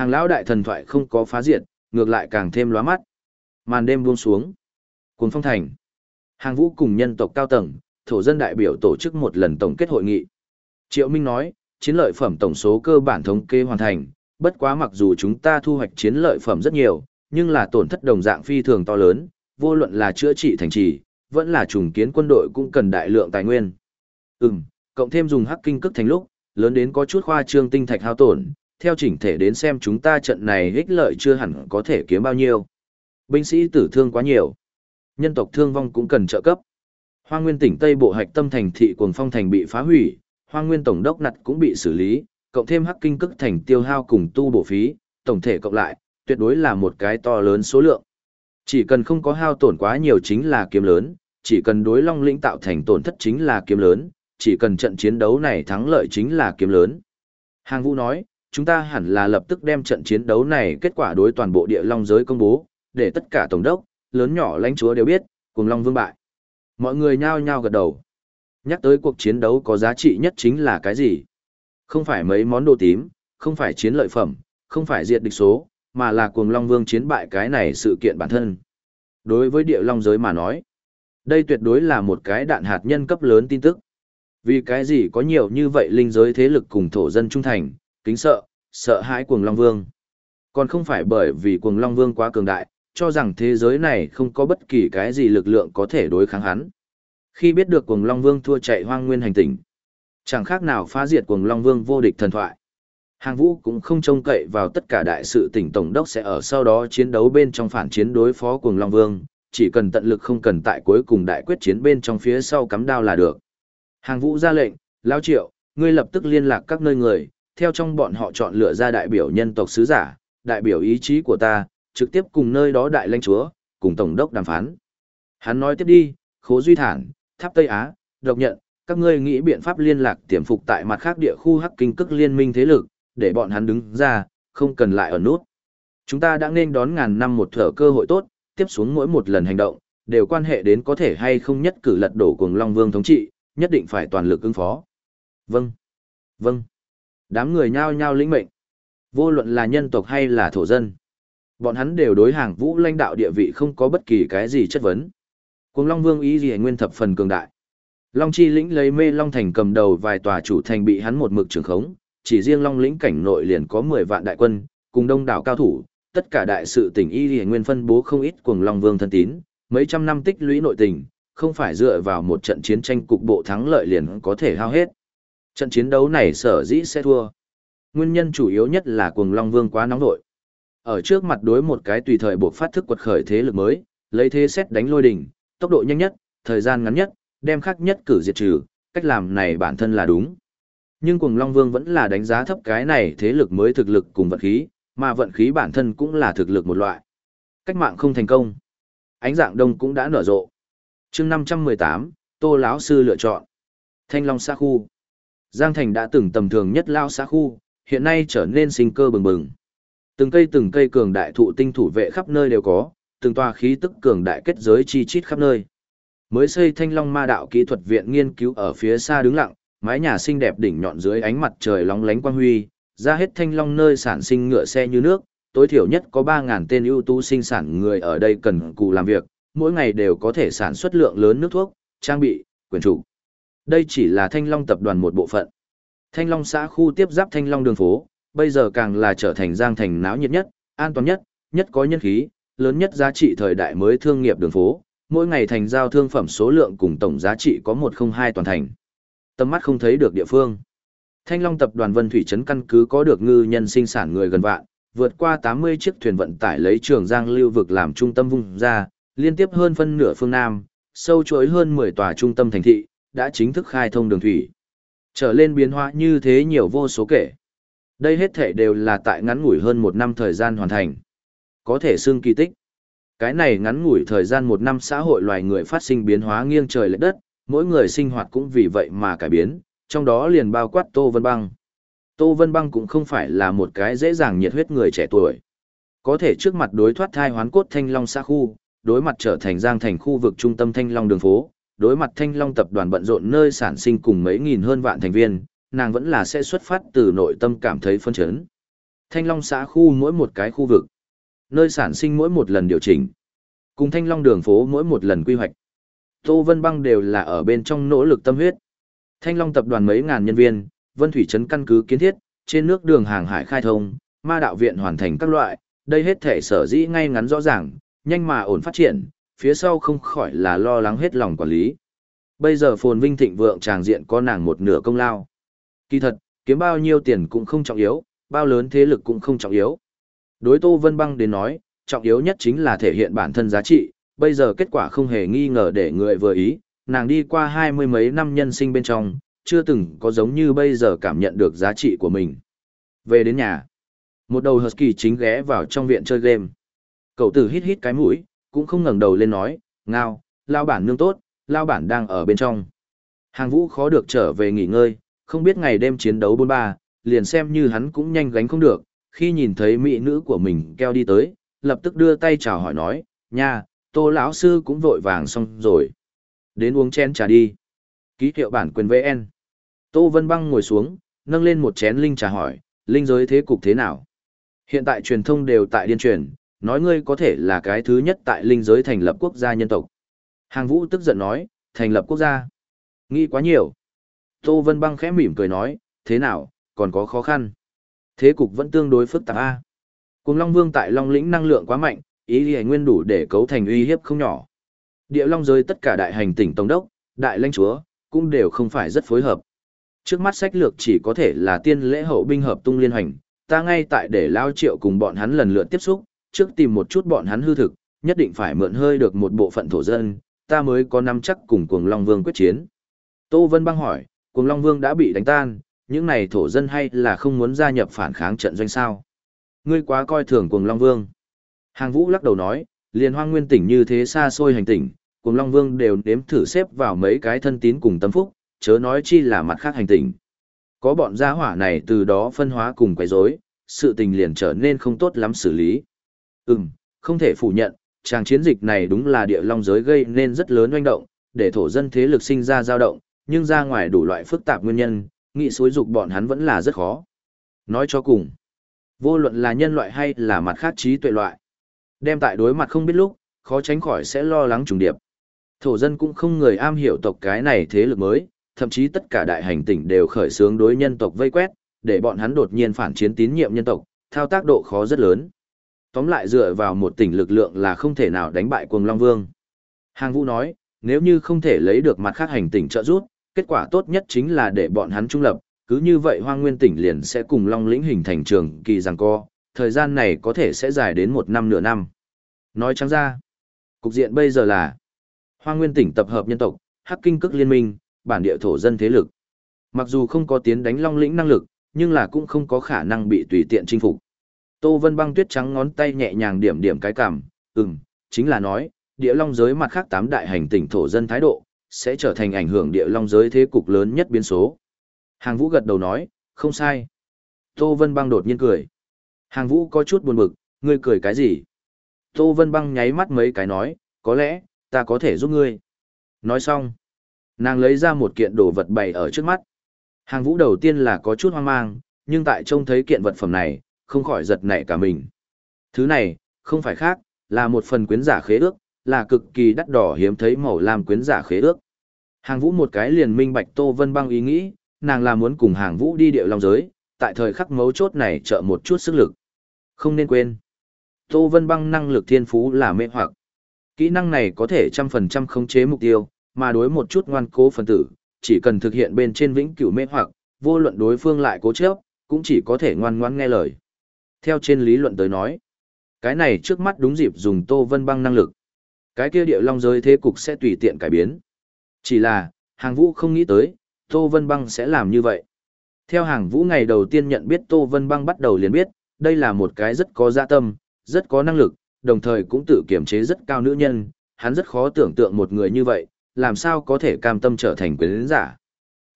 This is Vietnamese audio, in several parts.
Hàng lão đại thần thoại không có phá diệt, ngược lại càng thêm lóa mắt. Màn đêm buông xuống. cuốn phong thành. Hàng vũ cùng nhân tộc cao tầng, thổ dân đại biểu tổ chức một lần tổng kết hội nghị. Triệu Minh nói, chiến lợi phẩm tổng số cơ bản thống kê hoàn thành, bất quá mặc dù chúng ta thu hoạch chiến lợi phẩm rất nhiều, nhưng là tổn thất đồng dạng phi thường to lớn, vô luận là chữa trị thành trì, vẫn là trùng kiến quân đội cũng cần đại lượng tài nguyên. Ừm, cộng thêm dùng hắc kinh cức thành lúc, lớn đến có chút khoa trương tinh thạch hao tổn, theo chỉnh thể đến xem chúng ta trận này ích lợi chưa hẳn có thể kiếm bao nhiêu. Binh sĩ tử thương quá nhiều. Nhân tộc thương vong cũng cần trợ cấp. Hoa Nguyên tỉnh Tây Bộ hạch tâm thành thị Cuồng Phong thành bị phá hủy, Hoa Nguyên tổng đốc nặt cũng bị xử lý, cộng thêm Hắc Kinh cức thành tiêu hao cùng tu bổ phí, tổng thể cộng lại, tuyệt đối là một cái to lớn số lượng. Chỉ cần không có hao tổn quá nhiều chính là kiếm lớn, chỉ cần đối Long Lĩnh tạo thành tổn thất chính là kiếm lớn, chỉ cần trận chiến đấu này thắng lợi chính là kiếm lớn. Hàng Vũ nói, chúng ta hẳn là lập tức đem trận chiến đấu này kết quả đối toàn bộ địa long giới công bố, để tất cả tổng đốc, lớn nhỏ lãnh chúa đều biết, cùng Long Vương bại. Mọi người nhao nhao gật đầu. Nhắc tới cuộc chiến đấu có giá trị nhất chính là cái gì? Không phải mấy món đồ tím, không phải chiến lợi phẩm, không phải diệt địch số, mà là cuồng Long Vương chiến bại cái này sự kiện bản thân. Đối với địa long giới mà nói, đây tuyệt đối là một cái đạn hạt nhân cấp lớn tin tức. Vì cái gì có nhiều như vậy linh giới thế lực cùng thổ dân trung thành, kính sợ, sợ hãi cuồng Long Vương. Còn không phải bởi vì cuồng Long Vương quá cường đại, cho rằng thế giới này không có bất kỳ cái gì lực lượng có thể đối kháng hắn. Khi biết được cuồng Long Vương thua chạy hoang nguyên hành tinh, chẳng khác nào phá diệt cuồng Long Vương vô địch thần thoại. Hàng vũ cũng không trông cậy vào tất cả đại sự tỉnh Tổng đốc sẽ ở sau đó chiến đấu bên trong phản chiến đối phó cuồng Long Vương, chỉ cần tận lực không cần tại cuối cùng đại quyết chiến bên trong phía sau cắm đao là được. Hàng vũ ra lệnh, Lao Triệu, ngươi lập tức liên lạc các nơi người, theo trong bọn họ chọn lựa ra đại biểu nhân tộc sứ giả, đại biểu ý chí của ta, trực tiếp cùng nơi đó đại lãnh chúa, cùng tổng đốc đàm phán. Hắn nói tiếp đi, khố duy thản, tháp Tây Á, độc nhận, các ngươi nghĩ biện pháp liên lạc tiềm phục tại mặt khác địa khu hắc kinh cức liên minh thế lực, để bọn hắn đứng ra, không cần lại ở nút. Chúng ta đã nên đón ngàn năm một thở cơ hội tốt, tiếp xuống mỗi một lần hành động, đều quan hệ đến có thể hay không nhất cử lật đổ cuồng Long Vương thống trị, nhất định phải toàn lực ứng phó. Vâng. Vâng. Đám người nhao nhao lĩnh mệnh. Vô luận là nhân tộc hay là thổ dân. Bọn hắn đều đối hàng vũ lãnh đạo địa vị không có bất kỳ cái gì chất vấn. Cùng Long Vương ý gì nguyên thập phần cường đại. Long Chi lĩnh lấy mê Long Thành cầm đầu vài tòa chủ thành bị hắn một mực trường khống, chỉ riêng Long lĩnh cảnh nội liền có 10 vạn đại quân, cùng đông đảo cao thủ, tất cả đại sự tỉnh y liền nguyên phân bố không ít cùng Long Vương thân tín, mấy trăm năm tích lũy nội tình, không phải dựa vào một trận chiến tranh cục bộ thắng lợi liền có thể hao hết. Trận chiến đấu này sở dĩ sẽ thua. Nguyên nhân chủ yếu nhất là cuồng Long Vương quá nóng nội. Ở trước mặt đối một cái tùy thời buộc phát thức quật khởi thế lực mới, lấy thế xét đánh lôi đỉnh, tốc độ nhanh nhất, thời gian ngắn nhất, đem khắc nhất cử diệt trừ, cách làm này bản thân là đúng. Nhưng Cuồng Long Vương vẫn là đánh giá thấp cái này thế lực mới thực lực cùng vận khí, mà vận khí bản thân cũng là thực lực một loại. Cách mạng không thành công. Ánh dạng đông cũng đã nở rộ. chương 518, Tô lão sư lựa chọn. Thanh Long xa khu. Giang Thành đã từng tầm thường nhất lao xã khu, hiện nay trở nên sinh cơ bừng bừng. Từng cây từng cây cường đại thụ tinh thủ vệ khắp nơi đều có, từng tòa khí tức cường đại kết giới chi chít khắp nơi. Mới xây Thanh Long Ma Đạo Kỹ thuật viện nghiên cứu ở phía xa đứng lặng, mái nhà xinh đẹp đỉnh nhọn dưới ánh mặt trời lóng lánh quang huy, ra hết Thanh Long nơi sản sinh ngựa xe như nước, tối thiểu nhất có 3000 tên ưu tú sinh sản người ở đây cần cù làm việc, mỗi ngày đều có thể sản xuất lượng lớn nước thuốc, trang bị, quyền chủ. Đây chỉ là Thanh Long tập đoàn một bộ phận. Thanh Long xã khu tiếp giáp Thanh Long đường phố, bây giờ càng là trở thành giang thành náo nhiệt nhất, an toàn nhất, nhất có nhân khí, lớn nhất giá trị thời đại mới thương nghiệp đường phố, mỗi ngày thành giao thương phẩm số lượng cùng tổng giá trị có 102 toàn thành. Tầm mắt không thấy được địa phương. Thanh Long tập đoàn Vân Thủy trấn căn cứ có được ngư nhân sinh sản người gần vạn, vượt qua 80 chiếc thuyền vận tải lấy trường Giang lưu vực làm trung tâm vùng ra, liên tiếp hơn phân nửa phương Nam, sâu chuỗi hơn 10 tòa trung tâm thành thị, đã chính thức khai thông đường thủy. Trở lên biến hóa như thế nhiều vô số kể. Đây hết thể đều là tại ngắn ngủi hơn một năm thời gian hoàn thành. Có thể xưng kỳ tích. Cái này ngắn ngủi thời gian một năm xã hội loài người phát sinh biến hóa nghiêng trời lệch đất, mỗi người sinh hoạt cũng vì vậy mà cải biến, trong đó liền bao quát Tô Vân Băng. Tô Vân Băng cũng không phải là một cái dễ dàng nhiệt huyết người trẻ tuổi. Có thể trước mặt đối thoát thai hoán cốt Thanh Long xã khu, đối mặt trở thành giang thành khu vực trung tâm Thanh Long đường phố, đối mặt Thanh Long tập đoàn bận rộn nơi sản sinh cùng mấy nghìn hơn vạn thành viên, nàng vẫn là sẽ xuất phát từ nội tâm cảm thấy phân chấn. Thanh Long xã khu mỗi một cái khu vực, nơi sản sinh mỗi một lần điều chỉnh, cùng Thanh Long đường phố mỗi một lần quy hoạch. Tô Vân Băng đều là ở bên trong nỗ lực tâm huyết. Thanh Long tập đoàn mấy ngàn nhân viên, Vân Thủy trấn căn cứ kiến thiết, trên nước đường hàng hải khai thông, ma đạo viện hoàn thành các loại, đây hết thể sở dĩ ngay ngắn rõ ràng, nhanh mà ổn phát triển, phía sau không khỏi là lo lắng hết lòng quản lý. Bây giờ phồn vinh thịnh vượng tràng diện có nàng một nửa công lao. Kỳ thật, kiếm bao nhiêu tiền cũng không trọng yếu, bao lớn thế lực cũng không trọng yếu. Đối Tô Vân Băng đến nói, trọng yếu nhất chính là thể hiện bản thân giá trị, bây giờ kết quả không hề nghi ngờ để người vừa ý, nàng đi qua hai mươi mấy năm nhân sinh bên trong, chưa từng có giống như bây giờ cảm nhận được giá trị của mình. Về đến nhà, một đầu husky chính ghé vào trong viện chơi game. Cậu tử hít hít cái mũi, cũng không ngẩng đầu lên nói, ngao, lao bản nương tốt, lao bản đang ở bên trong. Hàng vũ khó được trở về nghỉ ngơi, không biết ngày đêm chiến đấu bôn ba, liền xem như hắn cũng nhanh gánh không được, khi nhìn thấy mỹ nữ của mình keo đi tới, lập tức đưa tay chào hỏi nói, nha, tô lão sư cũng vội vàng xong rồi. Đến uống chén trà đi. Ký hiệu bản quyền VN. Tô Vân Băng ngồi xuống, nâng lên một chén linh trà hỏi, linh giới thế cục thế nào? Hiện tại truyền thông đều tại điên truyền, nói ngươi có thể là cái thứ nhất tại linh giới thành lập quốc gia nhân tộc. Hàng Vũ tức giận nói, thành lập quốc gia. Nghĩ quá nhiều. Tô Vân Băng khẽ mỉm cười nói, thế nào, còn có khó khăn. Thế cục vẫn tương đối phức tạp A. Cùng Long Vương tại Long lĩnh năng lượng quá mạnh, ý lý nguyên đủ để cấu thành uy hiếp không nhỏ. Địa Long giới tất cả đại hành tỉnh Tổng đốc, đại lãnh chúa, cũng đều không phải rất phối hợp. Trước mắt sách lược chỉ có thể là tiên lễ hậu binh hợp tung liên hành, ta ngay tại để lao triệu cùng bọn hắn lần lượt tiếp xúc, trước tìm một chút bọn hắn hư thực, nhất định phải mượn hơi được một bộ phận thổ dân, ta mới có nắm chắc cùng cuồng Long Vương quyết chiến. Tô Vân băng hỏi, cuồng Long Vương đã bị đánh tan, những này thổ dân hay là không muốn gia nhập phản kháng trận doanh sao? Ngươi quá coi thường cuồng Long Vương. Hàng Vũ lắc đầu nói, liền hoang nguyên tỉnh như thế xa xôi hành tỉnh, cuồng Long Vương đều nếm thử xếp vào mấy cái thân tín cùng tâm phúc, chớ nói chi là mặt khác hành tỉnh. Có bọn gia hỏa này từ đó phân hóa cùng quấy rối, sự tình liền trở nên không tốt lắm xử lý. Ừm, không thể phủ nhận, tràng chiến dịch này đúng là địa long giới gây nên rất lớn oanh động, để thổ dân thế lực sinh ra dao động, nhưng ra ngoài đủ loại phức tạp nguyên nhân, nghị xối dục bọn hắn vẫn là rất khó. Nói cho cùng, vô luận là nhân loại hay là mặt khác trí tuệ loại, đem tại đối mặt không biết lúc, khó tránh khỏi sẽ lo lắng trùng điệp. Thổ dân cũng không người am hiểu tộc cái này thế lực mới, thậm chí tất cả đại hành tỉnh đều khởi xướng đối nhân tộc vây quét, để bọn hắn đột nhiên phản chiến tín nhiệm nhân tộc, thao tác độ khó rất lớn. Tóm lại dựa vào một tỉnh lực lượng là không thể nào đánh bại Cuồng Long Vương. Hàng Vũ nói, nếu như không thể lấy được mặt khác hành tỉnh trợ giúp, kết quả tốt nhất chính là để bọn hắn trung lập, cứ như vậy Hoang Nguyên tỉnh liền sẽ cùng Long Lĩnh hình thành trường kỳ giằng co, thời gian này có thể sẽ dài đến một năm nửa năm. Nói trắng ra, cục diện bây giờ là Hoang Nguyên tỉnh tập hợp nhân tộc, Hắc Kinh Cức Liên minh, bản địa thổ dân thế lực. Mặc dù không có tiến đánh Long Lĩnh năng lực, nhưng là cũng không có khả năng bị tùy tiện chinh phục. Tô Vân băng tuyết trắng ngón tay nhẹ nhàng điểm điểm cái cằm, ừm, chính là nói, địa long giới mặt khác tám đại hành tỉnh thổ dân thái độ, sẽ trở thành ảnh hưởng địa long giới thế cục lớn nhất biến số. Hàng Vũ gật đầu nói, không sai. Tô Vân băng đột nhiên cười. Hàng Vũ có chút buồn bực, ngươi cười cái gì? Tô Vân băng nháy mắt mấy cái nói, có lẽ, ta có thể giúp ngươi. Nói xong, nàng lấy ra một kiện đồ vật bày ở trước mắt. Hàng Vũ đầu tiên là có chút hoang mang, nhưng tại trông thấy kiện vật phẩm này, không khỏi giật nảy cả mình. Thứ này, không phải khác, là một phần quyến giả khế ước, là cực kỳ đắt đỏ hiếm thấy màu lam quyến giả khế ước. Hàng vũ một cái liền minh bạch Tô Vân băng ý nghĩ, nàng là muốn cùng hàng vũ đi điệu long giới, tại thời khắc mấu chốt này trợ một chút sức lực. Không nên quên, Tô Vân băng năng lực thiên phú là mê hoặc. Kỹ năng này có thể trăm phần trăm khống chế mục tiêu, mà đối một chút ngoan cố phần tử, chỉ cần thực hiện bên trên vĩnh cửu mê hoặc, vô luận đối phương lại cố chấp, cũng chỉ có thể ngoan ngoãn nghe lời. Theo trên lý luận tới nói, cái này trước mắt đúng dịp dùng Tô Vân băng năng lực. Cái kia địa long giới thế cục sẽ tùy tiện cải biến. Chỉ là, hàng vũ không nghĩ tới, Tô Vân băng sẽ làm như vậy. Theo hàng vũ ngày đầu tiên nhận biết Tô Vân băng bắt đầu liền biết, đây là một cái rất có dạ tâm, rất có năng lực, đồng thời cũng tự kiểm chế rất cao nữ nhân, hắn rất khó tưởng tượng một người như vậy, làm sao có thể cam tâm trở thành quyến giả.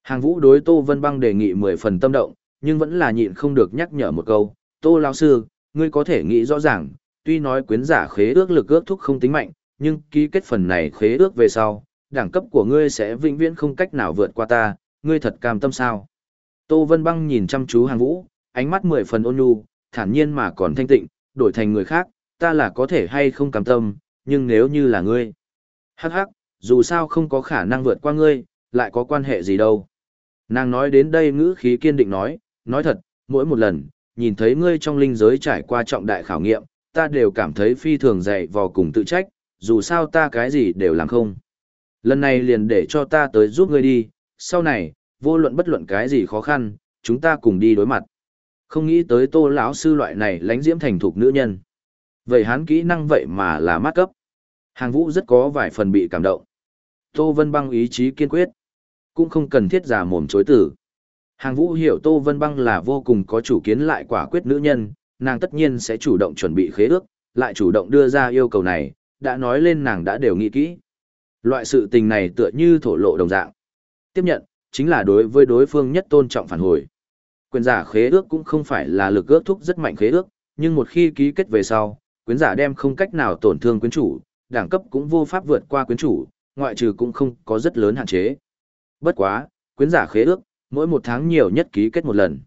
Hàng vũ đối Tô Vân băng đề nghị mười phần tâm động, nhưng vẫn là nhịn không được nhắc nhở một câu, Tô lão sư, ngươi có thể nghĩ rõ ràng, tuy nói quyến giả khế ước lực ước thúc không tính mạnh, nhưng ký kết phần này khế ước về sau, đẳng cấp của ngươi sẽ vĩnh viễn không cách nào vượt qua ta, ngươi thật cam tâm sao? Tô Vân Băng nhìn chăm chú Hàng Vũ, ánh mắt mười phần ôn nhu, thản nhiên mà còn thanh tịnh, đổi thành người khác, ta là có thể hay không cam tâm, nhưng nếu như là ngươi. Hắc hắc, dù sao không có khả năng vượt qua ngươi, lại có quan hệ gì đâu. Nàng nói đến đây ngữ khí kiên định nói, nói thật, mỗi một lần, nhìn thấy ngươi trong linh giới trải qua trọng đại khảo nghiệm, ta đều cảm thấy phi thường dày vò cùng tự trách, dù sao ta cái gì đều làm không. Lần này liền để cho ta tới giúp ngươi đi, sau này, vô luận bất luận cái gì khó khăn, chúng ta cùng đi đối mặt. Không nghĩ tới tô lão sư loại này lánh diễm thành thục nữ nhân. Vậy hắn kỹ năng vậy mà là mát cấp. Hàng vũ rất có vài phần bị cảm động. Tô Vân Băng ý chí kiên quyết. Cũng không cần thiết giả mồm chối tử. Hàng vũ hiểu Tô Vân Băng là vô cùng có chủ kiến lại quả quyết nữ nhân, nàng tất nhiên sẽ chủ động chuẩn bị khế ước, lại chủ động đưa ra yêu cầu này, đã nói lên nàng đã đều nghĩ kỹ. Loại sự tình này tựa như thổ lộ đồng dạng. Tiếp nhận, chính là đối với đối phương nhất tôn trọng phản hồi. Quyền giả khế ước cũng không phải là lực ước thúc rất mạnh khế ước, nhưng một khi ký kết về sau, quyến giả đem không cách nào tổn thương quyến chủ, đẳng cấp cũng vô pháp vượt qua quyến chủ, ngoại trừ cũng không có rất lớn hạn chế. Bất quá, quyến giả khế ước, mỗi một tháng nhiều nhất ký kết một lần.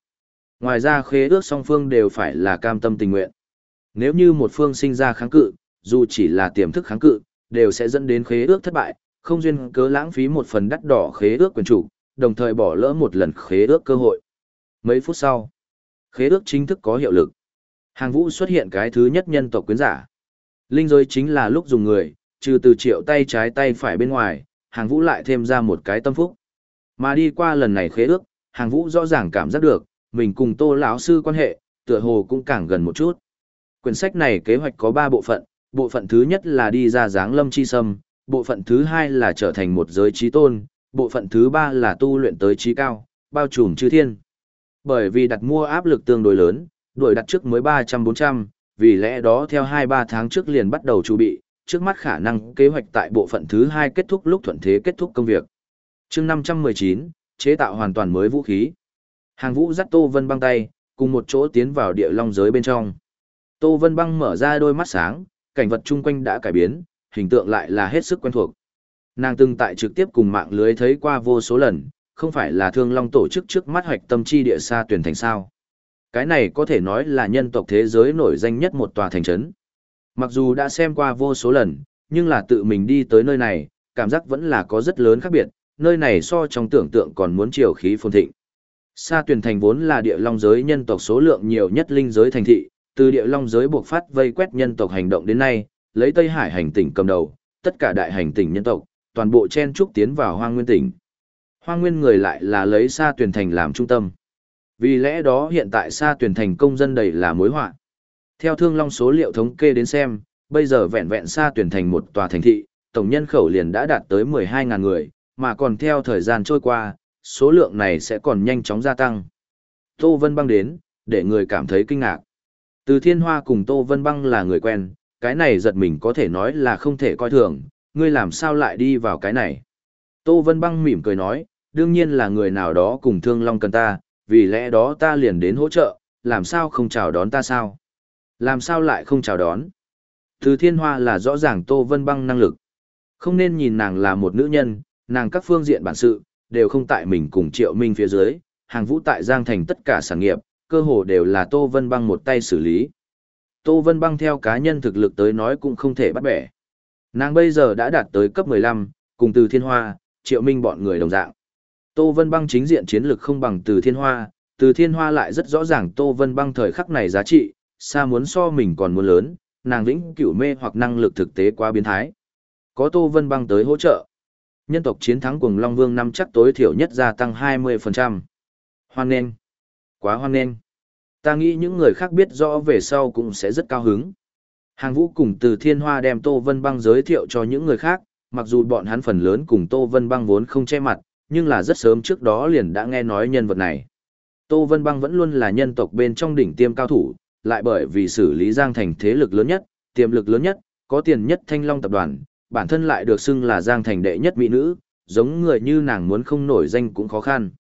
Ngoài ra khế ước song phương đều phải là cam tâm tình nguyện. Nếu như một phương sinh ra kháng cự, dù chỉ là tiềm thức kháng cự, đều sẽ dẫn đến khế ước thất bại, không duyên cớ lãng phí một phần đắt đỏ khế ước quyền chủ, đồng thời bỏ lỡ một lần khế ước cơ hội. Mấy phút sau, khế ước chính thức có hiệu lực. Hàng vũ xuất hiện cái thứ nhất nhân tộc quyến giả. Linh giới chính là lúc dùng người, trừ từ triệu tay trái tay phải bên ngoài, hàng vũ lại thêm ra một cái tâm phúc. Mà đi qua lần này khế ước, hàng vũ rõ ràng cảm giác được, mình cùng tô lão sư quan hệ, tựa hồ cũng càng gần một chút. Quyển sách này kế hoạch có 3 bộ phận, bộ phận thứ nhất là đi ra dáng lâm chi sâm, bộ phận thứ hai là trở thành một giới trí tôn, bộ phận thứ ba là tu luyện tới trí cao, bao trùm chư thiên. Bởi vì đặt mua áp lực tương đối lớn, đuổi đặt trước mới 300-400, vì lẽ đó theo 2-3 tháng trước liền bắt đầu chuẩn bị, trước mắt khả năng kế hoạch tại bộ phận thứ hai kết thúc lúc thuận thế kết thúc công việc chương 519, chế tạo hoàn toàn mới vũ khí. Hàng vũ dắt Tô Vân băng tay, cùng một chỗ tiến vào địa long giới bên trong. Tô Vân băng mở ra đôi mắt sáng, cảnh vật chung quanh đã cải biến, hình tượng lại là hết sức quen thuộc. Nàng từng tại trực tiếp cùng mạng lưới thấy qua vô số lần, không phải là thương long tổ chức trước mắt hoạch tâm chi địa xa tuyển thành sao. Cái này có thể nói là nhân tộc thế giới nổi danh nhất một tòa thành trấn. Mặc dù đã xem qua vô số lần, nhưng là tự mình đi tới nơi này, cảm giác vẫn là có rất lớn khác biệt, nơi này so trong tưởng tượng còn muốn chiều khí phồn thịnh. Sa tuyển thành vốn là địa long giới nhân tộc số lượng nhiều nhất linh giới thành thị, từ địa long giới buộc phát vây quét nhân tộc hành động đến nay, lấy Tây Hải hành tỉnh cầm đầu, tất cả đại hành tỉnh nhân tộc, toàn bộ chen trúc tiến vào hoang nguyên tỉnh. Hoang nguyên người lại là lấy Sa tuyển thành làm trung tâm. Vì lẽ đó hiện tại Sa tuyển thành công dân đầy là mối họa. Theo thương long số liệu thống kê đến xem, bây giờ vẹn vẹn Sa tuyển thành một tòa thành thị, tổng nhân khẩu liền đã đạt tới 12.000 người, mà còn theo thời gian trôi qua, số lượng này sẽ còn nhanh chóng gia tăng. Tô Vân Băng đến, để người cảm thấy kinh ngạc. Từ Thiên Hoa cùng Tô Vân Băng là người quen, cái này giật mình có thể nói là không thể coi thường, ngươi làm sao lại đi vào cái này. Tô Vân Băng mỉm cười nói, đương nhiên là người nào đó cùng Thương Long cần ta, vì lẽ đó ta liền đến hỗ trợ, làm sao không chào đón ta sao? Làm sao lại không chào đón? Từ Thiên Hoa là rõ ràng Tô Vân Băng năng lực. Không nên nhìn nàng là một nữ nhân, nàng các phương diện bản sự, đều không tại mình cùng Triệu Minh phía dưới, hàng vũ tại Giang Thành tất cả sản nghiệp, cơ hồ đều là Tô Vân Băng một tay xử lý. Tô Vân Băng theo cá nhân thực lực tới nói cũng không thể bắt bẻ. Nàng bây giờ đã đạt tới cấp 15, cùng từ thiên hoa, triệu minh bọn người đồng dạng. Tô Vân Băng chính diện chiến lực không bằng từ thiên hoa, từ thiên hoa lại rất rõ ràng Tô Vân Băng thời khắc này giá trị, xa muốn so mình còn muốn lớn, nàng vĩnh cửu mê hoặc năng lực thực tế quá biến thái. Có Tô Vân Băng tới hỗ trợ. Nhân tộc chiến thắng cùng Long Vương năm chắc tối thiểu nhất gia tăng 20%. Hoan nên. Quá hoan nên. Ta nghĩ những người khác biết rõ về sau cũng sẽ rất cao hứng. Hàng vũ cùng từ thiên hoa đem Tô Vân Băng giới thiệu cho những người khác, mặc dù bọn hắn phần lớn cùng Tô Vân Băng vốn không che mặt, nhưng là rất sớm trước đó liền đã nghe nói nhân vật này. Tô Vân Băng vẫn luôn là nhân tộc bên trong đỉnh tiêm cao thủ, lại bởi vì xử lý Giang Thành thế lực lớn nhất, tiềm lực lớn nhất, có tiền nhất Thanh Long tập đoàn, bản thân lại được xưng là Giang Thành đệ nhất mỹ nữ, giống người như nàng muốn không nổi danh cũng khó khăn.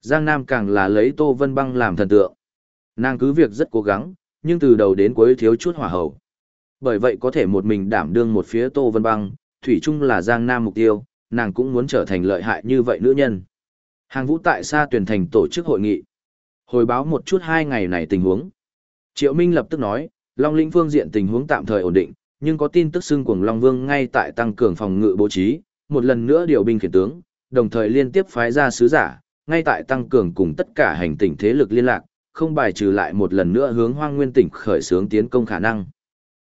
Giang Nam càng là lấy Tô Vân Băng làm thần tượng. Nàng cứ việc rất cố gắng, nhưng từ đầu đến cuối thiếu chút hỏa hậu. Bởi vậy có thể một mình đảm đương một phía Tô Vân Băng, Thủy chung là Giang Nam mục tiêu, nàng cũng muốn trở thành lợi hại như vậy nữ nhân. Hàng vũ tại xa tuyển thành tổ chức hội nghị. Hồi báo một chút hai ngày này tình huống. Triệu Minh lập tức nói, Long lĩnh phương diện tình huống tạm thời ổn định, nhưng có tin tức xưng cuồng Long Vương ngay tại tăng cường phòng ngự bố trí, một lần nữa điều binh khiển tướng, đồng thời liên tiếp phái ra sứ giả, ngay tại tăng cường cùng tất cả hành tỉnh thế lực liên lạc, không bài trừ lại một lần nữa hướng hoang nguyên tỉnh khởi xướng tiến công khả năng.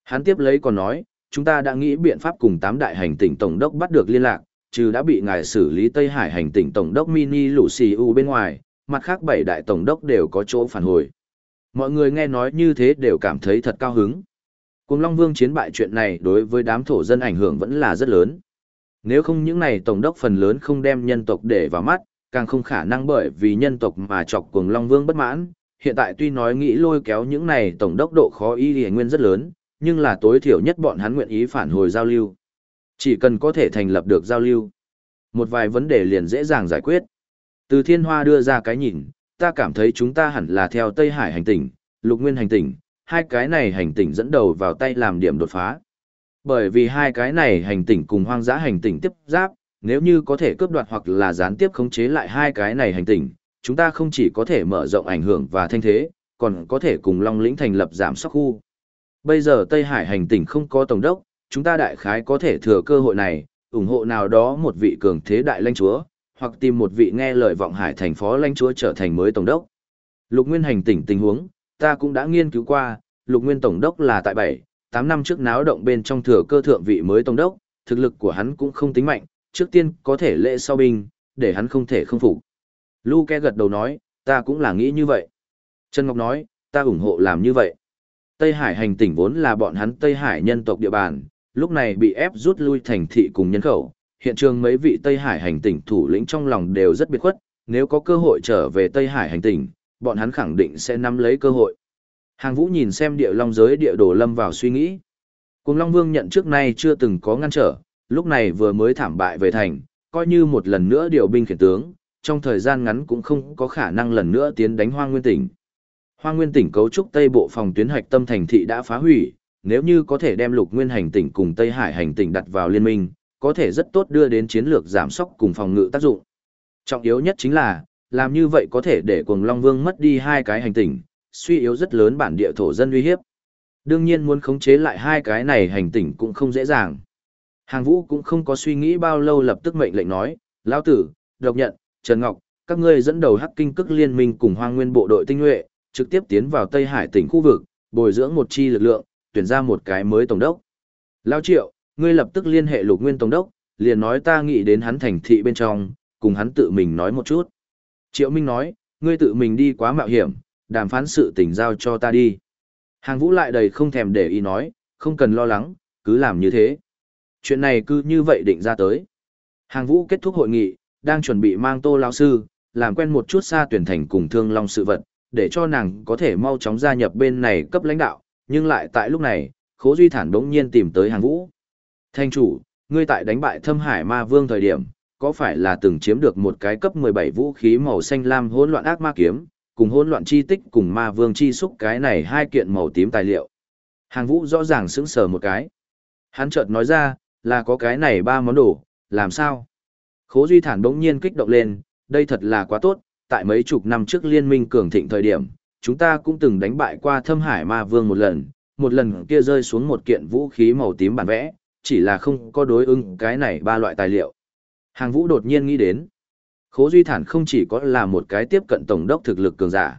Hắn tiếp lấy còn nói, chúng ta đã nghĩ biện pháp cùng tám đại hành tỉnh tổng đốc bắt được liên lạc, trừ đã bị ngài xử lý Tây Hải hành tỉnh tổng đốc mini lũ xì u bên ngoài, mặt khác bảy đại tổng đốc đều có chỗ phản hồi. Mọi người nghe nói như thế đều cảm thấy thật cao hứng. Cùng Long Vương chiến bại chuyện này đối với đám thổ dân ảnh hưởng vẫn là rất lớn. Nếu không những này tổng đốc phần lớn không đem nhân tộc để vào mắt, càng không khả năng bởi vì nhân tộc mà chọc cuồng Long Vương bất mãn. Hiện tại tuy nói nghĩ lôi kéo những này tổng đốc độ khó y thì nguyên rất lớn, nhưng là tối thiểu nhất bọn hắn nguyện ý phản hồi giao lưu. Chỉ cần có thể thành lập được giao lưu, một vài vấn đề liền dễ dàng giải quyết. Từ thiên hoa đưa ra cái nhìn, ta cảm thấy chúng ta hẳn là theo Tây Hải hành tỉnh, Lục Nguyên hành tỉnh, hai cái này hành tinh dẫn đầu vào tay làm điểm đột phá. Bởi vì hai cái này hành tinh cùng hoang dã hành tinh tiếp giáp, nếu như có thể cướp đoạt hoặc là gián tiếp khống chế lại hai cái này hành tinh, chúng ta không chỉ có thể mở rộng ảnh hưởng và thanh thế, còn có thể cùng Long Lĩnh thành lập giảm sóc khu. Bây giờ Tây Hải hành tinh không có tổng đốc, chúng ta đại khái có thể thừa cơ hội này, ủng hộ nào đó một vị cường thế đại lãnh chúa, hoặc tìm một vị nghe lời vọng hải thành phó lãnh chúa trở thành mới tổng đốc. Lục Nguyên hành tỉnh tình huống, ta cũng đã nghiên cứu qua, Lục Nguyên tổng đốc là tại 7, 8 năm trước náo động bên trong thừa cơ thượng vị mới tổng đốc, thực lực của hắn cũng không tính mạnh, trước tiên có thể lễ sau binh, để hắn không thể không phục. Luke gật đầu nói, ta cũng là nghĩ như vậy. Trần Ngọc nói, ta ủng hộ làm như vậy. Tây Hải hành tỉnh vốn là bọn hắn Tây Hải nhân tộc địa bàn, lúc này bị ép rút lui thành thị cùng nhân khẩu. Hiện trường mấy vị Tây Hải hành tỉnh thủ lĩnh trong lòng đều rất biệt khuất, nếu có cơ hội trở về Tây Hải hành tỉnh, bọn hắn khẳng định sẽ nắm lấy cơ hội. Hàng Vũ nhìn xem địa long giới địa đồ lâm vào suy nghĩ. Cùng Long Vương nhận trước nay chưa từng có ngăn trở, lúc này vừa mới thảm bại về thành, coi như một lần nữa điều binh khiển tướng, trong thời gian ngắn cũng không có khả năng lần nữa tiến đánh Hoa Nguyên tỉnh. Hoa Nguyên tỉnh cấu trúc Tây Bộ phòng tuyến hạch tâm thành thị đã phá hủy, nếu như có thể đem Lục Nguyên hành tỉnh cùng Tây Hải hành tỉnh đặt vào liên minh, có thể rất tốt đưa đến chiến lược giảm sóc cùng phòng ngự tác dụng. Trọng yếu nhất chính là, làm như vậy có thể để Cuồng Long Vương mất đi hai cái hành tỉnh, suy yếu rất lớn bản địa thổ dân uy hiếp. Đương nhiên muốn khống chế lại hai cái này hành tỉnh cũng không dễ dàng. Hàng Vũ cũng không có suy nghĩ bao lâu lập tức mệnh lệnh nói, Lão tử, độc nhận, Trần Ngọc, các ngươi dẫn đầu hắc kinh cức liên minh cùng hoang nguyên bộ đội tinh nhuệ, trực tiếp tiến vào Tây Hải tỉnh khu vực, bồi dưỡng một chi lực lượng, tuyển ra một cái mới tổng đốc. Lão Triệu, ngươi lập tức liên hệ lục nguyên tổng đốc, liền nói ta nghĩ đến hắn thành thị bên trong, cùng hắn tự mình nói một chút. Triệu Minh nói, ngươi tự mình đi quá mạo hiểm, đàm phán sự tình giao cho ta đi. Hàng vũ lại đầy không thèm để ý nói, không cần lo lắng, cứ làm như thế. Chuyện này cứ như vậy định ra tới. Hàng vũ kết thúc hội nghị, đang chuẩn bị mang tô lão sư, làm quen một chút xa tuyển thành cùng thương long sự vật, để cho nàng có thể mau chóng gia nhập bên này cấp lãnh đạo, nhưng lại tại lúc này, khố duy thản đống nhiên tìm tới hàng vũ. Thanh chủ, ngươi tại đánh bại thâm hải ma vương thời điểm, có phải là từng chiếm được một cái cấp 17 vũ khí màu xanh lam hỗn loạn ác ma kiếm, cùng hỗn loạn chi tích cùng ma vương chi xúc cái này hai kiện màu tím tài liệu. Hàng vũ rõ ràng sững sờ một cái. Hắn chợt nói ra, là có cái này ba món đồ, làm sao? Khố Duy Thản bỗng nhiên kích động lên, đây thật là quá tốt, tại mấy chục năm trước liên minh cường thịnh thời điểm, chúng ta cũng từng đánh bại qua thâm hải ma vương một lần, một lần kia rơi xuống một kiện vũ khí màu tím bản vẽ, chỉ là không có đối ứng cái này ba loại tài liệu. Hàng vũ đột nhiên nghĩ đến, Khố Duy Thản không chỉ có là một cái tiếp cận tổng đốc thực lực cường giả,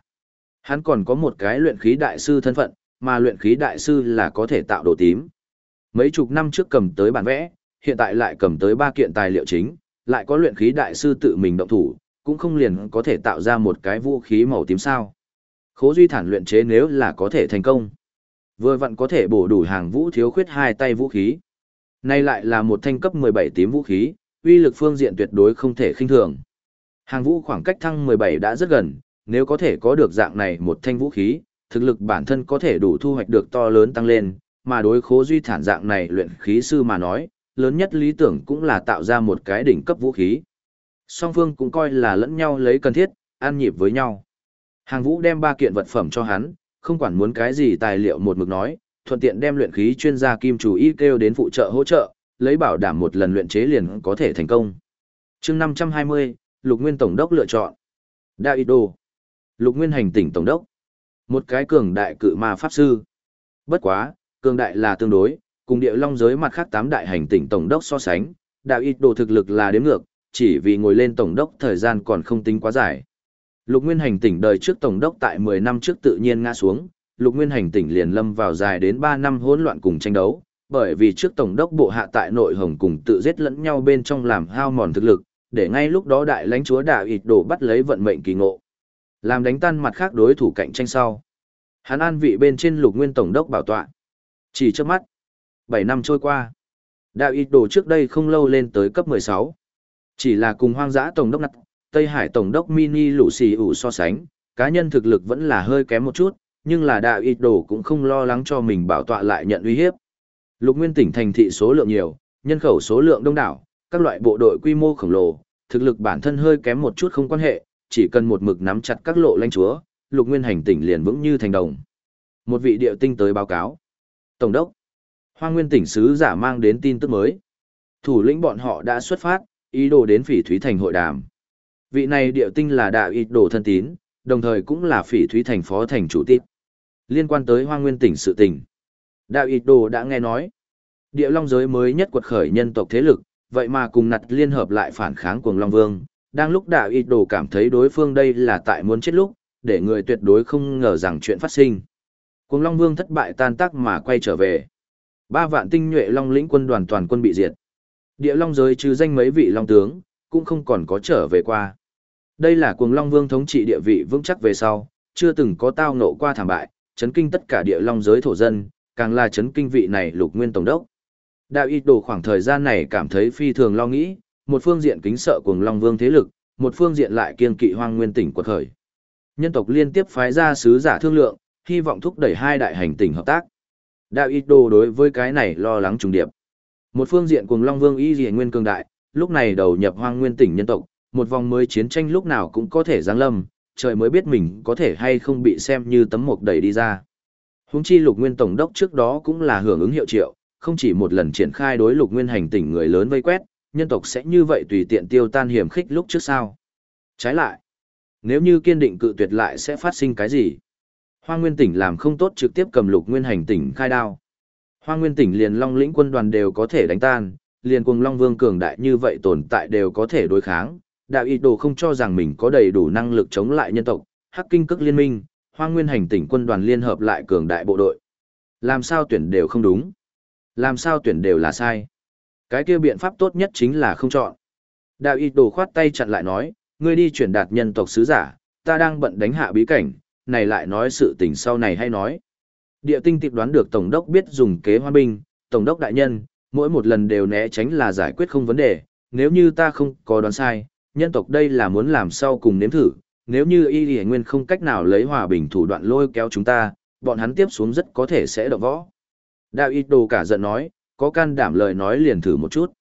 hắn còn có một cái luyện khí đại sư thân phận, mà luyện khí đại sư là có thể tạo đồ tím. Mấy chục năm trước cầm tới bản vẽ, hiện tại lại cầm tới ba kiện tài liệu chính, lại có luyện khí đại sư tự mình động thủ, cũng không liền có thể tạo ra một cái vũ khí màu tím sao. Khố Duy Thản luyện chế nếu là có thể thành công, vừa vặn có thể bổ đủ hàng vũ thiếu khuyết hai tay vũ khí. Nay lại là một thanh cấp 17 tím vũ khí, uy lực phương diện tuyệt đối không thể khinh thường. Hàng vũ khoảng cách thăng 17 đã rất gần, nếu có thể có được dạng này một thanh vũ khí, thực lực bản thân có thể đủ thu hoạch được to lớn tăng lên, mà đối khố duy thản dạng này luyện khí sư mà nói, lớn nhất lý tưởng cũng là tạo ra một cái đỉnh cấp vũ khí. Song phương cũng coi là lẫn nhau lấy cần thiết, an nhịp với nhau. Hàng vũ đem ba kiện vật phẩm cho hắn, không quản muốn cái gì tài liệu một mực nói, thuận tiện đem luyện khí chuyên gia kim chủ y kêu đến phụ trợ hỗ trợ, lấy bảo đảm một lần luyện chế liền có thể thành công. chương 520, Lục Nguyên Tổng đốc lựa chọn. Đại Đô. Lục Nguyên hành tỉnh Tổng đốc. Một cái cường đại cự ma pháp sư. Bất quá, cường đại là tương đối, cùng địa long giới mặt khác tám đại hành tỉnh tổng đốc so sánh, đạo ít đồ thực lực là đếm ngược, chỉ vì ngồi lên tổng đốc thời gian còn không tính quá dài. Lục Nguyên hành tỉnh đời trước tổng đốc tại 10 năm trước tự nhiên ngã xuống, Lục Nguyên hành tỉnh liền lâm vào dài đến 3 năm hỗn loạn cùng tranh đấu, bởi vì trước tổng đốc bộ hạ tại nội hồng cùng tự giết lẫn nhau bên trong làm hao mòn thực lực, để ngay lúc đó đại lãnh chúa đạo ịt đổ bắt lấy vận mệnh kỳ ngộ. Làm đánh tan mặt khác đối thủ cạnh tranh sau. Hắn an vị bên trên Lục Nguyên tổng đốc bảo tọa. Chỉ trước mắt, 7 năm trôi qua, đạo ịt đổ trước đây không lâu lên tới cấp 16. Chỉ là cùng hoang dã tổng đốc nặng, Tây Hải Tổng đốc Mini lũ xì ủ so sánh, cá nhân thực lực vẫn là hơi kém một chút, nhưng là đạo ít đồ cũng không lo lắng cho mình bảo tọa lại nhận uy hiếp. Lục nguyên tỉnh thành thị số lượng nhiều, nhân khẩu số lượng đông đảo, các loại bộ đội quy mô khổng lồ, thực lực bản thân hơi kém một chút không quan hệ, chỉ cần một mực nắm chặt các lộ lãnh chúa, lục nguyên hành tỉnh liền vững như thành đồng. Một vị điệu tinh tới báo cáo. Tổng đốc, Hoa Nguyên tỉnh sứ giả mang đến tin tức mới. Thủ lĩnh bọn họ đã xuất phát, ý đồ đến phỉ thúy thành hội đàm. Vị này điệu tinh là đạo ít đồ thân tín, đồng thời cũng là phỉ thúy thành phó thành chủ tít. Liên quan tới hoa nguyên tỉnh sự tình. Đạo ít đồ đã nghe nói. Địa long giới mới nhất quật khởi nhân tộc thế lực, vậy mà cùng nặt liên hợp lại phản kháng cuồng long vương. Đang lúc đạo ít đồ cảm thấy đối phương đây là tại muốn chết lúc, để người tuyệt đối không ngờ rằng chuyện phát sinh. Cuồng long vương thất bại tan tác mà quay trở về. Ba vạn tinh nhuệ long lĩnh quân đoàn toàn quân bị diệt. Địa long giới trừ danh mấy vị long tướng, cũng không còn có trở về qua. Đây là cuồng long vương thống trị địa vị vững chắc về sau, chưa từng có tao nộ qua thảm bại, chấn kinh tất cả địa long giới thổ dân, càng là chấn kinh vị này lục nguyên tổng đốc. Đạo y đồ khoảng thời gian này cảm thấy phi thường lo nghĩ, một phương diện kính sợ cuồng long vương thế lực, một phương diện lại kiên kỵ hoang nguyên tỉnh quật khởi. Nhân tộc liên tiếp phái ra sứ giả thương lượng, hy vọng thúc đẩy hai đại hành tỉnh hợp tác. Đạo y đồ đối với cái này lo lắng trùng điệp. Một phương diện cuồng long vương y dị nguyên cường đại, lúc này đầu nhập hoang nguyên tỉnh nhân tộc, một vòng mới chiến tranh lúc nào cũng có thể giáng lâm, trời mới biết mình có thể hay không bị xem như tấm mộc đẩy đi ra. Húng chi lục nguyên tổng đốc trước đó cũng là hưởng ứng hiệu triệu, không chỉ một lần triển khai đối lục nguyên hành tỉnh người lớn vây quét, nhân tộc sẽ như vậy tùy tiện tiêu tan hiểm khích lúc trước sao. Trái lại, nếu như kiên định cự tuyệt lại sẽ phát sinh cái gì? Hoa Nguyên tỉnh làm không tốt trực tiếp cầm lục nguyên hành tỉnh khai đao. Hoa Nguyên tỉnh liền long lĩnh quân đoàn đều có thể đánh tan, liền cùng long vương cường đại như vậy tồn tại đều có thể đối kháng, đạo ý đồ không cho rằng mình có đầy đủ năng lực chống lại nhân tộc, hắc kinh Cức liên minh, hoa nguyên hành tỉnh quân đoàn liên hợp lại cường đại bộ đội. Làm sao tuyển đều không đúng. Làm sao tuyển đều là sai. Cái kia biện pháp tốt nhất chính là không chọn. Đạo ý đồ khoát tay chặn lại nói, ngươi đi chuyển đạt nhân tộc sứ giả, ta đang bận đánh hạ bí cảnh, này lại nói sự tình sau này hay nói. Địa tinh tịp đoán được Tổng đốc biết dùng kế hoa binh, Tổng đốc đại nhân, mỗi một lần đều né tránh là giải quyết không vấn đề, nếu như ta không có đoán sai, nhân tộc đây là muốn làm sau cùng nếm thử, nếu như y lì nguyên không cách nào lấy hòa bình thủ đoạn lôi kéo chúng ta, bọn hắn tiếp xuống rất có thể sẽ động võ. Đạo ít đồ cả giận nói, có can đảm lời nói liền thử một chút.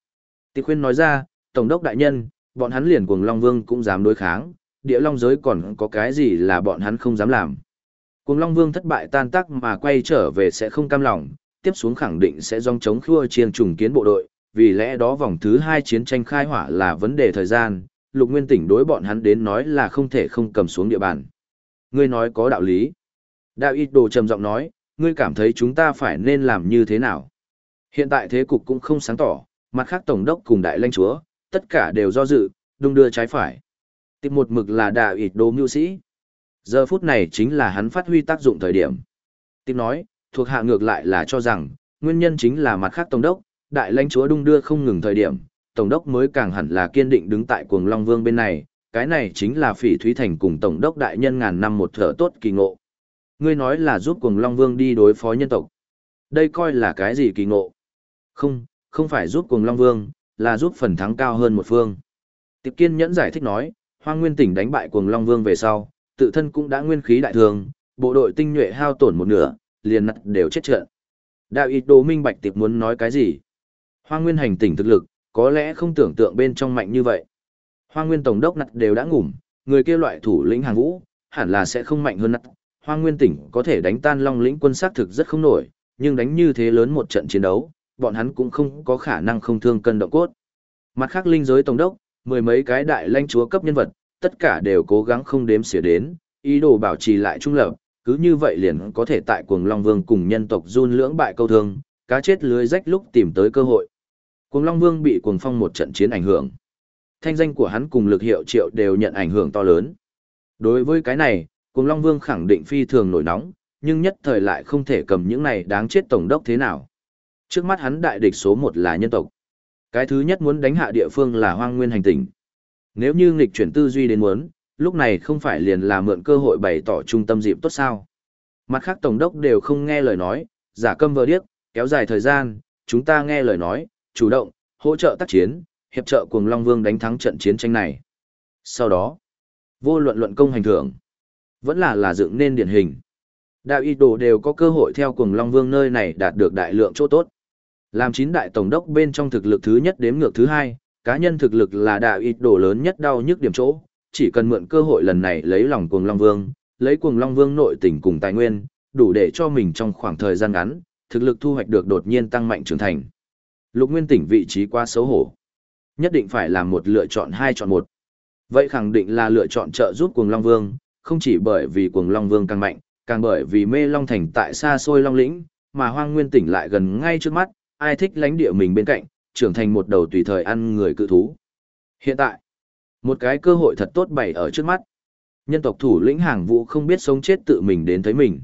Tịch khuyên nói ra, Tổng đốc đại nhân, bọn hắn liền cuồng Long Vương cũng dám đối kháng, địa long giới còn có cái gì là bọn hắn không dám làm. Cuồng Long Vương thất bại tan tác mà quay trở về sẽ không cam lòng, tiếp xuống khẳng định sẽ dòng chống khua chiên trùng kiến bộ đội, vì lẽ đó vòng thứ hai chiến tranh khai hỏa là vấn đề thời gian, lục nguyên tỉnh đối bọn hắn đến nói là không thể không cầm xuống địa bàn. Ngươi nói có đạo lý. Đạo ít đồ trầm giọng nói, ngươi cảm thấy chúng ta phải nên làm như thế nào? Hiện tại thế cục cũng không sáng tỏ, mặt khác tổng đốc cùng đại lãnh chúa, tất cả đều do dự, đung đưa trái phải. Tiếp một mực là đạo ịt đồ mưu sĩ. Giờ phút này chính là hắn phát huy tác dụng thời điểm. Tiếp nói, thuộc hạ ngược lại là cho rằng, nguyên nhân chính là mặt khác tổng đốc, đại lãnh chúa đung đưa không ngừng thời điểm, tổng đốc mới càng hẳn là kiên định đứng tại cuồng long vương bên này, cái này chính là phỉ thúy thành cùng tổng đốc đại nhân ngàn năm một thở tốt kỳ ngộ. Ngươi nói là giúp cuồng long vương đi đối phó nhân tộc. Đây coi là cái gì kỳ ngộ? Không, không phải giúp cuồng long vương, là giúp phần thắng cao hơn một phương. Tiệp kiên nhẫn giải thích nói, hoang nguyên tỉnh đánh bại cuồng long vương về sau, tự thân cũng đã nguyên khí đại thường, bộ đội tinh nhuệ hao tổn một nửa, liền nặng đều chết trận. Đạo ít đồ minh bạch tiệp muốn nói cái gì? Hoang nguyên hành tỉnh thực lực, có lẽ không tưởng tượng bên trong mạnh như vậy. Hoa Nguyên Tổng đốc nặng đều đã ngủm, người kia loại thủ lĩnh hàng vũ, hẳn là sẽ không mạnh hơn nặng, Hoa Nguyên tỉnh có thể đánh tan Long lĩnh quân sát thực rất không nổi, nhưng đánh như thế lớn một trận chiến đấu, bọn hắn cũng không có khả năng không thương cân động cốt. Mặt khác linh giới Tổng đốc, mười mấy cái đại lãnh chúa cấp nhân vật, tất cả đều cố gắng không đếm xỉa đến, ý đồ bảo trì lại trung lập, cứ như vậy liền có thể tại cuồng Long Vương cùng nhân tộc run lưỡng bại câu thương, cá chết lưới rách lúc tìm tới cơ hội. Cuồng Long Vương bị cuồng phong một trận chiến ảnh hưởng. Thanh danh của hắn cùng lực hiệu triệu đều nhận ảnh hưởng to lớn. Đối với cái này, cuồng Long Vương khẳng định phi thường nổi nóng, nhưng nhất thời lại không thể cầm những này đáng chết tổng đốc thế nào. Trước mắt hắn đại địch số một là nhân tộc. Cái thứ nhất muốn đánh hạ địa phương là hoang nguyên hành tinh. Nếu như nghịch chuyển tư duy đến muốn, lúc này không phải liền là mượn cơ hội bày tỏ trung tâm dịp tốt sao. Mặt khác tổng đốc đều không nghe lời nói, giả câm vờ điếc, kéo dài thời gian, chúng ta nghe lời nói, chủ động, hỗ trợ tác chiến, hiệp trợ cùng Long Vương đánh thắng trận chiến tranh này. Sau đó, vô luận luận công hành thưởng, vẫn là là dựng nên điển hình. Đạo y đồ đều có cơ hội theo cùng Long Vương nơi này đạt được đại lượng chỗ tốt. Làm chín đại tổng đốc bên trong thực lực thứ nhất đếm ngược thứ hai, cá nhân thực lực là đạo y đồ lớn nhất đau nhức điểm chỗ, chỉ cần mượn cơ hội lần này lấy lòng cuồng Long Vương, lấy cuồng Long Vương nội tình cùng tài nguyên, đủ để cho mình trong khoảng thời gian ngắn, thực lực thu hoạch được đột nhiên tăng mạnh trưởng thành. Lục Nguyên tỉnh vị trí quá xấu hổ. Nhất định phải làm một lựa chọn hai chọn một. Vậy khẳng định là lựa chọn trợ giúp cuồng Long Vương, không chỉ bởi vì cuồng Long Vương càng mạnh, càng bởi vì mê Long Thành tại xa xôi Long Lĩnh, mà hoang nguyên tỉnh lại gần ngay trước mắt, ai thích lánh địa mình bên cạnh, trưởng thành một đầu tùy thời ăn người cự thú. Hiện tại, một cái cơ hội thật tốt bày ở trước mắt. Nhân tộc thủ lĩnh hàng vũ không biết sống chết tự mình đến thấy mình.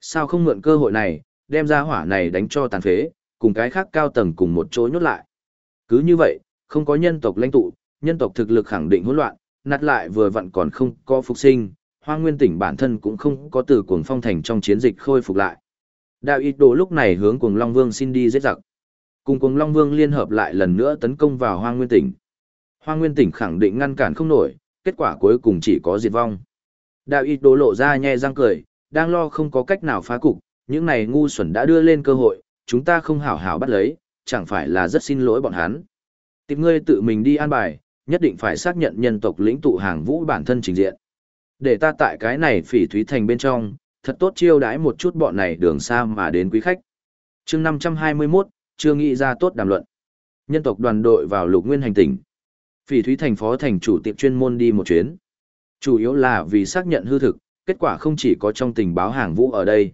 Sao không mượn cơ hội này, đem ra hỏa này đánh cho tàn phế, cùng cái khác cao tầng cùng một chỗ nhốt lại. Cứ như vậy, không có nhân tộc lãnh tụ, nhân tộc thực lực khẳng định hỗn loạn, nát lại vừa vặn còn không có phục sinh, hoang nguyên tỉnh bản thân cũng không có từ cuồng phong thành trong chiến dịch khôi phục lại. Đạo ít đồ lúc này hướng cuồng Long Vương xin đi giết giặc. Cùng cuồng Long Vương liên hợp lại lần nữa tấn công vào hoang nguyên tỉnh. Hoang nguyên tỉnh khẳng định ngăn cản không nổi, kết quả cuối cùng chỉ có diệt vong. Đạo ít đồ lộ ra nhe răng cười, đang lo không có cách nào phá cục, những này ngu xuẩn đã đưa lên cơ hội, chúng ta không hảo hảo bắt lấy, chẳng phải là rất xin lỗi bọn hắn. Tìm ngươi tự mình đi an bài, nhất định phải xác nhận nhân tộc lĩnh tụ hàng vũ bản thân trình diện. Để ta tại cái này phỉ thúy thành bên trong, thật tốt chiêu đãi một chút bọn này đường xa mà đến quý khách. chương 521, chưa nghĩ ra tốt đàm luận. Nhân tộc đoàn đội vào lục nguyên hành tỉnh. Phỉ thúy thành phó thành chủ tiệm chuyên môn đi một chuyến. Chủ yếu là vì xác nhận hư thực, kết quả không chỉ có trong tình báo hàng vũ ở đây.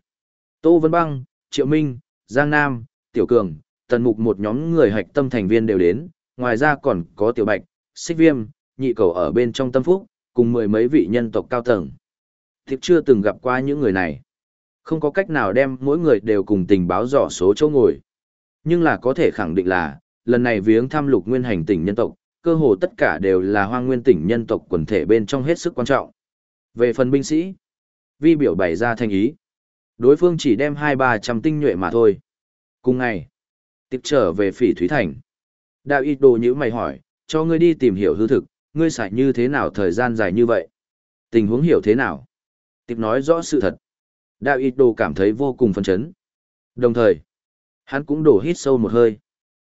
Tô Vân Băng, Triệu Minh, Giang Nam, Tiểu Cường, Tần Mục một nhóm người hạch tâm thành viên đều đến, ngoài ra còn có Tiểu Bạch, Xích Viêm, nhị cầu ở bên trong tâm phúc, cùng mười mấy vị nhân tộc cao tầng. Thiệp chưa từng gặp qua những người này. Không có cách nào đem mỗi người đều cùng tình báo dò số chỗ ngồi. Nhưng là có thể khẳng định là, lần này viếng thăm lục nguyên hành tỉnh nhân tộc, cơ hồ tất cả đều là hoang nguyên tỉnh nhân tộc quần thể bên trong hết sức quan trọng. Về phần binh sĩ, vi biểu bày ra thành ý. Đối phương chỉ đem hai ba trăm tinh nhuệ mà thôi. Cùng ngày, tiếp trở về phỉ Thúy Thành. Đạo y đồ như mày hỏi, cho ngươi đi tìm hiểu hư thực, ngươi xài như thế nào thời gian dài như vậy? Tình huống hiểu thế nào? Tiếp nói rõ sự thật. Đạo ít đồ cảm thấy vô cùng phấn chấn. Đồng thời, hắn cũng đổ hít sâu một hơi.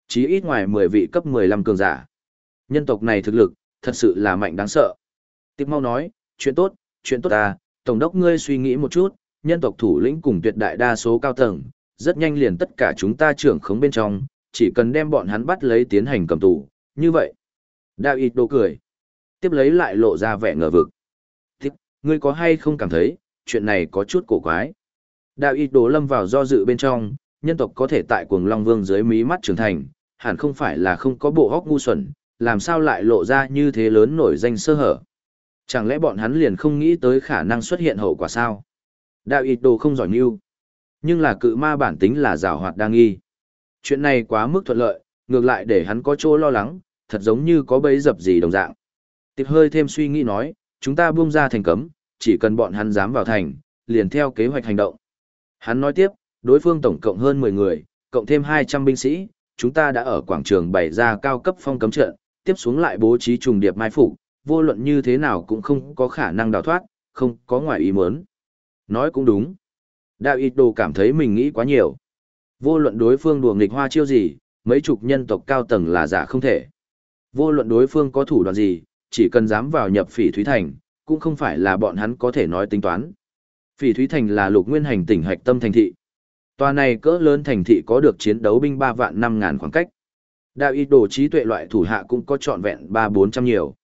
Chí ít ngoài mười vị cấp mười lăm cường giả. Nhân tộc này thực lực, thật sự là mạnh đáng sợ. Tiếp mau nói, chuyện tốt, chuyện tốt à, tổng đốc ngươi suy nghĩ một chút, nhân tộc thủ lĩnh cùng tuyệt đại đa số cao tầng, rất nhanh liền tất cả chúng ta trưởng khống bên trong, chỉ cần đem bọn hắn bắt lấy tiến hành cầm tù, như vậy. Đạo ít đồ cười. Tiếp lấy lại lộ ra vẻ ngờ vực. Tiếp, ngươi có hay không cảm thấy, chuyện này có chút cổ quái. Đạo y đổ lâm vào do dự bên trong, nhân tộc có thể tại cuồng Long Vương dưới mí mắt trưởng thành, hẳn không phải là không có bộ hóc ngu xuẩn, làm sao lại lộ ra như thế lớn nổi danh sơ hở. Chẳng lẽ bọn hắn liền không nghĩ tới khả năng xuất hiện hậu quả sao? Đạo y đồ không giỏi mưu. Nhưng là cự ma bản tính là rào hoạt đang nghi. Chuyện này quá mức thuận lợi, ngược lại để hắn có chỗ lo lắng, thật giống như có bấy dập gì đồng dạng. Tiệp hơi thêm suy nghĩ nói, chúng ta buông ra thành cấm, chỉ cần bọn hắn dám vào thành, liền theo kế hoạch hành động. Hắn nói tiếp, đối phương tổng cộng hơn 10 người, cộng thêm 200 binh sĩ, chúng ta đã ở quảng trường bày ra cao cấp phong cấm trận, tiếp xuống lại bố trí trùng điệp mai phục, vô luận như thế nào cũng không có khả năng đào thoát, không có ngoài ý muốn. Nói cũng đúng. Đạo ít đồ cảm thấy mình nghĩ quá nhiều. Vô luận đối phương đùa nghịch hoa chiêu gì, mấy chục nhân tộc cao tầng là giả không thể. Vô luận đối phương có thủ đoạn gì, chỉ cần dám vào nhập phỉ Thúy Thành, cũng không phải là bọn hắn có thể nói tính toán. Phỉ Thúy Thành là lục nguyên hành tỉnh hạch tâm thành thị. Tòa này cỡ lớn thành thị có được chiến đấu binh 3 vạn 5 ngàn khoảng cách. Đạo y đồ trí tuệ loại thủ hạ cũng có trọn vẹn 3-400 nhiều.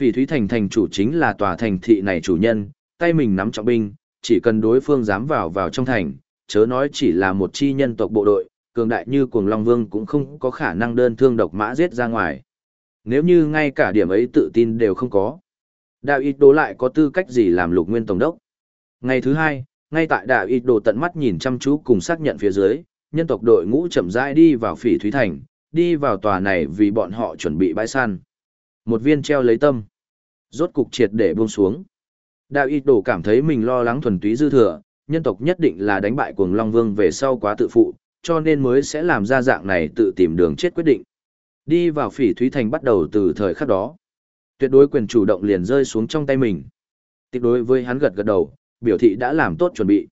Phỉ Thúy Thành thành chủ chính là tòa thành thị này chủ nhân, tay mình nắm trọng binh, chỉ cần đối phương dám vào vào trong thành, chớ nói chỉ là một chi nhân tộc bộ đội, cường đại như cuồng Long Vương cũng không có khả năng đơn thương độc mã giết ra ngoài. Nếu như ngay cả điểm ấy tự tin đều không có, đạo ít đồ lại có tư cách gì làm lục nguyên tổng đốc. Ngày thứ hai, ngay tại đạo ít đồ tận mắt nhìn chăm chú cùng xác nhận phía dưới, nhân tộc đội ngũ chậm rãi đi vào phỉ thúy thành, đi vào tòa này vì bọn họ chuẩn bị bãi săn. Một viên treo lấy tâm, rốt cục triệt để buông xuống. Đạo ít đồ cảm thấy mình lo lắng thuần túy dư thừa, nhân tộc nhất định là đánh bại cuồng Long Vương về sau quá tự phụ, cho nên mới sẽ làm ra dạng này tự tìm đường chết quyết định. Đi vào phỉ thúy thành bắt đầu từ thời khắc đó. Tuyệt đối quyền chủ động liền rơi xuống trong tay mình. Tuyệt đối với hắn gật gật đầu, biểu thị đã làm tốt chuẩn bị.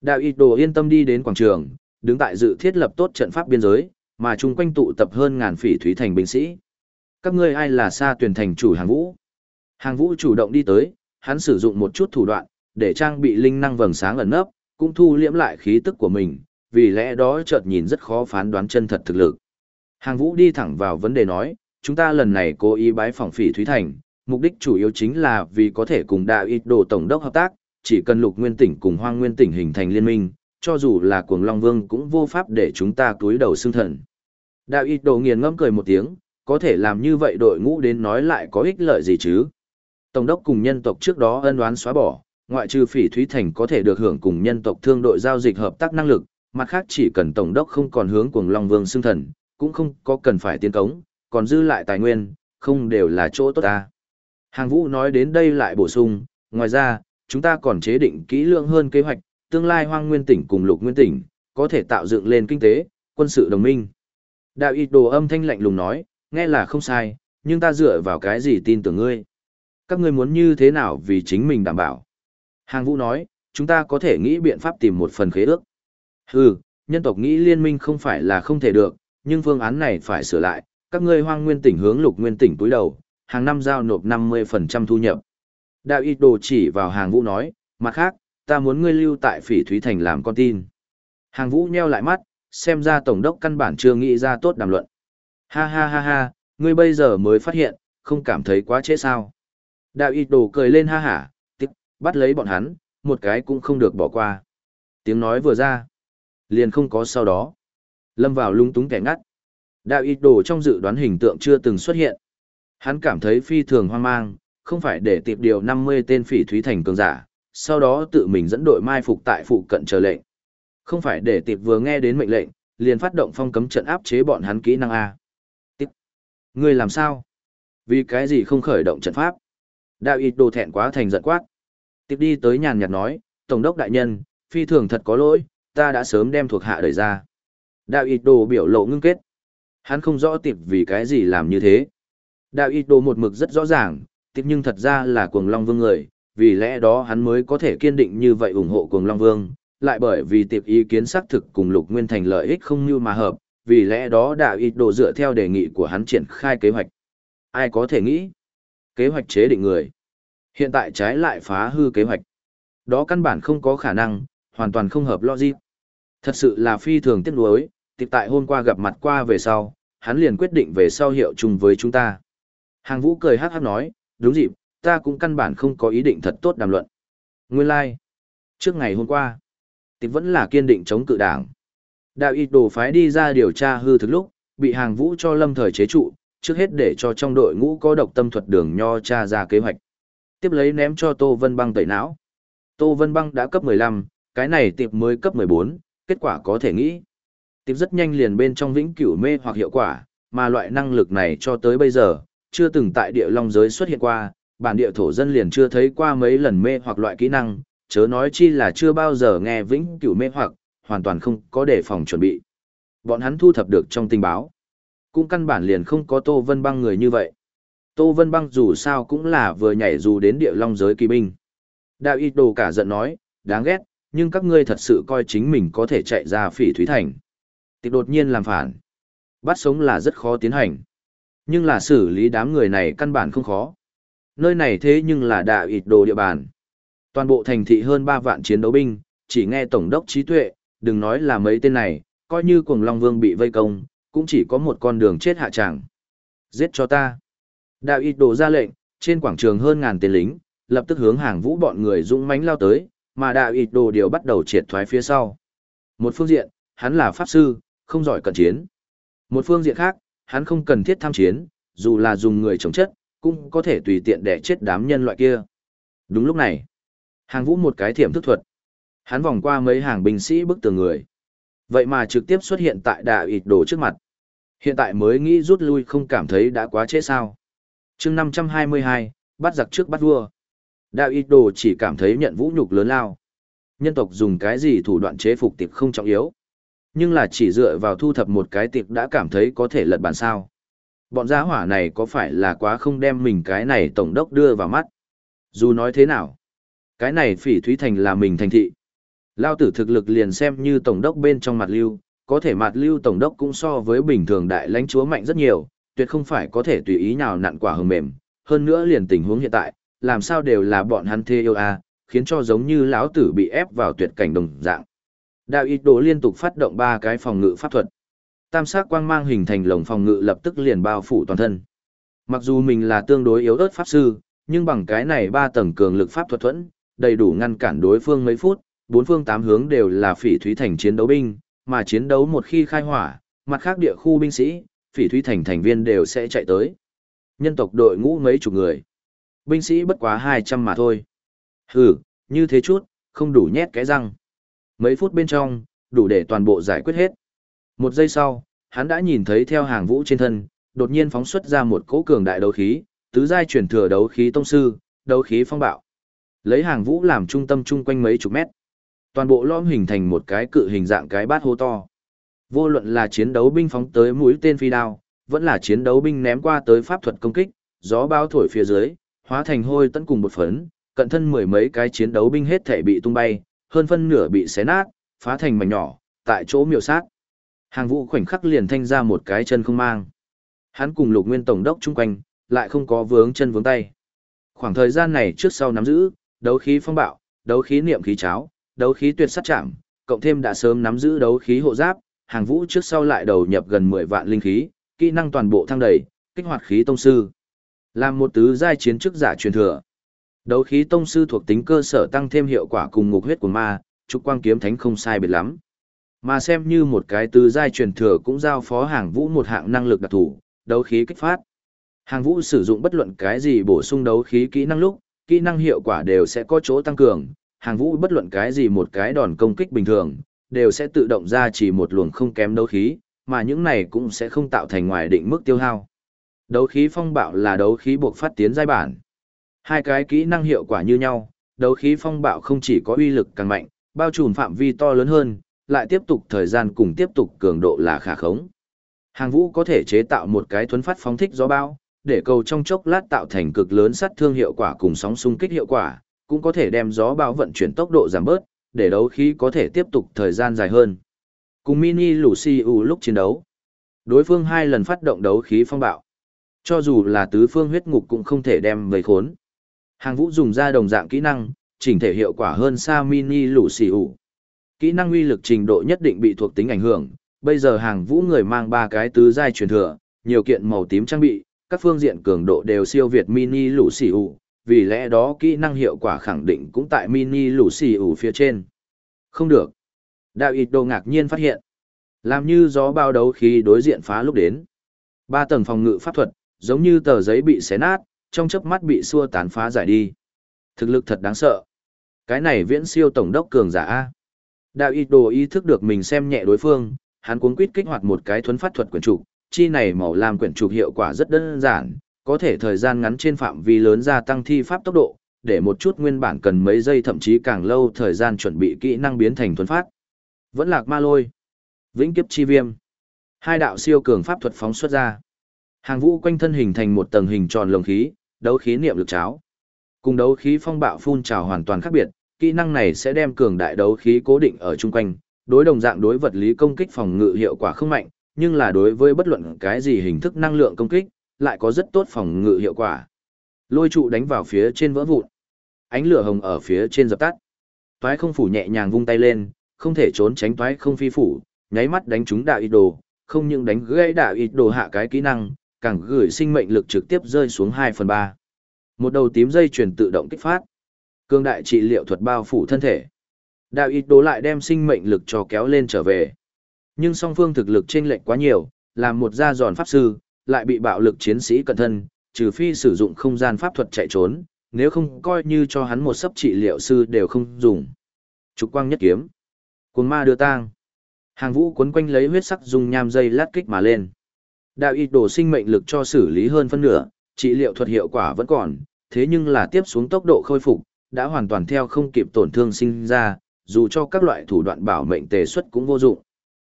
Đạo ít đồ yên tâm đi đến quảng trường, đứng tại dự thiết lập tốt trận pháp biên giới, mà chung quanh tụ tập hơn ngàn phỉ thúy thành binh sĩ. Các ngươi ai là xa tuyển thành chủ hàng vũ? Hàng vũ chủ động đi tới, hắn sử dụng một chút thủ đoạn, để trang bị linh năng vầng sáng ẩn nấp, cũng thu liễm lại khí tức của mình, vì lẽ đó chợt nhìn rất khó phán đoán chân thật thực lực. Hàng vũ đi thẳng vào vấn đề nói, chúng ta lần này cố ý bái phỏng phỉ Thúy Thành, mục đích chủ yếu chính là vì có thể cùng đạo ít đồ tổng đốc hợp tác, chỉ cần lục nguyên tỉnh cùng hoang nguyên tỉnh hình thành liên minh, cho dù là cuồng Long Vương cũng vô pháp để chúng ta túi đầu xương thần. Đạo ít đồ nghiền ngẫm cười một tiếng, có thể làm như vậy đội ngũ đến nói lại có ích lợi gì chứ. Tổng đốc cùng nhân tộc trước đó ân oán xóa bỏ, ngoại trừ phỉ Thúy Thành có thể được hưởng cùng nhân tộc thương đội giao dịch hợp tác năng lực, mặt khác chỉ cần tổng đốc không còn hướng cuồng Long Vương xương thần, cũng không có cần phải tiến cống, còn dư lại tài nguyên, không đều là chỗ tốt ta. Hàng vũ nói đến đây lại bổ sung, ngoài ra, chúng ta còn chế định kỹ lưỡng hơn kế hoạch, tương lai hoang nguyên tỉnh cùng lục nguyên tỉnh, có thể tạo dựng lên kinh tế, quân sự đồng minh. Đạo ít đồ âm thanh lạnh lùng nói, nghe là không sai, nhưng ta dựa vào cái gì tin tưởng ngươi. Các ngươi muốn như thế nào vì chính mình đảm bảo. Hàng vũ nói, chúng ta có thể nghĩ biện pháp tìm một phần khế ước. Hừ, nhân tộc nghĩ liên minh không phải là không thể được, nhưng phương án này phải sửa lại, các ngươi hoang nguyên tỉnh hướng lục nguyên tỉnh túi đầu, hàng năm giao nộp 50% thu nhập. Đạo ít đồ chỉ vào hàng vũ nói, mặt khác, ta muốn ngươi lưu tại phỉ thúy thành làm con tin. Hàng vũ nheo lại mắt, xem ra tổng đốc căn bản chưa nghĩ ra tốt đàm luận. Ha ha ha ha, ngươi bây giờ mới phát hiện, không cảm thấy quá trễ sao. Đạo ít đồ cười lên ha hả, tích, bắt lấy bọn hắn, một cái cũng không được bỏ qua. Tiếng nói vừa ra, liền không có sau đó. Lâm vào lung túng kẻ ngắt. Đạo ít đồ trong dự đoán hình tượng chưa từng xuất hiện. Hắn cảm thấy phi thường hoang mang, không phải để tiệp điều 50 tên phỉ thúy thành cường giả, sau đó tự mình dẫn đội mai phục tại phụ cận chờ lệnh. Không phải để tiệp vừa nghe đến mệnh lệnh, liền phát động phong cấm trận áp chế bọn hắn kỹ năng A. Tiếp. Ngươi làm sao? Vì cái gì không khởi động trận pháp? Đạo ít đồ thẹn quá thành giận quát. Tiếp đi tới nhàn nhạt nói, Tổng đốc đại nhân, phi thường thật có lỗi, ta đã sớm đem thuộc hạ đẩy ra. Đạo ít đồ biểu lộ ngưng kết. Hắn không rõ tiệp vì cái gì làm như thế. Đạo ít đồ một mực rất rõ ràng, tiệp nhưng thật ra là cuồng long vương người, vì lẽ đó hắn mới có thể kiên định như vậy ủng hộ cuồng long vương, lại bởi vì tiệp ý kiến xác thực cùng lục nguyên thành lợi ích không như mà hợp, vì lẽ đó đạo ít đồ dựa theo đề nghị của hắn triển khai kế hoạch. Ai có thể nghĩ? Kế hoạch chế định người. Hiện tại trái lại phá hư kế hoạch. Đó căn bản không có khả năng, hoàn toàn không hợp logic. Thật sự là phi thường tiếc nuối, tiệp tại hôm qua gặp mặt qua về sau, hắn liền quyết định về sau hiệu chung với chúng ta. Hàng vũ cười hát hát nói, đúng dịp, ta cũng căn bản không có ý định thật tốt đàm luận. Nguyên lai, like. trước ngày hôm qua, tiệp vẫn là kiên định chống cự đảng. Đạo ít đồ phái đi ra điều tra hư thực lúc, bị hàng vũ cho lâm thời chế trụ, trước hết để cho trong đội ngũ có độc tâm thuật đường nho tra ra kế hoạch. Tiếp lấy ném cho Tô Vân Băng tẩy não. Tô Vân Băng đã cấp 15, cái này tiệp mới cấp 14, kết quả có thể nghĩ. Tiếp rất nhanh liền bên trong vĩnh cửu mê hoặc hiệu quả, mà loại năng lực này cho tới bây giờ, chưa từng tại địa long giới xuất hiện qua, bản địa thổ dân liền chưa thấy qua mấy lần mê hoặc loại kỹ năng, chớ nói chi là chưa bao giờ nghe vĩnh cửu mê hoặc, hoàn toàn không có đề phòng chuẩn bị. Bọn hắn thu thập được trong tình báo. Cũng căn bản liền không có Tô Vân Băng người như vậy. Tô Vân Băng dù sao cũng là vừa nhảy dù đến địa long giới kỳ binh. Đạo y đồ cả giận nói, đáng ghét, nhưng các ngươi thật sự coi chính mình có thể chạy ra phỉ thúy thành. Tiệp đột nhiên làm phản. Bắt sống là rất khó tiến hành. Nhưng là xử lý đám người này căn bản không khó. Nơi này thế nhưng là đạo ít đồ địa bàn. Toàn bộ thành thị hơn 3 vạn chiến đấu binh, chỉ nghe tổng đốc trí tuệ, đừng nói là mấy tên này, coi như cuồng Long Vương bị vây công, cũng chỉ có một con đường chết hạ tràng. Giết cho ta. Đạo ít đồ ra lệnh, trên quảng trường hơn ngàn tên lính, lập tức hướng hàng vũ bọn người dũng mãnh lao tới, mà đạo ít đồ điều bắt đầu triệt thoái phía sau. Một phương diện, hắn là pháp sư, không giỏi cận chiến. Một phương diện khác, hắn không cần thiết tham chiến, dù là dùng người chống chất, cũng có thể tùy tiện để chết đám nhân loại kia. Đúng lúc này, hàng vũ một cái thiểm thức thuật. Hắn vòng qua mấy hàng binh sĩ bức tường người. Vậy mà trực tiếp xuất hiện tại đạo ịt đồ trước mặt. Hiện tại mới nghĩ rút lui không cảm thấy đã quá trễ sao. chương 522, bắt giặc trước bắt vua. Đạo ít đồ chỉ cảm thấy nhận vũ nhục lớn lao. Nhân tộc dùng cái gì thủ đoạn chế phục tiệp không trọng yếu. Nhưng là chỉ dựa vào thu thập một cái tiệp đã cảm thấy có thể lật bàn sao. Bọn gia hỏa này có phải là quá không đem mình cái này tổng đốc đưa vào mắt? Dù nói thế nào, cái này phỉ thúy thành là mình thành thị. Lao tử thực lực liền xem như tổng đốc bên trong mặt lưu, có thể mặt lưu tổng đốc cũng so với bình thường đại lãnh chúa mạnh rất nhiều, tuyệt không phải có thể tùy ý nào nặn quả hừng mềm. Hơn nữa liền tình huống hiện tại, làm sao đều là bọn hắn thê yêu a, khiến cho giống như lão tử bị ép vào tuyệt cảnh đồng dạng. Đạo ít đồ liên tục phát động ba cái phòng ngự pháp thuật. Tam sắc quang mang hình thành lồng phòng ngự lập tức liền bao phủ toàn thân. Mặc dù mình là tương đối yếu ớt pháp sư, nhưng bằng cái này ba tầng cường lực pháp thuật thuẫn, đầy đủ ngăn cản đối phương mấy phút, bốn phương tám hướng đều là phỉ thúy thành chiến đấu binh, mà chiến đấu một khi khai hỏa, mặt khác địa khu binh sĩ, phỉ thúy thành thành viên đều sẽ chạy tới. Nhân tộc đội ngũ mấy chục người. Binh sĩ bất quá 200 mà thôi. Hừ, như thế chút, không đủ nhét cái răng. Mấy phút bên trong, đủ để toàn bộ giải quyết hết. Một giây sau, hắn đã nhìn thấy theo hàng vũ trên thân, đột nhiên phóng xuất ra một cỗ cường đại đấu khí, tứ giai chuyển thừa đấu khí tông sư, đấu khí phong bạo. Lấy hàng vũ làm trung tâm chung quanh mấy chục mét. Toàn bộ lõm hình thành một cái cự hình dạng cái bát hô to. Vô luận là chiến đấu binh phóng tới mũi tên phi đao, vẫn là chiến đấu binh ném qua tới pháp thuật công kích, gió bao thổi phía dưới, hóa thành hôi tận cùng một phấn, cận thân mười mấy cái chiến đấu binh hết thể bị tung bay, hơn phân nửa bị xé nát, phá thành mảnh nhỏ, tại chỗ miểu sát. Hàng vũ khoảnh khắc liền thanh ra một cái chân không mang. Hắn cùng lục nguyên tổng đốc chung quanh, lại không có vướng chân vướng tay. Khoảng thời gian này trước sau nắm giữ, đấu khí phong bạo, đấu khí niệm khí cháo, đấu khí tuyệt sát chạm, cộng thêm đã sớm nắm giữ đấu khí hộ giáp, hàng vũ trước sau lại đầu nhập gần 10 vạn linh khí, kỹ năng toàn bộ thăng đầy, kích hoạt khí tông sư. Làm một tứ giai chiến chức giả truyền thừa. Đấu khí tông sư thuộc tính cơ sở tăng thêm hiệu quả cùng ngục huyết của ma, trục quang kiếm thánh không sai biệt lắm. Mà xem như một cái tứ giai truyền thừa cũng giao phó hàng vũ một hạng năng lực đặc thù, đấu khí kích phát. Hàng vũ sử dụng bất luận cái gì bổ sung đấu khí kỹ năng lúc, kỹ năng hiệu quả đều sẽ có chỗ tăng cường, hàng vũ bất luận cái gì một cái đòn công kích bình thường, đều sẽ tự động ra chỉ một luồng không kém đấu khí, mà những này cũng sẽ không tạo thành ngoài định mức tiêu hao. Đấu khí phong bạo là đấu khí buộc phát tiến giai bản. Hai cái kỹ năng hiệu quả như nhau, đấu khí phong bạo không chỉ có uy lực càng mạnh, bao trùm phạm vi to lớn hơn, lại tiếp tục thời gian cùng tiếp tục cường độ là khả khống. Hàng vũ có thể chế tạo một cái thuấn phát phóng thích gió bao, để cầu trong chốc lát tạo thành cực lớn sát thương hiệu quả cùng sóng xung kích hiệu quả, cũng có thể đem gió bao vận chuyển tốc độ giảm bớt, để đấu khí có thể tiếp tục thời gian dài hơn. Cùng mini Luciu lúc chiến đấu, đối phương hai lần phát động đấu khí phong bạo. Cho dù là tứ phương huyết ngục cũng không thể đem vây khốn. Hàng vũ dùng ra đồng dạng kỹ năng, chỉnh thể hiệu quả hơn xa mini lũ xì ủ. Kỹ năng uy lực trình độ nhất định bị thuộc tính ảnh hưởng, bây giờ hàng vũ người mang ba cái tứ giai truyền thừa, nhiều kiện màu tím trang bị, các phương diện cường độ đều siêu việt mini lũ xì ủ, vì lẽ đó kỹ năng hiệu quả khẳng định cũng tại mini lũ xì ủ phía trên. Không được. Đạo ịt đồ ngạc nhiên phát hiện. Làm như gió bao đấu khi đối diện phá lúc đến. Ba tầng phòng ngự pháp thuật, giống như tờ giấy bị xé nát, trong chớp mắt bị xua tán phá giải đi. Thực lực thật đáng sợ. Cái này viễn siêu tổng đốc cường giả A. Đạo y đồ ý thức được mình xem nhẹ đối phương, hắn cuốn quýt kích hoạt một cái thuấn phát thuật quyển trục, chi này màu làm quyển trục hiệu quả rất đơn giản, có thể thời gian ngắn trên phạm vi lớn gia tăng thi pháp tốc độ, để một chút nguyên bản cần mấy giây thậm chí càng lâu thời gian chuẩn bị kỹ năng biến thành thuấn phát. Vẫn lạc ma lôi, vĩnh kiếp chi viêm. Hai đạo siêu cường pháp thuật phóng xuất ra. Hàng vũ quanh thân hình thành một tầng hình tròn lồng khí, đấu khí niệm lực cháo. Cùng đấu khí phong bạo phun trào hoàn toàn khác biệt, kỹ năng này sẽ đem cường đại đấu khí cố định ở chung quanh, đối đồng dạng đối vật lý công kích phòng ngự hiệu quả không mạnh, nhưng là đối với bất luận cái gì hình thức năng lượng công kích, lại có rất tốt phòng ngự hiệu quả. Lôi trụ đánh vào phía trên vỡ vụn. Ánh lửa hồng ở phía trên dập tắt. Toái không phủ nhẹ nhàng vung tay lên, không thể trốn tránh toái không phi phủ, nháy mắt đánh trúng đạo ít đồ, không những đánh gãy đạo ít đồ hạ cái kỹ năng, càng gửi sinh mệnh lực trực tiếp rơi xuống 2 phần 3. Một đầu tím dây chuyển tự động kích phát. Cương đại trị liệu thuật bao phủ thân thể. Đạo ít đố lại đem sinh mệnh lực cho kéo lên trở về. Nhưng song phương thực lực chênh lệch quá nhiều, làm một gia giòn pháp sư, lại bị bạo lực chiến sĩ cận thân, trừ phi sử dụng không gian pháp thuật chạy trốn, nếu không coi như cho hắn một sấp trị liệu sư đều không dùng. Trục quang nhất kiếm. Cuồng ma đưa tang. Hàng vũ cuốn quanh lấy huyết sắc dùng nham dây lát kích mà lên. Đạo y đổ sinh mệnh lực cho xử lý hơn phân nửa, trị liệu thuật hiệu quả vẫn còn, thế nhưng là tiếp xuống tốc độ khôi phục, đã hoàn toàn theo không kịp tổn thương sinh ra, dù cho các loại thủ đoạn bảo mệnh tề xuất cũng vô dụng.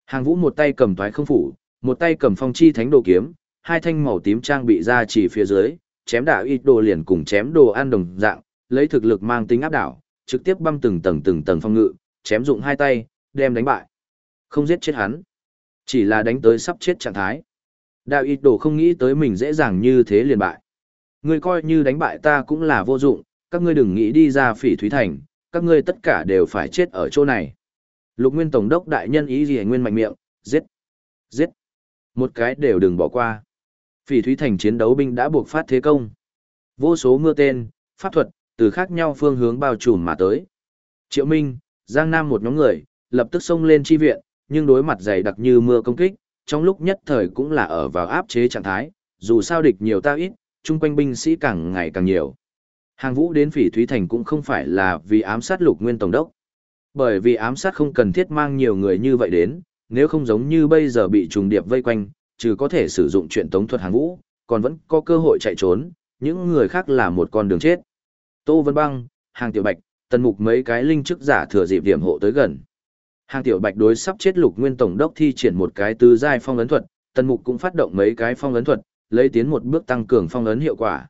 Hàng vũ một tay cầm toái không phủ, một tay cầm phong chi thánh đồ kiếm, hai thanh màu tím trang bị ra chỉ phía dưới, chém đạo y đồ liền cùng chém đồ ăn đồng dạng, lấy thực lực mang tính áp đảo, trực tiếp băm từng tầng từng tầng phong ngự, chém dụng hai tay, đem đánh bại. Không giết chết hắn, chỉ là đánh tới sắp chết trạng thái. Đạo ít đồ không nghĩ tới mình dễ dàng như thế liền bại. Ngươi coi như đánh bại ta cũng là vô dụng, các ngươi đừng nghĩ đi ra phỉ thúy thành, các ngươi tất cả đều phải chết ở chỗ này. Lục Nguyên Tổng đốc đại nhân ý gì nguyên mạnh miệng, giết, giết, một cái đều đừng bỏ qua. Phỉ thúy thành chiến đấu binh đã buộc phát thế công. Vô số mưa tên, pháp thuật, từ khác nhau phương hướng bao trùm mà tới. Triệu Minh, Giang Nam một nhóm người, lập tức xông lên chi viện, nhưng đối mặt dày đặc như mưa công kích, trong lúc nhất thời cũng là ở vào áp chế trạng thái, dù sao địch nhiều ta ít, chung quanh binh sĩ càng ngày càng nhiều. Hàng vũ đến phỉ Thúy Thành cũng không phải là vì ám sát lục nguyên tổng đốc. Bởi vì ám sát không cần thiết mang nhiều người như vậy đến, nếu không giống như bây giờ bị trùng điệp vây quanh, trừ có thể sử dụng chuyện tống thuật hàng vũ, còn vẫn có cơ hội chạy trốn, những người khác là một con đường chết. Tô Vân Băng, Hàng Tiểu Bạch, Tần Mục mấy cái linh chức giả thừa dịp điểm hộ tới gần. Hàng Tiểu Bạch đối sắp chết lục nguyên tổng đốc thi triển một cái tứ giai phong ấn thuật, Tần Mục cũng phát động mấy cái phong ấn thuật, lấy tiến một bước tăng cường phong ấn hiệu quả.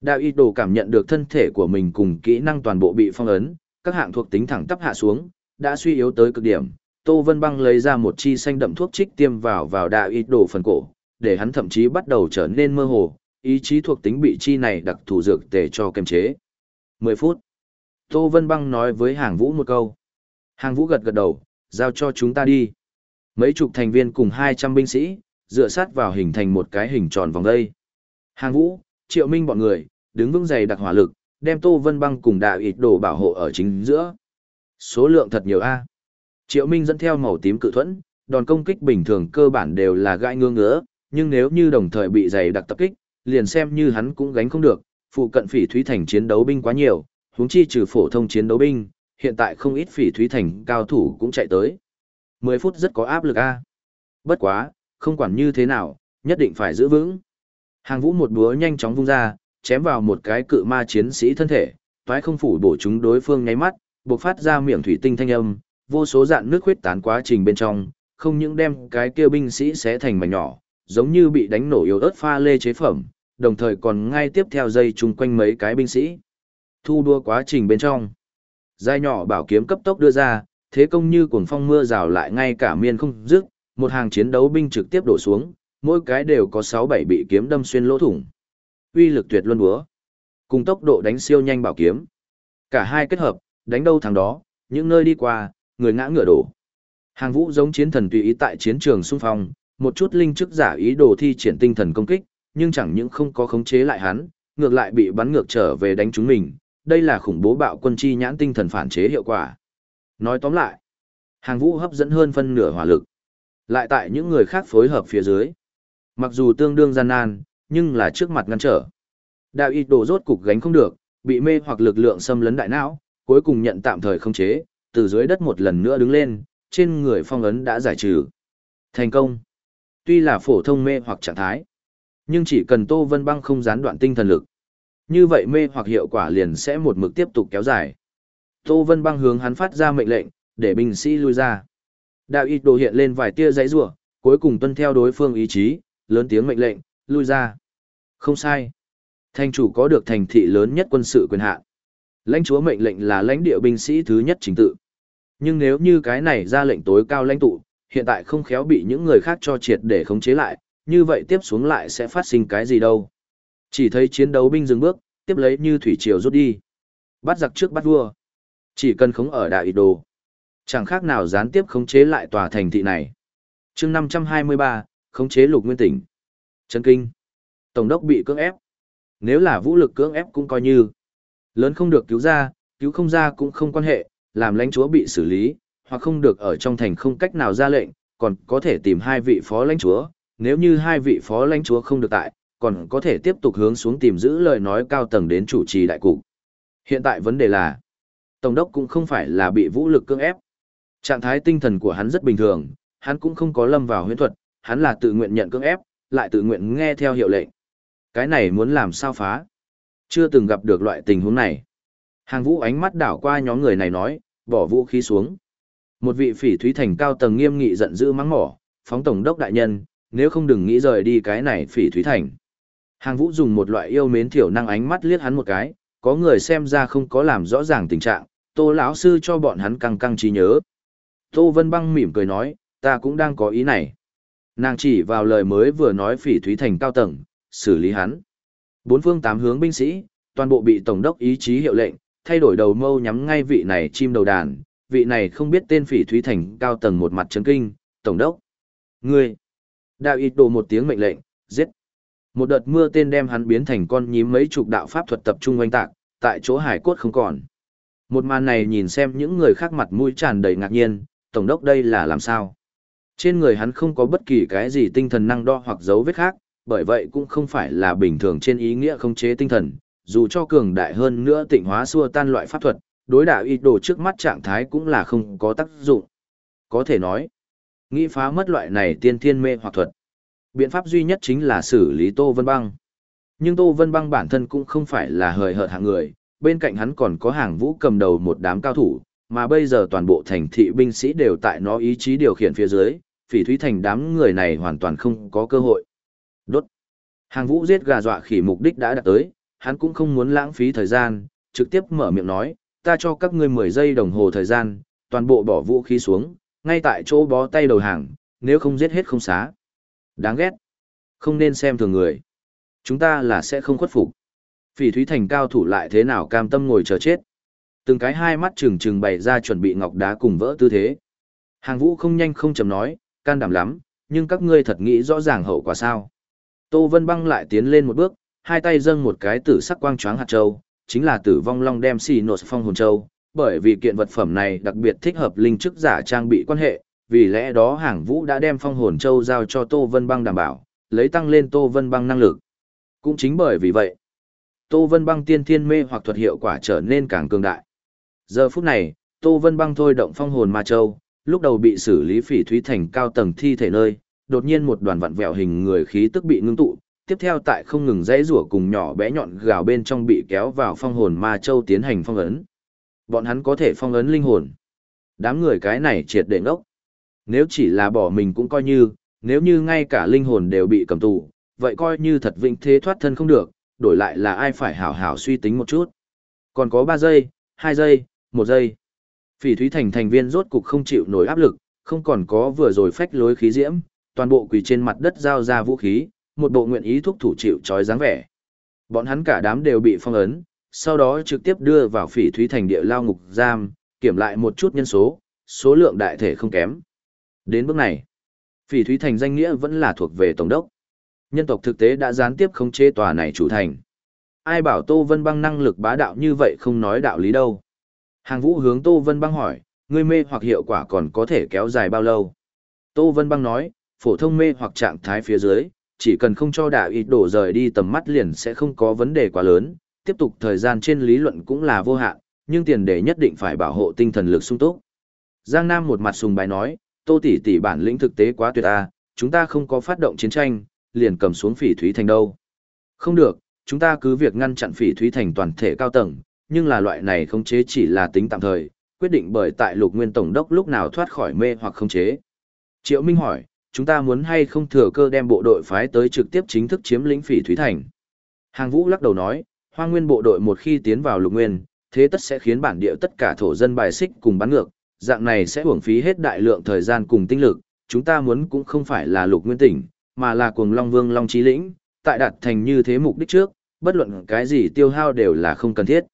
Đạo y đồ cảm nhận được thân thể của mình cùng kỹ năng toàn bộ bị phong ấn, các hạng thuộc tính thẳng tắp hạ xuống, đã suy yếu tới cực điểm. Tô Vân Băng lấy ra một chi xanh đậm thuốc trích tiêm vào vào đạo y đồ phần cổ, để hắn thậm chí bắt đầu trở nên mơ hồ, ý chí thuộc tính bị chi này đặc thủ dược tề cho kiềm chế. 10 phút. Tô Vân Băng nói với Hàng Vũ một câu. Hàng Vũ gật gật đầu, giao cho chúng ta đi. Mấy chục thành viên cùng 200 binh sĩ, dựa sát vào hình thành một cái hình tròn vòng đây. Hàng Vũ, Triệu Minh bọn người, đứng vững dày đặc hỏa lực, đem Tô Vân Băng cùng đạo ịt đổ bảo hộ ở chính giữa. Số lượng thật nhiều A. Triệu Minh dẫn theo màu tím cự thuẫn, đòn công kích bình thường cơ bản đều là gãi ngưỡng ngứa, nhưng nếu như đồng thời bị dày đặc tập kích, liền xem như hắn cũng gánh không được, phụ cận phỉ thúy thành chiến đấu binh quá nhiều, huống chi trừ phổ thông chiến đấu binh, hiện tại không ít phỉ thúy thành cao thủ cũng chạy tới. 10 phút rất có áp lực a. Bất quá, không quản như thế nào, nhất định phải giữ vững. Hàng vũ một búa nhanh chóng vung ra, chém vào một cái cự ma chiến sĩ thân thể, toái không phủ bổ chúng đối phương nháy mắt, bộc phát ra miệng thủy tinh thanh âm, vô số dạn nước huyết tán quá trình bên trong, không những đem cái kia binh sĩ xé thành mảnh nhỏ, giống như bị đánh nổ yếu ớt pha lê chế phẩm, đồng thời còn ngay tiếp theo dây chung quanh mấy cái binh sĩ. Thu đua quá trình bên trong. Giai nhỏ bảo kiếm cấp tốc đưa ra, thế công như cuồng phong mưa rào lại ngay cả miên không dứt, một hàng chiến đấu binh trực tiếp đổ xuống, mỗi cái đều có 6-7 bị kiếm đâm xuyên lỗ thủng. Uy lực tuyệt luân búa. Cùng tốc độ đánh siêu nhanh bảo kiếm. Cả hai kết hợp, đánh đâu thằng đó, những nơi đi qua, người ngã ngựa đổ. Hàng vũ giống chiến thần tùy ý tại chiến trường xung phong, một chút linh chức giả ý đồ thi triển tinh thần công kích, nhưng chẳng những không có khống chế lại hắn, ngược lại bị bắn ngược trở về đánh chúng mình. Đây là khủng bố bạo quân chi nhãn tinh thần phản chế hiệu quả. Nói tóm lại, hàng vũ hấp dẫn hơn phân nửa hỏa lực. Lại tại những người khác phối hợp phía dưới. Mặc dù tương đương gian nan, nhưng là trước mặt ngăn trở. Đạo y đổ rốt cục gánh không được, bị mê hoặc lực lượng xâm lấn đại não, cuối cùng nhận tạm thời không chế, từ dưới đất một lần nữa đứng lên, trên người phong ấn đã giải trừ. Thành công. Tuy là phổ thông mê hoặc trạng thái, nhưng chỉ cần Tô Vân Băng không gián đoạn tinh thần lực. Như vậy mê hoặc hiệu quả liền sẽ một mực tiếp tục kéo dài. Tô Vân Băng hướng hắn phát ra mệnh lệnh, để binh sĩ lui ra. Đạo y đồ hiện lên vài tia giấy rủa, cuối cùng tuân theo đối phương ý chí, lớn tiếng mệnh lệnh, lui ra. Không sai. Thành chủ có được thành thị lớn nhất quân sự quyền hạn. Lãnh chúa mệnh lệnh là lãnh địa binh sĩ thứ nhất chính tự. Nhưng nếu như cái này ra lệnh tối cao lãnh tụ, hiện tại không khéo bị những người khác cho triệt để khống chế lại, như vậy tiếp xuống lại sẽ phát sinh cái gì đâu. Chỉ thấy chiến đấu binh dừng bước, tiếp lấy như thủy triều rút đi. Bắt giặc trước bắt vua. Chỉ cần khống ở đại đồ. Chẳng khác nào gián tiếp khống chế lại tòa thành thị này. chương 523, khống chế lục nguyên tỉnh. Chân kinh. Tổng đốc bị cưỡng ép. Nếu là vũ lực cưỡng ép cũng coi như. Lớn không được cứu ra, cứu không ra cũng không quan hệ, làm lãnh chúa bị xử lý, hoặc không được ở trong thành không cách nào ra lệnh, còn có thể tìm hai vị phó lãnh chúa, nếu như hai vị phó lãnh chúa không được tại, còn có thể tiếp tục hướng xuống tìm giữ lời nói cao tầng đến chủ trì đại cục. Hiện tại vấn đề là, Tổng đốc cũng không phải là bị vũ lực cưỡng ép. Trạng thái tinh thần của hắn rất bình thường, hắn cũng không có lâm vào huyễn thuật, hắn là tự nguyện nhận cưỡng ép, lại tự nguyện nghe theo hiệu lệnh. Cái này muốn làm sao phá? Chưa từng gặp được loại tình huống này. Hàng vũ ánh mắt đảo qua nhóm người này nói, bỏ vũ khí xuống. Một vị phỉ thúy thành cao tầng nghiêm nghị giận dữ mắng mỏ, phóng tổng đốc đại nhân, nếu không đừng nghĩ rời đi cái này phỉ thúy thành. Hàng vũ dùng một loại yêu mến thiểu năng ánh mắt liếc hắn một cái, có người xem ra không có làm rõ ràng tình trạng, tô lão sư cho bọn hắn căng căng trí nhớ. Tô Vân Băng mỉm cười nói, ta cũng đang có ý này. Nàng chỉ vào lời mới vừa nói phỉ thúy thành cao tầng, xử lý hắn. Bốn phương tám hướng binh sĩ, toàn bộ bị tổng đốc ý chí hiệu lệnh, thay đổi đầu mâu nhắm ngay vị này chim đầu đàn, vị này không biết tên phỉ thúy thành cao tầng một mặt chấn kinh, tổng đốc. Ngươi! Đạo ít đồ một tiếng mệnh lệnh, giết. Một đợt mưa tên đem hắn biến thành con nhím mấy chục đạo pháp thuật tập trung oanh tạc, tại chỗ hải cốt không còn. Một màn này nhìn xem những người khác mặt mũi tràn đầy ngạc nhiên, tổng đốc đây là làm sao? Trên người hắn không có bất kỳ cái gì tinh thần năng đo hoặc dấu vết khác, bởi vậy cũng không phải là bình thường trên ý nghĩa không chế tinh thần, dù cho cường đại hơn nữa tịnh hóa xua tan loại pháp thuật, đối đạo ít đồ trước mắt trạng thái cũng là không có tác dụng. Có thể nói, nghĩ phá mất loại này tiên thiên mê hoặc thuật. Biện pháp duy nhất chính là xử lý Tô Vân Băng. Nhưng Tô Vân Băng bản thân cũng không phải là hời hợt hạng người, bên cạnh hắn còn có hàng vũ cầm đầu một đám cao thủ, mà bây giờ toàn bộ thành thị binh sĩ đều tại nó ý chí điều khiển phía dưới, phỉ thúy thành đám người này hoàn toàn không có cơ hội. Đốt. Hàng vũ giết gà dọa khỉ mục đích đã đạt tới, hắn cũng không muốn lãng phí thời gian, trực tiếp mở miệng nói, ta cho các ngươi 10 giây đồng hồ thời gian, toàn bộ bỏ vũ khí xuống, ngay tại chỗ bó tay đầu hàng, nếu không giết hết không xá. Đáng ghét. Không nên xem thường người. Chúng ta là sẽ không khuất phục. Phỉ Thúy Thành cao thủ lại thế nào cam tâm ngồi chờ chết. Từng cái hai mắt trừng trừng bày ra chuẩn bị ngọc đá cùng vỡ tư thế. Hàng vũ không nhanh không chầm nói, can đảm lắm, nhưng các ngươi thật nghĩ rõ ràng hậu quả sao. Tô Vân Băng lại tiến lên một bước, hai tay dâng một cái tử sắc quang choáng hạt châu, chính là tử vong long đem xì nột phong hồn châu, bởi vì kiện vật phẩm này đặc biệt thích hợp linh chức giả trang bị quan hệ, vì lẽ đó hàng vũ đã đem phong hồn châu giao cho Tô Vân Băng đảm bảo, lấy tăng lên Tô Vân Băng năng lực. Cũng chính bởi vì vậy, Tô Vân Băng tiên thiên mê hoặc thuật hiệu quả trở nên càng cường đại. Giờ phút này, Tô Vân Băng thôi động phong hồn ma châu, lúc đầu bị xử lý phỉ thúy thành cao tầng thi thể nơi, đột nhiên một đoàn vặn vẹo hình người khí tức bị ngưng tụ, tiếp theo tại không ngừng dãy rủa cùng nhỏ bé nhọn gào bên trong bị kéo vào phong hồn ma châu tiến hành phong ấn. Bọn hắn có thể phong ấn linh hồn. Đám người cái này triệt để ngốc. Nếu chỉ là bỏ mình cũng coi như, nếu như ngay cả linh hồn đều bị cầm tù, vậy coi như thật vĩnh thế thoát thân không được, đổi lại là ai phải hảo hảo suy tính một chút. Còn có 3 giây, 2 giây, 1 giây. Phỉ Thúy Thành thành viên rốt cục không chịu nổi áp lực, không còn có vừa rồi phách lối khí diễm, toàn bộ quỳ trên mặt đất giao ra vũ khí, một bộ nguyện ý thúc thủ chịu trói dáng vẻ. Bọn hắn cả đám đều bị phong ấn, sau đó trực tiếp đưa vào Phỉ Thúy Thành địa lao ngục giam, kiểm lại một chút nhân số, số lượng đại thể không kém. Đến bước này, Phỉ Thúy Thành danh nghĩa vẫn là thuộc về Tổng đốc. Nhân tộc thực tế đã gián tiếp khống chế tòa này chủ thành. Ai bảo Tô Vân Băng năng lực bá đạo như vậy không nói đạo lý đâu. Hàng vũ hướng Tô Vân Băng hỏi, ngươi mê hoặc hiệu quả còn có thể kéo dài bao lâu? Tô Vân Băng nói, phổ thông mê hoặc trạng thái phía dưới, chỉ cần không cho đạo ít đổ rời đi tầm mắt liền sẽ không có vấn đề quá lớn, tiếp tục thời gian trên lý luận cũng là vô hạn, nhưng tiền đề nhất định phải bảo hộ tinh thần lực sung túc. Giang Nam một mặt sùng bài nói, Tô tỷ tỷ bản lĩnh thực tế quá tuyệt à, chúng ta không có phát động chiến tranh, liền cầm xuống Phỉ Thúy Thành đâu. Không được, chúng ta cứ việc ngăn chặn Phỉ Thúy Thành toàn thể cao tầng, nhưng là loại này khống chế chỉ là tính tạm thời, quyết định bởi tại Lục Nguyên tổng đốc lúc nào thoát khỏi mê hoặc khống chế. Triệu Minh hỏi, chúng ta muốn hay không thừa cơ đem bộ đội phái tới trực tiếp chính thức chiếm lĩnh Phỉ Thúy Thành? Hàng Vũ lắc đầu nói, Hoa Nguyên bộ đội một khi tiến vào Lục Nguyên, thế tất sẽ khiến bản địa tất cả thổ dân bài xích cùng bắn ngược, dạng này sẽ uổng phí hết đại lượng thời gian cùng tinh lực, chúng ta muốn cũng không phải là Lục Nguyên tỉnh, mà là cuồng Long Vương Long trí Lĩnh, tại đạt thành như thế mục đích trước, bất luận cái gì tiêu hao đều là không cần thiết.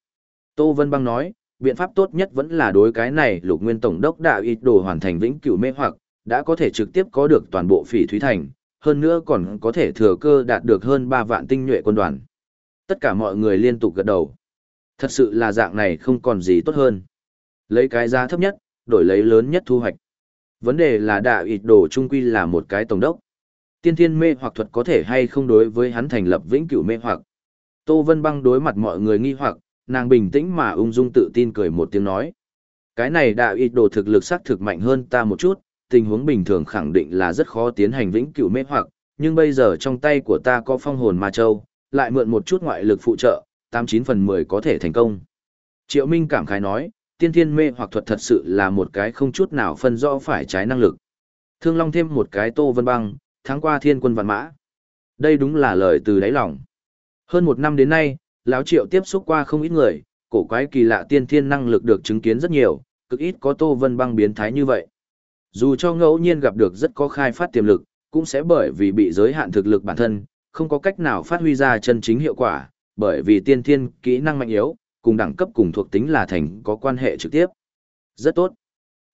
Tô Vân Băng nói, biện pháp tốt nhất vẫn là đối cái này lục nguyên tổng đốc đạo ít đồ hoàn thành vĩnh cửu mê hoặc, đã có thể trực tiếp có được toàn bộ phỉ thúy thành, hơn nữa còn có thể thừa cơ đạt được hơn 3 vạn tinh nhuệ quân đoàn. Tất cả mọi người liên tục gật đầu. Thật sự là dạng này không còn gì tốt hơn. Lấy cái giá thấp nhất, đổi lấy lớn nhất thu hoạch. Vấn đề là đạo ịt đồ trung quy là một cái tổng đốc. Tiên thiên mê hoặc thuật có thể hay không đối với hắn thành lập vĩnh cửu mê hoặc. Tô Vân Băng đối mặt mọi người nghi hoặc, nàng bình tĩnh mà ung dung tự tin cười một tiếng nói. Cái này đạo ịt đồ thực lực xác thực mạnh hơn ta một chút, tình huống bình thường khẳng định là rất khó tiến hành vĩnh cửu mê hoặc, nhưng bây giờ trong tay của ta có phong hồn ma châu, lại mượn một chút ngoại lực phụ trợ, 89 phần 10 có thể thành công. Triệu Minh cảm khái nói, tiên thiên mê hoặc thuật thật sự là một cái không chút nào phân rõ phải trái năng lực. Thương Long thêm một cái tô vân băng, tháng qua thiên quân vạn mã. Đây đúng là lời từ đáy lòng. Hơn một năm đến nay, lão Triệu tiếp xúc qua không ít người, cổ quái kỳ lạ tiên thiên năng lực được chứng kiến rất nhiều, cực ít có tô vân băng biến thái như vậy. Dù cho ngẫu nhiên gặp được rất có khai phát tiềm lực, cũng sẽ bởi vì bị giới hạn thực lực bản thân, không có cách nào phát huy ra chân chính hiệu quả, bởi vì tiên thiên kỹ năng mạnh yếu, cùng đẳng cấp cùng thuộc tính là thành có quan hệ trực tiếp. Rất tốt.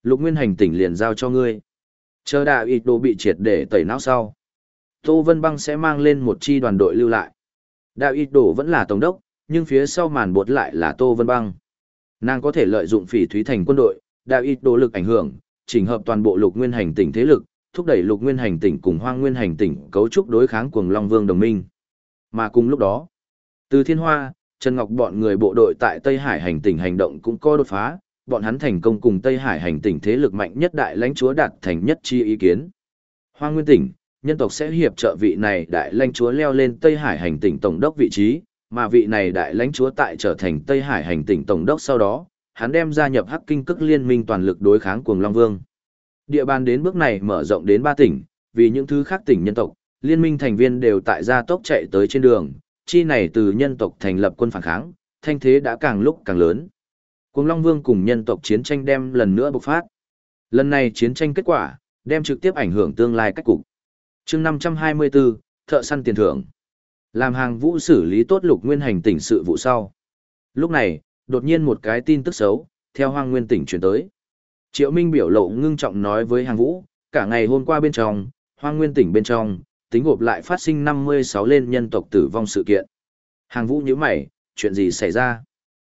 Lục Nguyên hành tỉnh liền giao cho ngươi. Chờ đạo ịt đồ bị triệt để tẩy não sau. Tô Vân Băng sẽ mang lên một chi đoàn đội lưu lại. Đạo ịt đồ vẫn là tổng đốc, nhưng phía sau màn bột lại là Tô Vân Băng. Nàng có thể lợi dụng phỉ thúy thành quân đội, đạo ịt đồ lực ảnh hưởng, chỉnh hợp toàn bộ lục nguyên hành tỉnh thế lực, thúc đẩy lục nguyên hành tỉnh cùng hoang nguyên hành tỉnh cấu trúc đối kháng cuồng long vương đồng minh. Mà cùng lúc đó, từ thiên hoa, Trần Ngọc bọn người bộ đội tại Tây Hải hành tỉnh hành động cũng có đột phá, bọn hắn thành công cùng Tây Hải hành tỉnh thế lực mạnh nhất đại lãnh chúa đạt thành nhất chi ý kiến. Hoa nguyên tỉnh, nhân tộc sẽ hiệp trợ vị này đại lãnh chúa leo lên Tây Hải hành tỉnh tổng đốc vị trí, mà vị này đại lãnh chúa tại trở thành Tây Hải hành tỉnh tổng đốc sau đó, hắn đem gia nhập Hắc Kinh Cức Liên minh toàn lực đối kháng cuồng Long Vương. Địa bàn đến bước này mở rộng đến ba tỉnh, vì những thứ khác tỉnh nhân tộc, liên minh thành viên đều tại gia tốc chạy tới trên đường, chi này từ nhân tộc thành lập quân phản kháng, thanh thế đã càng lúc càng lớn. Cuồng Long Vương cùng nhân tộc chiến tranh đem lần nữa bộc phát. Lần này chiến tranh kết quả, đem trực tiếp ảnh hưởng tương lai cách cục. chương 524, thợ săn tiền thưởng. Làm hàng vũ xử lý tốt lục nguyên hành tỉnh sự vụ sau. Lúc này, đột nhiên một cái tin tức xấu, theo hoang nguyên tỉnh chuyển tới. Triệu Minh biểu lộ ngưng trọng nói với hàng vũ, cả ngày hôm qua bên trong, hoang nguyên tỉnh bên trong, tính gộp lại phát sinh 56 lên nhân tộc tử vong sự kiện. Hàng vũ nhíu mày, chuyện gì xảy ra?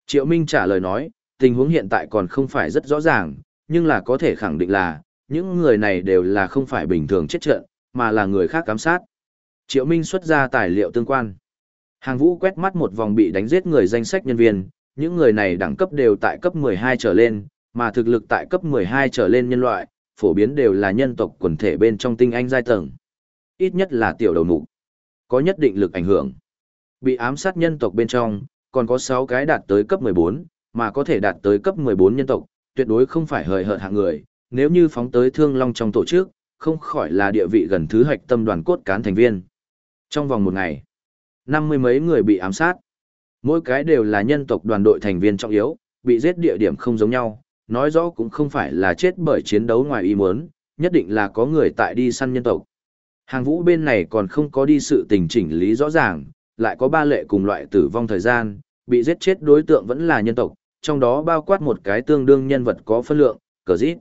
Triệu Minh trả lời nói, tình huống hiện tại còn không phải rất rõ ràng, nhưng là có thể khẳng định là, những người này đều là không phải bình thường chết trận, mà là người khác cám sát. Triệu Minh xuất ra tài liệu tương quan. Hàng vũ quét mắt một vòng bị đánh giết người danh sách nhân viên, những người này đẳng cấp đều tại cấp 12 trở lên, mà thực lực tại cấp 12 trở lên nhân loại, phổ biến đều là nhân tộc quần thể bên trong tinh anh giai tầng. Ít nhất là tiểu đầu mục. Có nhất định lực ảnh hưởng. Bị ám sát nhân tộc bên trong, còn có sáu cái đạt tới cấp 14, mà có thể đạt tới cấp 14 nhân tộc, tuyệt đối không phải hời hợt hạng người, nếu như phóng tới thương long trong tổ chức, không khỏi là địa vị gần thứ hạch tâm đoàn cốt cán thành viên. Trong vòng một ngày, năm mươi mấy người bị ám sát. Mỗi cái đều là nhân tộc đoàn đội thành viên trọng yếu, bị giết địa điểm không giống nhau, nói rõ cũng không phải là chết bởi chiến đấu ngoài ý muốn, nhất định là có người tại đi săn nhân tộc. Hàng vũ bên này còn không có đi sự tình chỉnh lý rõ ràng, lại có ba lệ cùng loại tử vong thời gian, bị giết chết đối tượng vẫn là nhân tộc, trong đó bao quát một cái tương đương nhân vật có phân lượng, cờ dít.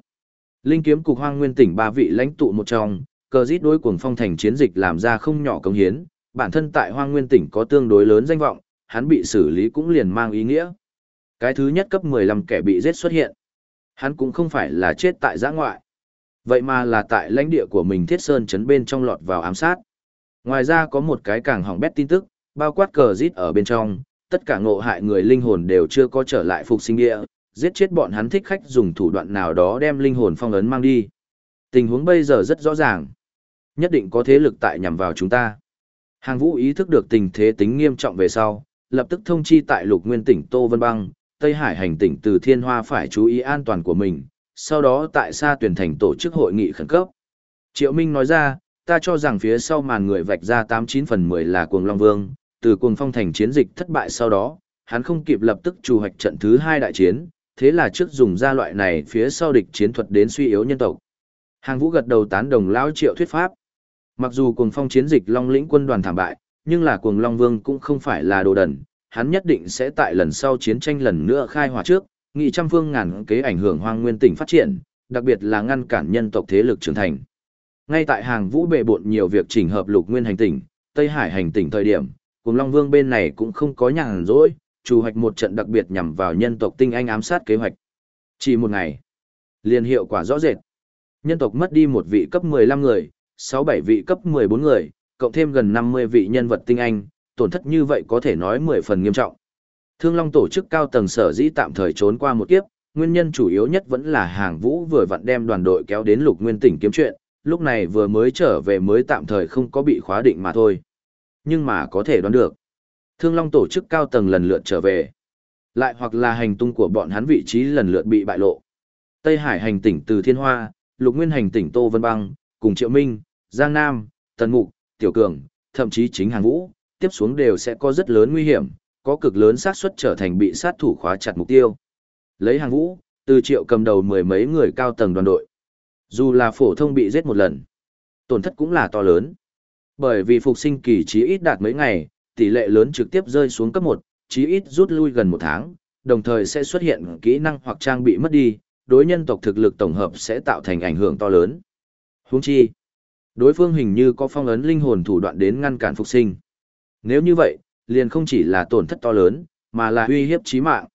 Linh kiếm cục hoang nguyên tỉnh ba vị lãnh tụ một trong, cờ dít đối cuồng phong thành chiến dịch làm ra không nhỏ công hiến, bản thân tại hoang nguyên tỉnh có tương đối lớn danh vọng, hắn bị xử lý cũng liền mang ý nghĩa. Cái thứ nhất cấp 15 kẻ bị giết xuất hiện. Hắn cũng không phải là chết tại giã ngoại. Vậy mà là tại lãnh địa của mình Thiết Sơn chấn bên trong lọt vào ám sát. Ngoài ra có một cái càng hỏng bét tin tức, bao quát cờ rít ở bên trong, tất cả ngộ hại người linh hồn đều chưa có trở lại phục sinh địa, giết chết bọn hắn thích khách dùng thủ đoạn nào đó đem linh hồn phong ấn mang đi. Tình huống bây giờ rất rõ ràng. Nhất định có thế lực tại nhằm vào chúng ta. Hàng vũ ý thức được tình thế tính nghiêm trọng về sau, lập tức thông chi tại lục nguyên tỉnh Tô Vân Băng, Tây Hải hành tỉnh từ Thiên Hoa phải chú ý an toàn của mình, sau đó tại xa tuyển thành tổ chức hội nghị khẩn cấp. Triệu Minh nói ra, ta cho rằng phía sau màn người vạch ra 89 phần 10 là cuồng Long Vương, từ cuồng phong thành chiến dịch thất bại sau đó, hắn không kịp lập tức chủ hoạch trận thứ hai đại chiến, thế là trước dùng ra loại này phía sau địch chiến thuật đến suy yếu nhân tộc. Hàng vũ gật đầu tán đồng lão triệu thuyết pháp. Mặc dù cuồng phong chiến dịch Long lĩnh quân đoàn thảm bại, nhưng là cuồng Long Vương cũng không phải là đồ đần, hắn nhất định sẽ tại lần sau chiến tranh lần nữa khai hỏa trước, nghị trăm phương ngàn kế ảnh hưởng hoang nguyên tỉnh phát triển, đặc biệt là ngăn cản nhân tộc thế lực trưởng thành. Ngay tại hàng vũ bệ bộn nhiều việc chỉnh hợp lục nguyên hành tỉnh, Tây Hải hành tỉnh thời điểm, cùng Long Vương bên này cũng không có nhàn rỗi, chủ hoạch một trận đặc biệt nhằm vào nhân tộc tinh anh ám sát kế hoạch. Chỉ một ngày, liền hiệu quả rõ rệt. Nhân tộc mất đi một vị cấp 15 người, 6-7 vị cấp 14 người, cộng thêm gần 50 vị nhân vật tinh anh, tổn thất như vậy có thể nói 10 phần nghiêm trọng. Thương Long tổ chức cao tầng sở dĩ tạm thời trốn qua một kiếp, nguyên nhân chủ yếu nhất vẫn là hàng vũ vừa vặn đem đoàn đội kéo đến lục nguyên tỉnh kiếm chuyện, lúc này vừa mới trở về mới tạm thời không có bị khóa định mà thôi. Nhưng mà có thể đoán được. Thương Long tổ chức cao tầng lần lượt trở về. Lại hoặc là hành tung của bọn hắn vị trí lần lượt bị bại lộ. Tây Hải hành tỉnh từ Thiên Hoa, Lục Nguyên hành tỉnh Tô Vân Băng, cùng Triệu Minh, Giang Nam, Tần Mục, Tiểu Cường, thậm chí chính hàng vũ, tiếp xuống đều sẽ có rất lớn nguy hiểm, có cực lớn xác suất trở thành bị sát thủ khóa chặt mục tiêu. Lấy hàng vũ, từ triệu cầm đầu mười mấy người cao tầng đoàn đội. Dù là phổ thông bị giết một lần, tổn thất cũng là to lớn. Bởi vì phục sinh kỳ chí ít đạt mấy ngày, tỷ lệ lớn trực tiếp rơi xuống cấp 1, chí ít rút lui gần một tháng, đồng thời sẽ xuất hiện kỹ năng hoặc trang bị mất đi, đối nhân tộc thực lực tổng hợp sẽ tạo thành ảnh hưởng to lớn. Huống chi, đối phương hình như có phong ấn linh hồn thủ đoạn đến ngăn cản phục sinh. Nếu như vậy, liền không chỉ là tổn thất to lớn, mà là uy hiếp chí mạng.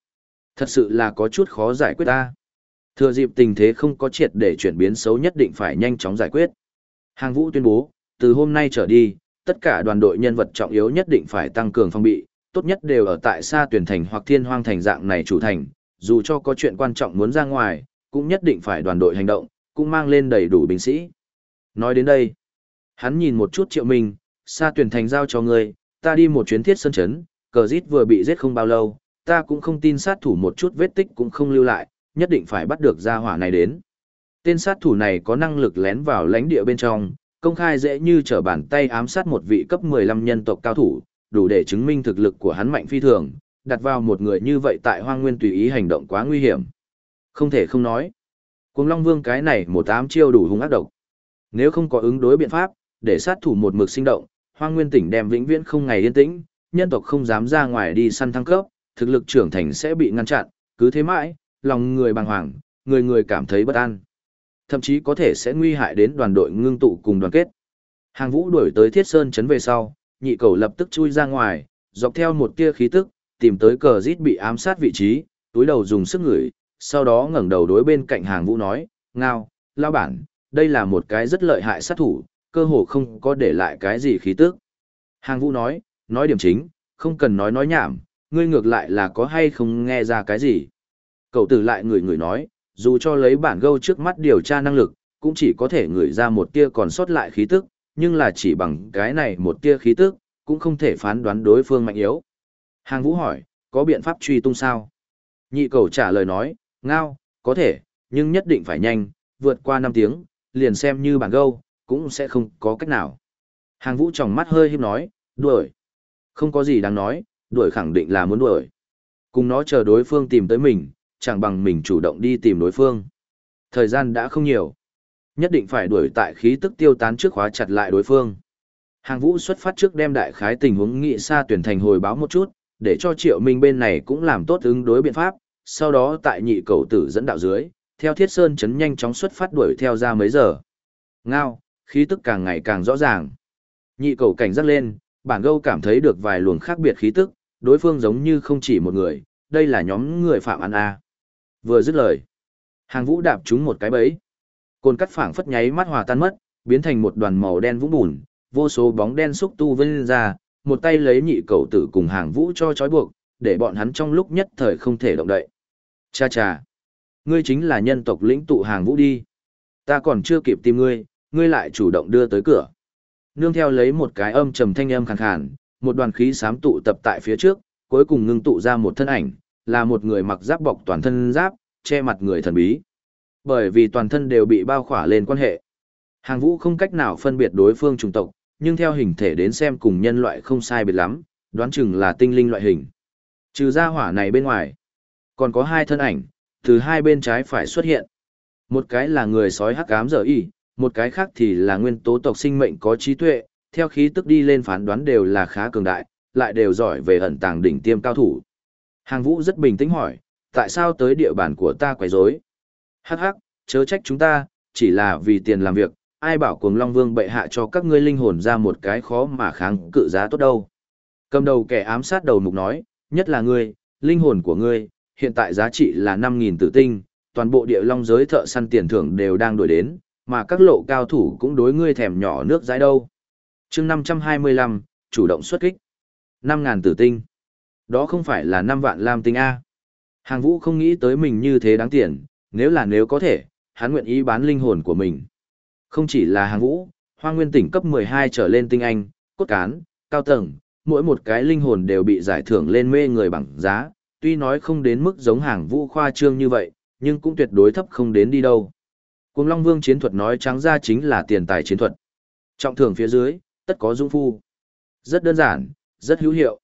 Thật sự là có chút khó giải quyết ta. Thừa dịp tình thế không có triệt để chuyển biến xấu nhất định phải nhanh chóng giải quyết. Hàng vũ tuyên bố, từ hôm nay trở đi, tất cả đoàn đội nhân vật trọng yếu nhất định phải tăng cường phòng bị, tốt nhất đều ở tại xa tuyển thành hoặc thiên hoang thành dạng này chủ thành, dù cho có chuyện quan trọng muốn ra ngoài, cũng nhất định phải đoàn đội hành động, cũng mang lên đầy đủ binh sĩ. Nói đến đây, hắn nhìn một chút triệu minh, xa tuyển thành giao cho ngươi, ta đi một chuyến thiết sơn chấn, cờ giết vừa bị giết không bao lâu, ta cũng không tin sát thủ một chút vết tích cũng không lưu lại, nhất định phải bắt được gia hỏa này đến. Tên sát thủ này có năng lực lén vào lãnh địa bên trong, công khai dễ như trở bàn tay ám sát một vị cấp 15 nhân tộc cao thủ, đủ để chứng minh thực lực của hắn mạnh phi thường, đặt vào một người như vậy tại hoang nguyên tùy ý hành động quá nguy hiểm. Không thể không nói. Cùng Long Vương cái này một tám chiêu đủ hung ác độc. Nếu không có ứng đối biện pháp, để sát thủ một mực sinh động, hoang nguyên tỉnh đem vĩnh viễn không ngày yên tĩnh, nhân tộc không dám ra ngoài đi săn thăng cấp, thực lực trưởng thành sẽ bị ngăn chặn, cứ thế mãi, lòng người bàng hoàng, người người cảm thấy bất an. Thậm chí có thể sẽ nguy hại đến đoàn đội ngưng tụ cùng đoàn kết. Hàng vũ đuổi tới thiết sơn chấn về sau, nhị cầu lập tức chui ra ngoài, dọc theo một tia khí tức, tìm tới cờ rít bị ám sát vị trí, túi đầu dùng sức ngửi, sau đó ngẩng đầu đối bên cạnh hàng vũ nói, ngao, lao bản, đây là một cái rất lợi hại sát thủ, cơ hồ không có để lại cái gì khí tức. Hàng vũ nói, nói điểm chính, không cần nói nói nhảm, ngươi ngược lại là có hay không nghe ra cái gì. Cậu tử lại người người nói, dù cho lấy bản gâu trước mắt điều tra năng lực, cũng chỉ có thể ngửi ra một tia còn sót lại khí tức, nhưng là chỉ bằng cái này một tia khí tức, cũng không thể phán đoán đối phương mạnh yếu. Hàng vũ hỏi, có biện pháp truy tung sao? Nhị cầu trả lời nói, ngao, có thể, nhưng nhất định phải nhanh, vượt qua 5 tiếng, liền xem như bản gâu, cũng sẽ không có cách nào. Hàng vũ tròng mắt hơi hiếp nói, đuổi. Không có gì đáng nói, đuổi khẳng định là muốn đuổi. Cùng nó chờ đối phương tìm tới mình, chẳng bằng mình chủ động đi tìm đối phương. Thời gian đã không nhiều. Nhất định phải đuổi tại khí tức tiêu tán trước khóa chặt lại đối phương. Hàng vũ xuất phát trước đem đại khái tình huống nghị xa tuyển thành hồi báo một chút, để cho triệu minh bên này cũng làm tốt ứng đối biện pháp, sau đó tại nhị cầu tử dẫn đạo dưới, theo thiết sơn chấn nhanh chóng xuất phát đuổi theo ra mấy giờ. Ngao, khí tức càng ngày càng rõ ràng. Nhị cầu cảnh giác lên, bản gâu cảm thấy được vài luồng khác biệt khí tức, đối phương giống như không chỉ một người, đây là nhóm người phạm ăn a. Vừa dứt lời, hàng vũ đạp chúng một cái bẫy. côn cắt phảng phất nháy mắt hòa tan mất, biến thành một đoàn màu đen vũng bùn, vô số bóng đen xúc tu vân ra, một tay lấy nhị cầu tử cùng hàng vũ cho trói buộc, để bọn hắn trong lúc nhất thời không thể động đậy. Cha cha, ngươi chính là nhân tộc lĩnh tụ hàng vũ đi. Ta còn chưa kịp tìm ngươi, ngươi lại chủ động đưa tới cửa. Nương theo lấy một cái âm trầm thanh âm khàn khàn, một đoàn khí xám tụ tập tại phía trước, cuối cùng ngưng tụ ra một thân ảnh, là một người mặc giáp bọc toàn thân giáp, che mặt người thần bí. Bởi vì toàn thân đều bị bao khỏa lên quan hệ. Hàng vũ không cách nào phân biệt đối phương chủng tộc, nhưng theo hình thể đến xem cùng nhân loại không sai biệt lắm, đoán chừng là tinh linh loại hình. Trừ ra hỏa này bên ngoài, còn có hai thân ảnh, từ hai bên trái phải xuất hiện. Một cái là người sói hắc ám giờ y, một cái khác thì là nguyên tố tộc sinh mệnh có trí tuệ, theo khí tức đi lên phán đoán đều là khá cường đại, lại đều giỏi về ẩn tàng đỉnh tiêm cao thủ. Hàng vũ rất bình tĩnh hỏi, tại sao tới địa bàn của ta quấy rối? Hắc hắc, chớ trách chúng ta, chỉ là vì tiền làm việc, ai bảo cuồng Long Vương bệ hạ cho các ngươi linh hồn ra một cái khó mà kháng cự giá tốt đâu. Cầm đầu kẻ ám sát đầu mục nói, nhất là ngươi, linh hồn của ngươi, hiện tại giá trị là 5.000 tử tinh, toàn bộ địa long giới thợ săn tiền thưởng đều đang đổi đến, mà các lộ cao thủ cũng đối ngươi thèm nhỏ nước dãi đâu. chương 525, chủ động xuất kích. 5.000 tử tinh. Đó không phải là 5 vạn lam tinh A. Hàng vũ không nghĩ tới mình như thế đáng tiền, nếu là nếu có thể, hắn nguyện ý bán linh hồn của mình. Không chỉ là hàng vũ, hoa nguyên tỉnh cấp 12 trở lên tinh anh, cốt cán, cao tầng, mỗi một cái linh hồn đều bị giải thưởng lên mê người bằng giá, tuy nói không đến mức giống hàng vũ khoa trương như vậy, nhưng cũng tuyệt đối thấp không đến đi đâu. Cùng Long Vương chiến thuật nói trắng ra chính là tiền tài chiến thuật. Trọng thưởng phía dưới, tất có dũng phu. Rất đơn giản, rất hữu hiệu.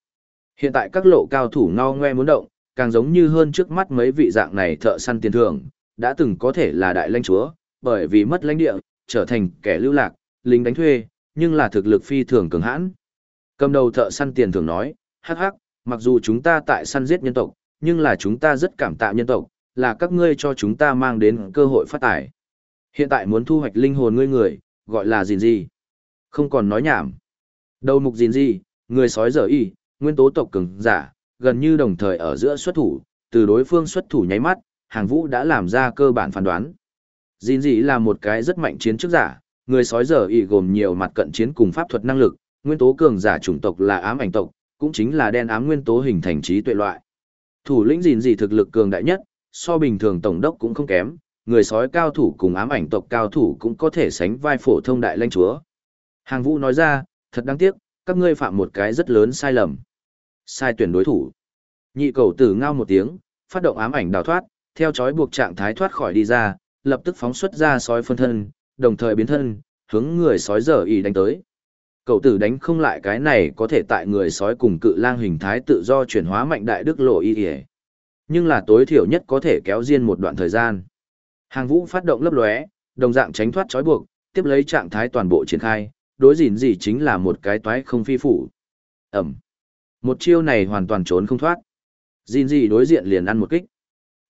Hiện tại các lộ cao thủ ngao ngoe muốn động, càng giống như hơn trước mắt mấy vị dạng này thợ săn tiền thưởng, đã từng có thể là đại lãnh chúa, bởi vì mất lãnh địa, trở thành kẻ lưu lạc, lính đánh thuê, nhưng là thực lực phi thường cường hãn. Cầm đầu thợ săn tiền thưởng nói, hắc hắc, mặc dù chúng ta tại săn giết nhân tộc, nhưng là chúng ta rất cảm tạ nhân tộc, là các ngươi cho chúng ta mang đến cơ hội phát tài. Hiện tại muốn thu hoạch linh hồn ngươi người, gọi là gìn gì? Không còn nói nhảm. Đầu mục gìn gì, người sói dở y, nguyên tố tộc cường giả, gần như đồng thời ở giữa xuất thủ, từ đối phương xuất thủ nháy mắt, hàng vũ đã làm ra cơ bản phán đoán. Gìn gì là một cái rất mạnh chiến trước giả, người sói dở y gồm nhiều mặt cận chiến cùng pháp thuật năng lực, nguyên tố cường giả chủng tộc là ám ảnh tộc, cũng chính là đen ám nguyên tố hình thành trí tuệ loại. Thủ lĩnh gìn gì thực lực cường đại nhất, so bình thường tổng đốc cũng không kém, người sói cao thủ cùng ám ảnh tộc cao thủ cũng có thể sánh vai phổ thông đại lãnh chúa. Hàng vũ nói ra, thật đáng tiếc, các ngươi phạm một cái rất lớn sai lầm. Sai tuyển đối thủ. Nhị cầu tử ngao một tiếng, phát động ám ảnh đào thoát, theo chói buộc trạng thái thoát khỏi đi ra, lập tức phóng xuất ra sói phân thân, đồng thời biến thân, hướng người sói dở ý đánh tới. Cậu tử đánh không lại cái này có thể tại người sói cùng cự lang hình thái tự do chuyển hóa mạnh đại đức lộ y. Nhưng là tối thiểu nhất có thể kéo riêng một đoạn thời gian. Hàng vũ phát động lấp lóe, đồng dạng tránh thoát trói buộc, tiếp lấy trạng thái toàn bộ triển khai, đối gìn gì chính là một cái toái không phi phủ. Ẩm. Một chiêu này hoàn toàn trốn không thoát. Gìn gì đối diện liền ăn một kích.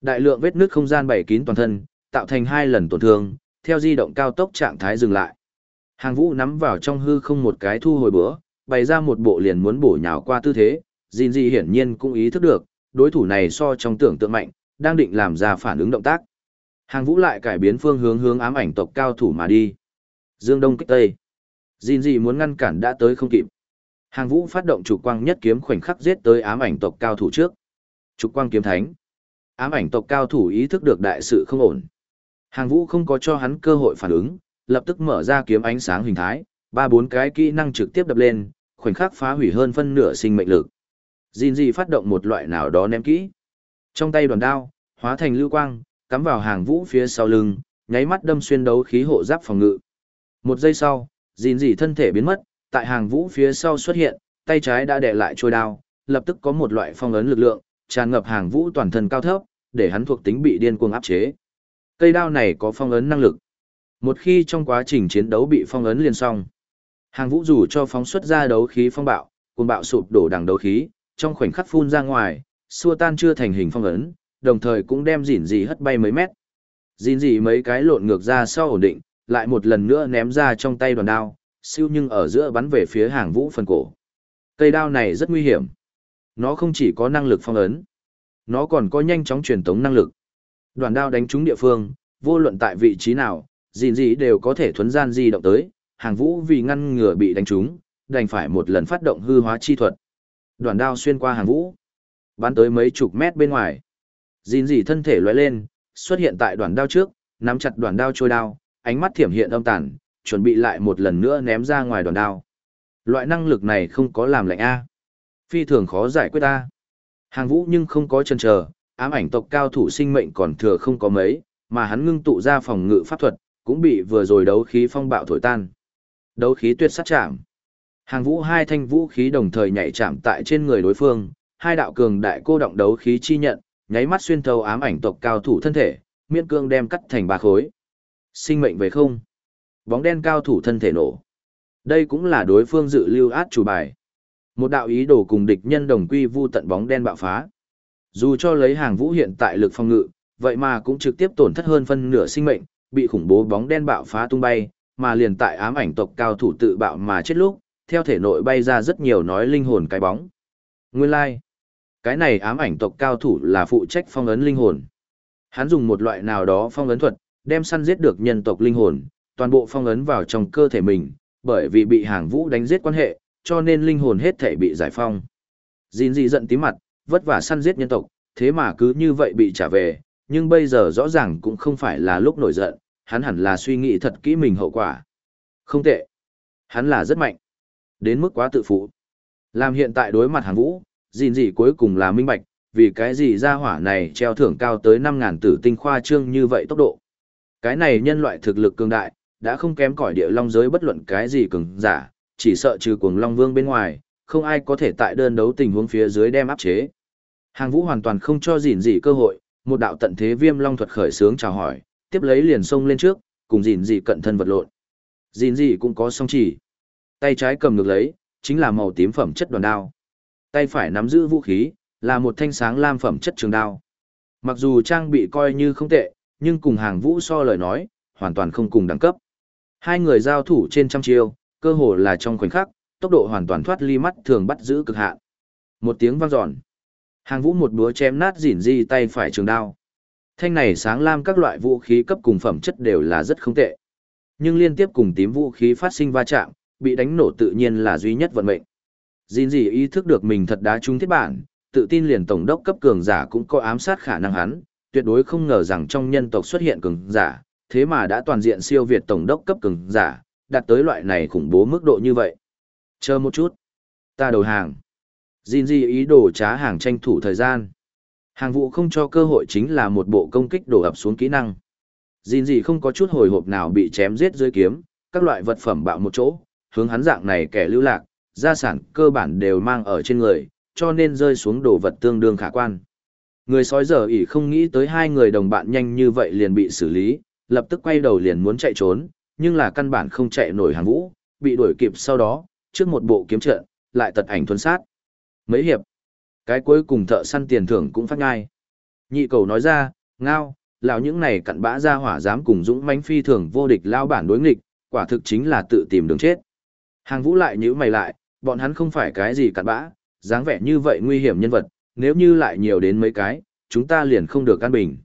Đại lượng vết nước không gian bảy kín toàn thân, tạo thành hai lần tổn thương, theo di động cao tốc trạng thái dừng lại. Hàng vũ nắm vào trong hư không một cái thu hồi bữa, bày ra một bộ liền muốn bổ nhào qua tư thế, Jin Ji hiển nhiên cũng ý thức được, đối thủ này so trong tưởng tượng mạnh, đang định làm ra phản ứng động tác. Hàng vũ lại cải biến phương hướng hướng ám ảnh tộc cao thủ mà đi. Dương Đông kích Tây. Jin gì muốn ngăn cản đã tới không kịp. Hàng vũ phát động trục quang nhất kiếm khoảnh khắc giết tới ám ảnh tộc cao thủ trước. Trục quang kiếm thánh. Ám ảnh tộc cao thủ ý thức được đại sự không ổn. Hàng vũ không có cho hắn cơ hội phản ứng, lập tức mở ra kiếm ánh sáng hình thái, ba bốn cái kỹ năng trực tiếp đập lên, khoảnh khắc phá hủy hơn phân nửa sinh mệnh lực. Jin Ji phát động một loại nào đó ném kỹ. Trong tay đoàn đao, hóa thành lưu quang, cắm vào hàng vũ phía sau lưng, nháy mắt đâm xuyên đấu khí hộ giáp phòng ngự. Một giây sau, Jin Ji thân thể biến mất, tại hàng vũ phía sau xuất hiện, tay trái đã đè lại trôi đao, lập tức có một loại phong ấn lực lượng, tràn ngập hàng vũ toàn thân cao thấp, để hắn thuộc tính bị điên cuồng áp chế. Cây đao này có phong ấn năng lực. Một khi trong quá trình chiến đấu bị phong ấn liền xong, hàng vũ dù cho phóng xuất ra đấu khí phong bạo, cuồng bạo sụp đổ đằng đấu khí, trong khoảnh khắc phun ra ngoài, xua tan chưa thành hình phong ấn, đồng thời cũng đem dỉn dị hất bay mấy mét. Dỉn dị mấy cái lộn ngược ra sau ổn định, lại một lần nữa ném ra trong tay đoàn đao, siêu nhưng ở giữa bắn về phía hàng vũ phần cổ. Cây đao này rất nguy hiểm. Nó không chỉ có năng lực phong ấn, nó còn có nhanh chóng truyền tống năng lực. Đoàn đao đánh trúng địa phương, vô luận tại vị trí nào, dìn gì đều có thể thuấn gian di động tới, hàng vũ vì ngăn ngừa bị đánh trúng, đành phải một lần phát động hư hóa chi thuật. Đoàn đao xuyên qua hàng vũ, bắn tới mấy chục mét bên ngoài. Gìn gì thân thể lóe lên, xuất hiện tại đoàn đao trước, nắm chặt đoàn đao trôi đao, ánh mắt thiểm hiện âm tàn, chuẩn bị lại một lần nữa ném ra ngoài đoàn đao. Loại năng lực này không có làm lạnh A. Phi thường khó giải quyết A. Hàng vũ nhưng không có chân chờ, ám ảnh tộc cao thủ sinh mệnh còn thừa không có mấy, mà hắn ngưng tụ ra phòng ngự pháp thuật, cũng bị vừa rồi đấu khí phong bạo thổi tan. Đấu khí tuyệt sát chạm. Hàng vũ hai thanh vũ khí đồng thời nhảy chạm tại trên người đối phương, hai đạo cường đại cô động đấu khí chi nhận, nháy mắt xuyên thấu ám ảnh tộc cao thủ thân thể, miễn cương đem cắt thành ba khối. Sinh mệnh về không. Bóng đen cao thủ thân thể nổ. Đây cũng là đối phương dự lưu át chủ bài. Một đạo ý đồ cùng địch nhân đồng quy vu tận bóng đen bạo phá. Dù cho lấy hàng vũ hiện tại lực phong ngự, vậy mà cũng trực tiếp tổn thất hơn phân nửa sinh mệnh, bị khủng bố bóng đen bạo phá tung bay, mà liền tại ám ảnh tộc cao thủ tự bạo mà chết lúc, theo thể nội bay ra rất nhiều nói linh hồn cái bóng. Nguyên lai, like. Cái này ám ảnh tộc cao thủ là phụ trách phong ấn linh hồn. Hắn dùng một loại nào đó phong ấn thuật, đem săn giết được nhân tộc linh hồn, toàn bộ phong ấn vào trong cơ thể mình, bởi vì bị hàng vũ đánh giết quan hệ, cho nên linh hồn hết thể bị giải phong. Dìn dị giận tí mặt, vất vả săn giết nhân tộc, thế mà cứ như vậy bị trả về, nhưng bây giờ rõ ràng cũng không phải là lúc nổi giận, hắn hẳn là suy nghĩ thật kỹ mình hậu quả. Không tệ. Hắn là rất mạnh. Đến mức quá tự phụ. Làm hiện tại đối mặt hàng vũ, gìn gì cuối cùng là minh bạch, vì cái gì ra hỏa này treo thưởng cao tới 5.000 tử tinh khoa trương như vậy tốc độ. Cái này nhân loại thực lực cường đại, đã không kém cỏi địa long giới bất luận cái gì cường giả, chỉ sợ trừ cuồng long vương bên ngoài, không ai có thể tại đơn đấu tình huống phía dưới đem áp chế. Hàng vũ hoàn toàn không cho gìn gì cơ hội, một đạo tận thế viêm long thuật khởi sướng chào hỏi, tiếp lấy liền xông lên trước, cùng gìn gì cận thân vật lộn. Gìn gì cũng có song chỉ. Tay trái cầm ngược lấy, chính là màu tím phẩm chất đoàn đao. Tay phải nắm giữ vũ khí, là một thanh sáng lam phẩm chất trường đao. Mặc dù trang bị coi như không tệ, nhưng cùng hàng vũ so lời nói, hoàn toàn không cùng đẳng cấp. Hai người giao thủ trên trăm chiêu, cơ hồ là trong khoảnh khắc, tốc độ hoàn toàn thoát ly mắt thường bắt giữ cực hạn. Một tiếng vang dọn. Hàng vũ một búa chém nát dỉn di tay phải trường đao. Thanh này sáng lam các loại vũ khí cấp cùng phẩm chất đều là rất không tệ. Nhưng liên tiếp cùng tím vũ khí phát sinh va chạm, bị đánh nổ tự nhiên là duy nhất vận mệnh. Dìn gì ý thức được mình thật đá trúng thiết bản, tự tin liền tổng đốc cấp cường giả cũng có ám sát khả năng hắn, tuyệt đối không ngờ rằng trong nhân tộc xuất hiện cường giả, thế mà đã toàn diện siêu việt tổng đốc cấp cường giả, đạt tới loại này khủng bố mức độ như vậy. Chờ một chút. Ta đầu hàng. Jin Ji ý đồ trá hàng tranh thủ thời gian. Hàng vụ không cho cơ hội chính là một bộ công kích đổ ập xuống kỹ năng. Jin Ji không có chút hồi hộp nào bị chém giết dưới kiếm, các loại vật phẩm bạo một chỗ, hướng hắn dạng này kẻ lưu lạc, gia sản cơ bản đều mang ở trên người, cho nên rơi xuống đồ vật tương đương khả quan. Người sói giờ ỉ không nghĩ tới hai người đồng bạn nhanh như vậy liền bị xử lý, lập tức quay đầu liền muốn chạy trốn, nhưng là căn bản không chạy nổi hàng vũ, bị đuổi kịp sau đó, trước một bộ kiếm trận, lại tật ảnh thuần sát. Mấy hiệp, cái cuối cùng thợ săn tiền thưởng cũng phát ngai. Nhị cầu nói ra, ngao, lão những này cặn bã ra hỏa dám cùng dũng mãnh phi thường vô địch lao bản đối nghịch, quả thực chính là tự tìm đường chết. Hàng vũ lại nhữ mày lại, bọn hắn không phải cái gì cặn bã, dáng vẻ như vậy nguy hiểm nhân vật, nếu như lại nhiều đến mấy cái, chúng ta liền không được căn bình.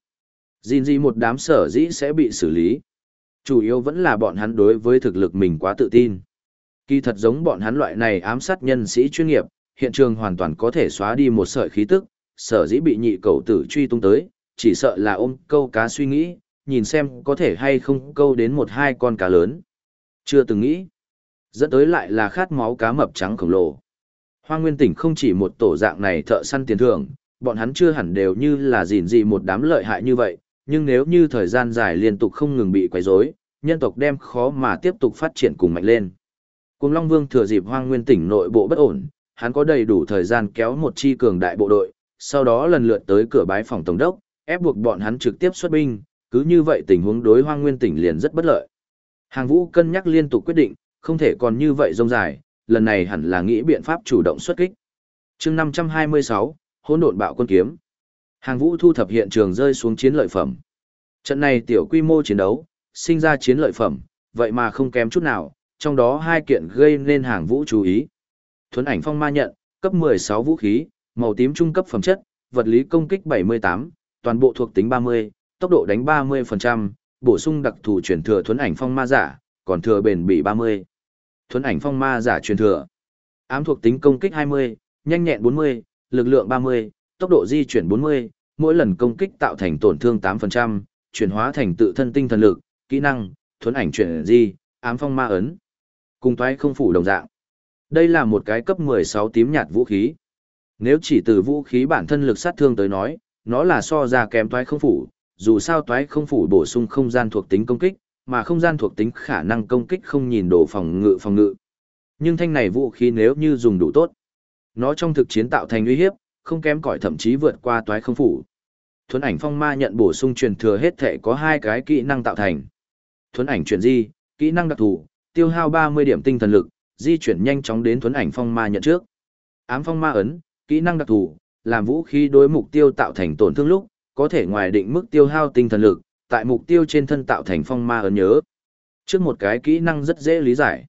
Jin gì một đám sở dĩ sẽ bị xử lý. Chủ yếu vẫn là bọn hắn đối với thực lực mình quá tự tin. Kỳ thật giống bọn hắn loại này ám sát nhân sĩ chuyên nghiệp, hiện trường hoàn toàn có thể xóa đi một sợi khí tức, sở dĩ bị nhị cầu tử truy tung tới, chỉ sợ là ôm câu cá suy nghĩ, nhìn xem có thể hay không câu đến một hai con cá lớn. Chưa từng nghĩ. Dẫn tới lại là khát máu cá mập trắng khổng lồ. Hoa Nguyên tỉnh không chỉ một tổ dạng này thợ săn tiền thưởng, bọn hắn chưa hẳn đều như là gìn gì một đám lợi hại như vậy, nhưng nếu như thời gian dài liên tục không ngừng bị quấy rối, nhân tộc đem khó mà tiếp tục phát triển cùng mạnh lên. Cùng Long Vương thừa dịp Hoang Nguyên tỉnh nội bộ bất ổn, hắn có đầy đủ thời gian kéo một chi cường đại bộ đội, sau đó lần lượt tới cửa bái phòng tổng đốc, ép buộc bọn hắn trực tiếp xuất binh, cứ như vậy tình huống đối Hoang Nguyên tỉnh liền rất bất lợi. Hàng Vũ cân nhắc liên tục quyết định, không thể còn như vậy rông dài, lần này hẳn là nghĩ biện pháp chủ động xuất kích. chương 526, hỗn độn bạo quân kiếm. Hàng vũ thu thập hiện trường rơi xuống chiến lợi phẩm. Trận này tiểu quy mô chiến đấu, sinh ra chiến lợi phẩm, vậy mà không kém chút nào, trong đó hai kiện gây nên hàng vũ chú ý. Thuấn ảnh phong ma nhận, cấp 16 vũ khí, màu tím trung cấp phẩm chất, vật lý công kích 78, toàn bộ thuộc tính 30, tốc độ đánh 30%, bổ sung đặc thù chuyển thừa thuấn ảnh phong ma giả, còn thừa bền bỉ 30 thuấn ảnh phong ma giả truyền thừa. Ám thuộc tính công kích 20, nhanh nhẹn 40, lực lượng 30, tốc độ di chuyển 40, mỗi lần công kích tạo thành tổn thương 8%, chuyển hóa thành tự thân tinh thần lực, kỹ năng, thuấn ảnh chuyển di, ám phong ma ấn. Cùng toái không phủ đồng dạng. Đây là một cái cấp 16 tím nhạt vũ khí. Nếu chỉ từ vũ khí bản thân lực sát thương tới nói, nó là so ra kém toái không phủ, dù sao toái không phủ bổ sung không gian thuộc tính công kích, mà không gian thuộc tính khả năng công kích không nhìn đồ phòng ngự phòng ngự. Nhưng thanh này vũ khí nếu như dùng đủ tốt, nó trong thực chiến tạo thành uy hiếp, không kém cỏi thậm chí vượt qua toái không phủ. Thuấn ảnh phong ma nhận bổ sung truyền thừa hết thể có hai cái kỹ năng tạo thành. Thuấn ảnh chuyển di, kỹ năng đặc thù, tiêu hao 30 điểm tinh thần lực, di chuyển nhanh chóng đến thuấn ảnh phong ma nhận trước. Ám phong ma ấn, kỹ năng đặc thù, làm vũ khí đối mục tiêu tạo thành tổn thương lúc, có thể ngoài định mức tiêu hao tinh thần lực, tại mục tiêu trên thân tạo thành phong ma ấn nhớ. Trước một cái kỹ năng rất dễ lý giải.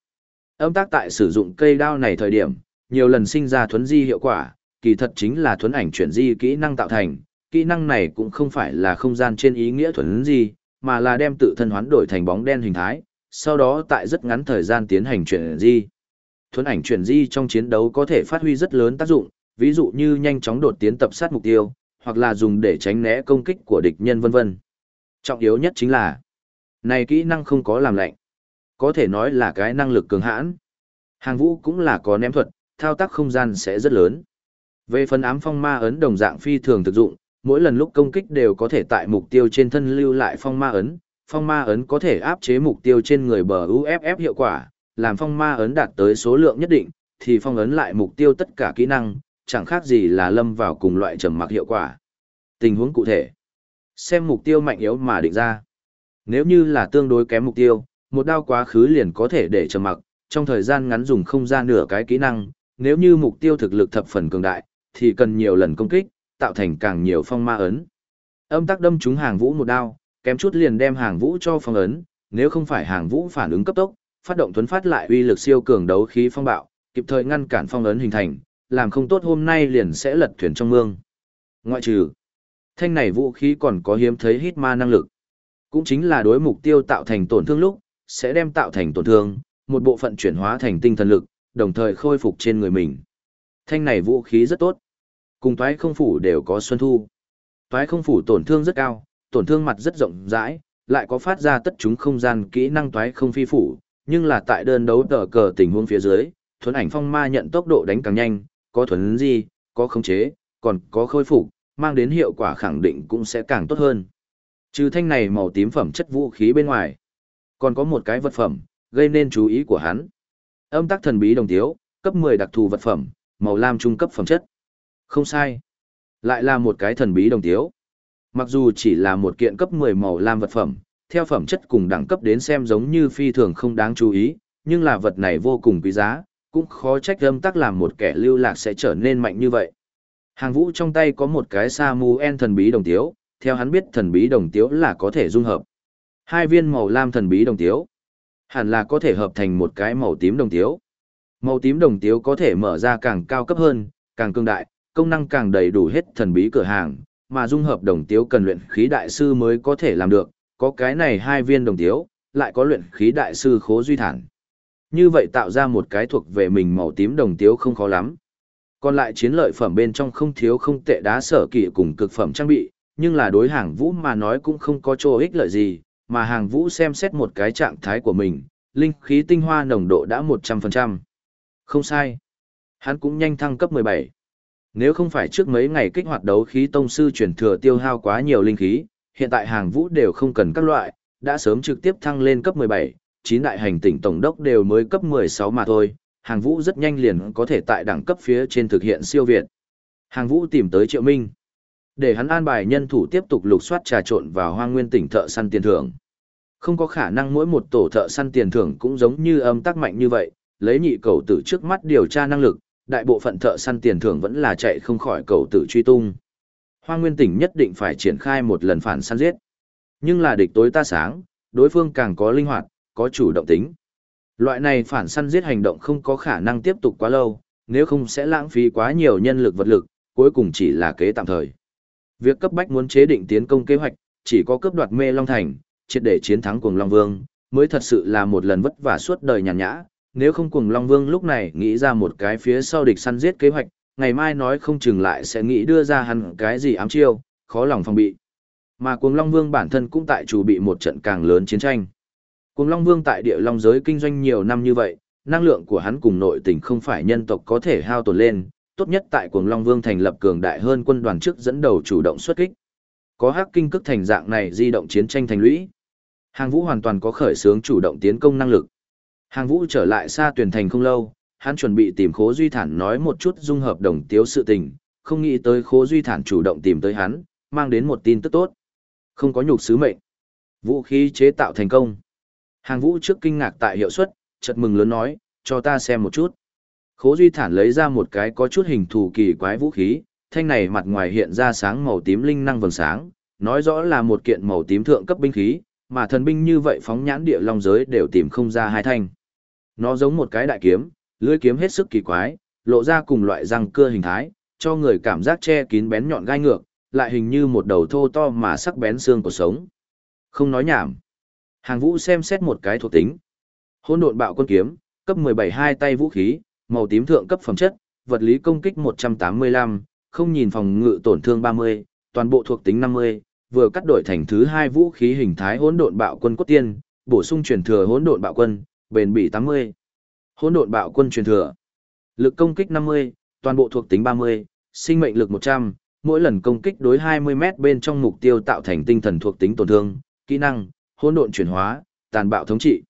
Âm tác tại sử dụng cây đao này thời điểm, nhiều lần sinh ra thuấn di hiệu quả, kỳ thật chính là thuấn ảnh chuyển di kỹ năng tạo thành, kỹ năng này cũng không phải là không gian trên ý nghĩa thuấn di mà là đem tự thân hoán đổi thành bóng đen hình thái, sau đó tại rất ngắn thời gian tiến hành chuyển di. Thuấn ảnh chuyển di trong chiến đấu có thể phát huy rất lớn tác dụng, ví dụ như nhanh chóng đột tiến tập sát mục tiêu, hoặc là dùng để tránh né công kích của địch nhân vân vân. Trọng yếu nhất chính là, này kỹ năng không có làm lạnh, có thể nói là cái năng lực cường hãn. Hàng vũ cũng là có ném thuật, thao tác không gian sẽ rất lớn. Về phần ám phong ma ấn đồng dạng phi thường thực dụng, mỗi lần lúc công kích đều có thể tại mục tiêu trên thân lưu lại phong ma ấn, phong ma ấn có thể áp chế mục tiêu trên người bờ UFF hiệu quả, làm phong ma ấn đạt tới số lượng nhất định, thì phong ấn lại mục tiêu tất cả kỹ năng, chẳng khác gì là lâm vào cùng loại trầm mặc hiệu quả. Tình huống cụ thể, xem mục tiêu mạnh yếu mà định ra. Nếu như là tương đối kém mục tiêu, một đao quá khứ liền có thể để trầm mặc, trong thời gian ngắn dùng không ra nửa cái kỹ năng, nếu như mục tiêu thực lực thập phần cường đại, thì cần nhiều lần công kích, tạo thành càng nhiều phong ma ấn. Âm tắc đâm trúng hàng vũ một đao, kém chút liền đem hàng vũ cho phong ấn, nếu không phải hàng vũ phản ứng cấp tốc, phát động thuấn phát lại uy lực siêu cường đấu khí phong bạo, kịp thời ngăn cản phong ấn hình thành, làm không tốt hôm nay liền sẽ lật thuyền trong mương. Ngoại trừ, thanh này vũ khí còn có hiếm thấy hít ma năng lực. Cũng chính là đối mục tiêu tạo thành tổn thương lúc, sẽ đem tạo thành tổn thương, một bộ phận chuyển hóa thành tinh thần lực, đồng thời khôi phục trên người mình. Thanh này vũ khí rất tốt. Cùng toái không phủ đều có xuân thu. Toái không phủ tổn thương rất cao, tổn thương mặt rất rộng rãi, lại có phát ra tất chúng không gian kỹ năng toái không phi phủ, nhưng là tại đơn đấu tờ cờ tình huống phía dưới, thuấn ảnh phong ma nhận tốc độ đánh càng nhanh, có thuấn gì, có khống chế, còn có khôi phục, mang đến hiệu quả khẳng định cũng sẽ càng tốt hơn. Trừ thanh này màu tím phẩm chất vũ khí bên ngoài, còn có một cái vật phẩm, gây nên chú ý của hắn. Âm tắc thần bí đồng tiếu, cấp 10 đặc thù vật phẩm, màu lam trung cấp phẩm chất. Không sai. Lại là một cái thần bí đồng tiếu. Mặc dù chỉ là một kiện cấp 10 màu lam vật phẩm, theo phẩm chất cùng đẳng cấp đến xem giống như phi thường không đáng chú ý, nhưng là vật này vô cùng quý giá, cũng khó trách âm tắc làm một kẻ lưu lạc sẽ trở nên mạnh như vậy. Hàng vũ trong tay có một cái Samuel thần bí đồng tiếu, theo hắn biết thần bí đồng tiếu là có thể dung hợp. Hai viên màu lam thần bí đồng tiếu, hẳn là có thể hợp thành một cái màu tím đồng tiếu. Màu tím đồng tiếu có thể mở ra càng cao cấp hơn, càng cương đại, công năng càng đầy đủ hết thần bí cửa hàng, mà dung hợp đồng tiếu cần luyện khí đại sư mới có thể làm được, có cái này hai viên đồng tiếu, lại có luyện khí đại sư khố duy thản. Như vậy tạo ra một cái thuộc về mình màu tím đồng tiếu không khó lắm. Còn lại chiến lợi phẩm bên trong không thiếu không tệ đá sở kỵ cùng cực phẩm trang bị, nhưng là đối hàng vũ mà nói cũng không có chỗ ích lợi gì, mà hàng vũ xem xét một cái trạng thái của mình, linh khí tinh hoa nồng độ đã 100%. Không sai. Hắn cũng nhanh thăng cấp 17. Nếu không phải trước mấy ngày kích hoạt đấu khí tông sư chuyển thừa tiêu hao quá nhiều linh khí, hiện tại hàng vũ đều không cần các loại, đã sớm trực tiếp thăng lên cấp 17, chín đại hành tỉnh tổng đốc đều mới cấp 16 mà thôi, hàng vũ rất nhanh liền có thể tại đẳng cấp phía trên thực hiện siêu việt. Hàng vũ tìm tới Triệu Minh, để hắn an bài nhân thủ tiếp tục lục soát trà trộn vào hoang nguyên tỉnh thợ săn tiền thưởng. Không có khả năng mỗi một tổ thợ săn tiền thưởng cũng giống như âm tác mạnh như vậy, lấy nhị cầu tử trước mắt điều tra năng lực, đại bộ phận thợ săn tiền thưởng vẫn là chạy không khỏi cầu tử truy tung. Hoa Nguyên tỉnh nhất định phải triển khai một lần phản săn giết. Nhưng là địch tối ta sáng, đối phương càng có linh hoạt, có chủ động tính. Loại này phản săn giết hành động không có khả năng tiếp tục quá lâu, nếu không sẽ lãng phí quá nhiều nhân lực vật lực, cuối cùng chỉ là kế tạm thời. Việc cấp bách muốn chế định tiến công kế hoạch, chỉ có cướp đoạt mê Long Thành, triệt để chiến thắng cuồng Long Vương, mới thật sự là một lần vất vả suốt đời nhàn nhã. Nếu không cuồng Long Vương lúc này nghĩ ra một cái phía sau địch săn giết kế hoạch, ngày mai nói không chừng lại sẽ nghĩ đưa ra hẳn cái gì ám chiêu, khó lòng phòng bị. Mà cuồng Long Vương bản thân cũng tại chủ bị một trận càng lớn chiến tranh. Cuồng Long Vương tại địa long giới kinh doanh nhiều năm như vậy, năng lượng của hắn cùng nội tình không phải nhân tộc có thể hao tổn lên, tốt nhất tại Cuồng Long Vương thành lập cường đại hơn quân đoàn trước dẫn đầu chủ động xuất kích. Có hắc kinh cức thành dạng này di động chiến tranh thành lũy. Hàng Vũ hoàn toàn có khởi xướng chủ động tiến công năng lực. Hàng Vũ trở lại xa tuyển thành không lâu, hắn chuẩn bị tìm Khố Duy Thản nói một chút dung hợp đồng tiếu sự tình, không nghĩ tới Khố Duy Thản chủ động tìm tới hắn, mang đến một tin tức tốt. Không có nhục sứ mệnh. Vũ khí chế tạo thành công. Hàng Vũ trước kinh ngạc tại hiệu suất, chợt mừng lớn nói, cho ta xem một chút. Khố Duy Thản lấy ra một cái có chút hình thù kỳ quái vũ khí, thanh này mặt ngoài hiện ra sáng màu tím linh năng vầng sáng, nói rõ là một kiện màu tím thượng cấp binh khí, mà thần binh như vậy phóng nhãn địa long giới đều tìm không ra hai thanh. Nó giống một cái đại kiếm, lưỡi kiếm hết sức kỳ quái, lộ ra cùng loại răng cưa hình thái, cho người cảm giác che kín bén nhọn gai ngược, lại hình như một đầu thô to mà sắc bén xương của sống. Không nói nhảm. Hàng vũ xem xét một cái thuộc tính. Hỗn độn bạo quân kiếm, cấp 17 hai tay vũ khí, màu tím thượng cấp phẩm chất, vật lý công kích 185, không nhìn phòng ngự tổn thương 30, toàn bộ thuộc tính 50, vừa cắt đổi thành thứ hai vũ khí hình thái hỗn độn bạo quân cốt tiên, bổ sung truyền thừa hỗn độn bạo quân, bền bỉ 80. Hỗn độn bạo quân truyền thừa. Lực công kích 50, toàn bộ thuộc tính 30, sinh mệnh lực 100, mỗi lần công kích đối 20 mét bên trong mục tiêu tạo thành tinh thần thuộc tính tổn thương, kỹ năng, hỗn độn chuyển hóa, tàn bạo thống trị.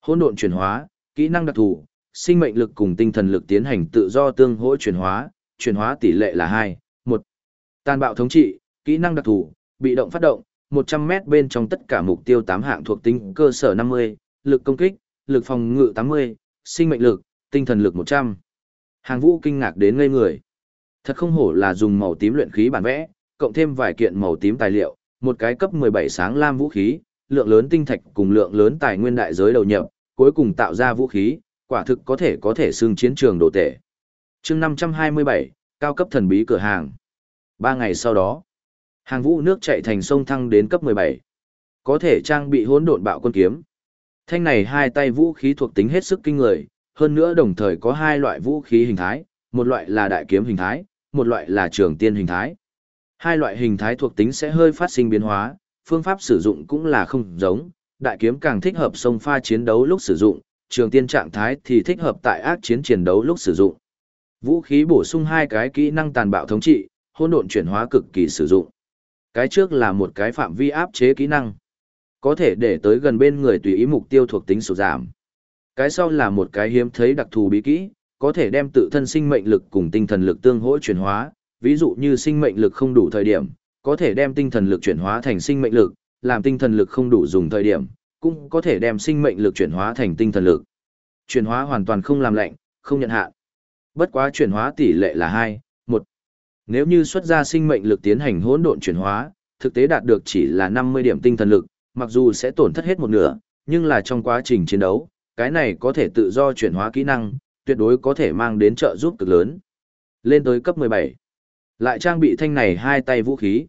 Hỗn độn chuyển hóa, kỹ năng đặc thù, sinh mệnh lực cùng tinh thần lực tiến hành tự do tương hỗ chuyển hóa, chuyển hóa tỷ lệ là 2, 1. Tàn bạo thống trị, kỹ năng đặc thù, bị động phát động, 100 mét bên trong tất cả mục tiêu 8 hạng thuộc tính cơ sở 50, lực công kích, lực phòng ngự 80, sinh mệnh lực, tinh thần lực 100. Hàng vũ kinh ngạc đến ngây người. Thật không hổ là dùng màu tím luyện khí bản vẽ, cộng thêm vài kiện màu tím tài liệu, một cái cấp 17 sáng lam vũ khí, lượng lớn tinh thạch cùng lượng lớn tài nguyên đại giới đầu nhập, cuối cùng tạo ra vũ khí, quả thực có thể có thể xưng chiến trường đồ tể. chương 527, cao cấp thần bí cửa hàng. Ba ngày sau đó, hàng vũ nước chạy thành sông thăng đến cấp 17. Có thể trang bị hỗn độn bạo quân kiếm. Thanh này hai tay vũ khí thuộc tính hết sức kinh người, hơn nữa đồng thời có hai loại vũ khí hình thái, một loại là đại kiếm hình thái, một loại là trường tiên hình thái. Hai loại hình thái thuộc tính sẽ hơi phát sinh biến hóa, phương pháp sử dụng cũng là không giống, đại kiếm càng thích hợp sông pha chiến đấu lúc sử dụng, trường tiên trạng thái thì thích hợp tại ác chiến chiến đấu lúc sử dụng. Vũ khí bổ sung hai cái kỹ năng tàn bạo thống trị, hỗn độn chuyển hóa cực kỳ sử dụng. Cái trước là một cái phạm vi áp chế kỹ năng, có thể để tới gần bên người tùy ý mục tiêu thuộc tính sổ giảm. Cái sau là một cái hiếm thấy đặc thù bí kỹ, có thể đem tự thân sinh mệnh lực cùng tinh thần lực tương hỗ chuyển hóa, ví dụ như sinh mệnh lực không đủ thời điểm, có thể đem tinh thần lực chuyển hóa thành sinh mệnh lực, làm tinh thần lực không đủ dùng thời điểm, cũng có thể đem sinh mệnh lực chuyển hóa thành tinh thần lực. Chuyển hóa hoàn toàn không làm lạnh, không nhận hạn. Bất quá chuyển hóa tỷ lệ là 2, 1. Nếu như xuất ra sinh mệnh lực tiến hành hỗn độn chuyển hóa, thực tế đạt được chỉ là 50 điểm tinh thần lực, mặc dù sẽ tổn thất hết một nửa, nhưng là trong quá trình chiến đấu, cái này có thể tự do chuyển hóa kỹ năng, tuyệt đối có thể mang đến trợ giúp cực lớn. Lên tới cấp 17. Lại trang bị thanh này hai tay vũ khí.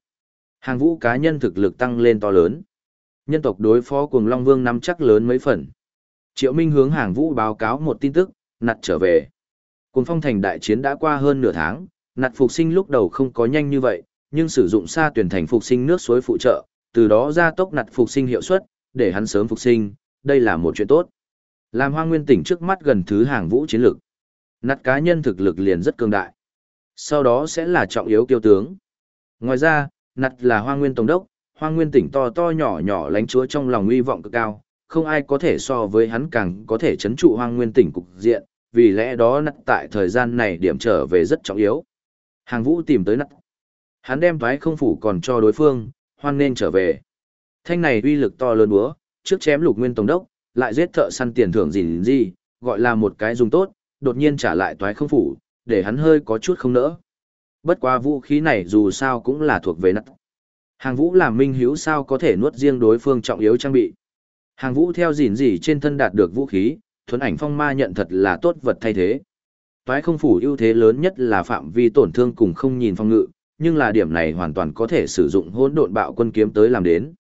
Hàng vũ cá nhân thực lực tăng lên to lớn. Nhân tộc đối phó cùng Long Vương nắm chắc lớn mấy phần. Triệu Minh hướng hàng vũ báo cáo một tin tức, nặt trở về. Cùng phong thành đại chiến đã qua hơn nửa tháng, nặt phục sinh lúc đầu không có nhanh như vậy, nhưng sử dụng xa tuyển thành phục sinh nước suối phụ trợ, từ đó gia tốc nặt phục sinh hiệu suất, để hắn sớm phục sinh, đây là một chuyện tốt. Làm hoang nguyên tỉnh trước mắt gần thứ hàng vũ chiến lực. Nặt cá nhân thực lực liền rất cường đại. Sau đó sẽ là trọng yếu kiêu tướng. Ngoài ra, nặt là hoang nguyên tổng đốc, hoang nguyên tỉnh to to nhỏ nhỏ lánh chúa trong lòng uy vọng cực cao, không ai có thể so với hắn càng có thể chấn trụ hoang nguyên tỉnh cục diện, vì lẽ đó nặt tại thời gian này điểm trở về rất trọng yếu. Hàng vũ tìm tới nặt. Hắn đem thoái không phủ còn cho đối phương, hoan nên trở về. Thanh này uy lực to lớn búa, trước chém lục nguyên tổng đốc, lại giết thợ săn tiền thưởng gì gì, gọi là một cái dùng tốt, đột nhiên trả lại toái không phủ, để hắn hơi có chút không nỡ. Bất quá vũ khí này dù sao cũng là thuộc về nặng. Hàng vũ làm minh hiếu sao có thể nuốt riêng đối phương trọng yếu trang bị. Hàng vũ theo gìn gì trên thân đạt được vũ khí, thuấn ảnh phong ma nhận thật là tốt vật thay thế. Toái không phủ ưu thế lớn nhất là phạm vi tổn thương cùng không nhìn phong ngự, nhưng là điểm này hoàn toàn có thể sử dụng hỗn độn bạo quân kiếm tới làm đến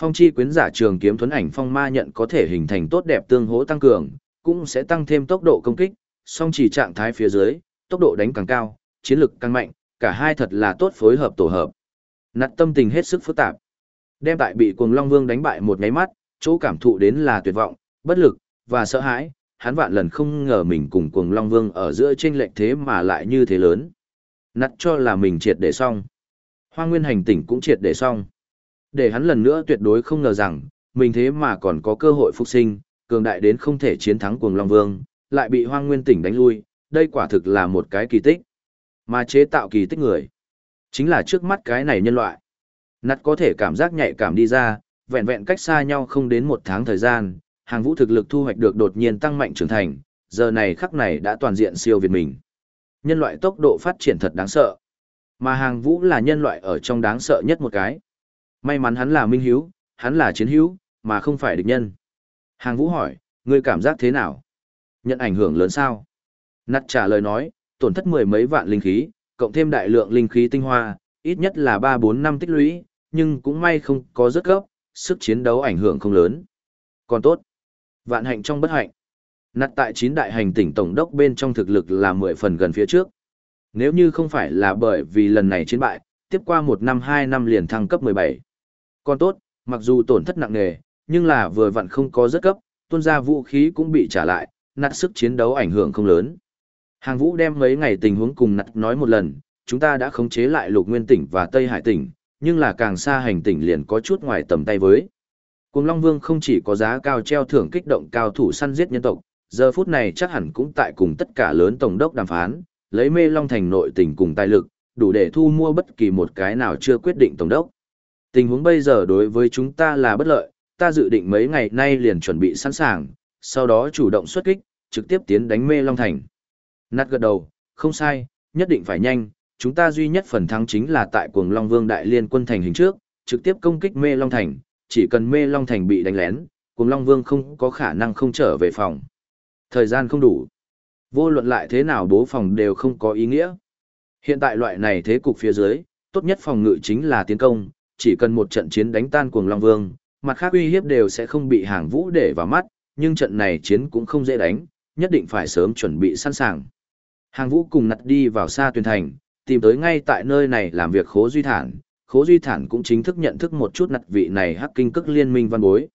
phong chi quyến giả trường kiếm thuấn ảnh phong ma nhận có thể hình thành tốt đẹp tương hỗ tăng cường, cũng sẽ tăng thêm tốc độ công kích, song chỉ trạng thái phía dưới, tốc độ đánh càng cao, chiến lực càng mạnh, cả hai thật là tốt phối hợp tổ hợp. Nặt tâm tình hết sức phức tạp. Đem tại bị cuồng Long Vương đánh bại một nháy mắt, chỗ cảm thụ đến là tuyệt vọng, bất lực, và sợ hãi, hắn vạn lần không ngờ mình cùng cuồng Long Vương ở giữa chênh lệch thế mà lại như thế lớn. Nặt cho là mình triệt để xong. Hoa nguyên hành tỉnh cũng triệt để xong. Để hắn lần nữa tuyệt đối không ngờ rằng, mình thế mà còn có cơ hội phục sinh, cường đại đến không thể chiến thắng cuồng Long Vương, lại bị hoang nguyên tỉnh đánh lui, đây quả thực là một cái kỳ tích. Mà chế tạo kỳ tích người, chính là trước mắt cái này nhân loại. Nặt có thể cảm giác nhạy cảm đi ra, vẹn vẹn cách xa nhau không đến một tháng thời gian, hàng vũ thực lực thu hoạch được đột nhiên tăng mạnh trưởng thành, giờ này khắc này đã toàn diện siêu việt mình. Nhân loại tốc độ phát triển thật đáng sợ. Mà hàng vũ là nhân loại ở trong đáng sợ nhất một cái. May mắn hắn là minh hiếu, hắn là chiến hữu, mà không phải địch nhân. Hàng vũ hỏi, ngươi cảm giác thế nào? Nhận ảnh hưởng lớn sao? Nặt trả lời nói, tổn thất mười mấy vạn linh khí, cộng thêm đại lượng linh khí tinh hoa, ít nhất là 3-4 năm tích lũy, nhưng cũng may không có rất gấp, sức chiến đấu ảnh hưởng không lớn. Còn tốt. Vạn hạnh trong bất hạnh. Nặt tại chín đại hành tỉnh tổng đốc bên trong thực lực là 10 phần gần phía trước. Nếu như không phải là bởi vì lần này chiến bại, tiếp qua một năm hai năm liền thăng cấp 17. Còn tốt, mặc dù tổn thất nặng nề, nhưng là vừa vặn không có rất cấp, tuôn ra vũ khí cũng bị trả lại, nặt sức chiến đấu ảnh hưởng không lớn. Hàng vũ đem mấy ngày tình huống cùng nặt nói một lần, chúng ta đã khống chế lại lục nguyên tỉnh và Tây Hải tỉnh, nhưng là càng xa hành tỉnh liền có chút ngoài tầm tay với. Cùng Long Vương không chỉ có giá cao treo thưởng kích động cao thủ săn giết nhân tộc, giờ phút này chắc hẳn cũng tại cùng tất cả lớn tổng đốc đàm phán, lấy mê Long Thành nội tỉnh cùng tài lực, đủ để thu mua bất kỳ một cái nào chưa quyết định tổng đốc. Tình huống bây giờ đối với chúng ta là bất lợi, ta dự định mấy ngày nay liền chuẩn bị sẵn sàng, sau đó chủ động xuất kích, trực tiếp tiến đánh mê Long Thành. Nát gật đầu, không sai, nhất định phải nhanh, chúng ta duy nhất phần thắng chính là tại cuồng Long Vương Đại Liên quân thành hình trước, trực tiếp công kích mê Long Thành, chỉ cần mê Long Thành bị đánh lén, cuồng Long Vương không có khả năng không trở về phòng. Thời gian không đủ. Vô luận lại thế nào bố phòng đều không có ý nghĩa. Hiện tại loại này thế cục phía dưới, tốt nhất phòng ngự chính là tiến công, chỉ cần một trận chiến đánh tan cuồng Long Vương, mặt khác uy hiếp đều sẽ không bị hàng vũ để vào mắt, nhưng trận này chiến cũng không dễ đánh, nhất định phải sớm chuẩn bị sẵn sàng. Hàng vũ cùng nặt đi vào xa tuyên thành, tìm tới ngay tại nơi này làm việc khố duy thản, khố duy thản cũng chính thức nhận thức một chút nặt vị này hắc kinh cức liên minh văn bối.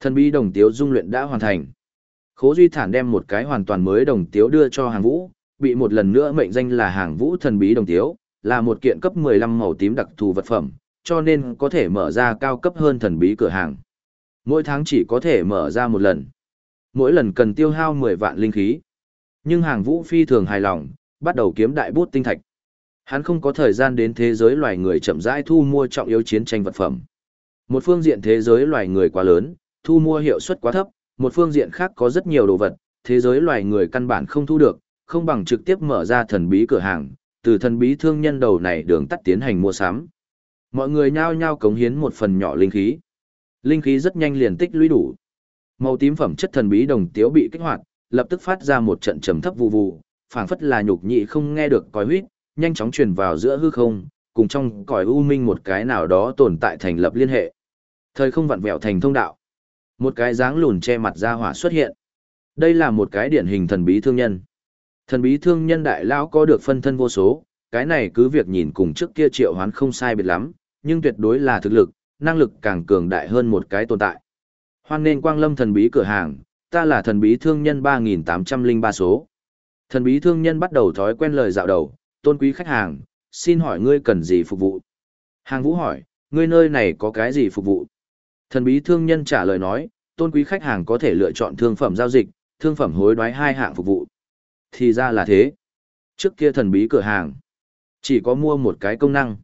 Thần bí đồng tiếu dung luyện đã hoàn thành. Khố duy thản đem một cái hoàn toàn mới đồng tiếu đưa cho hàng vũ, bị một lần nữa mệnh danh là hàng vũ thần bí đồng tiếu, là một kiện cấp 15 màu tím đặc thù vật phẩm, cho nên có thể mở ra cao cấp hơn thần bí cửa hàng. Mỗi tháng chỉ có thể mở ra một lần. Mỗi lần cần tiêu hao 10 vạn linh khí. Nhưng hàng vũ phi thường hài lòng, bắt đầu kiếm đại bút tinh thạch. Hắn không có thời gian đến thế giới loài người chậm rãi thu mua trọng yếu chiến tranh vật phẩm. Một phương diện thế giới loài người quá lớn, thu mua hiệu suất quá thấp, một phương diện khác có rất nhiều đồ vật, thế giới loài người căn bản không thu được, không bằng trực tiếp mở ra thần bí cửa hàng, từ thần bí thương nhân đầu này đường tắt tiến hành mua sắm. Mọi người nhao nhao cống hiến một phần nhỏ linh khí. Linh khí rất nhanh liền tích lũy đủ. Màu tím phẩm chất thần bí đồng tiếu bị kích hoạt, lập tức phát ra một trận trầm thấp vụ vụ, phảng phất là nhục nhị không nghe được còi huyết, nhanh chóng truyền vào giữa hư không, cùng trong cõi u minh một cái nào đó tồn tại thành lập liên hệ. Thời không vặn vẹo thành thông đạo. Một cái dáng lùn che mặt ra hỏa xuất hiện. Đây là một cái điển hình thần bí thương nhân. Thần bí thương nhân đại lão có được phân thân vô số, cái này cứ việc nhìn cùng trước kia triệu hoán không sai biệt lắm, nhưng tuyệt đối là thực lực, năng lực càng cường đại hơn một cái tồn tại. Hoan nên quang lâm thần bí cửa hàng, ta là thần bí thương nhân 3803 số. Thần bí thương nhân bắt đầu thói quen lời dạo đầu, tôn quý khách hàng, xin hỏi ngươi cần gì phục vụ? Hàng vũ hỏi, ngươi nơi này có cái gì phục vụ? Thần bí thương nhân trả lời nói, tôn quý khách hàng có thể lựa chọn thương phẩm giao dịch, thương phẩm hối đoái hai hạng phục vụ. Thì ra là thế. Trước kia thần bí cửa hàng, chỉ có mua một cái công năng.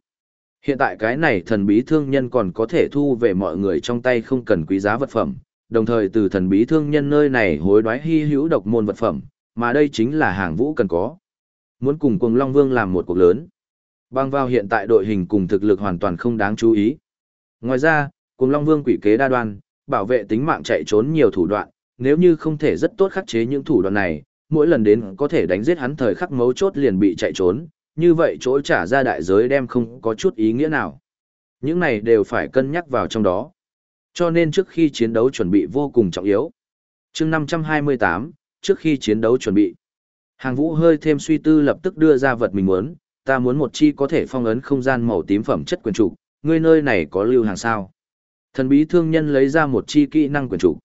Hiện tại cái này thần bí thương nhân còn có thể thu về mọi người trong tay không cần quý giá vật phẩm, đồng thời từ thần bí thương nhân nơi này hối đoái hy hữu độc môn vật phẩm, mà đây chính là hàng vũ cần có. Muốn cùng cùng Long Vương làm một cuộc lớn. Bang vào hiện tại đội hình cùng thực lực hoàn toàn không đáng chú ý. Ngoài ra, cùng Long Vương quỷ kế đa đoan, bảo vệ tính mạng chạy trốn nhiều thủ đoạn, nếu như không thể rất tốt khắc chế những thủ đoạn này, mỗi lần đến có thể đánh giết hắn thời khắc mấu chốt liền bị chạy trốn, như vậy chỗ trả ra đại giới đem không có chút ý nghĩa nào. Những này đều phải cân nhắc vào trong đó. Cho nên trước khi chiến đấu chuẩn bị vô cùng trọng yếu. chương 528, trước khi chiến đấu chuẩn bị. Hàng vũ hơi thêm suy tư lập tức đưa ra vật mình muốn, ta muốn một chi có thể phong ấn không gian màu tím phẩm chất quyền trục, ngươi nơi này có lưu hàng sao. Thần bí thương nhân lấy ra một chi kỹ năng quyền trục.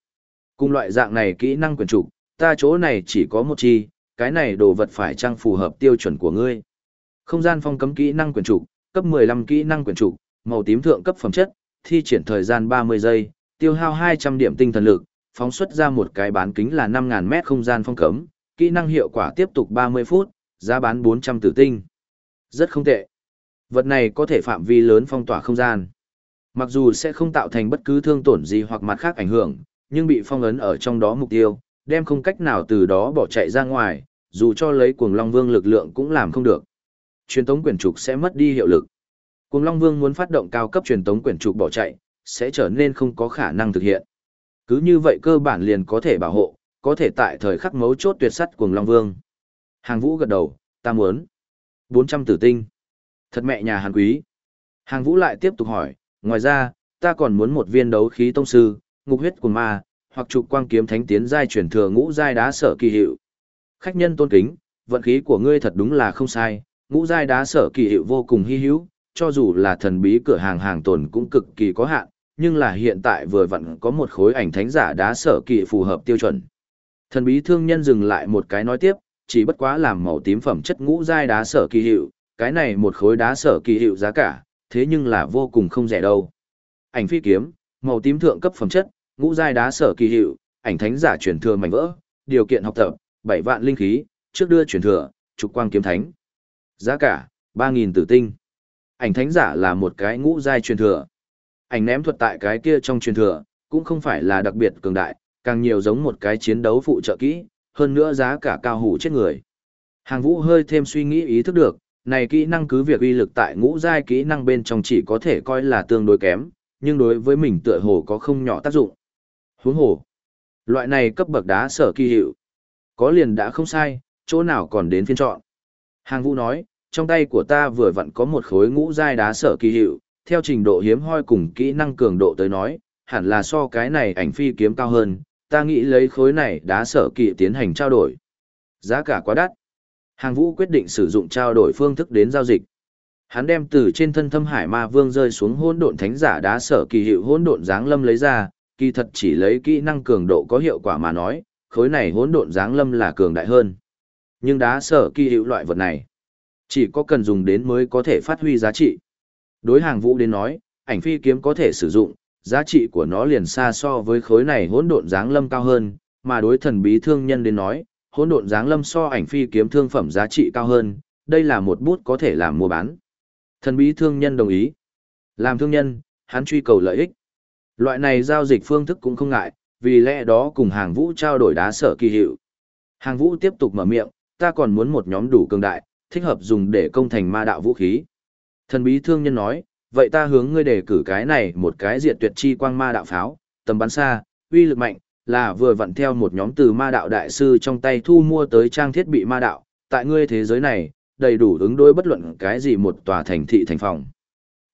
Cùng loại dạng này kỹ năng quyền trục, ta chỗ này chỉ có một chi, cái này đồ vật phải trang phù hợp tiêu chuẩn của ngươi. Không gian phong cấm kỹ năng quyền trục, cấp 15 kỹ năng quyền trục, màu tím thượng cấp phẩm chất, thi triển thời gian 30 giây, tiêu hao 200 điểm tinh thần lực, phóng xuất ra một cái bán kính là 5000 mét không gian phong cấm, kỹ năng hiệu quả tiếp tục 30 phút, giá bán 400 tử tinh. Rất không tệ. Vật này có thể phạm vi lớn phong tỏa không gian. Mặc dù sẽ không tạo thành bất cứ thương tổn gì hoặc mặt khác ảnh hưởng, nhưng bị phong ấn ở trong đó mục tiêu, đem không cách nào từ đó bỏ chạy ra ngoài, dù cho lấy cuồng Long Vương lực lượng cũng làm không được. Truyền tống quyển trục sẽ mất đi hiệu lực. Cuồng Long Vương muốn phát động cao cấp truyền tống quyển trục bỏ chạy, sẽ trở nên không có khả năng thực hiện. Cứ như vậy cơ bản liền có thể bảo hộ, có thể tại thời khắc mấu chốt tuyệt sắt cuồng Long Vương. Hàng Vũ gật đầu, ta muốn. 400 tử tinh. Thật mẹ nhà hàn quý. Hàng vũ lại tiếp tục hỏi, ngoài ra, ta còn muốn một viên đấu khí tông sư, ngục huyết của ma, hoặc trục quang kiếm thánh tiến giai chuyển thừa ngũ giai đá sở kỳ hiệu. Khách nhân tôn kính, vận khí của ngươi thật đúng là không sai, ngũ giai đá sở kỳ hiệu vô cùng hy hữu, cho dù là thần bí cửa hàng hàng tồn cũng cực kỳ có hạn, nhưng là hiện tại vừa vặn có một khối ảnh thánh giả đá sở kỳ phù hợp tiêu chuẩn. Thần bí thương nhân dừng lại một cái nói tiếp, chỉ bất quá làm màu tím phẩm chất ngũ giai đá sở kỳ hiệu, cái này một khối đá sở kỳ hiệu giá cả, thế nhưng là vô cùng không rẻ đâu. Ảnh phi kiếm, màu tím thượng cấp phẩm chất, ngũ giai đá sở kỳ hiệu, ảnh thánh giả truyền thừa mảnh vỡ, điều kiện học tập, 7 vạn linh khí, trước đưa truyền thừa, trục quang kiếm thánh. Giá cả, 3000 tử tinh. Ảnh thánh giả là một cái ngũ giai truyền thừa. Ảnh ném thuật tại cái kia trong truyền thừa, cũng không phải là đặc biệt cường đại, càng nhiều giống một cái chiến đấu phụ trợ kỹ, hơn nữa giá cả cao hủ chết người. Hàng vũ hơi thêm suy nghĩ ý thức được, này kỹ năng cứ việc uy lực tại ngũ giai kỹ năng bên trong chỉ có thể coi là tương đối kém, nhưng đối với mình tựa hồ có không nhỏ tác dụng. Huống hồ, loại này cấp bậc đá sở kỳ hiệu, có liền đã không sai, chỗ nào còn đến phiên chọn. Hàng vũ nói, trong tay của ta vừa vặn có một khối ngũ giai đá sở kỳ hiệu, theo trình độ hiếm hoi cùng kỹ năng cường độ tới nói, hẳn là so cái này ảnh phi kiếm cao hơn, ta nghĩ lấy khối này đá sở kỳ tiến hành trao đổi. Giá cả quá đắt. Hàng vũ quyết định sử dụng trao đổi phương thức đến giao dịch. Hắn đem từ trên thân thâm hải ma vương rơi xuống hỗn độn thánh giả đá sở kỳ hiệu hỗn độn dáng lâm lấy ra, kỳ thật chỉ lấy kỹ năng cường độ có hiệu quả mà nói, khối này hỗn độn dáng lâm là cường đại hơn. Nhưng đá sở kỳ hiệu loại vật này, chỉ có cần dùng đến mới có thể phát huy giá trị. Đối hàng vũ đến nói, ảnh phi kiếm có thể sử dụng, giá trị của nó liền xa so với khối này hỗn độn dáng lâm cao hơn, mà đối thần bí thương nhân đến nói, hỗn độn dáng lâm so ảnh phi kiếm thương phẩm giá trị cao hơn, đây là một bút có thể làm mua bán. Thần bí thương nhân đồng ý. Làm thương nhân, hắn truy cầu lợi ích. Loại này giao dịch phương thức cũng không ngại, vì lẽ đó cùng hàng vũ trao đổi đá sở kỳ hiệu. Hàng vũ tiếp tục mở miệng, ta còn muốn một nhóm đủ cường đại, thích hợp dùng để công thành ma đạo vũ khí. Thần bí thương nhân nói, vậy ta hướng ngươi đề cử cái này một cái diệt tuyệt chi quang ma đạo pháo, tầm bắn xa, uy lực mạnh, là vừa vặn theo một nhóm từ ma đạo đại sư trong tay thu mua tới trang thiết bị ma đạo, tại ngươi thế giới này, đầy đủ ứng đối bất luận cái gì một tòa thành thị thành phòng.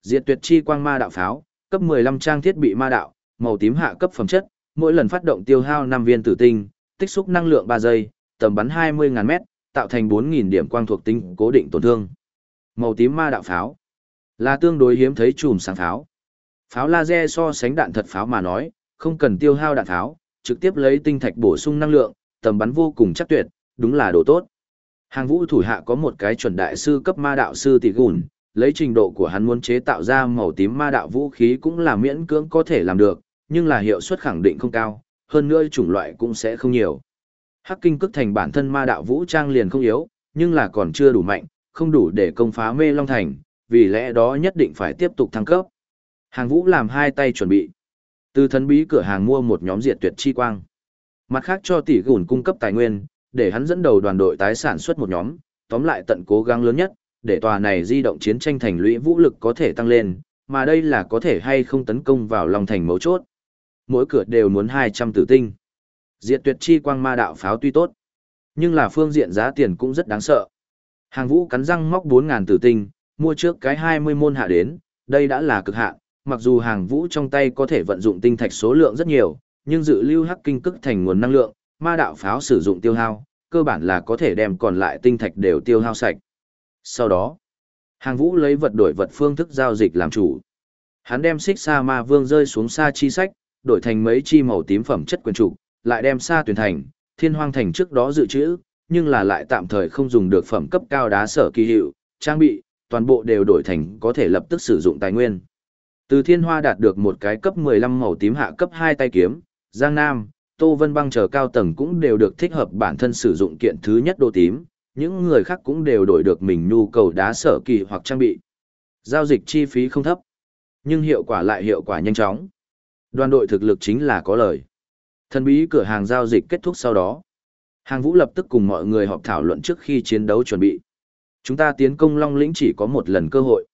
Diệt tuyệt chi quang ma đạo pháo, cấp 15 trang thiết bị ma đạo, màu tím hạ cấp phẩm chất, mỗi lần phát động tiêu hao 5 viên tử tinh, tích xúc năng lượng 3 giây, tầm bắn 20.000 mét, tạo thành 4.000 điểm quang thuộc tính cố định tổn thương. Màu tím ma đạo pháo là tương đối hiếm thấy chùm sáng pháo. Pháo laser so sánh đạn thật pháo mà nói, không cần tiêu hao đạn pháo, trực tiếp lấy tinh thạch bổ sung năng lượng, tầm bắn vô cùng chắc tuyệt, đúng là đồ tốt. Hàng vũ thủ hạ có một cái chuẩn đại sư cấp ma đạo sư tỷ gùn, lấy trình độ của hắn muốn chế tạo ra màu tím ma đạo vũ khí cũng là miễn cưỡng có thể làm được, nhưng là hiệu suất khẳng định không cao, hơn nữa chủng loại cũng sẽ không nhiều. Hắc kinh cức thành bản thân ma đạo vũ trang liền không yếu, nhưng là còn chưa đủ mạnh, không đủ để công phá mê long thành, vì lẽ đó nhất định phải tiếp tục thăng cấp. Hàng vũ làm hai tay chuẩn bị. Từ thần bí cửa hàng mua một nhóm diệt tuyệt chi quang. Mặt khác cho tỷ gùn cung cấp tài nguyên, để hắn dẫn đầu đoàn đội tái sản xuất một nhóm, tóm lại tận cố gắng lớn nhất, để tòa này di động chiến tranh thành lũy vũ lực có thể tăng lên, mà đây là có thể hay không tấn công vào lòng thành mấu chốt. Mỗi cửa đều muốn 200 tử tinh. Diệt tuyệt chi quang ma đạo pháo tuy tốt, nhưng là phương diện giá tiền cũng rất đáng sợ. Hàng vũ cắn răng móc 4.000 tử tinh, mua trước cái 20 môn hạ đến, đây đã là cực hạn, mặc dù hàng vũ trong tay có thể vận dụng tinh thạch số lượng rất nhiều, nhưng dự lưu hắc kinh cức thành nguồn năng lượng, ma đạo pháo sử dụng tiêu hao, cơ bản là có thể đem còn lại tinh thạch đều tiêu hao sạch. Sau đó, hàng vũ lấy vật đổi vật phương thức giao dịch làm chủ. Hắn đem xích sa ma vương rơi xuống xa chi sách, đổi thành mấy chi màu tím phẩm chất quyền trục, lại đem xa tuyển thành, thiên hoang thành trước đó dự trữ, nhưng là lại tạm thời không dùng được phẩm cấp cao đá sở kỳ hiệu, trang bị, toàn bộ đều đổi thành có thể lập tức sử dụng tài nguyên. Từ thiên hoa đạt được một cái cấp 15 màu tím hạ cấp 2 tay kiếm, Giang Nam, Tô Vân Băng chờ cao tầng cũng đều được thích hợp bản thân sử dụng kiện thứ nhất đồ tím, những người khác cũng đều đổi được mình nhu cầu đá sở kỳ hoặc trang bị. Giao dịch chi phí không thấp, nhưng hiệu quả lại hiệu quả nhanh chóng. Đoàn đội thực lực chính là có lời. Thần bí cửa hàng giao dịch kết thúc sau đó. Hàng vũ lập tức cùng mọi người họp thảo luận trước khi chiến đấu chuẩn bị. Chúng ta tiến công Long Lĩnh chỉ có một lần cơ hội.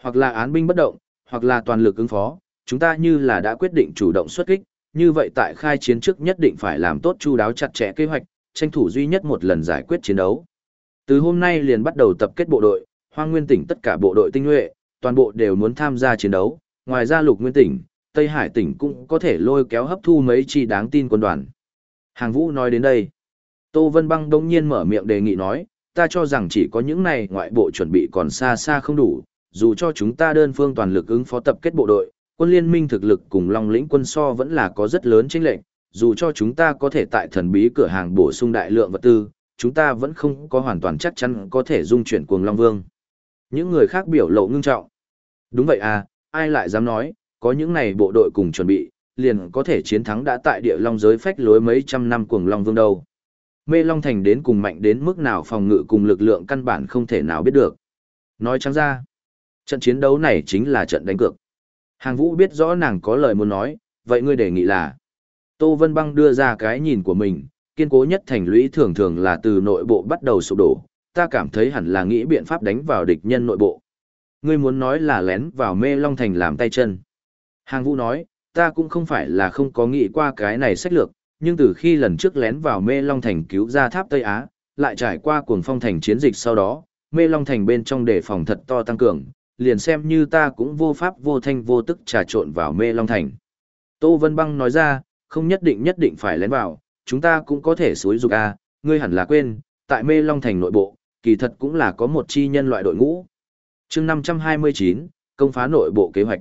Hoặc là án binh bất động, hoặc là toàn lực ứng phó, chúng ta như là đã quyết định chủ động xuất kích, như vậy tại khai chiến trước nhất định phải làm tốt chu đáo chặt chẽ kế hoạch, tranh thủ duy nhất một lần giải quyết chiến đấu. Từ hôm nay liền bắt đầu tập kết bộ đội, Hoang Nguyên tỉnh tất cả bộ đội tinh nhuệ, toàn bộ đều muốn tham gia chiến đấu, ngoài ra Lục Nguyên tỉnh, Tây Hải tỉnh cũng có thể lôi kéo hấp thu mấy chi đáng tin quân đoàn. Hàng Vũ nói đến đây. Tô Vân Băng đông nhiên mở miệng đề nghị nói, ta cho rằng chỉ có những này ngoại bộ chuẩn bị còn xa xa không đủ, dù cho chúng ta đơn phương toàn lực ứng phó tập kết bộ đội, quân liên minh thực lực cùng Long lĩnh quân so vẫn là có rất lớn chênh lệch, dù cho chúng ta có thể tại thần bí cửa hàng bổ sung đại lượng vật tư, chúng ta vẫn không có hoàn toàn chắc chắn có thể dung chuyển cuồng Long Vương. Những người khác biểu lộ ngưng trọng. Đúng vậy à, ai lại dám nói, có những này bộ đội cùng chuẩn bị, liền có thể chiến thắng đã tại địa long giới phách lối mấy trăm năm cuồng Long Vương đâu. Mê Long Thành đến cùng mạnh đến mức nào phòng ngự cùng lực lượng căn bản không thể nào biết được. Nói trắng ra, trận chiến đấu này chính là trận đánh cược. Hàng Vũ biết rõ nàng có lời muốn nói, vậy ngươi đề nghị là. Tô Vân Băng đưa ra cái nhìn của mình, kiên cố nhất thành lũy thường thường là từ nội bộ bắt đầu sụp đổ, ta cảm thấy hẳn là nghĩ biện pháp đánh vào địch nhân nội bộ. Ngươi muốn nói là lén vào mê long thành làm tay chân. Hàng Vũ nói, ta cũng không phải là không có nghĩ qua cái này sách lược, nhưng từ khi lần trước lén vào mê long thành cứu ra tháp Tây Á, lại trải qua cuồng phong thành chiến dịch sau đó, mê long thành bên trong đề phòng thật to tăng cường, liền xem như ta cũng vô pháp vô thanh vô tức trà trộn vào mê long thành. Tô Vân Băng nói ra, không nhất định nhất định phải lén vào, chúng ta cũng có thể xối dục a, ngươi hẳn là quên, tại mê long thành nội bộ, kỳ thật cũng là có một chi nhân loại đội ngũ. chương 529, công phá nội bộ kế hoạch.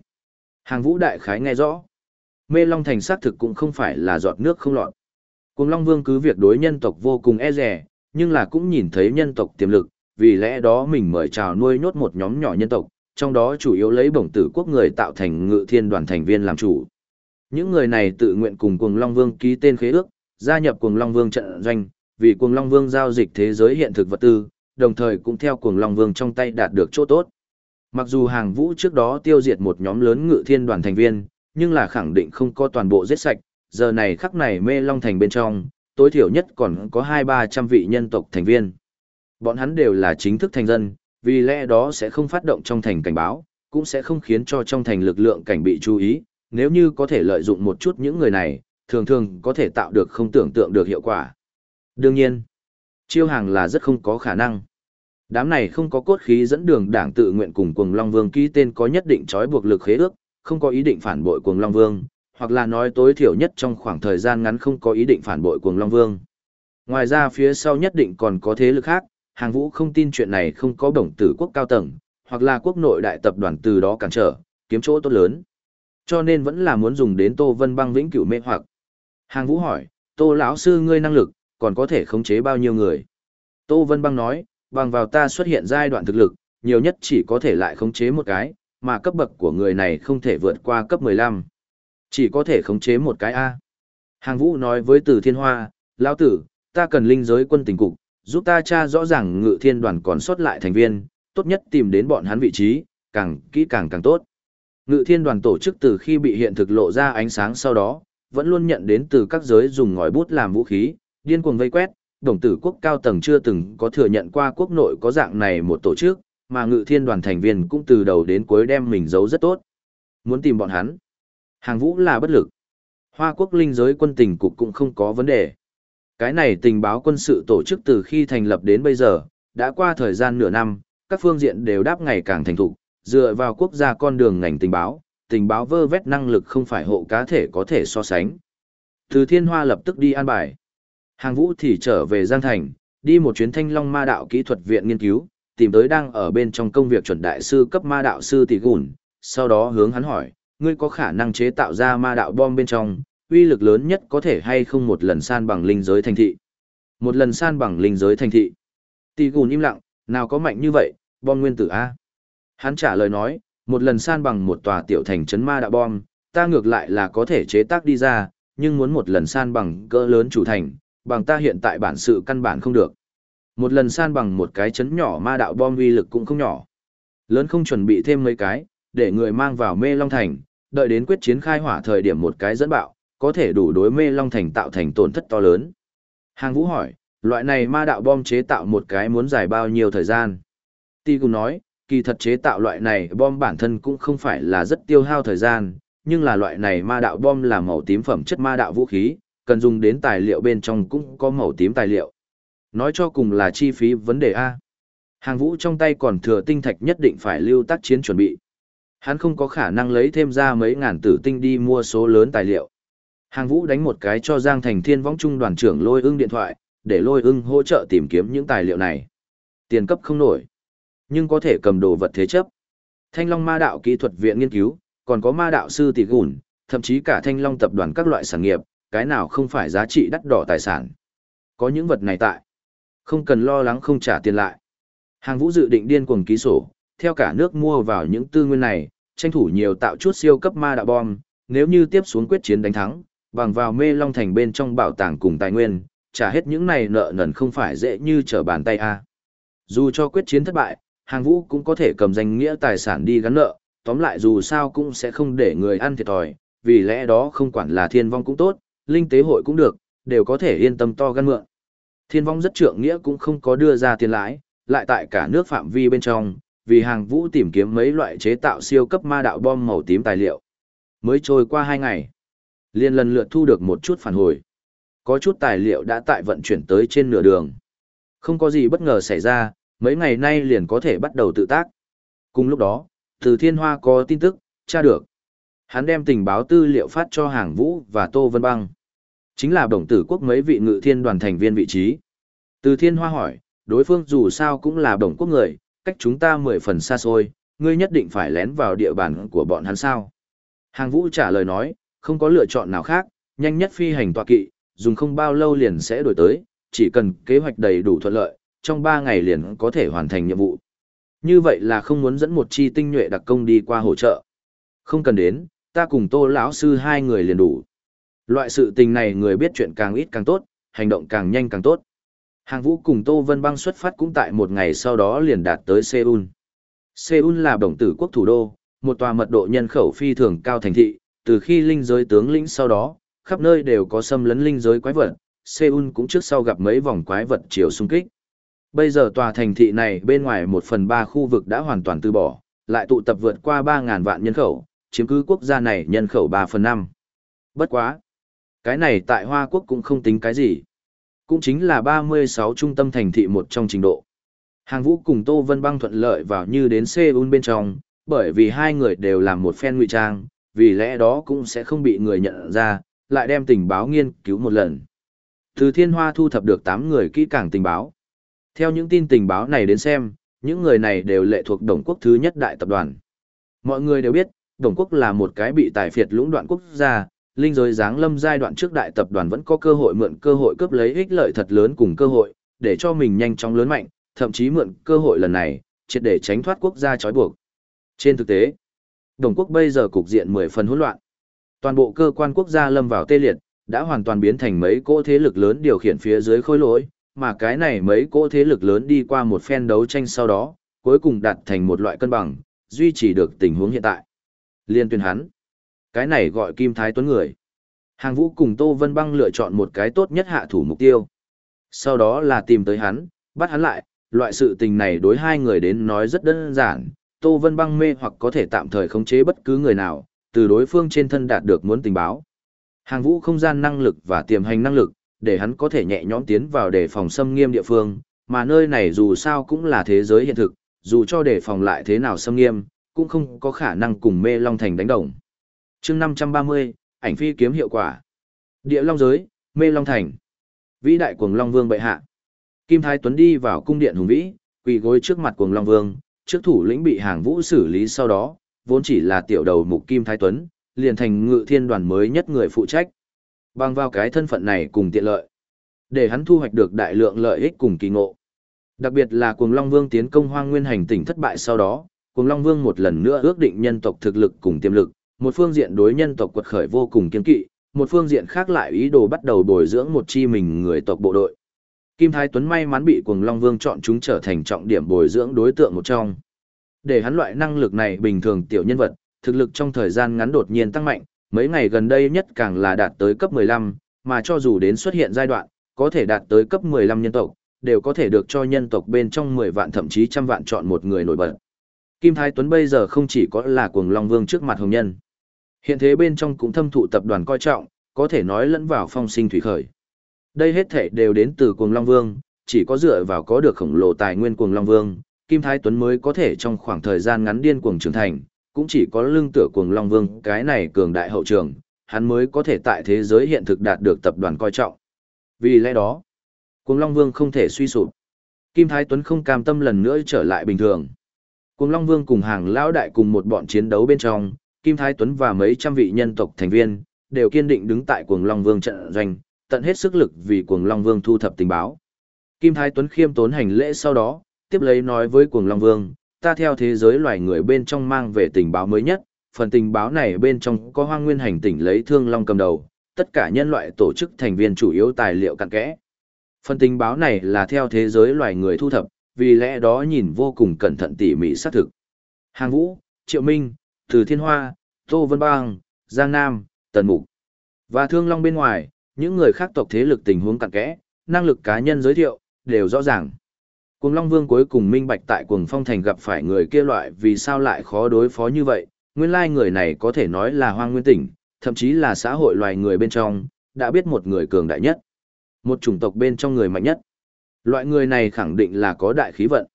Hàng vũ đại khái nghe rõ. Mê long thành xác thực cũng không phải là giọt nước không lọt. Cùng Long Vương cứ việc đối nhân tộc vô cùng e rẻ, nhưng là cũng nhìn thấy nhân tộc tiềm lực, vì lẽ đó mình mời chào nuôi nhốt một nhóm nhỏ nhân tộc, trong đó chủ yếu lấy bổng tử quốc người tạo thành ngự thiên đoàn thành viên làm chủ. Những người này tự nguyện cùng Cuồng Long Vương ký tên khế ước, gia nhập Cuồng Long Vương trận doanh, vì Cuồng Long Vương giao dịch thế giới hiện thực vật tư, đồng thời cũng theo Cuồng Long Vương trong tay đạt được chỗ tốt. Mặc dù hàng vũ trước đó tiêu diệt một nhóm lớn ngự thiên đoàn thành viên, nhưng là khẳng định không có toàn bộ giết sạch, giờ này khắc này mê long thành bên trong, tối thiểu nhất còn có hai ba trăm vị nhân tộc thành viên. Bọn hắn đều là chính thức thành dân, vì lẽ đó sẽ không phát động trong thành cảnh báo, cũng sẽ không khiến cho trong thành lực lượng cảnh bị chú ý, nếu như có thể lợi dụng một chút những người này, thường thường có thể tạo được không tưởng tượng được hiệu quả. Đương nhiên, chiêu hàng là rất không có khả năng. Đám này không có cốt khí dẫn đường đảng tự nguyện cùng Cuồng Long Vương ký tên có nhất định trói buộc lực khế ước, không có ý định phản bội Cuồng Long Vương, hoặc là nói tối thiểu nhất trong khoảng thời gian ngắn không có ý định phản bội Cuồng Long Vương. Ngoài ra phía sau nhất định còn có thế lực khác, hàng vũ không tin chuyện này không có đồng tử quốc cao tầng, hoặc là quốc nội đại tập đoàn từ đó cản trở, kiếm chỗ tốt lớn. Cho nên vẫn là muốn dùng đến Tô Vân Băng vĩnh cửu mê hoặc. Hàng vũ hỏi, Tô lão sư ngươi năng lực, còn có thể khống chế bao nhiêu người? Tô Vân Băng nói, bằng vào ta xuất hiện giai đoạn thực lực, nhiều nhất chỉ có thể lại khống chế một cái, mà cấp bậc của người này không thể vượt qua cấp 15. Chỉ có thể khống chế một cái A. Hàng vũ nói với Từ Thiên Hoa, lão tử, ta cần linh giới quân tình cục, giúp ta tra rõ ràng ngự thiên đoàn còn sót lại thành viên, tốt nhất tìm đến bọn hắn vị trí, càng kỹ càng càng tốt. Ngự thiên đoàn tổ chức từ khi bị hiện thực lộ ra ánh sáng sau đó, vẫn luôn nhận đến từ các giới dùng ngòi bút làm vũ khí, điên cuồng vây quét, đồng tử quốc cao tầng chưa từng có thừa nhận qua quốc nội có dạng này một tổ chức, mà ngự thiên đoàn thành viên cũng từ đầu đến cuối đem mình giấu rất tốt. Muốn tìm bọn hắn, hàng vũ là bất lực. Hoa quốc linh giới quân tình cục cũng không có vấn đề. Cái này tình báo quân sự tổ chức từ khi thành lập đến bây giờ, đã qua thời gian nửa năm, các phương diện đều đáp ngày càng thành thục, dựa vào quốc gia con đường ngành tình báo, tình báo vơ vét năng lực không phải hộ cá thể có thể so sánh. Từ Thiên Hoa lập tức đi an bài. Hàng Vũ thì trở về Giang Thành, đi một chuyến thanh long ma đạo kỹ thuật viện nghiên cứu, tìm tới đang ở bên trong công việc chuẩn đại sư cấp ma đạo sư tỷ gùn, sau đó hướng hắn hỏi, ngươi có khả năng chế tạo ra ma đạo bom bên trong, uy lực lớn nhất có thể hay không một lần san bằng linh giới thành thị. Một lần san bằng linh giới thành thị. Tỷ gùn im lặng, nào có mạnh như vậy, bom nguyên tử A. Hắn trả lời nói, một lần san bằng một tòa tiểu thành trấn ma đạo bom, ta ngược lại là có thể chế tác đi ra, nhưng muốn một lần san bằng cỡ lớn chủ thành, bằng ta hiện tại bản sự căn bản không được. Một lần san bằng một cái chấn nhỏ ma đạo bom uy lực cũng không nhỏ. Lớn không chuẩn bị thêm mấy cái, để người mang vào mê long thành, đợi đến quyết chiến khai hỏa thời điểm một cái dẫn bạo, có thể đủ đối mê long thành tạo thành tổn thất to lớn. Hàng vũ hỏi, loại này ma đạo bom chế tạo một cái muốn dài bao nhiêu thời gian? Ti cũng nói, kỳ thật chế tạo loại này bom bản thân cũng không phải là rất tiêu hao thời gian, nhưng là loại này ma đạo bom là màu tím phẩm chất ma đạo vũ khí, cần dùng đến tài liệu bên trong cũng có màu tím tài liệu. Nói cho cùng là chi phí vấn đề A. Hàng vũ trong tay còn thừa tinh thạch nhất định phải lưu tác chiến chuẩn bị. Hắn không có khả năng lấy thêm ra mấy ngàn tử tinh đi mua số lớn tài liệu. Hàng vũ đánh một cái cho Giang Thành Thiên võng trung đoàn trưởng lôi ưng điện thoại, để lôi ưng hỗ trợ tìm kiếm những tài liệu này. Tiền cấp không nổi, nhưng có thể cầm đồ vật thế chấp. Thanh Long Ma Đạo Kỹ thuật viện nghiên cứu, còn có Ma Đạo sư tỷ gùn, thậm chí cả Thanh Long tập đoàn các loại sản nghiệp, cái nào không phải giá trị đắt đỏ tài sản. Có những vật này tại, không cần lo lắng không trả tiền lại. Hàng Vũ dự định điên cuồng ký sổ, theo cả nước mua vào những tư nguyên này, tranh thủ nhiều tạo chút siêu cấp ma đạo bom, nếu như tiếp xuống quyết chiến đánh thắng, bằng vào mê long thành bên trong bảo tàng cùng tài nguyên, trả hết những này nợ nần không phải dễ như trở bàn tay a. Dù cho quyết chiến thất bại, hàng vũ cũng có thể cầm danh nghĩa tài sản đi gắn nợ, tóm lại dù sao cũng sẽ không để người ăn thiệt thòi, vì lẽ đó không quản là thiên vong cũng tốt, linh tế hội cũng được, đều có thể yên tâm to gan mượn. Thiên vong rất trượng nghĩa cũng không có đưa ra tiền lãi, lại tại cả nước phạm vi bên trong, vì hàng vũ tìm kiếm mấy loại chế tạo siêu cấp ma đạo bom màu tím tài liệu. Mới trôi qua hai ngày, liên lần lượt thu được một chút phản hồi. Có chút tài liệu đã tại vận chuyển tới trên nửa đường. Không có gì bất ngờ xảy ra, mấy ngày nay liền có thể bắt đầu tự tác. Cùng lúc đó, từ thiên hoa có tin tức, tra được. Hắn đem tình báo tư liệu phát cho hàng vũ và Tô Vân Băng. Chính là đồng tử quốc mấy vị ngự thiên đoàn thành viên vị trí. Từ thiên hoa hỏi, đối phương dù sao cũng là đồng quốc người, cách chúng ta mười phần xa xôi, ngươi nhất định phải lén vào địa bàn của bọn hắn sao. Hàng vũ trả lời nói, không có lựa chọn nào khác, nhanh nhất phi hành tọa kỵ, dùng không bao lâu liền sẽ đổi tới, chỉ cần kế hoạch đầy đủ thuận lợi, trong 3 ngày liền có thể hoàn thành nhiệm vụ. Như vậy là không muốn dẫn một chi tinh nhuệ đặc công đi qua hỗ trợ. Không cần đến, ta cùng tô lão sư hai người liền đủ. Loại sự tình này người biết chuyện càng ít càng tốt, hành động càng nhanh càng tốt. Hàng vũ cùng Tô Vân Băng xuất phát cũng tại một ngày sau đó liền đạt tới Seoul. Seoul là đồng tử quốc thủ đô, một tòa mật độ nhân khẩu phi thường cao thành thị, từ khi linh giới tướng lĩnh sau đó, khắp nơi đều có xâm lấn linh giới quái vật, Seoul cũng trước sau gặp mấy vòng quái vật chiều xung kích. Bây giờ tòa thành thị này bên ngoài một phần ba khu vực đã hoàn toàn từ bỏ, lại tụ tập vượt qua ba ngàn vạn nhân khẩu, chiếm cứ quốc gia này nhân khẩu 3 phần 5. Bất quá. Cái này tại Hoa Quốc cũng không tính cái gì. Cũng chính là 36 trung tâm thành thị một trong trình độ. Hàng vũ cùng Tô Vân Băng thuận lợi vào như đến Seoul bên trong, bởi vì hai người đều làm một phen ngụy trang, vì lẽ đó cũng sẽ không bị người nhận ra, lại đem tình báo nghiên cứu một lần. Từ Thiên Hoa thu thập được 8 người kỹ càng tình báo. Theo những tin tình báo này đến xem, những người này đều lệ thuộc Đồng quốc thứ nhất đại tập đoàn. Mọi người đều biết, Đồng quốc là một cái bị tài phiệt lũng đoạn quốc gia, linh giới giáng lâm giai đoạn trước đại tập đoàn vẫn có cơ hội mượn cơ hội cướp lấy ích lợi thật lớn cùng cơ hội, để cho mình nhanh chóng lớn mạnh, thậm chí mượn cơ hội lần này, triệt để tránh thoát quốc gia trói buộc. Trên thực tế, Đồng quốc bây giờ cục diện 10 phần hỗn loạn. Toàn bộ cơ quan quốc gia lâm vào tê liệt, đã hoàn toàn biến thành mấy cỗ thế lực lớn điều khiển phía dưới khối lỗi, mà cái này mấy cỗ thế lực lớn đi qua một phen đấu tranh sau đó, cuối cùng đạt thành một loại cân bằng, duy trì được tình huống hiện tại. Liên tuyên hắn. Cái này gọi Kim Thái Tuấn người. Hàng vũ cùng Tô Vân Băng lựa chọn một cái tốt nhất hạ thủ mục tiêu. Sau đó là tìm tới hắn, bắt hắn lại, loại sự tình này đối hai người đến nói rất đơn giản, Tô Vân Băng mê hoặc có thể tạm thời khống chế bất cứ người nào, từ đối phương trên thân đạt được muốn tình báo. Hàng vũ không gian năng lực và tiềm hành năng lực, để hắn có thể nhẹ nhõm tiến vào để phòng xâm nghiêm địa phương, mà nơi này dù sao cũng là thế giới hiện thực, dù cho để phòng lại thế nào xâm nghiêm, cũng không có khả năng cùng mê long thành đánh đồng. chương 530, ảnh phi kiếm hiệu quả. Địa long giới, mê long thành. Vĩ đại cuồng long vương bệ hạ. Kim Thái Tuấn đi vào cung điện hùng vĩ, quỳ gối trước mặt cuồng long vương, trước thủ lĩnh bị hàng vũ xử lý sau đó, vốn chỉ là tiểu đầu mục Kim Thái Tuấn, liền thành ngự thiên đoàn mới nhất người phụ trách. Bằng vào cái thân phận này cùng tiện lợi, để hắn thu hoạch được đại lượng lợi ích cùng kỳ ngộ. Đặc biệt là Cuồng Long Vương tiến công Hoang Nguyên hành tỉnh thất bại sau đó, cùng Long Vương một lần nữa ước định nhân tộc thực lực cùng tiềm lực, một phương diện đối nhân tộc quật khởi vô cùng kiên kỵ, một phương diện khác lại ý đồ bắt đầu bồi dưỡng một chi mình người tộc bộ đội. Kim Thái Tuấn may mắn bị Cuồng Long Vương chọn chúng trở thành trọng điểm bồi dưỡng đối tượng một trong. Để hắn loại năng lực này bình thường tiểu nhân vật, thực lực trong thời gian ngắn đột nhiên tăng mạnh, mấy ngày gần đây nhất càng là đạt tới cấp 15, mà cho dù đến xuất hiện giai đoạn, có thể đạt tới cấp 15 nhân tộc, đều có thể được cho nhân tộc bên trong 10 vạn thậm chí trăm vạn chọn một người nổi bật. Kim Thái Tuấn bây giờ không chỉ có là cuồng Long Vương trước mặt hồng nhân. Hiện thế bên trong cũng thâm thụ tập đoàn coi trọng, có thể nói lẫn vào phong sinh thủy khởi. Đây hết thể đều đến từ cuồng Long Vương, chỉ có dựa vào có được khổng lồ tài nguyên cuồng Long Vương, Kim Thái Tuấn mới có thể trong khoảng thời gian ngắn điên cuồng trưởng thành, cũng chỉ có lưng tựa cuồng Long Vương cái này cường đại hậu trường, hắn mới có thể tại thế giới hiện thực đạt được tập đoàn coi trọng. Vì lẽ đó, cuồng Long Vương không thể suy sụp. Kim Thái Tuấn không cam tâm lần nữa trở lại bình thường. Cùng Long Vương cùng hàng lão đại cùng một bọn chiến đấu bên trong, Kim Thái Tuấn và mấy trăm vị nhân tộc thành viên, đều kiên định đứng tại Cuồng Long Vương trận doanh, tận hết sức lực vì Cuồng Long Vương thu thập tình báo. Kim Thái Tuấn khiêm tốn hành lễ sau đó, tiếp lấy nói với Cuồng Long Vương, ta theo thế giới loài người bên trong mang về tình báo mới nhất, phần tình báo này bên trong có hoang nguyên hành tỉnh lấy thương long cầm đầu, tất cả nhân loại tổ chức thành viên chủ yếu tài liệu cặn kẽ. Phần tình báo này là theo thế giới loài người thu thập, vì lẽ đó nhìn vô cùng cẩn thận tỉ mỉ xác thực. Hàng Vũ, Triệu Minh, Từ Thiên Hoa, Tô Vân Bang, Giang Nam, Tần Mục và Thương Long bên ngoài, những người khác tộc thế lực tình huống cặn kẽ, năng lực cá nhân giới thiệu, đều rõ ràng. Cuồng Long Vương cuối cùng minh bạch tại Cuồng Phong Thành gặp phải người kia loại vì sao lại khó đối phó như vậy, nguyên lai người này có thể nói là hoang nguyên tỉnh, thậm chí là xã hội loài người bên trong, đã biết một người cường đại nhất. Một chủng tộc bên trong người mạnh nhất. Loại người này khẳng định là có đại khí vận.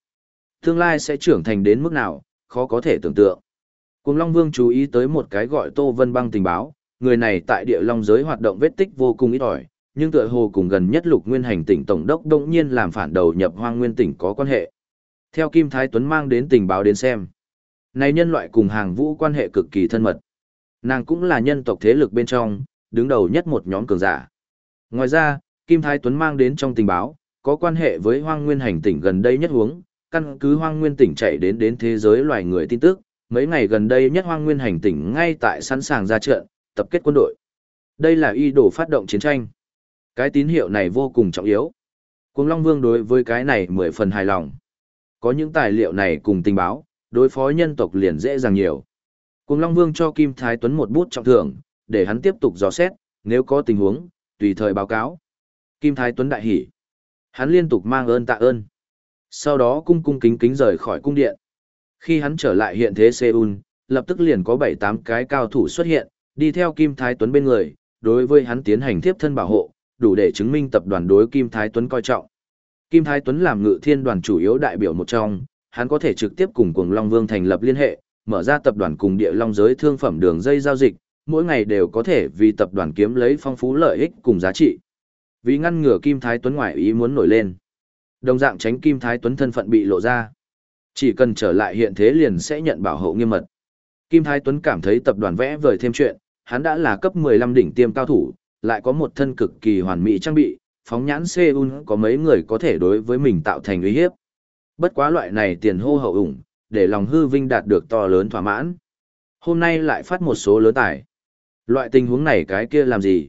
Tương lai sẽ trưởng thành đến mức nào, khó có thể tưởng tượng. Cùng Long Vương chú ý tới một cái gọi Tô Vân Băng tình báo, người này tại địa long giới hoạt động vết tích vô cùng ít ỏi, nhưng tựa hồ cùng gần nhất lục nguyên hành tỉnh tổng đốc đông nhiên làm phản đầu nhập hoang nguyên tỉnh có quan hệ. Theo Kim Thái Tuấn mang đến tình báo đến xem. Này nhân loại cùng hàng vũ quan hệ cực kỳ thân mật. Nàng cũng là nhân tộc thế lực bên trong, đứng đầu nhất một nhóm cường giả. Ngoài ra, Kim Thái Tuấn mang đến trong tình báo, có quan hệ với hoang nguyên hành tỉnh gần đây nhất huống, căn cứ hoang nguyên tỉnh chạy đến đến thế giới loài người tin tức, mấy ngày gần đây nhất hoang nguyên hành tỉnh ngay tại sẵn sàng ra trận, tập kết quân đội. Đây là y đồ phát động chiến tranh. Cái tín hiệu này vô cùng trọng yếu. Cùng Long Vương đối với cái này mười phần hài lòng. Có những tài liệu này cùng tình báo, đối phó nhân tộc liền dễ dàng nhiều. Cùng Long Vương cho Kim Thái Tuấn một bút trọng thưởng, để hắn tiếp tục dò xét, nếu có tình huống, tùy thời báo cáo. Kim Thái Tuấn đại hỉ. Hắn liên tục mang ơn tạ ơn. Sau đó cung cung kính kính rời khỏi cung điện. Khi hắn trở lại hiện thế Seoul, lập tức liền có 7-8 cái cao thủ xuất hiện, đi theo Kim Thái Tuấn bên người, đối với hắn tiến hành tiếp thân bảo hộ, đủ để chứng minh tập đoàn đối Kim Thái Tuấn coi trọng. Kim Thái Tuấn làm ngự thiên đoàn chủ yếu đại biểu một trong, hắn có thể trực tiếp cùng Cuồng Long Vương thành lập liên hệ, mở ra tập đoàn cùng địa long giới thương phẩm đường dây giao dịch, mỗi ngày đều có thể vì tập đoàn kiếm lấy phong phú lợi ích cùng giá trị. Vì ngăn ngừa Kim Thái Tuấn ngoại ý muốn nổi lên. Đồng dạng tránh Kim Thái Tuấn thân phận bị lộ ra. Chỉ cần trở lại hiện thế liền sẽ nhận bảo hộ nghiêm mật. Kim Thái Tuấn cảm thấy tập đoàn vẽ vời thêm chuyện, hắn đã là cấp 15 đỉnh tiêm cao thủ, lại có một thân cực kỳ hoàn mỹ trang bị, phóng nhãn Seoul có mấy người có thể đối với mình tạo thành uy hiếp. Bất quá loại này tiền hô hậu ủng, để lòng hư vinh đạt được to lớn thỏa mãn. Hôm nay lại phát một số lớn tài. Loại tình huống này cái kia làm gì?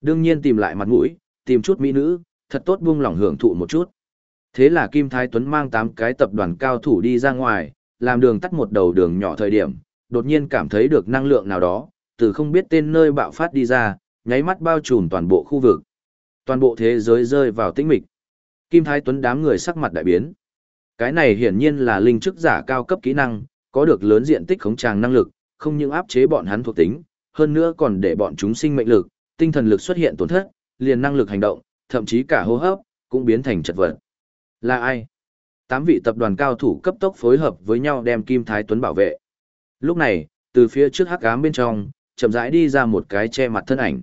Đương nhiên tìm lại mặt mũi, tìm chút mỹ nữ, thật tốt buông lòng hưởng thụ một chút. Thế là Kim Thái Tuấn mang 8 cái tập đoàn cao thủ đi ra ngoài, làm đường tắt một đầu đường nhỏ thời điểm, đột nhiên cảm thấy được năng lượng nào đó, từ không biết tên nơi bạo phát đi ra, nháy mắt bao trùm toàn bộ khu vực. Toàn bộ thế giới rơi vào tĩnh mịch. Kim Thái Tuấn đám người sắc mặt đại biến. Cái này hiển nhiên là linh chức giả cao cấp kỹ năng, có được lớn diện tích khống tràng năng lực, không những áp chế bọn hắn thuộc tính, hơn nữa còn để bọn chúng sinh mệnh lực, tinh thần lực xuất hiện tổn thất, liền năng lực hành động, thậm chí cả hô hấp, cũng biến thành chật vật. Là ai? Tám vị tập đoàn cao thủ cấp tốc phối hợp với nhau đem Kim Thái Tuấn bảo vệ. Lúc này, từ phía trước hắc ám bên trong, chậm rãi đi ra một cái che mặt thân ảnh.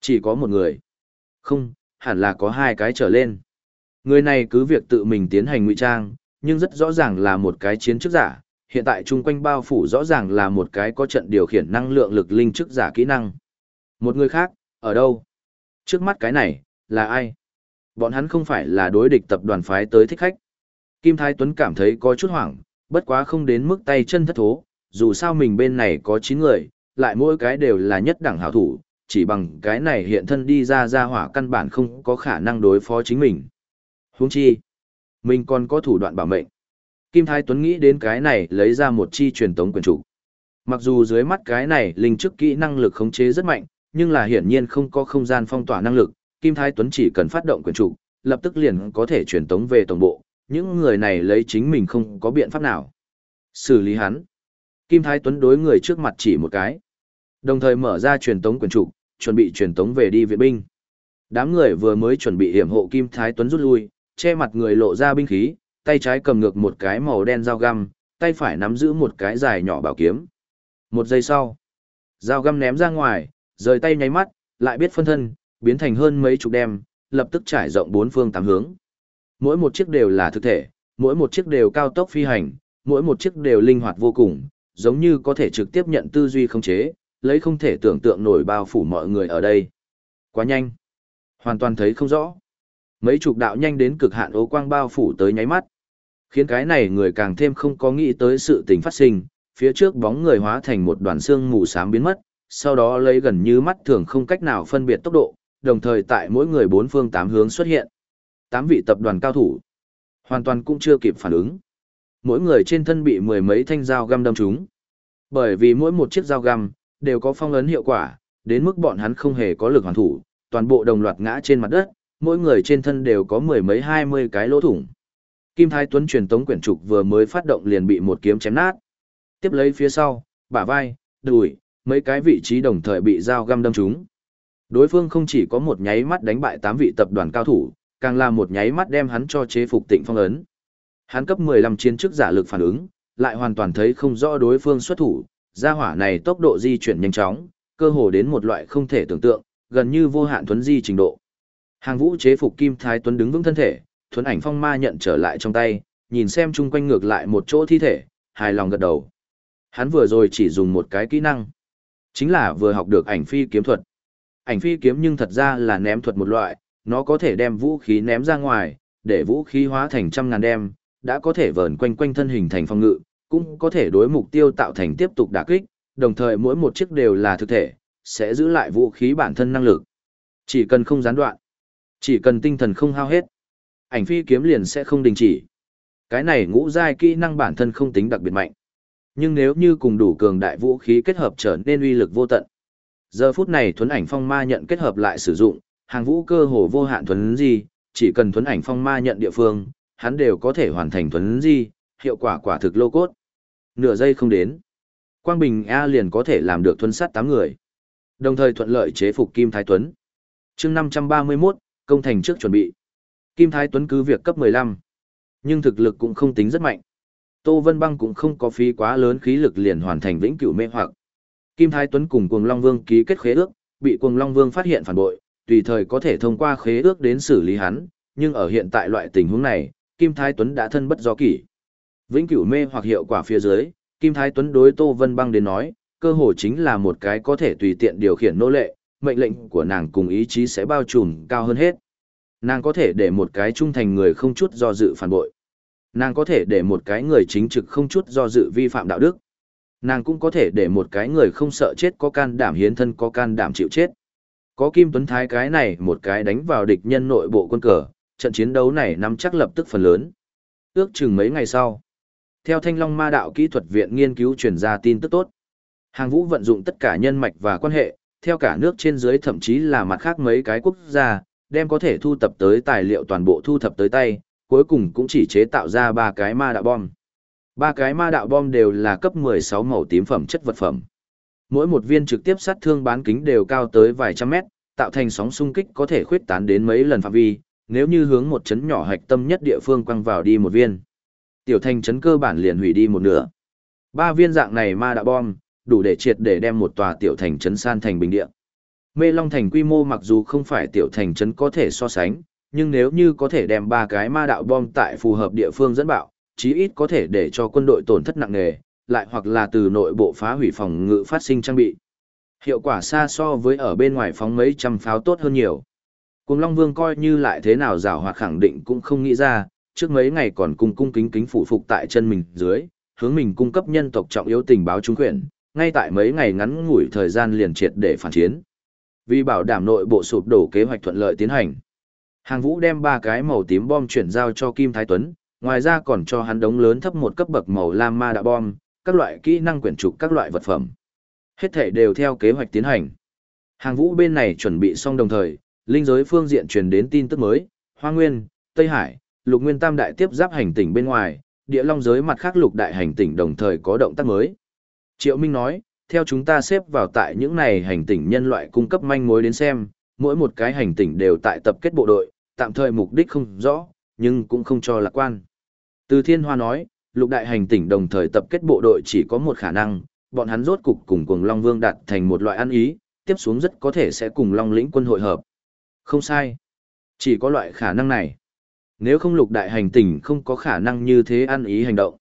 Chỉ có một người. Không, hẳn là có hai cái trở lên. Người này cứ việc tự mình tiến hành ngụy trang, nhưng rất rõ ràng là một cái chiến chức giả, hiện tại chung quanh bao phủ rõ ràng là một cái có trận điều khiển năng lượng lực linh chức giả kỹ năng. Một người khác, ở đâu? Trước mắt cái này, là ai? Bọn hắn không phải là đối địch tập đoàn phái tới thích khách. Kim Thái Tuấn cảm thấy có chút hoảng, bất quá không đến mức tay chân thất thố, dù sao mình bên này có 9 người, lại mỗi cái đều là nhất đẳng hảo thủ, chỉ bằng cái này hiện thân đi ra ra hỏa căn bản không có khả năng đối phó chính mình. Huống chi, mình còn có thủ đoạn bảo mệnh. Kim Thái Tuấn nghĩ đến cái này lấy ra một chi truyền tống quyền chủ. Mặc dù dưới mắt cái này linh chức kỹ năng lực khống chế rất mạnh, nhưng là hiển nhiên không có không gian phong tỏa năng lực, Kim Thái Tuấn chỉ cần phát động quyền chủ, lập tức liền có thể truyền tống về tổng bộ, những người này lấy chính mình không có biện pháp nào. Xử lý hắn. Kim Thái Tuấn đối người trước mặt chỉ một cái. Đồng thời mở ra truyền tống quyền chủ, chuẩn bị truyền tống về đi viện binh. Đám người vừa mới chuẩn bị hiểm hộ Kim Thái Tuấn rút lui, che mặt người lộ ra binh khí, tay trái cầm ngược một cái màu đen dao găm, tay phải nắm giữ một cái dài nhỏ bảo kiếm. Một giây sau, dao găm ném ra ngoài, rời tay nháy mắt, lại biết phân thân, biến thành hơn mấy chục đem, lập tức trải rộng bốn phương tám hướng. Mỗi một chiếc đều là thực thể, mỗi một chiếc đều cao tốc phi hành, mỗi một chiếc đều linh hoạt vô cùng, giống như có thể trực tiếp nhận tư duy không chế, lấy không thể tưởng tượng nổi bao phủ mọi người ở đây. Quá nhanh. Hoàn toàn thấy không rõ. Mấy chục đạo nhanh đến cực hạn ố quang bao phủ tới nháy mắt. Khiến cái này người càng thêm không có nghĩ tới sự tình phát sinh, phía trước bóng người hóa thành một đoàn xương mù xám biến mất, sau đó lấy gần như mắt thường không cách nào phân biệt tốc độ, đồng thời tại mỗi người bốn phương tám hướng xuất hiện. Tám vị tập đoàn cao thủ, hoàn toàn cũng chưa kịp phản ứng. Mỗi người trên thân bị mười mấy thanh dao găm đâm trúng. Bởi vì mỗi một chiếc dao găm đều có phong ấn hiệu quả, đến mức bọn hắn không hề có lực hoàn thủ, toàn bộ đồng loạt ngã trên mặt đất, mỗi người trên thân đều có mười mấy hai mươi cái lỗ thủng. Kim Thái Tuấn truyền tống quyển trục vừa mới phát động liền bị một kiếm chém nát. Tiếp lấy phía sau, bả vai, đùi, mấy cái vị trí đồng thời bị dao găm đâm trúng. Đối phương không chỉ có một nháy mắt đánh bại tám vị tập đoàn cao thủ, càng là một nháy mắt đem hắn cho chế phục tịnh phong ấn. Hắn cấp 15 chiến chức giả lực phản ứng, lại hoàn toàn thấy không rõ đối phương xuất thủ, gia hỏa này tốc độ di chuyển nhanh chóng, cơ hồ đến một loại không thể tưởng tượng, gần như vô hạn thuấn di trình độ. Hàng vũ chế phục Kim Thái Tuấn đứng vững thân thể, thuấn ảnh phong ma nhận trở lại trong tay, nhìn xem chung quanh ngược lại một chỗ thi thể, hài lòng gật đầu. Hắn vừa rồi chỉ dùng một cái kỹ năng, chính là vừa học được ảnh phi kiếm thuật. Ảnh phi kiếm nhưng thật ra là ném thuật một loại, nó có thể đem vũ khí ném ra ngoài, để vũ khí hóa thành trăm ngàn đem, đã có thể vờn quanh quanh thân hình thành phong ngự, cũng có thể đối mục tiêu tạo thành tiếp tục đả kích, đồng thời mỗi một chiếc đều là thực thể, sẽ giữ lại vũ khí bản thân năng lực. Chỉ cần không gián đoạn, chỉ cần tinh thần không hao hết, ảnh phi kiếm liền sẽ không đình chỉ. Cái này ngũ giai kỹ năng bản thân không tính đặc biệt mạnh. Nhưng nếu như cùng đủ cường đại vũ khí kết hợp trở nên uy lực vô tận. Giờ phút này thuấn ảnh phong ma nhận kết hợp lại sử dụng, hàng vũ cơ hồ vô hạn thuấn gì, chỉ cần thuấn ảnh phong ma nhận địa phương, hắn đều có thể hoàn thành thuấn di, hiệu quả quả thực lô cốt. Nửa giây không đến. Quang Bình A liền có thể làm được thuấn sát 8 người. Đồng thời thuận lợi chế phục Kim Thái Tuấn. chương 531, công thành trước chuẩn bị. Kim Thái Tuấn cứ việc cấp 15. Nhưng thực lực cũng không tính rất mạnh. Tô Vân Băng cũng không có phí quá lớn khí lực liền hoàn thành vĩnh cửu mê hoặc. Kim Thái Tuấn cùng Cuồng Long Vương ký kết khế ước, bị Cuồng Long Vương phát hiện phản bội, tùy thời có thể thông qua khế ước đến xử lý hắn, nhưng ở hiện tại loại tình huống này, Kim Thái Tuấn đã thân bất do kỷ. Vĩnh cửu mê hoặc hiệu quả phía dưới, Kim Thái Tuấn đối Tô Vân Băng đến nói, cơ hội chính là một cái có thể tùy tiện điều khiển nô lệ, mệnh lệnh của nàng cùng ý chí sẽ bao trùm cao hơn hết. Nàng có thể để một cái trung thành người không chút do dự phản bội. Nàng có thể để một cái người chính trực không chút do dự vi phạm đạo đức. Nàng cũng có thể để một cái người không sợ chết có can đảm hiến thân có can đảm chịu chết. Có Kim Tuấn Thái cái này một cái đánh vào địch nhân nội bộ quân cờ, trận chiến đấu này nắm chắc lập tức phần lớn. Ước chừng mấy ngày sau, theo Thanh Long Ma Đạo Kỹ thuật viện nghiên cứu truyền ra tin tức tốt. Hàng Vũ vận dụng tất cả nhân mạch và quan hệ, theo cả nước trên dưới thậm chí là mặt khác mấy cái quốc gia, đem có thể thu tập tới tài liệu toàn bộ thu thập tới tay, cuối cùng cũng chỉ chế tạo ra ba cái ma đạo bom. Ba cái ma đạo bom đều là cấp 16 màu tím phẩm chất vật phẩm. Mỗi một viên trực tiếp sát thương bán kính đều cao tới vài trăm mét, tạo thành sóng xung kích có thể khuyết tán đến mấy lần phạm vi, nếu như hướng một chấn nhỏ hạch tâm nhất địa phương quăng vào đi một viên. Tiểu thành chấn cơ bản liền hủy đi một nửa. Ba viên dạng này ma đạo bom, đủ để triệt để đem một tòa tiểu thành chấn san thành bình địa. Mê Long thành quy mô mặc dù không phải tiểu thành chấn có thể so sánh, nhưng nếu như có thể đem ba cái ma đạo bom tại phù hợp địa phương dẫn bạo, chí ít có thể để cho quân đội tổn thất nặng nề, lại hoặc là từ nội bộ phá hủy phòng ngự phát sinh trang bị. Hiệu quả xa so với ở bên ngoài phóng mấy trăm pháo tốt hơn nhiều. Cùng Long Vương coi như lại thế nào rào hoạt khẳng định cũng không nghĩ ra, trước mấy ngày còn cung cung kính kính phụ phục tại chân mình dưới, hướng mình cung cấp nhân tộc trọng yếu tình báo trung quyền, ngay tại mấy ngày ngắn ngủi thời gian liền triệt để phản chiến. Vì bảo đảm nội bộ sụp đổ kế hoạch thuận lợi tiến hành. Hàng Vũ đem ba cái màu tím bom chuyển giao cho Kim Thái Tuấn, ngoài ra còn cho hắn đống lớn thấp một cấp bậc màu lam ma đạ bom, các loại kỹ năng quyển trục các loại vật phẩm. Hết thể đều theo kế hoạch tiến hành. Hàng Vũ bên này chuẩn bị xong đồng thời, linh giới phương diện truyền đến tin tức mới, Hoa Nguyên, Tây Hải, Lục Nguyên Tam đại tiếp giáp hành tỉnh bên ngoài, địa long giới mặt khác lục đại hành tỉnh đồng thời có động tác mới. Triệu Minh nói, theo chúng ta xếp vào tại những này hành tỉnh nhân loại cung cấp manh mối đến xem, mỗi một cái hành tỉnh đều tại tập kết bộ đội, tạm thời mục đích không rõ, nhưng cũng không cho lạc quan. Từ Thiên Hoa nói, lục đại hành tỉnh đồng thời tập kết bộ đội chỉ có một khả năng, bọn hắn rốt cục cùng cùng Long Vương đạt thành một loại ăn ý, tiếp xuống rất có thể sẽ cùng Long lĩnh quân hội hợp. Không sai. Chỉ có loại khả năng này. Nếu không lục đại hành tỉnh không có khả năng như thế ăn ý hành động.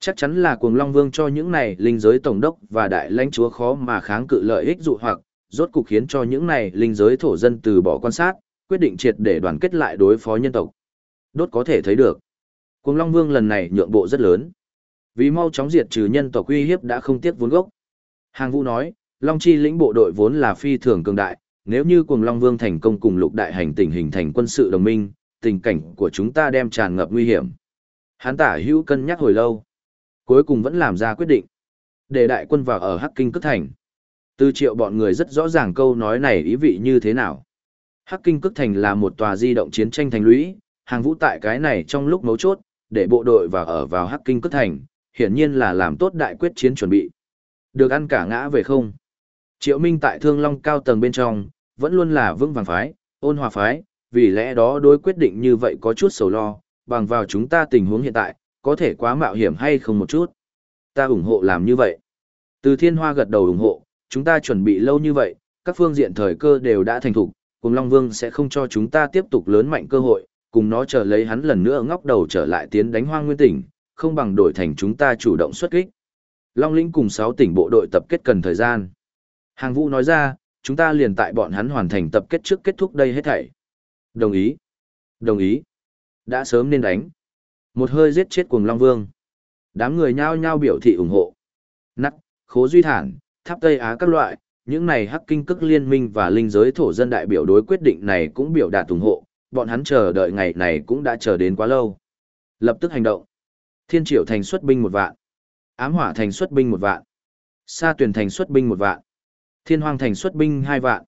Chắc chắn là cuồng Long Vương cho những này linh giới tổng đốc và đại lãnh chúa khó mà kháng cự lợi ích dụ hoặc, rốt cục khiến cho những này linh giới thổ dân từ bỏ quan sát, quyết định triệt để đoàn kết lại đối phó nhân tộc. Đốt có thể thấy được. Cuồng Long Vương lần này nhượng bộ rất lớn. Vì mau chóng diệt trừ nhân tộc uy hiếp đã không tiếc vốn gốc. Hàng Vũ nói, Long Chi lĩnh bộ đội vốn là phi thường cường đại, nếu như Cuồng Long Vương thành công cùng lục đại hành tình hình thành quân sự đồng minh, tình cảnh của chúng ta đem tràn ngập nguy hiểm. Hán tả hữu cân nhắc hồi lâu. Cuối cùng vẫn làm ra quyết định. Để đại quân vào ở Hắc Kinh Cất Thành. Tư triệu bọn người rất rõ ràng câu nói này ý vị như thế nào. Hắc Kinh Cức Thành là một tòa di động chiến tranh thành lũy, hàng vũ tại cái này trong lúc mấu chốt, để bộ đội vào ở vào Hắc Kinh Cức Thành, hiển nhiên là làm tốt đại quyết chiến chuẩn bị. Được ăn cả ngã về không. Triệu Minh tại Thương Long cao tầng bên trong, vẫn luôn là vững vàng phái, ôn hòa phái, vì lẽ đó đối quyết định như vậy có chút sầu lo, bằng vào chúng ta tình huống hiện tại, có thể quá mạo hiểm hay không một chút. Ta ủng hộ làm như vậy. Từ thiên hoa gật đầu ủng hộ, chúng ta chuẩn bị lâu như vậy, các phương diện thời cơ đều đã thành thục, cùng Long Vương sẽ không cho chúng ta tiếp tục lớn mạnh cơ hội, cùng nó chờ lấy hắn lần nữa ngóc đầu trở lại tiến đánh hoang nguyên tỉnh, không bằng đổi thành chúng ta chủ động xuất kích. Long Lĩnh cùng 6 tỉnh bộ đội tập kết cần thời gian. Hàng vũ nói ra, chúng ta liền tại bọn hắn hoàn thành tập kết trước kết thúc đây hết thảy. Đồng ý. Đồng ý. Đã sớm nên đánh. Một hơi giết chết cuồng Long Vương. Đám người nhao nhao biểu thị ủng hộ. Nắc, khố duy thản, tháp Tây Á các loại, những này hắc kinh cức liên minh và linh giới thổ dân đại biểu đối quyết định này cũng biểu đạt ủng hộ, bọn hắn chờ đợi ngày này cũng đã chờ đến quá lâu. Lập tức hành động. Thiên triệu thành xuất binh một vạn. Ám hỏa thành xuất binh một vạn. Sa tuyển thành xuất binh một vạn. Thiên hoang thành xuất binh hai vạn.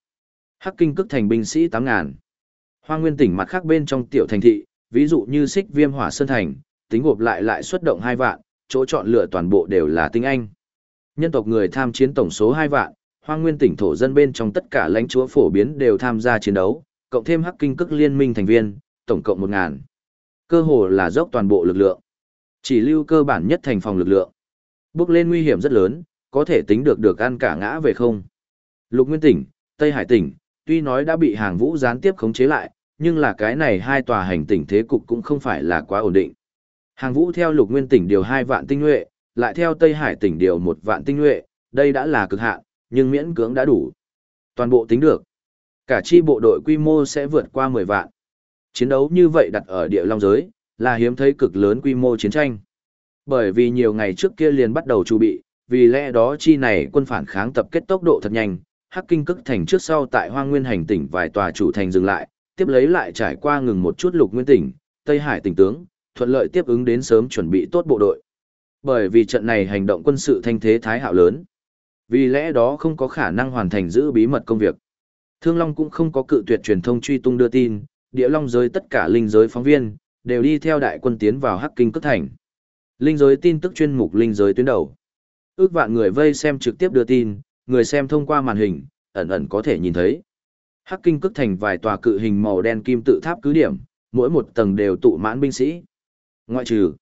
Hắc kinh cức thành binh sĩ tám ngàn. Hoang nguyên tỉnh mặt khác bên trong tiểu thành thị, ví dụ như xích viêm hỏa sơn thành, tính gộp lại lại xuất động hai vạn, chỗ chọn lựa toàn bộ đều là tinh anh. Nhân tộc người tham chiến tổng số hai vạn, Hoang nguyên tỉnh thổ dân bên trong tất cả lãnh chúa phổ biến đều tham gia chiến đấu, cộng thêm hắc kinh cức liên minh thành viên, tổng cộng một ngàn. Cơ hồ là dốc toàn bộ lực lượng. Chỉ lưu cơ bản nhất thành phòng lực lượng. Bước lên nguy hiểm rất lớn, có thể tính được được ăn cả ngã về không. Lục Nguyên tỉnh, Tây Hải tỉnh, tuy nói đã bị hàng vũ gián tiếp khống chế lại, nhưng là cái này hai tòa hành tỉnh thế cục cũng không phải là quá ổn định. Hàng vũ theo lục nguyên tỉnh điều hai vạn tinh nhuệ, lại theo Tây Hải tỉnh điều một vạn tinh nhuệ, đây đã là cực hạn, nhưng miễn cưỡng đã đủ. Toàn bộ tính được. Cả chi bộ đội quy mô sẽ vượt qua 10 vạn. Chiến đấu như vậy đặt ở địa long giới, là hiếm thấy cực lớn quy mô chiến tranh. Bởi vì nhiều ngày trước kia liền bắt đầu chuẩn bị, vì lẽ đó chi này quân phản kháng tập kết tốc độ thật nhanh, Hắc Kinh cức thành trước sau tại Hoang Nguyên hành tỉnh vài tòa chủ thành dừng lại, tiếp lấy lại trải qua ngừng một chút Lục Nguyên tỉnh, Tây Hải tỉnh tướng, thuận lợi tiếp ứng đến sớm chuẩn bị tốt bộ đội. Bởi vì trận này hành động quân sự thanh thế thái hạo lớn. Vì lẽ đó không có khả năng hoàn thành giữ bí mật công việc. Thương Long cũng không có cự tuyệt truyền thông truy tung đưa tin, địa long giới tất cả linh giới phóng viên, đều đi theo đại quân tiến vào Hắc Kinh cất thành. Linh giới tin tức chuyên mục linh giới tuyến đầu. Ước vạn người vây xem trực tiếp đưa tin, người xem thông qua màn hình, ẩn ẩn có thể nhìn thấy. Hắc Kinh cất thành vài tòa cự hình màu đen kim tự tháp cứ điểm, mỗi một tầng đều tụ mãn binh sĩ. Ngoại trừ,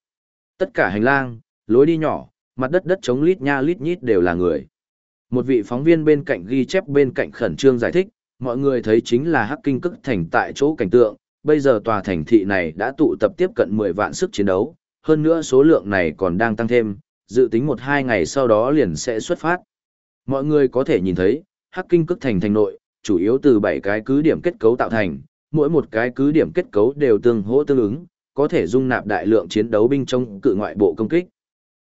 tất cả hành lang, lối đi nhỏ, mặt đất đất chống lít nha lít nhít đều là người. Một vị phóng viên bên cạnh ghi chép bên cạnh khẩn trương giải thích, mọi người thấy chính là Hắc Kinh cức thành tại chỗ cảnh tượng, bây giờ tòa thành thị này đã tụ tập tiếp cận 10 vạn sức chiến đấu, hơn nữa số lượng này còn đang tăng thêm, dự tính một hai ngày sau đó liền sẽ xuất phát. Mọi người có thể nhìn thấy, Hắc Kinh cức thành thành nội, chủ yếu từ 7 cái cứ điểm kết cấu tạo thành, mỗi một cái cứ điểm kết cấu đều tương hỗ tương ứng, có thể dung nạp đại lượng chiến đấu binh trong cự ngoại bộ công kích.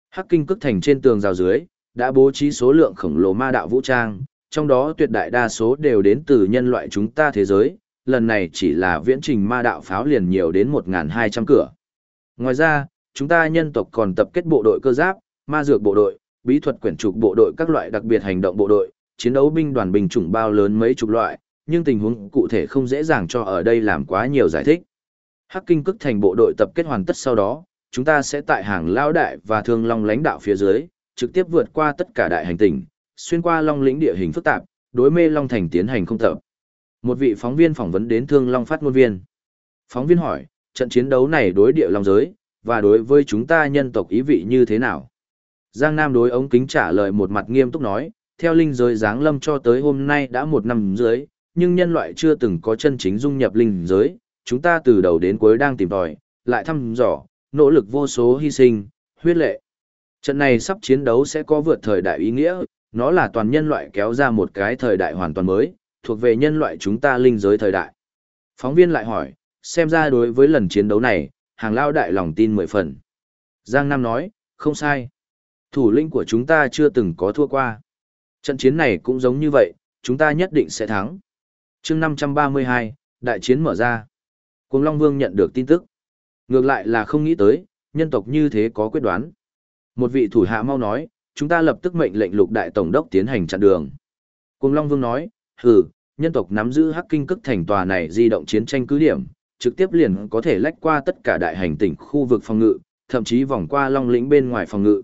Hắc Kinh cức thành trên tường rào dưới, đã bố trí số lượng khổng lồ ma đạo vũ trang, trong đó tuyệt đại đa số đều đến từ nhân loại chúng ta thế giới, lần này chỉ là viễn trình ma đạo pháo liền nhiều đến 1.200 cửa. Ngoài ra, chúng ta nhân tộc còn tập kết bộ đội cơ giáp, ma dược bộ đội, bí thuật quyển trục bộ đội các loại đặc biệt hành động bộ đội, chiến đấu binh đoàn bình chủng bao lớn mấy chục loại, nhưng tình huống cụ thể không dễ dàng cho ở đây làm quá nhiều giải thích. Hắc Kinh cức thành bộ đội tập kết hoàn tất sau đó, chúng ta sẽ tại hàng lao đại và thương long lãnh đạo phía dưới, trực tiếp vượt qua tất cả đại hành tinh, xuyên qua long lĩnh địa hình phức tạp, đối mê long thành tiến hành không tập. Một vị phóng viên phỏng vấn đến thương long phát ngôn viên. Phóng viên hỏi, trận chiến đấu này đối địa long giới, và đối với chúng ta nhân tộc ý vị như thế nào? Giang Nam đối ống kính trả lời một mặt nghiêm túc nói, theo linh giới giáng lâm cho tới hôm nay đã một năm dưới, nhưng nhân loại chưa từng có chân chính dung nhập linh giới, chúng ta từ đầu đến cuối đang tìm tòi, lại thăm dò, nỗ lực vô số hy sinh, huyết lệ. Trận này sắp chiến đấu sẽ có vượt thời đại ý nghĩa, nó là toàn nhân loại kéo ra một cái thời đại hoàn toàn mới, thuộc về nhân loại chúng ta linh giới thời đại. Phóng viên lại hỏi, xem ra đối với lần chiến đấu này, hàng lao đại lòng tin mười phần. Giang Nam nói, không sai. Thủ lĩnh của chúng ta chưa từng có thua qua. Trận chiến này cũng giống như vậy, chúng ta nhất định sẽ thắng. chương 532, đại chiến mở ra. Cùng Long Vương nhận được tin tức. Ngược lại là không nghĩ tới, nhân tộc như thế có quyết đoán. Một vị thủ hạ mau nói, chúng ta lập tức mệnh lệnh lục đại tổng đốc tiến hành chặn đường. Cùng Long Vương nói, hừ, nhân tộc nắm giữ hắc kinh cức thành tòa này di động chiến tranh cứ điểm, trực tiếp liền có thể lách qua tất cả đại hành tỉnh khu vực phòng ngự, thậm chí vòng qua long lĩnh bên ngoài phòng ngự.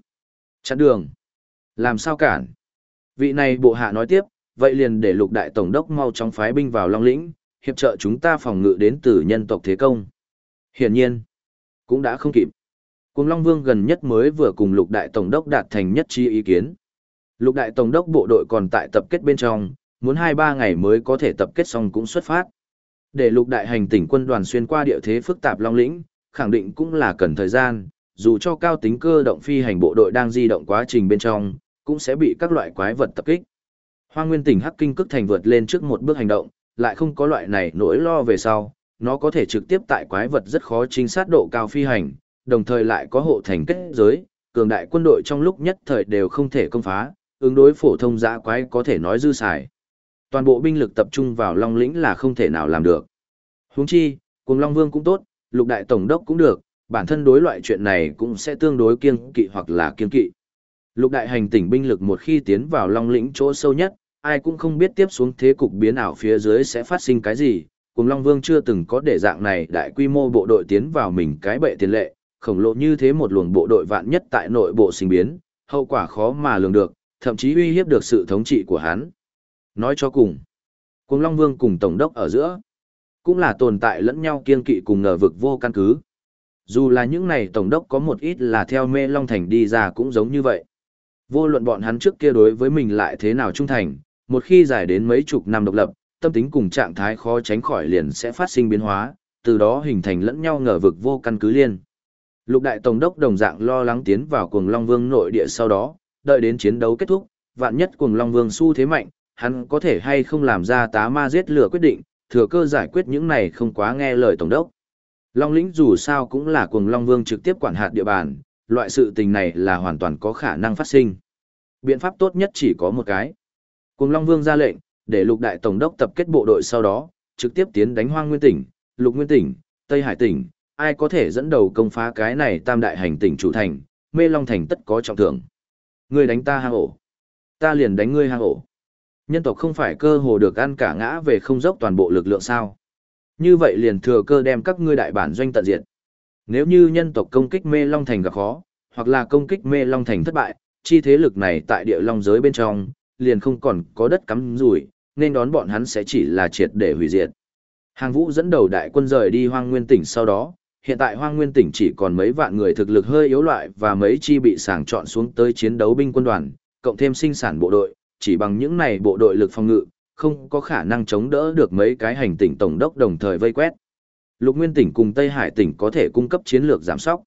Chặn đường. Làm sao cản? Vị này bộ hạ nói tiếp, vậy liền để lục đại tổng đốc mau chóng phái binh vào long lĩnh, hiệp trợ chúng ta phòng ngự đến từ nhân tộc thế công. Hiển nhiên, cũng đã không kịp. Cùng Long Vương gần nhất mới vừa cùng lục đại tổng đốc đạt thành nhất trí ý kiến. Lục đại tổng đốc bộ đội còn tại tập kết bên trong, muốn 2-3 ngày mới có thể tập kết xong cũng xuất phát. Để lục đại hành tỉnh quân đoàn xuyên qua địa thế phức tạp Long Lĩnh, khẳng định cũng là cần thời gian, dù cho cao tính cơ động phi hành bộ đội đang di động quá trình bên trong, cũng sẽ bị các loại quái vật tập kích. Hoa Nguyên tỉnh Hắc Kinh cước thành vượt lên trước một bước hành động, lại không có loại này nỗi lo về sau, nó có thể trực tiếp tại quái vật rất khó chính xác độ cao phi hành, đồng thời lại có hộ thành kết giới, cường đại quân đội trong lúc nhất thời đều không thể công phá, ứng đối phổ thông dã quái có thể nói dư xài. Toàn bộ binh lực tập trung vào Long lĩnh là không thể nào làm được. Huống chi, cùng Long Vương cũng tốt, Lục đại tổng đốc cũng được, bản thân đối loại chuyện này cũng sẽ tương đối kiên kỵ hoặc là kiên kỵ. Lục đại hành tỉnh binh lực một khi tiến vào Long lĩnh chỗ sâu nhất, ai cũng không biết tiếp xuống thế cục biến ảo phía dưới sẽ phát sinh cái gì. Cùng Long Vương chưa từng có để dạng này đại quy mô bộ đội tiến vào mình cái bệ tiền lệ, khổng lồ như thế một luồng bộ đội vạn nhất tại nội bộ sinh biến, hậu quả khó mà lường được, thậm chí uy hiếp được sự thống trị của hắn. Nói cho cùng, Cùng Long Vương cùng Tổng đốc ở giữa, cũng là tồn tại lẫn nhau kiên kỵ cùng ngờ vực vô căn cứ. Dù là những này Tổng đốc có một ít là theo mê Long Thành đi ra cũng giống như vậy. Vô luận bọn hắn trước kia đối với mình lại thế nào trung thành, một khi dài đến mấy chục năm độc lập, tâm tính cùng trạng thái khó tránh khỏi liền sẽ phát sinh biến hóa, từ đó hình thành lẫn nhau ngờ vực vô căn cứ liên. Lục đại tổng đốc đồng dạng lo lắng tiến vào cuồng Long Vương nội địa sau đó, đợi đến chiến đấu kết thúc, vạn nhất cuồng Long Vương su thế mạnh, hắn có thể hay không làm ra tá ma giết lửa quyết định, thừa cơ giải quyết những này không quá nghe lời tổng đốc. Long lĩnh dù sao cũng là cuồng Long Vương trực tiếp quản hạt địa bàn, loại sự tình này là hoàn toàn có khả năng phát sinh. Biện pháp tốt nhất chỉ có một cái. Cuồng Long Vương ra lệnh, để lục đại tổng đốc tập kết bộ đội sau đó, trực tiếp tiến đánh hoang nguyên tỉnh, lục nguyên tỉnh, Tây Hải tỉnh, ai có thể dẫn đầu công phá cái này tam đại hành tỉnh chủ thành, mê long thành tất có trọng thưởng. Ngươi đánh ta hang ổ, ta liền đánh ngươi hang ổ. Nhân tộc không phải cơ hồ được ăn cả ngã về không dốc toàn bộ lực lượng sao. Như vậy liền thừa cơ đem các ngươi đại bản doanh tận diệt. Nếu như nhân tộc công kích mê long thành gặp khó, hoặc là công kích mê long thành thất bại, chi thế lực này tại địa long giới bên trong, liền không còn có đất cắm rủi, nên đón bọn hắn sẽ chỉ là triệt để hủy diệt. Hàng vũ dẫn đầu đại quân rời đi hoang nguyên tỉnh sau đó, hiện tại hoang nguyên tỉnh chỉ còn mấy vạn người thực lực hơi yếu loại và mấy chi bị sàng chọn xuống tới chiến đấu binh quân đoàn, cộng thêm sinh sản bộ đội, chỉ bằng những này bộ đội lực phòng ngự, không có khả năng chống đỡ được mấy cái hành tỉnh tổng đốc đồng thời vây quét. Lục Nguyên tỉnh cùng Tây Hải tỉnh có thể cung cấp chiến lược giảm sóc.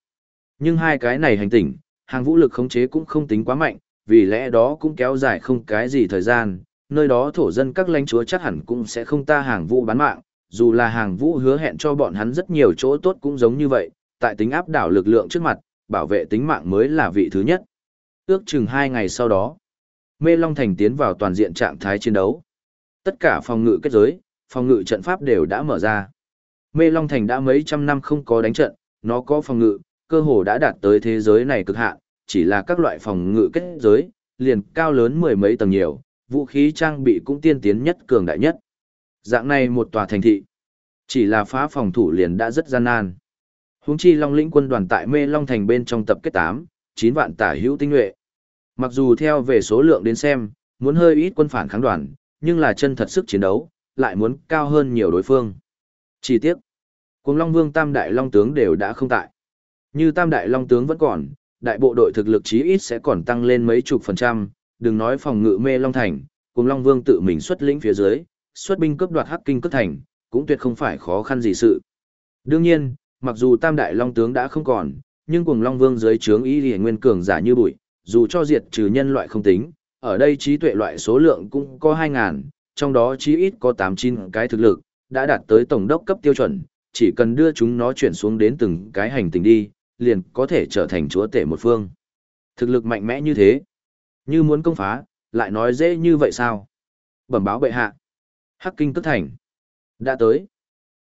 Nhưng hai cái này hành tỉnh, hàng vũ lực khống chế cũng không tính quá mạnh, vì lẽ đó cũng kéo dài không cái gì thời gian, nơi đó thổ dân các lãnh chúa chắc hẳn cũng sẽ không ta hàng vũ bán mạng, dù là hàng vũ hứa hẹn cho bọn hắn rất nhiều chỗ tốt cũng giống như vậy, tại tính áp đảo lực lượng trước mặt, bảo vệ tính mạng mới là vị thứ nhất. Ước chừng hai ngày sau đó, Mê Long Thành tiến vào toàn diện trạng thái chiến đấu. Tất cả phòng ngự kết giới, phòng ngự trận pháp đều đã mở ra. Mê Long Thành đã mấy trăm năm không có đánh trận, nó có phòng ngự, cơ hồ đã đạt tới thế giới này cực hạn, chỉ là các loại phòng ngự kết giới, liền cao lớn mười mấy tầng nhiều, vũ khí trang bị cũng tiên tiến nhất cường đại nhất. Dạng này một tòa thành thị, chỉ là phá phòng thủ liền đã rất gian nan. Huống chi Long lĩnh quân đoàn tại Mê Long thành bên trong tập kết 8, 9 vạn tả hữu tinh nhuệ. Mặc dù theo về số lượng đến xem, muốn hơi ít quân phản kháng đoàn, nhưng là chân thật sức chiến đấu, lại muốn cao hơn nhiều đối phương. Chi tiết, Cùng Long Vương Tam Đại Long Tướng đều đã không tại. Như Tam Đại Long Tướng vẫn còn, đại bộ đội thực lực chí ít sẽ còn tăng lên mấy chục phần trăm, đừng nói phòng ngự mê Long Thành, cùng Long Vương tự mình xuất lĩnh phía dưới, xuất binh cướp đoạt Hắc Kinh cướp thành, cũng tuyệt không phải khó khăn gì sự. Đương nhiên, mặc dù Tam Đại Long Tướng đã không còn, nhưng cùng Long Vương dưới trướng ý liền nguyên cường giả như bụi, dù cho diệt trừ nhân loại không tính, ở đây trí tuệ loại số lượng cũng có 2.000, trong đó chí ít có 8-9 cái thực lực, đã đạt tới tổng đốc cấp tiêu chuẩn, chỉ cần đưa chúng nó chuyển xuống đến từng cái hành tinh đi, liền có thể trở thành chúa tể một phương. Thực lực mạnh mẽ như thế, như muốn công phá, lại nói dễ như vậy sao? Bẩm báo bệ hạ. Hắc Kinh Cức Thành. Đã tới.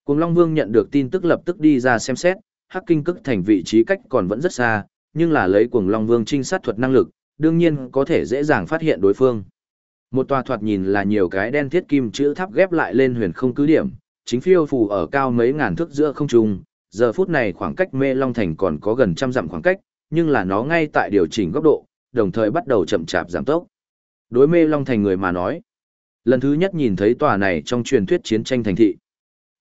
Cùng Long Vương nhận được tin tức lập tức đi ra xem xét, Hắc Kinh Cức Thành vị trí cách còn vẫn rất xa, nhưng là lấy Cuồng Long Vương trinh sát thuật năng lực, đương nhiên có thể dễ dàng phát hiện đối phương. Một tòa thoạt nhìn là nhiều cái đen thiết kim chữ tháp ghép lại lên huyền không cứ điểm, chính phiêu phù ở cao mấy ngàn thước giữa không trung, giờ phút này khoảng cách Mê Long Thành còn có gần trăm dặm khoảng cách, nhưng là nó ngay tại điều chỉnh góc độ, đồng thời bắt đầu chậm chạp giảm tốc. Đối Mê Long Thành người mà nói, lần thứ nhất nhìn thấy tòa này trong truyền thuyết chiến tranh thành thị.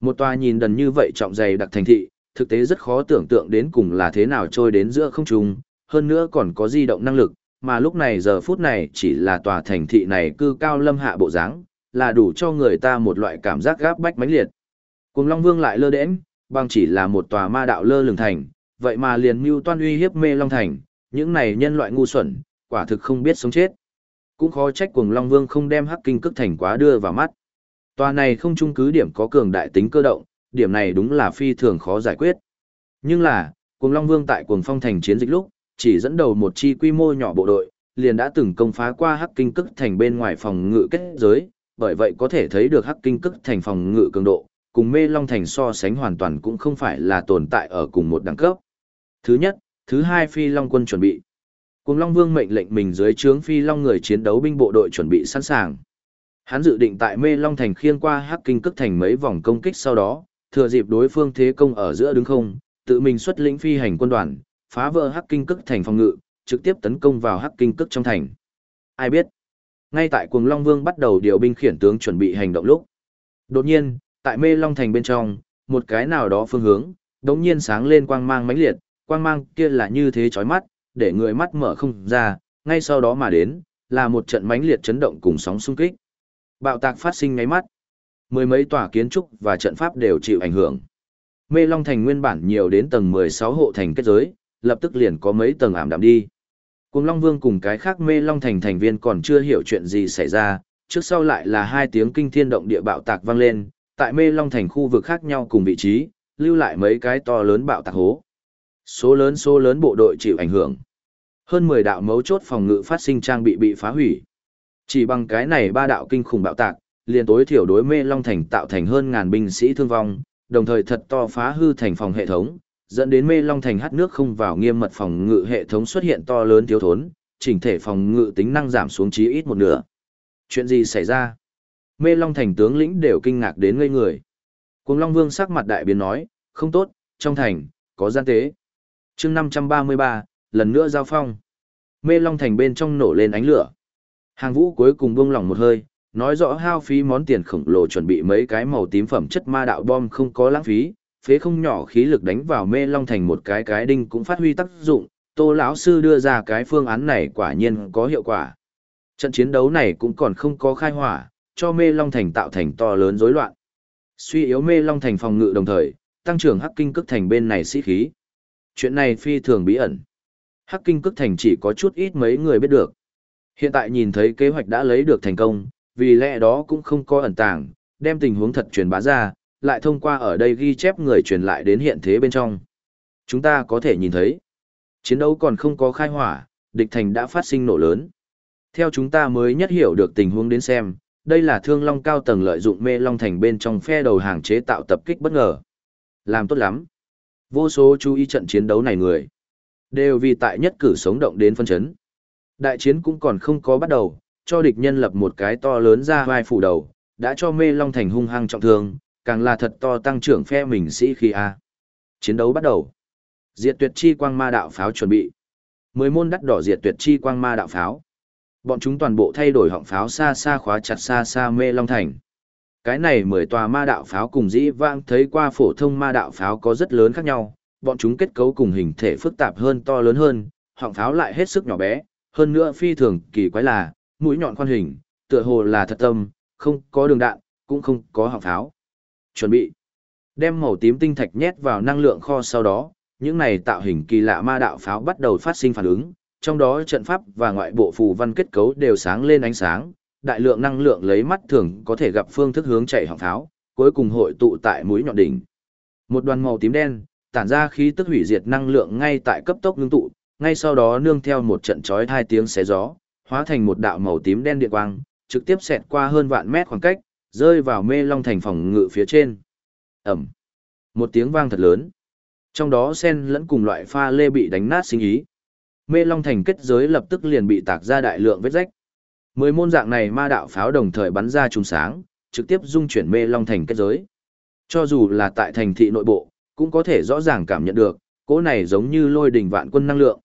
Một tòa nhìn đần như vậy trọng dày đặc thành thị, thực tế rất khó tưởng tượng đến cùng là thế nào trôi đến giữa không trung, hơn nữa còn có di động năng lực, mà lúc này giờ phút này chỉ là tòa thành thị này cư cao lâm hạ bộ dáng, là đủ cho người ta một loại cảm giác gáp bách mãnh liệt. Cùng Long Vương lại lơ đễnh, bằng chỉ là một tòa ma đạo lơ lửng thành, vậy mà liền mưu toan uy hiếp mê Long Thành, những này nhân loại ngu xuẩn, quả thực không biết sống chết. Cũng khó trách Cuồng Long Vương không đem Hắc Kinh Cức Thành quá đưa vào mắt. Tòa này không chung cứ điểm có cường đại tính cơ động, điểm này đúng là phi thường khó giải quyết. Nhưng là, Cuồng Long Vương tại Cuồng Phong Thành chiến dịch lúc, chỉ dẫn đầu một chi quy mô nhỏ bộ đội, liền đã từng công phá qua Hắc Kinh Cức Thành bên ngoài phòng ngự kết giới, bởi vậy có thể thấy được Hắc Kinh Cức Thành phòng ngự cường độ, cùng Mê Long Thành so sánh hoàn toàn cũng không phải là tồn tại ở cùng một đẳng cấp. Thứ nhất, thứ hai Phi Long quân chuẩn bị. Cùng Long Vương mệnh lệnh mình dưới trướng Phi Long người chiến đấu binh bộ đội chuẩn bị sẵn sàng. Hắn dự định tại Mê Long Thành khiêng qua Hắc Kinh Cức Thành mấy vòng công kích sau đó, thừa dịp đối phương thế công ở giữa đứng không, tự mình xuất lĩnh phi hành quân đoàn, phá vỡ Hắc Kinh Cức thành phòng ngự, trực tiếp tấn công vào Hắc Kinh Cức trong thành. Ai biết? Ngay tại Cuồng Long Vương bắt đầu điều binh khiển tướng chuẩn bị hành động lúc, đột nhiên, tại Mê Long thành bên trong, một cái nào đó phương hướng, đống nhiên sáng lên quang mang mãnh liệt, quang mang kia là như thế chói mắt, để người mắt mở không ra, ngay sau đó mà đến, là một trận mãnh liệt chấn động cùng sóng xung kích. Bạo tạc phát sinh ngay mắt. Mười mấy tòa kiến trúc và trận pháp đều chịu ảnh hưởng. Mê Long Thành nguyên bản nhiều đến tầng 16 hộ thành kết giới, lập tức liền có mấy tầng ảm đạm đi. Cùng Long Vương cùng cái khác Mê Long Thành thành viên còn chưa hiểu chuyện gì xảy ra, trước sau lại là hai tiếng kinh thiên động địa bạo tạc vang lên, tại Mê Long Thành khu vực khác nhau cùng vị trí, lưu lại mấy cái to lớn bạo tạc hố. Số lớn số lớn bộ đội chịu ảnh hưởng. Hơn 10 đạo mấu chốt phòng ngự phát sinh trang bị bị phá hủy. Chỉ bằng cái này ba đạo kinh khủng bạo tạc, liền tối thiểu đối Mê Long Thành tạo thành hơn ngàn binh sĩ thương vong, đồng thời thật to phá hư thành phòng hệ thống, dẫn đến mê long thành hắt nước không vào nghiêm mật phòng ngự hệ thống xuất hiện to lớn thiếu thốn, chỉnh thể phòng ngự tính năng giảm xuống chí ít một nửa. Chuyện gì xảy ra? Mê long thành tướng lĩnh đều kinh ngạc đến ngây người. Cuồng Long Vương sắc mặt đại biến nói, không tốt, trong thành, có gian tế. chương 533, lần nữa giao phong. Mê long thành bên trong nổ lên ánh lửa. Hàng vũ cuối cùng buông lỏng một hơi, nói rõ hao phí món tiền khổng lồ chuẩn bị mấy cái màu tím phẩm chất ma đạo bom không có lãng phí, phế không nhỏ khí lực đánh vào mê long thành một cái cái đinh cũng phát huy tác dụng tô lão sư đưa ra cái phương án này quả nhiên có hiệu quả trận chiến đấu này cũng còn không có khai hỏa cho mê long thành tạo thành to lớn rối loạn suy yếu mê long thành phòng ngự đồng thời tăng trưởng hắc kinh cức thành bên này sĩ khí chuyện này phi thường bí ẩn hắc kinh cức thành chỉ có chút ít mấy người biết được hiện tại nhìn thấy kế hoạch đã lấy được thành công vì lẽ đó cũng không có ẩn tàng đem tình huống thật truyền bá ra lại thông qua ở đây ghi chép người truyền lại đến hiện thế bên trong. Chúng ta có thể nhìn thấy, chiến đấu còn không có khai hỏa, địch thành đã phát sinh nổ lớn. Theo chúng ta mới nhất hiểu được tình huống đến xem, đây là thương long cao tầng lợi dụng mê long thành bên trong phe đầu hàng chế tạo tập kích bất ngờ. Làm tốt lắm. Vô số chú ý trận chiến đấu này người. Đều vì tại nhất cử sống động đến phân chấn. Đại chiến cũng còn không có bắt đầu, cho địch nhân lập một cái to lớn ra vai phủ đầu, đã cho mê long thành hung hăng trọng thương, càng là thật to tăng trưởng phe mình sĩ khi a. Chiến đấu bắt đầu. Diệt tuyệt chi quang ma đạo pháo chuẩn bị. Mười môn đắt đỏ diệt tuyệt chi quang ma đạo pháo. Bọn chúng toàn bộ thay đổi họng pháo xa xa khóa chặt xa xa mê long thành. Cái này mười tòa ma đạo pháo cùng dĩ vãng thấy qua phổ thông ma đạo pháo có rất lớn khác nhau, bọn chúng kết cấu cùng hình thể phức tạp hơn to lớn hơn, họng pháo lại hết sức nhỏ bé, hơn nữa phi thường kỳ quái là, mũi nhọn khoan hình, tựa hồ là thật tâm, không có đường đạn, cũng không có họng pháo. Chuẩn bị. Đem màu tím tinh thạch nhét vào năng lượng kho sau đó, những này tạo hình kỳ lạ ma đạo pháo bắt đầu phát sinh phản ứng, trong đó trận pháp và ngoại bộ phù văn kết cấu đều sáng lên ánh sáng, đại lượng năng lượng lấy mắt thường có thể gặp phương thức hướng chạy họng pháo, cuối cùng hội tụ tại mũi nhọn đỉnh. Một đoàn màu tím đen, tản ra khí tức hủy diệt năng lượng ngay tại cấp tốc ngưng tụ, ngay sau đó nương theo một trận chói hai tiếng xé gió, hóa thành một đạo màu tím đen điện quang, trực tiếp xẹt qua hơn vạn mét khoảng cách, rơi vào mê long thành phòng ngự phía trên. Ẩm. Một tiếng vang thật lớn. Trong đó sen lẫn cùng loại pha lê bị đánh nát sinh ý. Mê long thành kết giới lập tức liền bị tạc ra đại lượng vết rách. Mười môn dạng này ma đạo pháo đồng thời bắn ra trùng sáng, trực tiếp dung chuyển mê long thành kết giới. Cho dù là tại thành thị nội bộ, cũng có thể rõ ràng cảm nhận được, cỗ này giống như lôi đỉnh vạn quân năng lượng.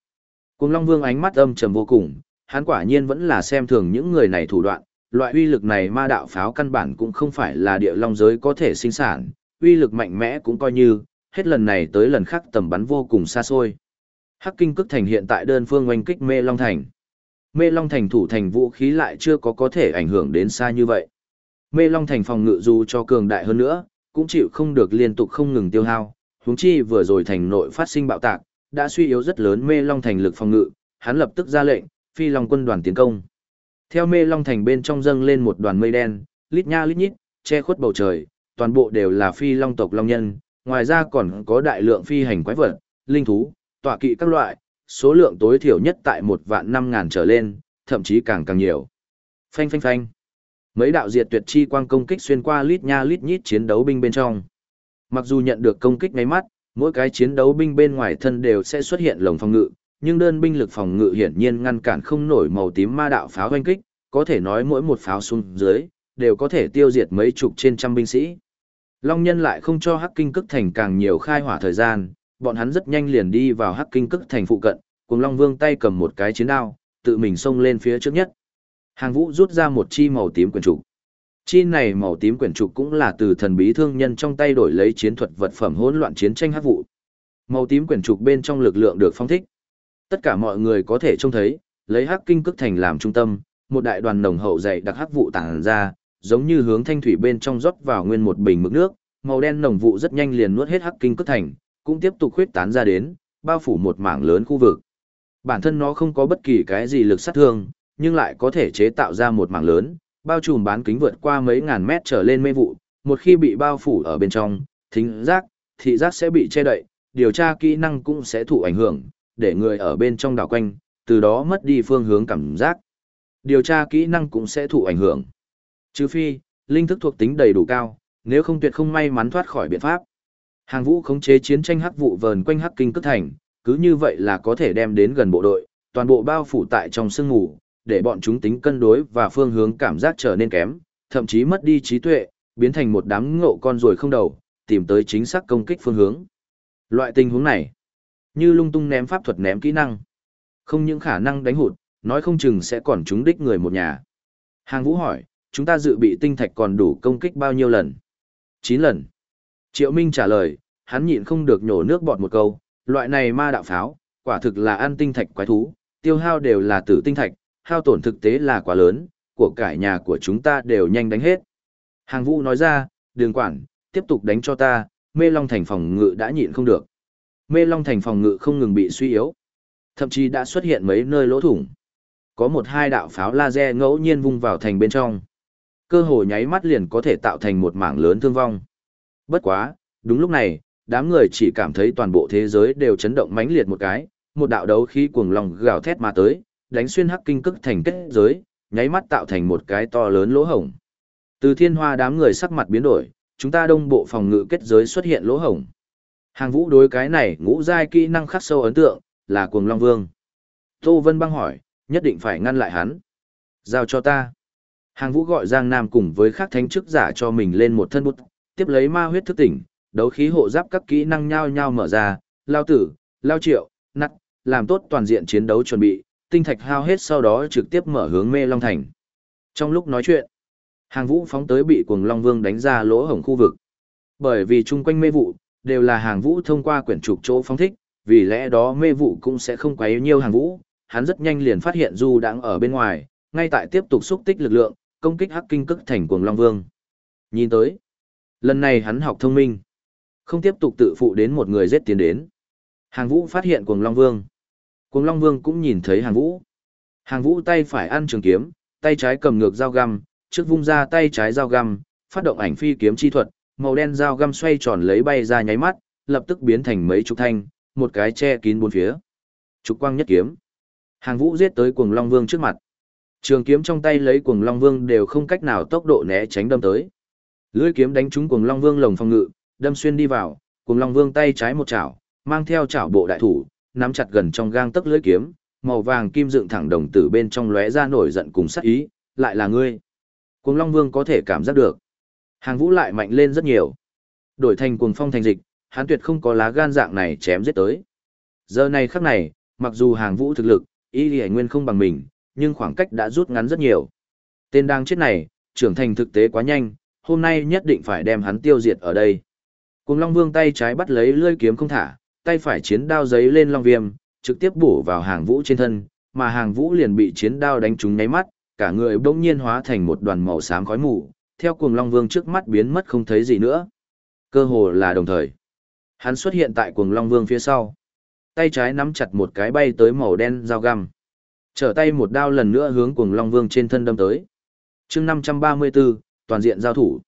Cùng Long Vương ánh mắt âm trầm vô cùng, hắn quả nhiên vẫn là xem thường những người này thủ đoạn, loại uy lực này ma đạo pháo căn bản cũng không phải là địa long giới có thể sinh sản, uy lực mạnh mẽ cũng coi như, hết lần này tới lần khác tầm bắn vô cùng xa xôi. Hắc Kinh Cức Thành hiện tại đơn phương oanh kích Mê Long Thành. Mê Long Thành thủ thành vũ khí lại chưa có có thể ảnh hưởng đến xa như vậy. Mê Long Thành phòng ngự dù cho cường đại hơn nữa, cũng chịu không được liên tục không ngừng tiêu hao, huống chi vừa rồi thành nội phát sinh bạo tạc, đã suy yếu rất lớn Mê Long Thành lực phòng ngự, hắn lập tức ra lệnh, phi long quân đoàn tiến công. Theo Mê Long Thành bên trong dâng lên một đoàn mây đen, lít nha lít nhít, che khuất bầu trời, toàn bộ đều là phi long tộc long nhân, ngoài ra còn có đại lượng phi hành quái vật, linh thú, tọa kỵ các loại, số lượng tối thiểu nhất tại một vạn năm ngàn trở lên, thậm chí càng càng nhiều. Phanh phanh phanh. Mấy đạo diệt tuyệt chi quang công kích xuyên qua lít nha lít nhít chiến đấu binh bên trong. Mặc dù nhận được công kích ngay mắt, mỗi cái chiến đấu binh bên ngoài thân đều sẽ xuất hiện lồng phòng ngự, nhưng đơn binh lực phòng ngự hiển nhiên ngăn cản không nổi màu tím ma đạo pháo hoanh kích, có thể nói mỗi một pháo xuống dưới, đều có thể tiêu diệt mấy chục trên trăm binh sĩ. Long nhân lại không cho Hắc Kinh Cức Thành càng nhiều khai hỏa thời gian, bọn hắn rất nhanh liền đi vào Hắc Kinh Cức Thành phụ cận, cùng Long Vương tay cầm một cái chiến đao, tự mình xông lên phía trước nhất. Hàng Vũ rút ra một chi màu tím quyền trục. Chi này màu tím quyển trục cũng là từ thần bí thương nhân trong tay đổi lấy chiến thuật vật phẩm hỗn loạn chiến tranh hắc vụ. Màu tím quyển trục bên trong lực lượng được phong thích. Tất cả mọi người có thể trông thấy, lấy Hắc Kinh Cức Thành làm trung tâm, một đại đoàn nồng hậu dày đặc hắc vụ tản ra, giống như hướng thanh thủy bên trong rót vào nguyên một bình mực nước, màu đen nồng vụ rất nhanh liền nuốt hết Hắc Kinh Cức Thành, cũng tiếp tục khuyết tán ra đến, bao phủ một mảng lớn khu vực. Bản thân nó không có bất kỳ cái gì lực sát thương, nhưng lại có thể chế tạo ra một mảng lớn, bao trùm bán kính vượt qua mấy ngàn mét trở lên mê vụ, một khi bị bao phủ ở bên trong, thính giác, thị giác sẽ bị che đậy, điều tra kỹ năng cũng sẽ thụ ảnh hưởng, để người ở bên trong đảo quanh, từ đó mất đi phương hướng cảm giác. Điều tra kỹ năng cũng sẽ thụ ảnh hưởng. Trừ phi, linh thức thuộc tính đầy đủ cao, nếu không tuyệt không may mắn thoát khỏi biện pháp. Hàng vũ khống chế chiến tranh hắc vụ vờn quanh hắc kinh cất thành, cứ như vậy là có thể đem đến gần bộ đội, toàn bộ bao phủ tại trong sương ngủ, để bọn chúng tính cân đối và phương hướng cảm giác trở nên kém, thậm chí mất đi trí tuệ, biến thành một đám ngộ con rồi không đầu, tìm tới chính xác công kích phương hướng. Loại tình huống này, như lung tung ném pháp thuật ném kỹ năng, không những khả năng đánh hụt, nói không chừng sẽ còn trúng đích người một nhà. Hàng Vũ hỏi, chúng ta dự bị tinh thạch còn đủ công kích bao nhiêu lần? 9 lần. Triệu Minh trả lời, hắn nhịn không được nhổ nước bọt một câu, loại này ma đạo pháo, quả thực là ăn tinh thạch quái thú, tiêu hao đều là tử tinh thạch, hao tổn thực tế là quá lớn, của cải nhà của chúng ta đều nhanh đánh hết. Hàng vũ nói ra, đường quản, tiếp tục đánh cho ta, mê long thành phòng ngự đã nhịn không được. Mê long thành phòng ngự không ngừng bị suy yếu, thậm chí đã xuất hiện mấy nơi lỗ thủng. Có một hai đạo pháo laser ngẫu nhiên vung vào thành bên trong. Cơ hồ nháy mắt liền có thể tạo thành một mảng lớn thương vong. Bất quá, đúng lúc này, đám người chỉ cảm thấy toàn bộ thế giới đều chấn động mãnh liệt một cái, một đạo đấu khí cuồng lòng gào thét mà tới, đánh xuyên hắc kinh cức thành kết giới, nháy mắt tạo thành một cái to lớn lỗ hổng. Từ thiên hoa đám người sắc mặt biến đổi, chúng ta đông bộ phòng ngự kết giới xuất hiện lỗ hổng. Hàng vũ đối cái này ngũ giai kỹ năng khắc sâu ấn tượng, là cuồng long vương. Tô Vân băng hỏi, nhất định phải ngăn lại hắn. Giao cho ta. Hàng vũ gọi Giang Nam cùng với các thánh chức giả cho mình lên một thân bút, tiếp lấy ma huyết thức tỉnh, đấu khí hộ giáp các kỹ năng nhau nhau mở ra, lao tử, lao triệu, nặng, làm tốt toàn diện chiến đấu chuẩn bị, tinh thạch hao hết sau đó trực tiếp mở hướng mê long thành. Trong lúc nói chuyện, Hàng vũ phóng tới bị cuồng long vương đánh ra lỗ hổng khu vực. Bởi vì chung quanh mê vụ, đều là hàng vũ thông qua quyển trục chỗ phóng thích, vì lẽ đó mê vụ cũng sẽ không quấy nhiều hàng vũ. Hắn rất nhanh liền phát hiện Du đang ở bên ngoài, ngay tại tiếp tục xúc tích lực lượng, công kích hắc kinh cức thành cuồng long vương. Nhìn tới, lần này hắn học thông minh, không tiếp tục tự phụ đến một người giết tiến đến. Hàng vũ phát hiện cuồng long vương. Cuồng long vương cũng nhìn thấy hàng vũ. Hàng vũ tay phải ăn trường kiếm, tay trái cầm ngược dao găm, trước vung ra tay trái dao găm, phát động ảnh phi kiếm chi thuật, màu đen dao găm xoay tròn lấy bay ra nháy mắt, lập tức biến thành mấy chục thanh, một cái che kín bốn phía. Trục quang nhất kiếm. Hàng Vũ giết tới Cuồng Long Vương trước mặt. Trường kiếm trong tay lấy Cuồng Long Vương đều không cách nào tốc độ né tránh đâm tới. Lưỡi kiếm đánh trúng Cuồng Long Vương lồng phòng ngự, đâm xuyên đi vào, Cuồng Long Vương tay trái một chảo, mang theo chảo bộ đại thủ, nắm chặt gần trong gang tấc lưỡi kiếm, màu vàng kim dựng thẳng đồng tử bên trong lóe ra nổi giận cùng sát ý, lại là ngươi. Cuồng Long Vương có thể cảm giác được. Hàng Vũ lại mạnh lên rất nhiều. Đổi thành cuồng phong thành dịch, hắn tuyệt không có lá gan dạng này chém giết tới. Giờ này khắc này, mặc dù Hàng Vũ thực lực, y lì nguyên không bằng mình, nhưng khoảng cách đã rút ngắn rất nhiều. Tên đang chết này, trưởng thành thực tế quá nhanh, hôm nay nhất định phải đem hắn tiêu diệt ở đây. Cuồng Long Vương tay trái bắt lấy lưỡi kiếm không thả, tay phải chiến đao giấy lên long viêm, trực tiếp bổ vào hàng vũ trên thân, mà hàng vũ liền bị chiến đao đánh trúng nháy mắt, cả người bỗng nhiên hóa thành một đoàn màu xám khói mù, theo cuồng long vương trước mắt biến mất không thấy gì nữa. Cơ hồ là đồng thời. Hắn xuất hiện tại cuồng long vương phía sau. Tay trái nắm chặt một cái bay tới màu đen dao găm. Trở tay một đao lần nữa hướng cuồng long vương trên thân đâm tới. chương 534, toàn diện giao thủ.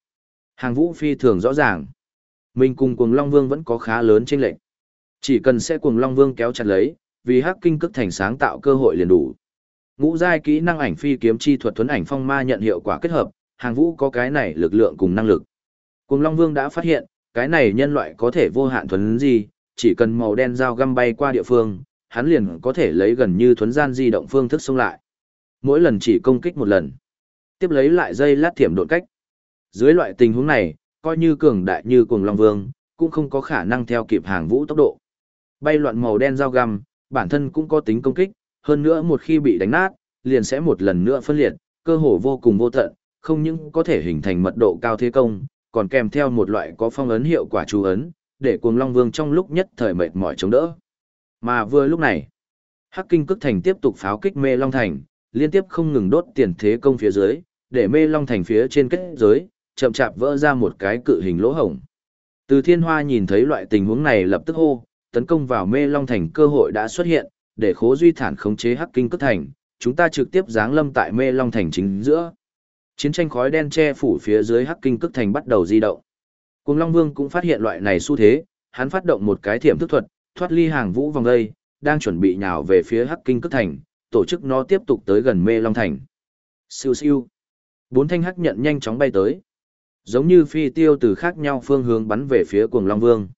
Hàng vũ phi thường rõ ràng. Mình cùng cuồng long vương vẫn có khá lớn chênh lệch. Chỉ cần sẽ cuồng long vương kéo chặt lấy, vì hắc kinh cức thành sáng tạo cơ hội liền đủ. Ngũ giai kỹ năng ảnh phi kiếm chi thuật thuấn ảnh phong ma nhận hiệu quả kết hợp, hàng vũ có cái này lực lượng cùng năng lực. Cùng Long Vương đã phát hiện, cái này nhân loại có thể vô hạn thuấn gì, chỉ cần màu đen dao găm bay qua địa phương, hắn liền có thể lấy gần như thuấn gian di động phương thức xông lại. Mỗi lần chỉ công kích một lần. Tiếp lấy lại dây lát thiểm độn cách. Dưới loại tình huống này, coi như cường đại như cùng Long Vương, cũng không có khả năng theo kịp hàng vũ tốc độ. Bay loạn màu đen dao găm, bản thân cũng có tính công kích, hơn nữa một khi bị đánh nát, liền sẽ một lần nữa phân liệt, cơ hồ vô cùng vô tận, không những có thể hình thành mật độ cao thế công, còn kèm theo một loại có phong ấn hiệu quả chú ấn, để cuồng long vương trong lúc nhất thời mệt mỏi chống đỡ. Mà vừa lúc này, Hắc Kinh Cức Thành tiếp tục pháo kích Mê Long Thành, liên tiếp không ngừng đốt tiền thế công phía dưới, để Mê Long Thành phía trên kết giới, chậm chạp vỡ ra một cái cự hình lỗ hổng. Từ Thiên Hoa nhìn thấy loại tình huống này lập tức hô, tấn công vào Mê Long Thành cơ hội đã xuất hiện, để Khố Duy Thản khống chế Hắc Kinh Cức Thành, chúng ta trực tiếp giáng lâm tại Mê Long Thành chính giữa. Chiến tranh khói đen che phủ phía dưới Hắc Kinh Cức Thành bắt đầu di động. Cùng Long Vương cũng phát hiện loại này xu thế, hắn phát động một cái thiểm thức thuật, thoát ly hàng vũ vòng đây, đang chuẩn bị nhào về phía Hắc Kinh Cức Thành, tổ chức nó tiếp tục tới gần Mê Long Thành. Siêu siêu. Bốn thanh hắc nhận nhanh chóng bay tới. Giống như phi tiêu từ khác nhau phương hướng bắn về phía Cuồng Long Vương.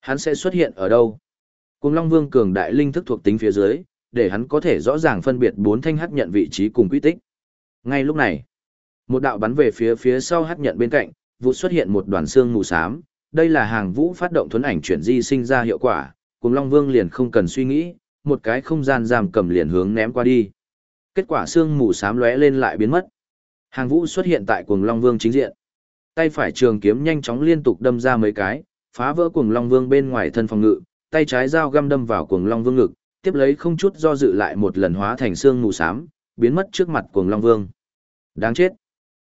Hắn sẽ xuất hiện ở đâu? Cùng Long Vương cường đại linh thức thuộc tính phía dưới, để hắn có thể rõ ràng phân biệt bốn thanh hắc nhận vị trí cùng quy tích. Ngay lúc này, một đạo bắn về phía phía sau hắc nhận bên cạnh, vụ xuất hiện một đoàn xương mù xám, đây là hàng vũ phát động thuấn ảnh chuyển di sinh ra hiệu quả, cùng Long Vương liền không cần suy nghĩ, một cái không gian giam cầm liền hướng ném qua đi. Kết quả xương mù xám lóe lên lại biến mất. Hàng vũ xuất hiện tại cuồng Long Vương chính diện. Tay phải trường kiếm nhanh chóng liên tục đâm ra mấy cái, phá vỡ cuồng Long Vương bên ngoài thân phòng ngự, tay trái dao găm đâm vào cuồng Long Vương ngực, tiếp lấy không chút do dự lại một lần hóa thành xương mù xám, biến mất trước mặt cuồng Long Vương. Đáng chết.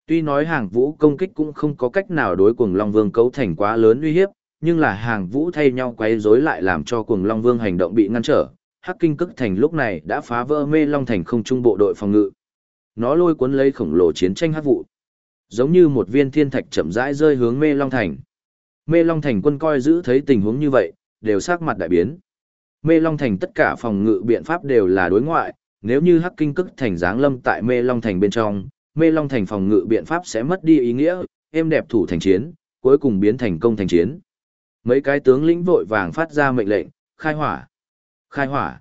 Tuy nói hàng vũ công kích cũng không có cách nào đối cuồng Long Vương cấu thành quá lớn uy hiếp, nhưng là hàng vũ thay nhau quấy rối lại làm cho cuồng Long Vương hành động bị ngăn trở. Hắc Kinh Cức Thành lúc này đã phá vỡ mê Long Thành không trung bộ đội phòng ngự. Nó lôi cuốn lấy khổng lồ chiến tranh hắc vụ. Giống như một viên thiên thạch chậm rãi rơi hướng mê Long Thành. Mê Long Thành quân coi giữ thấy tình huống như vậy, đều sắc mặt đại biến. Mê Long Thành tất cả phòng ngự biện pháp đều là đối ngoại, nếu như Hắc Kinh Cức Thành giáng lâm tại Mê Long Thành bên trong, Mê Long Thành phòng ngự biện pháp sẽ mất đi ý nghĩa, êm đẹp thủ thành chiến, cuối cùng biến thành công thành chiến. Mấy cái tướng lĩnh vội vàng phát ra mệnh lệnh, khai hỏa, khai hỏa.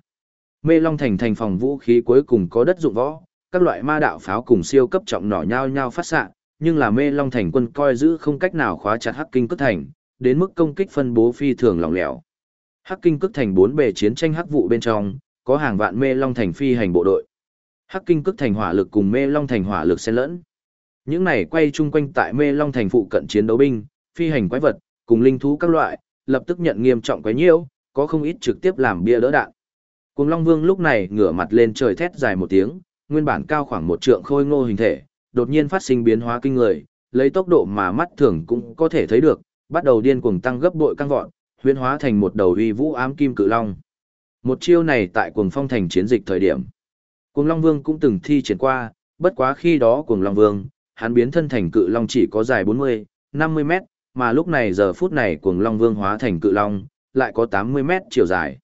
Mê Long Thành thành phòng vũ khí cuối cùng có đất dụng võ, các loại ma đạo pháo cùng siêu cấp trọng nỏ nhau nhau phát xạ, nhưng là Mê Long Thành quân coi giữ không cách nào khóa chặt Hắc Kinh Cức Thành, đến mức công kích phân bố phi thường lỏng lẻo. Hắc Kinh Cức Thành bốn bề chiến tranh hắc vụ bên trong, có hàng vạn Mê Long Thành phi hành bộ đội. Hắc Kinh Cức Thành hỏa lực cùng Mê Long Thành hỏa lực xen lẫn. Những này quay chung quanh tại Mê Long thành phụ cận chiến đấu binh, phi hành quái vật, cùng linh thú các loại, lập tức nhận nghiêm trọng quấy nhiễu, có không ít trực tiếp làm bia đỡ đạn. Cùng Long Vương lúc này ngửa mặt lên trời thét dài một tiếng, nguyên bản cao khoảng một trượng khôi ngô hình thể, đột nhiên phát sinh biến hóa kinh người, lấy tốc độ mà mắt thường cũng có thể thấy được, bắt đầu điên cuồng tăng gấp bội căng vọt, huyễn hóa thành một đầu uy vũ ám kim cự long. Một chiêu này tại cuồng phong thành chiến dịch thời điểm. Cuồng Long Vương cũng từng thi triển qua, bất quá khi đó cuồng Long Vương, hắn biến thân thành cự long chỉ có dài 40, 50 mét, mà lúc này giờ phút này cuồng Long Vương hóa thành cự long, lại có 80 mét chiều dài.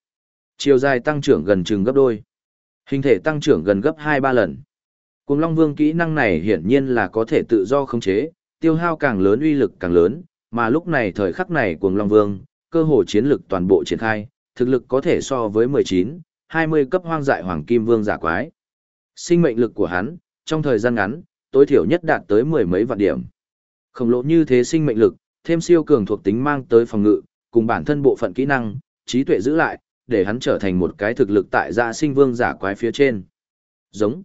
Chiều dài tăng trưởng gần chừng gấp đôi. Hình thể tăng trưởng gần gấp 2-3 lần. Cuồng Long Vương kỹ năng này hiển nhiên là có thể tự do khống chế, tiêu hao càng lớn uy lực càng lớn, mà lúc này thời khắc này Cuồng Long Vương, cơ hồ chiến lực toàn bộ triển khai, thực lực có thể so với 19, 20 cấp hoang dại hoàng kim vương giả quái. Sinh mệnh lực của hắn, trong thời gian ngắn, tối thiểu nhất đạt tới mười mấy vạn điểm. Khổng lồ như thế sinh mệnh lực, thêm siêu cường thuộc tính mang tới phòng ngự, cùng bản thân bộ phận kỹ năng, trí tuệ giữ lại, để hắn trở thành một cái thực lực tại gia sinh vương giả quái phía trên. Giống.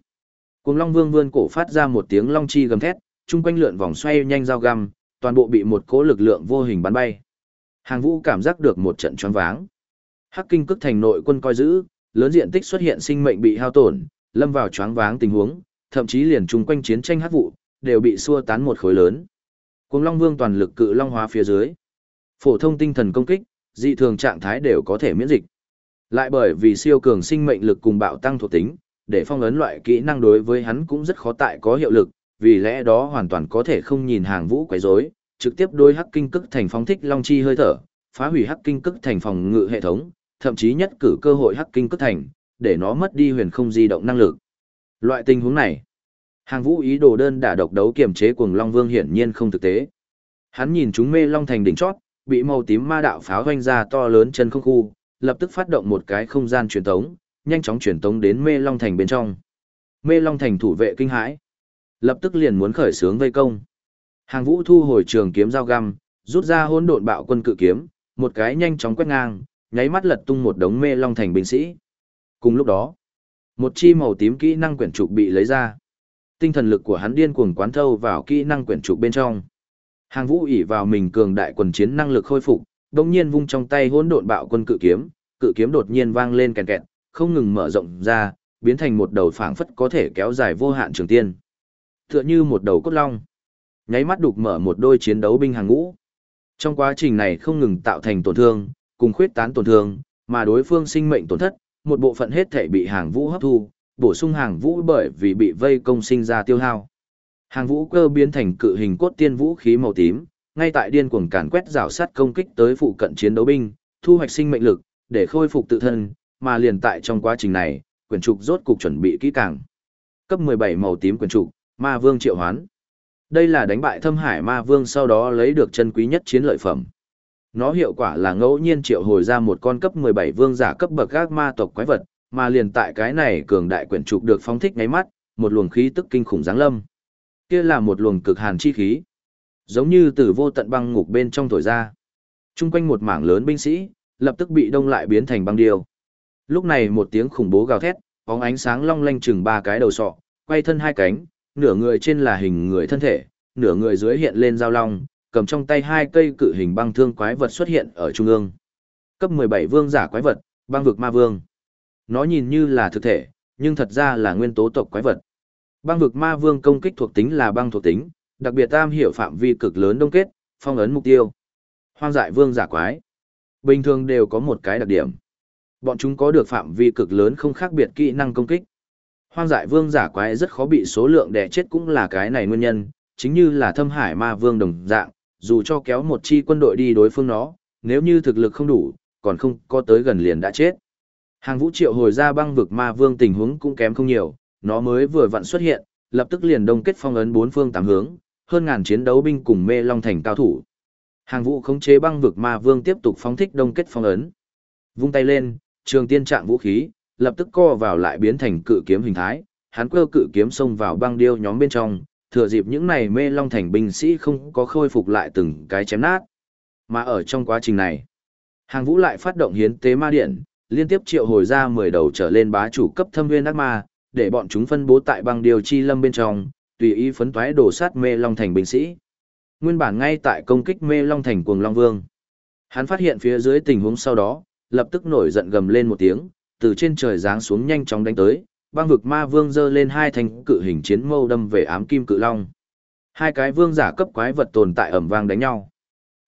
Cùng Long Vương vươn cổ phát ra một tiếng long chi gầm thét, chung quanh lượn vòng xoay nhanh dao găm, toàn bộ bị một cỗ lực lượng vô hình bắn bay. Hàng Vũ cảm giác được một trận choáng váng. Hắc Kinh Cức thành nội quân coi giữ, lớn diện tích xuất hiện sinh mệnh bị hao tổn, lâm vào choáng váng tình huống, thậm chí liền chung quanh chiến tranh hắc vụ đều bị xua tán một khối lớn. Cùng Long Vương toàn lực cự long hóa phía dưới. Phổ thông tinh thần công kích, dị thường trạng thái đều có thể miễn dịch. Lại bởi vì siêu cường sinh mệnh lực cùng bạo tăng thuộc tính, để phong ấn loại kỹ năng đối với hắn cũng rất khó tại có hiệu lực, vì lẽ đó hoàn toàn có thể không nhìn hàng vũ quấy rối, trực tiếp đối hắc kinh cức thành phóng thích long chi hơi thở, phá hủy hắc kinh cức thành phòng ngự hệ thống, thậm chí nhất cử cơ hội hắc kinh cức thành, để nó mất đi huyền không di động năng lực. Loại tình huống này, hàng vũ ý đồ đơn đả độc đấu kiềm chế cuồng long vương hiển nhiên không thực tế. Hắn nhìn chúng mê long thành đỉnh chót, bị màu tím ma đạo pháo hoanh ra to lớn chân không khu, lập tức phát động một cái không gian truyền tống, nhanh chóng truyền tống đến mê long thành bên trong. Mê long thành thủ vệ kinh hãi, lập tức liền muốn khởi xướng vây công. Hàng vũ thu hồi trường kiếm dao găm, rút ra hỗn độn bạo quân cự kiếm, một cái nhanh chóng quét ngang, nháy mắt lật tung một đống mê long thành binh sĩ. Cùng lúc đó, một chi màu tím kỹ năng quyển trục bị lấy ra. Tinh thần lực của hắn điên cuồng quán thâu vào kỹ năng quyển trục bên trong. Hàng Vũ ỷ vào mình cường đại quần chiến năng lực khôi phục, đồng nhiên vung trong tay hỗn độn bạo quân cự kiếm, cự kiếm đột nhiên vang lên kèn kẹt, không ngừng mở rộng ra, biến thành một đầu phảng phất có thể kéo dài vô hạn trường tiên. Tựa như một đầu cốt long. Nháy mắt đục mở một đôi chiến đấu binh hàng ngũ. Trong quá trình này không ngừng tạo thành tổn thương, cùng khuyết tán tổn thương, mà đối phương sinh mệnh tổn thất, một bộ phận hết thể bị hàng vũ hấp thu, bổ sung hàng vũ bởi vì bị vây công sinh ra tiêu hao. Hàng vũ cơ biến thành cự hình cốt tiên vũ khí màu tím, ngay tại điên cuồng càn quét rào sát công kích tới phụ cận chiến đấu binh, thu hoạch sinh mệnh lực, để khôi phục tự thân, mà liền tại trong quá trình này, quyền trục rốt cục chuẩn bị kỹ càng. Cấp 17 màu tím quyền trục, Ma Vương triệu hoán. Đây là đánh bại Thâm Hải Ma Vương sau đó lấy được chân quý nhất chiến lợi phẩm. Nó hiệu quả là ngẫu nhiên triệu hồi ra một con cấp 17 vương giả cấp bậc các ma tộc quái vật, mà liền tại cái này cường đại quyển trục được phóng thích ngáy mắt, một luồng khí tức kinh khủng giáng lâm. Kia là một luồng cực hàn chi khí, giống như từ vô tận băng ngục bên trong thổi ra. Trung quanh một mảng lớn binh sĩ, lập tức bị đông lại biến thành băng điêu. Lúc này một tiếng khủng bố gào thét, bóng ánh sáng long lanh chừng ba cái đầu sọ, quay thân hai cánh, nửa người trên là hình người thân thể, nửa người dưới hiện lên dao long, cầm trong tay hai cây cự hình băng thương quái vật xuất hiện ở trung ương. Cấp 17 vương giả quái vật, băng vực ma vương. Nó nhìn như là thực thể, nhưng thật ra là nguyên tố tộc quái vật. Băng vực ma vương công kích thuộc tính là băng thuộc tính, đặc biệt tam hiểu phạm vi cực lớn đông kết, phong ấn mục tiêu. Hoang dại vương giả quái. Bình thường đều có một cái đặc điểm. Bọn chúng có được phạm vi cực lớn không khác biệt kỹ năng công kích. Hoang dại vương giả quái rất khó bị số lượng đẻ chết cũng là cái này nguyên nhân, chính như là thâm hải ma vương đồng dạng, dù cho kéo một chi quân đội đi đối phương nó, nếu như thực lực không đủ, còn không có tới gần liền đã chết. Hàng vũ triệu hồi ra băng vực ma vương tình huống cũng kém không nhiều, nó mới vừa vặn xuất hiện, lập tức liền đông kết phong ấn bốn phương tám hướng, hơn ngàn chiến đấu binh cùng mê long thành cao thủ. Hàng vũ khống chế băng vực ma vương tiếp tục phóng thích đông kết phong ấn. Vung tay lên, trường tiên trạng vũ khí, lập tức co vào lại biến thành cự kiếm hình thái, hắn cơ cự kiếm xông vào băng điêu nhóm bên trong, thừa dịp những này mê long thành binh sĩ không có khôi phục lại từng cái chém nát. Mà ở trong quá trình này, hàng vũ lại phát động hiến tế ma điện, liên tiếp triệu hồi ra 10 đầu trở lên bá chủ cấp thâm nguyên ác ma, để bọn chúng phân bố tại băng điều chi lâm bên trong, tùy ý phấn toái đổ sát mê long thành binh sĩ. Nguyên bản ngay tại công kích mê long thành cuồng long vương. Hắn phát hiện phía dưới tình huống sau đó, lập tức nổi giận gầm lên một tiếng, từ trên trời giáng xuống nhanh chóng đánh tới, băng vực ma vương giơ lên hai thanh cự hình chiến mâu đâm về ám kim cự long. Hai cái vương giả cấp quái vật tồn tại ẩm vang đánh nhau.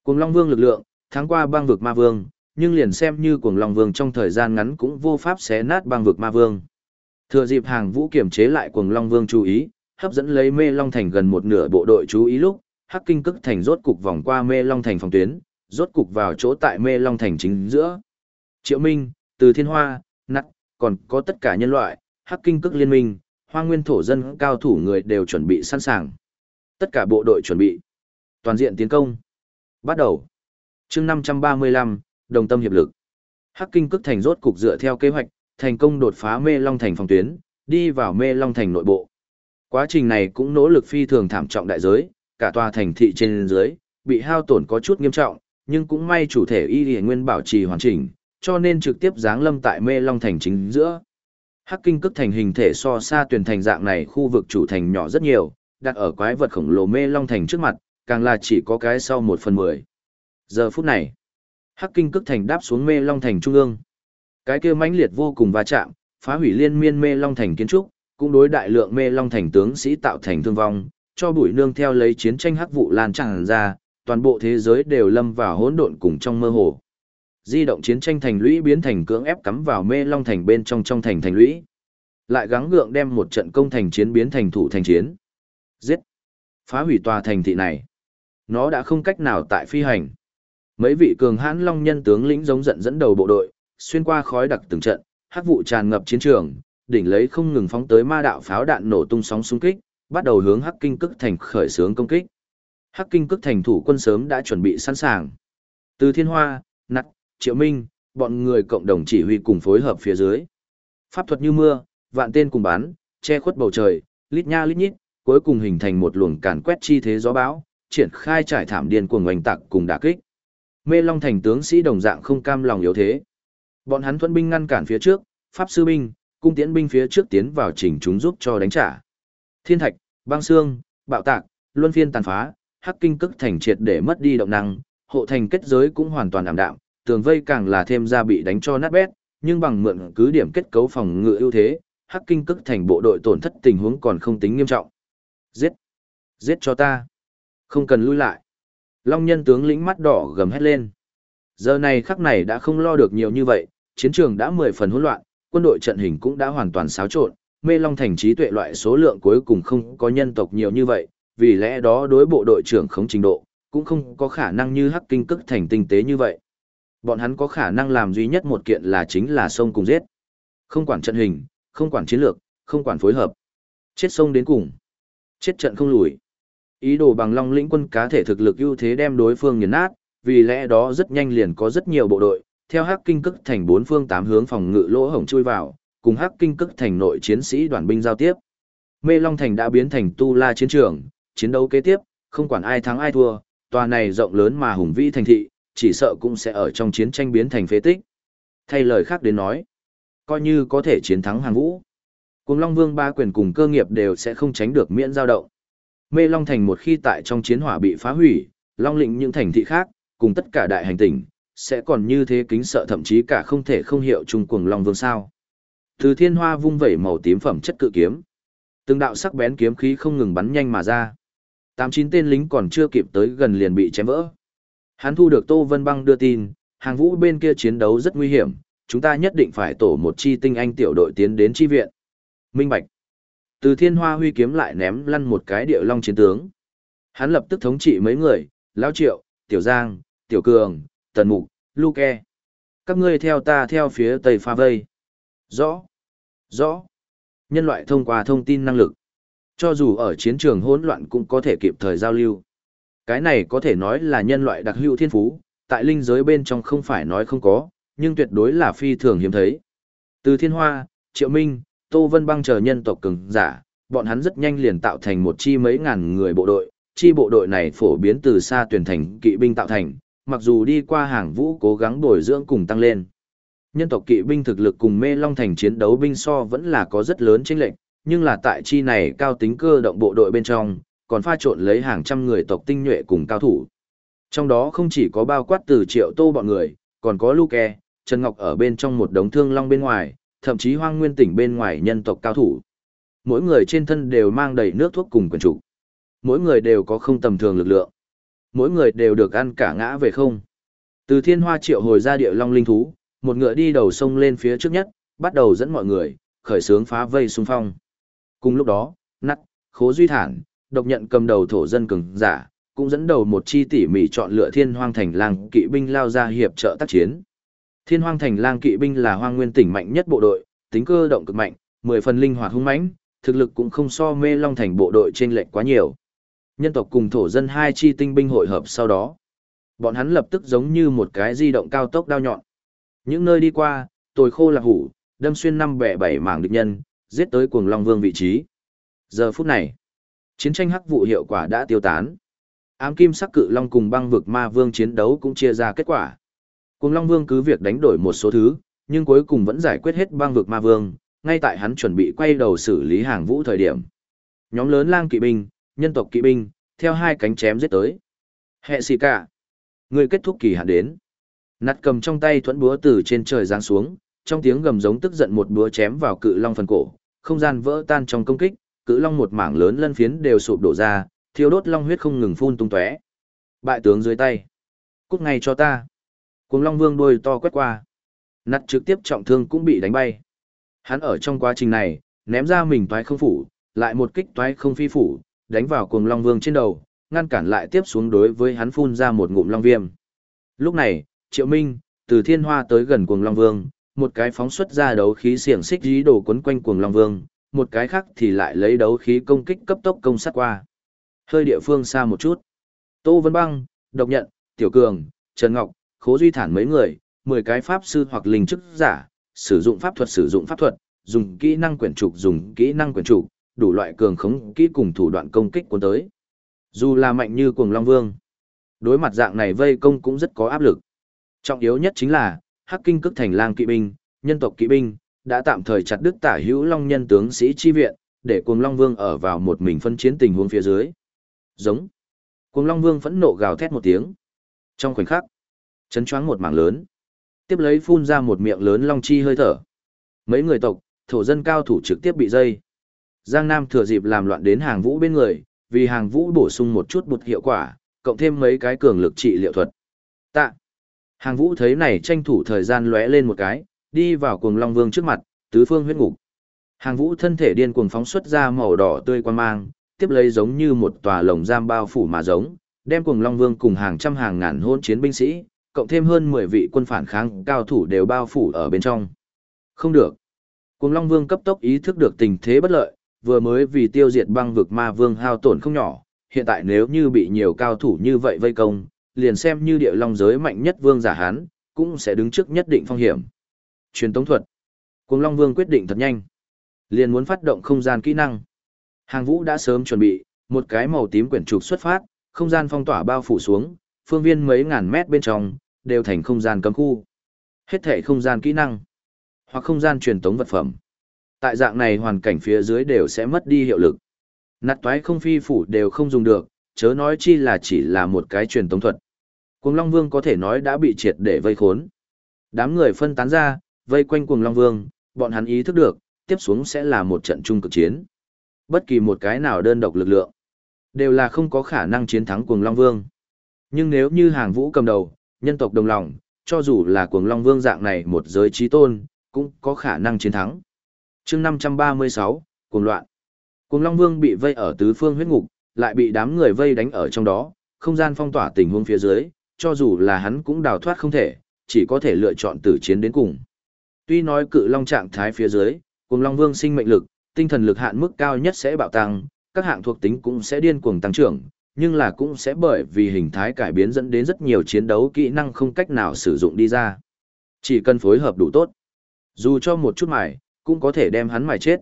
Cuồng long vương lực lượng, thắng qua băng vực ma vương, nhưng liền xem như cuồng long vương trong thời gian ngắn cũng vô pháp xé nát băng vực ma vương. Thừa dịp hàng vũ kiểm chế lại cuồng long vương chú ý, hấp dẫn lấy mê long thành gần một nửa bộ đội chú ý lúc, hắc kinh cức thành rốt cục vòng qua mê long thành phòng tuyến, rốt cục vào chỗ tại mê long thành chính giữa. Triệu Minh, từ thiên hoa, nặng, còn có tất cả nhân loại, hắc kinh cước liên minh, hoa nguyên thổ dân cao thủ người đều chuẩn bị sẵn sàng. Tất cả bộ đội chuẩn bị. Toàn diện tiến công. Bắt đầu. chương 535, đồng tâm hiệp lực. Hắc kinh cước thành rốt cục dựa theo kế hoạch, thành công đột phá mê long thành phòng tuyến, đi vào mê long thành nội bộ. Quá trình này cũng nỗ lực phi thường thảm trọng đại giới, cả tòa thành thị trên dưới, bị hao tổn có chút nghiêm trọng, nhưng cũng may chủ thể y địa nguyên bảo trì hoàn chỉnh, cho nên trực tiếp giáng lâm tại mê long thành chính giữa. Hắc kinh cước thành hình thể so xa tuyển thành dạng này khu vực chủ thành nhỏ rất nhiều, đặt ở quái vật khổng lồ mê long thành trước mặt, càng là chỉ có cái sau một phần mười. Giờ phút này, Hắc kinh cước thành đáp xuống mê long thành trung ương. Cái kia mãnh liệt vô cùng va chạm, phá hủy liên miên mê long thành kiến trúc, cũng đối đại lượng mê long thành tướng sĩ tạo thành thương vong, cho bụi nương theo lấy chiến tranh hắc vụ lan tràn ra, toàn bộ thế giới đều lâm vào hỗn độn cùng trong mơ hồ. Di động chiến tranh thành lũy biến thành cưỡng ép cắm vào mê long thành bên trong trong thành thành lũy. Lại gắng gượng đem một trận công thành chiến biến thành thủ thành chiến. Giết! Phá hủy tòa thành thị này. Nó đã không cách nào tại phi hành. Mấy vị cường hãn long nhân tướng lĩnh giống giận dẫn đầu bộ đội, xuyên qua khói đặc từng trận, hắc vụ tràn ngập chiến trường, đỉnh lấy không ngừng phóng tới ma đạo pháo đạn nổ tung sóng xung kích, bắt đầu hướng Hắc Kinh Cức Thành khởi xướng công kích. Hắc Kinh Cức Thành thủ quân sớm đã chuẩn bị sẵn sàng. Từ Thiên Hoa, Nặc, Triệu Minh, bọn người cộng đồng chỉ huy cùng phối hợp phía dưới. Pháp thuật như mưa, vạn tên cùng bắn, che khuất bầu trời, lít nha lít nhít, cuối cùng hình thành một luồng càn quét chi thế gió bão, triển khai trải thảm điên cuồng oanh tạc cùng đả kích. Mê Long thành tướng sĩ đồng dạng không cam lòng yếu thế. Bọn hắn thuẫn binh ngăn cản phía trước, pháp sư binh, cung tiễn binh phía trước tiến vào chỉnh chúng giúp cho đánh trả. Thiên thạch, băng xương, bạo tạc, luân phiên tàn phá, hắc kinh cức thành triệt để mất đi động năng, hộ thành kết giới cũng hoàn toàn ảm đạm, tường vây càng là thêm ra bị đánh cho nát bét, nhưng bằng mượn cứ điểm kết cấu phòng ngự ưu thế, hắc kinh cức thành bộ đội tổn thất tình huống còn không tính nghiêm trọng. Giết! Giết cho ta! Không cần lui lại. Long nhân tướng lĩnh mắt đỏ gầm hét lên. Giờ này khắc này đã không lo được nhiều như vậy, chiến trường đã mười phần hỗn loạn, quân đội trận hình cũng đã hoàn toàn xáo trộn, mê long thành trí tuệ loại số lượng cuối cùng không có nhân tộc nhiều như vậy, vì lẽ đó đối bộ đội trưởng khống trình độ, cũng không có khả năng như hắc kinh cức thành tinh tế như vậy. Bọn hắn có khả năng làm duy nhất một kiện là chính là sông cùng giết. Không quản trận hình, không quản chiến lược, không quản phối hợp. Chết sông đến cùng. Chết trận không lùi. Ý đồ bằng long lĩnh quân cá thể thực lực ưu thế đem đối phương nghiền nát, vì lẽ đó rất nhanh liền có rất nhiều bộ đội, theo hắc kinh cức thành bốn phương tám hướng phòng ngự lỗ hổng chui vào, cùng hắc kinh cức thành nội chiến sĩ đoàn binh giao tiếp. Mê Long Thành đã biến thành tu la chiến trường, chiến đấu kế tiếp, không quản ai thắng ai thua, tòa này rộng lớn mà hùng vĩ thành thị, chỉ sợ cũng sẽ ở trong chiến tranh biến thành phế tích. Thay lời khác đến nói, coi như có thể chiến thắng hàng vũ. Cùng Long Vương ba quyền cùng cơ nghiệp đều sẽ không tránh được miễn giao động. Mê Long Thành một khi tại trong chiến hỏa bị phá hủy, Long lĩnh những thành thị khác, cùng tất cả đại hành tỉnh, sẽ còn như thế kính sợ thậm chí cả không thể không hiểu chung cuồng Long Vương sao. Từ thiên hoa vung vẩy màu tím phẩm chất cự kiếm. Từng đạo sắc bén kiếm khí không ngừng bắn nhanh mà ra. Tám chín tên lính còn chưa kịp tới gần liền bị chém vỡ. Hắn thu được Tô Vân Băng đưa tin, hàng vũ bên kia chiến đấu rất nguy hiểm, chúng ta nhất định phải tổ một chi tinh anh tiểu đội tiến đến chi viện. Minh Bạch. Từ thiên hoa huy kiếm lại ném lăn một cái địa long chiến tướng. Hắn lập tức thống trị mấy người, Lão Triệu, Tiểu Giang, Tiểu Cường, Tần Mục, Luke. Các ngươi theo ta theo phía tây pha vây. Rõ. Rõ. Nhân loại thông qua thông tin năng lực. Cho dù ở chiến trường hỗn loạn cũng có thể kịp thời giao lưu. Cái này có thể nói là nhân loại đặc hữu thiên phú, tại linh giới bên trong không phải nói không có, nhưng tuyệt đối là phi thường hiếm thấy. Từ Thiên Hoa, Triệu Minh, Tô Vân Băng chờ nhân tộc cường giả, bọn hắn rất nhanh liền tạo thành một chi mấy ngàn người bộ đội, chi bộ đội này phổ biến từ xa tuyển thành kỵ binh tạo thành, mặc dù đi qua hàng vũ cố gắng bồi dưỡng cùng tăng lên. Nhân tộc kỵ binh thực lực cùng mê long thành chiến đấu binh so vẫn là có rất lớn chênh lệch, nhưng là tại chi này cao tính cơ động bộ đội bên trong, còn pha trộn lấy hàng trăm người tộc tinh nhuệ cùng cao thủ. Trong đó không chỉ có bao quát từ triệu tô bọn người, còn có Luke, Trần Ngọc ở bên trong một đống thương long bên ngoài, thậm chí hoang nguyên tỉnh bên ngoài nhân tộc cao thủ. Mỗi người trên thân đều mang đầy nước thuốc cùng quyền trụ. Mỗi người đều có không tầm thường lực lượng. Mỗi người đều được ăn cả ngã về không. Từ thiên hoa triệu hồi ra địa long linh thú, một ngựa đi đầu sông lên phía trước nhất, bắt đầu dẫn mọi người, khởi sướng phá vây xung phong. Cùng lúc đó, nắt, khố duy thản, độc nhận cầm đầu thổ dân cường giả, cũng dẫn đầu một chi tỉ mỉ chọn lựa thiên hoang thành lang kỵ binh lao ra hiệp trợ tác chiến. Thiên hoang thành lang kỵ binh là hoang nguyên tỉnh mạnh nhất bộ đội, tính cơ động cực mạnh, mười phần linh hoạt hung mãnh, thực lực cũng không so mê long thành bộ đội trên lệch quá nhiều. Nhân tộc cùng thổ dân hai chi tinh binh hội hợp sau đó. Bọn hắn lập tức giống như một cái di động cao tốc đao nhọn. Những nơi đi qua, tồi khô là hủ, đâm xuyên năm bẻ bảy mảng địch nhân, giết tới cuồng long vương vị trí. Giờ phút này, chiến tranh hắc vụ hiệu quả đã tiêu tán. Ám kim sắc cự long cùng băng vực ma vương chiến đấu cũng chia ra kết quả. Cùng long vương cứ việc đánh đổi một số thứ, nhưng cuối cùng vẫn giải quyết hết băng vực ma vương, ngay tại hắn chuẩn bị quay đầu xử lý hàng vũ thời điểm. Nhóm lớn lang kỵ binh, nhân tộc kỵ binh, theo hai cánh chém giết tới. Hệ xì cả. Người kết thúc kỳ hạn đến. Nặt cầm trong tay thuẫn búa từ trên trời giáng xuống, trong tiếng gầm giống tức giận một búa chém vào cự long phần cổ, không gian vỡ tan trong công kích, cự long một mảng lớn lân phiến đều sụp đổ ra, thiêu đốt long huyết không ngừng phun tung tóe. Bại tướng dưới tay. Cút ngay cho ta. Cuồng long vương đôi to quét qua. Nặt trực tiếp trọng thương cũng bị đánh bay. Hắn ở trong quá trình này, ném ra mình toái không phủ, lại một kích toái không phi phủ, đánh vào cuồng long vương trên đầu, ngăn cản lại tiếp xuống đối với hắn phun ra một ngụm long viêm. Lúc này, Triệu Minh, từ thiên hoa tới gần cuồng long vương, một cái phóng xuất ra đấu khí xiềng xích dí đổ quấn quanh cuồng long vương, một cái khác thì lại lấy đấu khí công kích cấp tốc công sát qua. Hơi địa phương xa một chút. Tô Vân Băng, Độc Nhận, Tiểu Cường, Trần Ngọc, Khố Duy Thản mấy người, 10 cái pháp sư hoặc linh chức giả, sử dụng pháp thuật sử dụng pháp thuật, dùng kỹ năng quyển trục dùng kỹ năng quyển trục, đủ loại cường khống kỹ cùng thủ đoạn công kích cuốn tới. Dù là mạnh như cuồng Long Vương, đối mặt dạng này vây công cũng rất có áp lực. Trọng yếu nhất chính là, Hắc Kinh cước thành lang kỵ binh, nhân tộc kỵ binh, đã tạm thời chặt đứt tả hữu Long nhân tướng sĩ chi viện, để cuồng Long Vương ở vào một mình phân chiến tình huống phía dưới. Giống. Cuồng Long Vương phẫn nộ gào thét một tiếng. Trong khoảnh khắc, chấn choáng một mảng lớn. Tiếp lấy phun ra một miệng lớn long chi hơi thở. Mấy người tộc, thổ dân cao thủ trực tiếp bị dây. Giang Nam thừa dịp làm loạn đến hàng vũ bên người, vì hàng vũ bổ sung một chút bột hiệu quả, cộng thêm mấy cái cường lực trị liệu thuật. Tạ. Hàng vũ thấy này tranh thủ thời gian lóe lên một cái, đi vào cuồng long vương trước mặt, tứ phương huyết ngục. Hàng vũ thân thể điên cuồng phóng xuất ra màu đỏ tươi quan mang, tiếp lấy giống như một tòa lồng giam bao phủ mà giống, đem cuồng long vương cùng hàng trăm hàng ngàn hôn chiến binh sĩ, cộng thêm hơn 10 vị quân phản kháng cao thủ đều bao phủ ở bên trong. Không được. Cuồng long vương cấp tốc ý thức được tình thế bất lợi, vừa mới vì tiêu diệt băng vực ma vương hao tổn không nhỏ, hiện tại nếu như bị nhiều cao thủ như vậy vây công, liền xem như địa long giới mạnh nhất vương giả hán, cũng sẽ đứng trước nhất định phong hiểm. Truyền tống thuật. Cuồng long vương quyết định thật nhanh. Liền muốn phát động không gian kỹ năng. Hàng vũ đã sớm chuẩn bị, một cái màu tím quyển trục xuất phát, không gian phong tỏa bao phủ xuống, phương viên mấy ngàn mét bên trong, đều thành không gian cấm khu. Hết thể không gian kỹ năng, hoặc không gian truyền tống vật phẩm. Tại dạng này hoàn cảnh phía dưới đều sẽ mất đi hiệu lực. Nặt toái không phi phủ đều không dùng được, chớ nói chi là chỉ là một cái truyền tống thuật. Cuồng Long Vương có thể nói đã bị triệt để vây khốn. Đám người phân tán ra, vây quanh Cuồng Long Vương, bọn hắn ý thức được, tiếp xuống sẽ là một trận chung cực chiến. Bất kỳ một cái nào đơn độc lực lượng, đều là không có khả năng chiến thắng Cuồng Long Vương. Nhưng nếu như hàng vũ cầm đầu, nhân tộc đồng lòng, cho dù là Cuồng Long Vương dạng này một giới trí tôn, cũng có khả năng chiến thắng. chương 536, Cuồng Loạn. Cuồng Long Vương bị vây ở tứ phương huyết ngục, lại bị đám người vây đánh ở trong đó, không gian phong tỏa tình huống phía dưới, cho dù là hắn cũng đào thoát không thể, chỉ có thể lựa chọn tử chiến đến cùng. Tuy nói cự long trạng thái phía dưới, cùng long vương sinh mệnh lực, tinh thần lực hạn mức cao nhất sẽ bạo tăng, các hạng thuộc tính cũng sẽ điên cuồng tăng trưởng, nhưng là cũng sẽ bởi vì hình thái cải biến dẫn đến rất nhiều chiến đấu kỹ năng không cách nào sử dụng đi ra. Chỉ cần phối hợp đủ tốt. Dù cho một chút mài, cũng có thể đem hắn mài chết.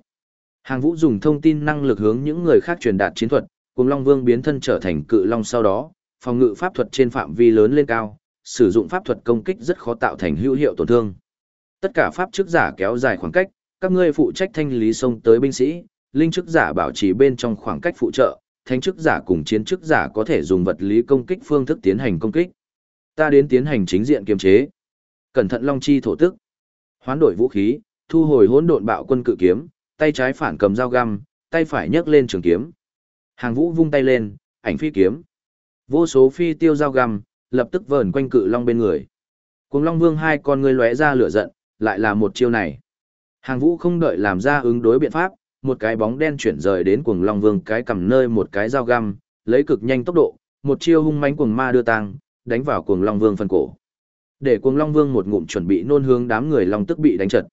Hàng vũ dùng thông tin năng lực hướng những người khác truyền đạt chiến thuật, cùng Long Vương biến thân trở thành cự long sau đó, phòng ngự pháp thuật trên phạm vi lớn lên cao, sử dụng pháp thuật công kích rất khó tạo thành hữu hiệu tổn thương. Tất cả pháp chức giả kéo dài khoảng cách, các ngươi phụ trách thanh lý sông tới binh sĩ, linh chức giả bảo trì bên trong khoảng cách phụ trợ, thánh chức giả cùng chiến chức giả có thể dùng vật lý công kích phương thức tiến hành công kích. Ta đến tiến hành chính diện kiềm chế. Cẩn thận long chi thổ tức. Hoán đổi vũ khí, thu hồi hỗn độn bạo quân cự kiếm, tay trái phản cầm dao găm, tay phải nhấc lên trường kiếm. Hàng Vũ vung tay lên, ảnh phi kiếm. Vô số phi tiêu dao găm, lập tức vờn quanh cự long bên người. Cuồng Long Vương hai con ngươi lóe ra lửa giận, lại là một chiêu này. Hàng Vũ không đợi làm ra ứng đối biện pháp, một cái bóng đen chuyển rời đến Cuồng Long Vương cái cầm nơi một cái dao găm, lấy cực nhanh tốc độ, một chiêu hung mãnh cuồng ma đưa tăng, đánh vào Cuồng Long Vương phần cổ. Để Cuồng Long Vương một ngụm chuẩn bị nôn hướng đám người long tức bị đánh trật.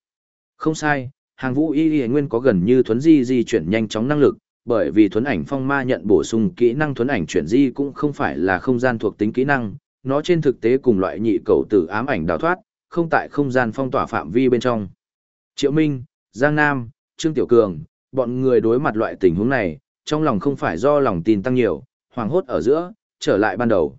Không sai, Hàng Vũ Y Y Nguyên có gần như thuấn di di chuyển nhanh chóng năng lực, bởi vì thuấn ảnh phong ma nhận bổ sung kỹ năng thuấn ảnh chuyển di cũng không phải là không gian thuộc tính kỹ năng, nó trên thực tế cùng loại nhị cầu tử ám ảnh đào thoát, không tại không gian phong tỏa phạm vi bên trong. Triệu Minh, Giang Nam, Trương Tiểu Cường, bọn người đối mặt loại tình huống này, trong lòng không phải do lòng tin tăng nhiều, hoàng hốt ở giữa, trở lại ban đầu.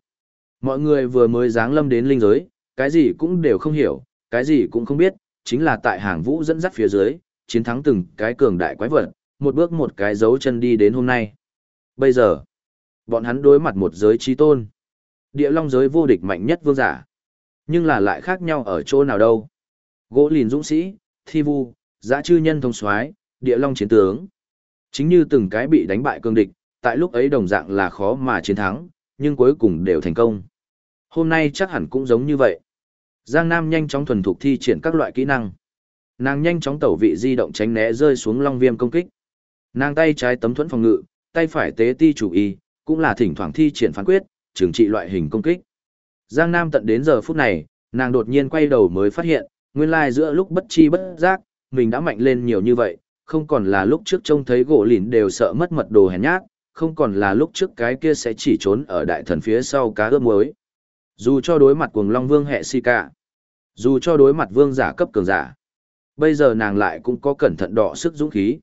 Mọi người vừa mới giáng lâm đến linh giới, cái gì cũng đều không hiểu, cái gì cũng không biết, chính là tại hàng vũ dẫn dắt phía dưới, chiến thắng từng cái cường đại quái vật, một bước một cái dấu chân đi đến hôm nay. Bây giờ, bọn hắn đối mặt một giới trí tôn. Địa long giới vô địch mạnh nhất vương giả. Nhưng là lại khác nhau ở chỗ nào đâu. Gỗ lìn dũng sĩ, thi vu, giã chư nhân thông soái địa long chiến tướng. Chính như từng cái bị đánh bại cương địch, tại lúc ấy đồng dạng là khó mà chiến thắng, nhưng cuối cùng đều thành công. Hôm nay chắc hẳn cũng giống như vậy. Giang Nam nhanh chóng thuần thục thi triển các loại kỹ năng. Nàng nhanh chóng tẩu vị di động tránh né rơi xuống long viêm công kích. Nàng tay trái tấm thuẫn phòng ngự, tay phải tế ti chủ y, cũng là thỉnh thoảng thi triển phán quyết, trừng trị loại hình công kích. Giang Nam tận đến giờ phút này, nàng đột nhiên quay đầu mới phát hiện, nguyên lai giữa lúc bất chi bất giác, mình đã mạnh lên nhiều như vậy, không còn là lúc trước trông thấy gỗ lìn đều sợ mất mật đồ hèn nhát, không còn là lúc trước cái kia sẽ chỉ trốn ở đại thần phía sau cá ướp muối. Dù cho đối mặt cuồng long vương hệ si cả, dù cho đối mặt vương giả cấp cường giả, bây giờ nàng lại cũng có cẩn thận đọ sức dũng khí.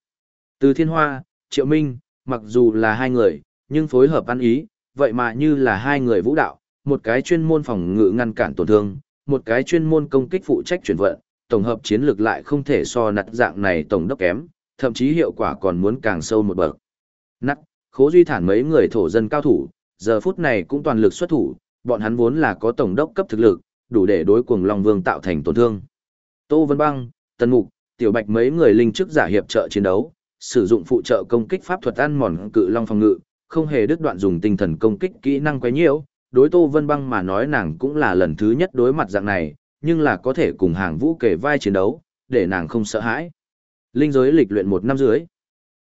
Từ thiên hoa, triệu minh, mặc dù là hai người, nhưng phối hợp ăn ý, vậy mà như là hai người vũ đạo, một cái chuyên môn phòng ngự ngăn cản tổn thương, một cái chuyên môn công kích phụ trách chuyển vận, tổng hợp chiến lược lại không thể so nặt dạng này tổng đốc kém, thậm chí hiệu quả còn muốn càng sâu một bậc. Nắt, khố duy thản mấy người thổ dân cao thủ, giờ phút này cũng toàn lực xuất thủ, bọn hắn vốn là có tổng đốc cấp thực lực, đủ để đối cuồng Long Vương tạo thành tổn thương. Tô Vân Băng, Tần Mục, Tiểu Bạch mấy người linh chức giả hiệp trợ chiến đấu, sử dụng phụ trợ công kích pháp thuật ăn mòn cự long phòng ngự, không hề đứt đoạn dùng tinh thần công kích kỹ năng quấy nhiễu. Đối Tô Vân Băng mà nói nàng cũng là lần thứ nhất đối mặt dạng này, nhưng là có thể cùng hàng vũ kể vai chiến đấu, để nàng không sợ hãi. Linh giới lịch luyện một năm dưới.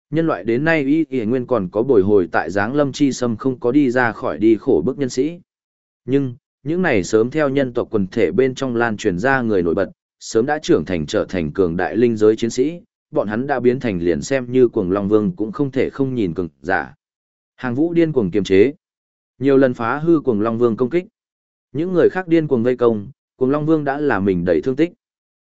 Nhân loại đến nay y y nguyên còn có bồi hồi tại giáng lâm chi sâm không có đi ra khỏi đi khổ bức nhân sĩ. Nhưng, những này sớm theo nhân tộc quần thể bên trong lan truyền ra người nổi bật, sớm đã trưởng thành trở thành cường đại linh giới chiến sĩ, bọn hắn đã biến thành liền xem như cuồng long vương cũng không thể không nhìn cường giả. Hàng vũ điên cuồng kiềm chế, nhiều lần phá hư cuồng long vương công kích. Những người khác điên cuồng vây công, cuồng long vương đã làm mình đầy thương tích.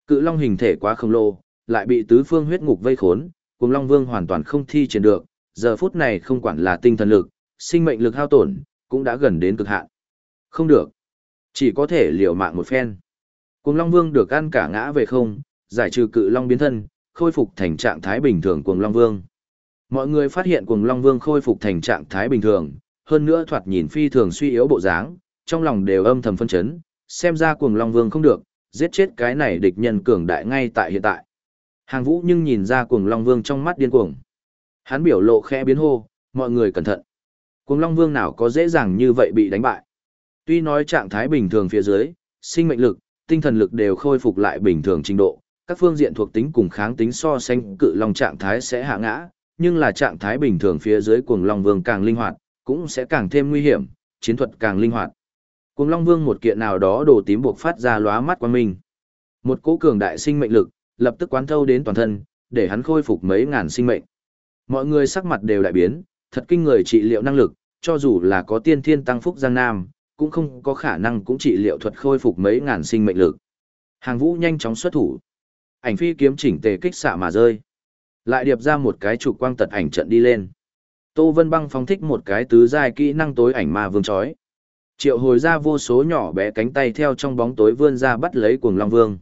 Cự long hình thể quá khổng lồ, lại bị tứ phương huyết ngục vây khốn, cuồng long vương hoàn toàn không thi triển được, giờ phút này không quản là tinh thần lực, sinh mệnh lực hao tổn, cũng đã gần đến cực hạn. Không được, chỉ có thể liều mạng một phen. Cuồng long vương được ăn cả ngã về không, giải trừ cự long biến thân, khôi phục thành trạng thái bình thường cuồng long vương. Mọi người phát hiện cuồng long vương khôi phục thành trạng thái bình thường, hơn nữa thoạt nhìn phi thường suy yếu bộ dáng, trong lòng đều âm thầm phân chấn, xem ra cuồng long vương không được, giết chết cái này địch nhân cường đại ngay tại hiện tại. Hàng vũ nhưng nhìn ra cuồng long vương trong mắt điên cuồng. Hắn biểu lộ khẽ biến hô, mọi người cẩn thận. Cuồng long vương nào có dễ dàng như vậy bị đánh bại. Tuy nói trạng thái bình thường phía dưới, sinh mệnh lực, tinh thần lực đều khôi phục lại bình thường trình độ, các phương diện thuộc tính cùng kháng tính so sánh cự long trạng thái sẽ hạ ngã, nhưng là trạng thái bình thường phía dưới cuồng long vương càng linh hoạt, cũng sẽ càng thêm nguy hiểm, chiến thuật càng linh hoạt. Cuồng long vương một kiện nào đó đồ tím buộc phát ra lóa mắt quan minh. Một cỗ cường đại sinh mệnh lực, lập tức quán thâu đến toàn thân, để hắn khôi phục mấy ngàn sinh mệnh. Mọi người sắc mặt đều đại biến, thật kinh người trị liệu năng lực, cho dù là có tiên thiên tăng phúc giang nam, cũng không có khả năng cũng trị liệu thuật khôi phục mấy ngàn sinh mệnh lực. Hàng vũ nhanh chóng xuất thủ. Ảnh phi kiếm chỉnh tề kích xạ mà rơi. Lại điệp ra một cái trục quang tật ảnh trận đi lên. Tô Vân Băng phóng thích một cái tứ giai kỹ năng tối ảnh ma vương chói. Triệu hồi ra vô số nhỏ bé cánh tay theo trong bóng tối vươn ra bắt lấy cuồng long vương.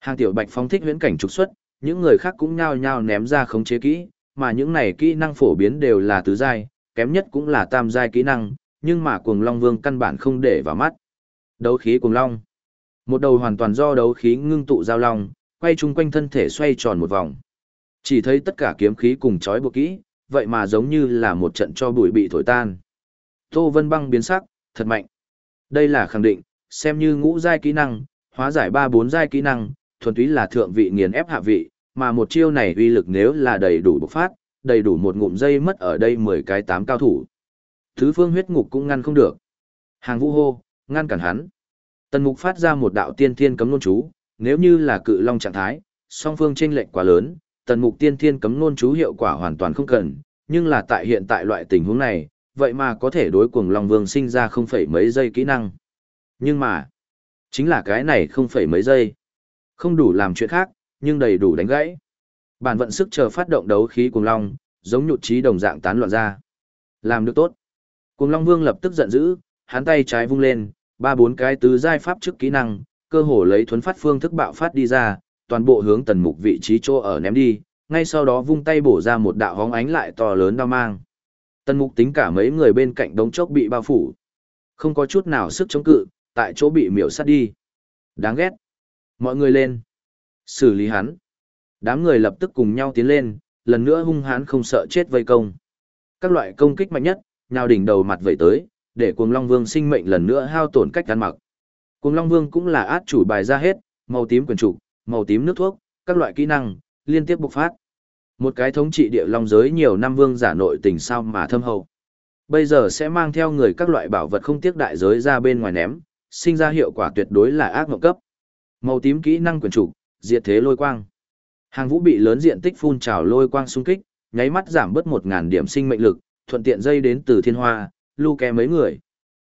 Hàng tiểu bạch phóng thích huyễn cảnh trục xuất, những người khác cũng nhao nhao ném ra khống chế kỹ, mà những này kỹ năng phổ biến đều là tứ giai, kém nhất cũng là tam giai kỹ năng, nhưng mà cuồng long vương căn bản không để vào mắt. Đấu khí cuồng long. Một đầu hoàn toàn do đấu khí ngưng tụ giao long, quay chung quanh thân thể xoay tròn một vòng. Chỉ thấy tất cả kiếm khí cùng chói buộc kỹ, vậy mà giống như là một trận cho bụi bị thổi tan. Tô Vân Băng biến sắc, thật mạnh. Đây là khẳng định, xem như ngũ giai kỹ năng, hóa giải ba bốn giai kỹ năng, thuần túy là thượng vị nghiền ép hạ vị, mà một chiêu này uy lực nếu là đầy đủ bộc phát, đầy đủ một ngụm dây mất ở đây 10 cái tám cao thủ. Thứ phương huyết ngục cũng ngăn không được. Hàng vũ hô, ngăn cản hắn. Tần mục phát ra một đạo tiên thiên cấm nôn chú, nếu như là cự long trạng thái, song phương chênh lệch quá lớn, tần mục tiên thiên cấm nôn chú hiệu quả hoàn toàn không cần, nhưng là tại hiện tại loại tình huống này, vậy mà có thể đối cuồng long vương sinh ra không phải mấy giây kỹ năng. Nhưng mà, chính là cái này không phải mấy giây. Không đủ làm chuyện khác, nhưng đầy đủ đánh gãy. Bản vận sức chờ phát động đấu khí cuồng long, giống nhụt trí đồng dạng tán loạn ra. Làm được tốt. Cuồng long vương lập tức giận dữ, hắn tay trái vung lên, ba bốn cái tứ giai pháp trước kỹ năng, cơ hồ lấy thuấn phát phương thức bạo phát đi ra, toàn bộ hướng tần mục vị trí chỗ ở ném đi, ngay sau đó vung tay bổ ra một đạo hóng ánh lại to lớn đao mang. Tần mục tính cả mấy người bên cạnh đống chốc bị bao phủ. Không có chút nào sức chống cự, tại chỗ bị miểu sát đi. Đáng ghét. Mọi người lên. Xử lý hắn. Đám người lập tức cùng nhau tiến lên, lần nữa hung hãn không sợ chết vây công. Các loại công kích mạnh nhất, nhào đỉnh đầu mặt vẩy tới, để cuồng Long Vương sinh mệnh lần nữa hao tổn cách ăn mặc. Cuồng Long Vương cũng là át chủ bài ra hết, màu tím quyền trục, màu tím nước thuốc, các loại kỹ năng, liên tiếp bộc phát. Một cái thống trị địa long giới nhiều năm vương giả nội tình sao mà thâm hậu. Bây giờ sẽ mang theo người các loại bảo vật không tiếc đại giới ra bên ngoài ném, sinh ra hiệu quả tuyệt đối là ác mộng cấp. Màu tím kỹ năng quyền chủ diệt thế lôi quang. Hàng vũ bị lớn diện tích phun trào lôi quang xung kích, nháy mắt giảm bớt 1000 điểm sinh mệnh lực, thuận tiện dây đến từ thiên hoa, lưu kè mấy người.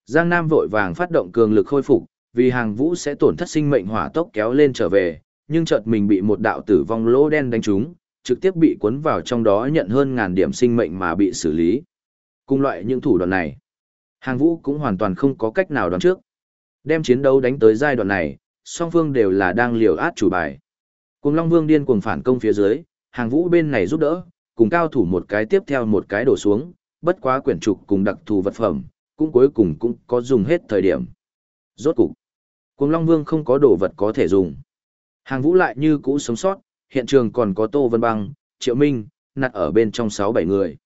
Giang Nam vội vàng phát động cường lực khôi phục, vì hàng vũ sẽ tổn thất sinh mệnh hỏa tốc kéo lên trở về, nhưng chợt mình bị một đạo tử vong lỗ đen đánh trúng, trực tiếp bị cuốn vào trong đó nhận hơn ngàn điểm sinh mệnh mà bị xử lý. Cùng loại những thủ đoạn này, hàng vũ cũng hoàn toàn không có cách nào đoán trước. Đem chiến đấu đánh tới giai đoạn này, song phương đều là đang liều át chủ bài. Cùng Long Vương điên cuồng phản công phía dưới, hàng vũ bên này giúp đỡ, cùng cao thủ một cái tiếp theo một cái đổ xuống, bất quá quyển trục cùng đặc thù vật phẩm, cũng cuối cùng cũng có dùng hết thời điểm. Rốt cục, Cùng Long Vương không có đồ vật có thể dùng. Hàng vũ lại như cũ sống sót, hiện trường còn có Tô Vân Băng, Triệu Minh, nặt ở bên trong 6-7 người.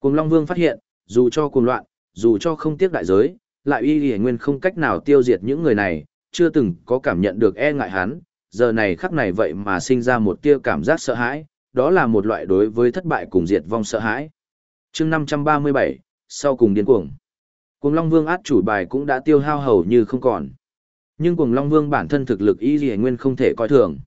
Cùng Long Vương phát hiện, dù cho cùng loạn, dù cho không tiếc đại giới, lại y hề nguyên không cách nào tiêu diệt những người này, chưa từng có cảm nhận được e ngại hắn, giờ này khắc này vậy mà sinh ra một tia cảm giác sợ hãi, đó là một loại đối với thất bại cùng diệt vong sợ hãi. chương 537, sau cùng điên cuồng. Cùng Long Vương át chủ bài cũng đã tiêu hao hầu như không còn. Nhưng Cuồng Long Vương bản thân thực lực y y nguyên không thể coi thường.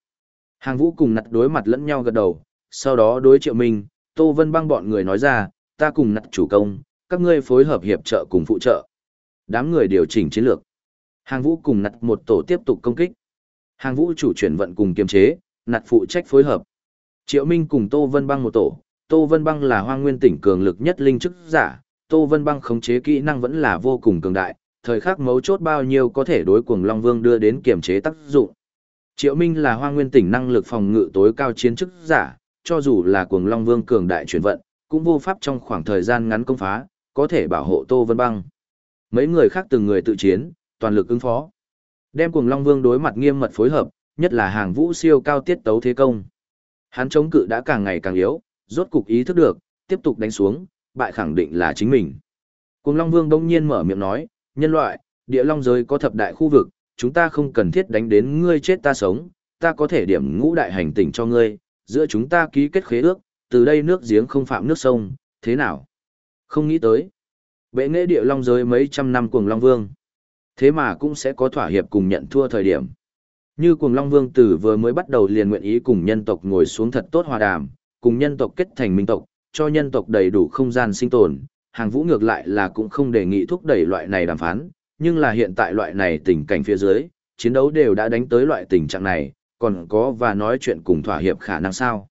Hàng vũ cùng nặt đối mặt lẫn nhau gật đầu, sau đó đối triệu minh, Tô Vân băng bọn người nói ra, ta cùng nặt chủ công, các ngươi phối hợp hiệp trợ cùng phụ trợ. Đám người điều chỉnh chiến lược. Hàng vũ cùng nặt một tổ tiếp tục công kích. Hàng vũ chủ chuyển vận cùng kiềm chế, nặt phụ trách phối hợp. Triệu Minh cùng Tô Vân băng một tổ, Tô Vân băng là hoang nguyên tỉnh cường lực nhất linh chức giả, Tô Vân băng khống chế kỹ năng vẫn là vô cùng cường đại, thời khắc mấu chốt bao nhiêu có thể đối cuồng Long Vương đưa đến kiềm chế tác dụng. Triệu Minh là hoa nguyên tỉnh năng lực phòng ngự tối cao chiến chức giả, cho dù là cuồng Long Vương cường đại chuyển vận, cũng vô pháp trong khoảng thời gian ngắn công phá, có thể bảo hộ Tô Vân Băng. Mấy người khác từng người tự chiến, toàn lực ứng phó. Đem cuồng Long Vương đối mặt nghiêm mật phối hợp, nhất là hàng vũ siêu cao tiết tấu thế công. Hắn chống cự đã càng ngày càng yếu, rốt cục ý thức được, tiếp tục đánh xuống, bại khẳng định là chính mình. Cuồng Long Vương đông nhiên mở miệng nói, nhân loại, địa long giới có thập đại khu vực, chúng ta không cần thiết đánh đến ngươi chết ta sống, ta có thể điểm ngũ đại hành tỉnh cho ngươi, giữa chúng ta ký kết khế ước, từ đây nước giếng không phạm nước sông, thế nào? Không nghĩ tới. Bệ nghệ địa long giới mấy trăm năm cuồng long vương. Thế mà cũng sẽ có thỏa hiệp cùng nhận thua thời điểm. Như cuồng long vương tử vừa mới bắt đầu liền nguyện ý cùng nhân tộc ngồi xuống thật tốt hòa đàm, cùng nhân tộc kết thành minh tộc, cho nhân tộc đầy đủ không gian sinh tồn, hàng vũ ngược lại là cũng không đề nghị thúc đẩy loại này đàm phán, nhưng là hiện tại loại này tình cảnh phía dưới, chiến đấu đều đã đánh tới loại tình trạng này, còn có và nói chuyện cùng thỏa hiệp khả năng sao.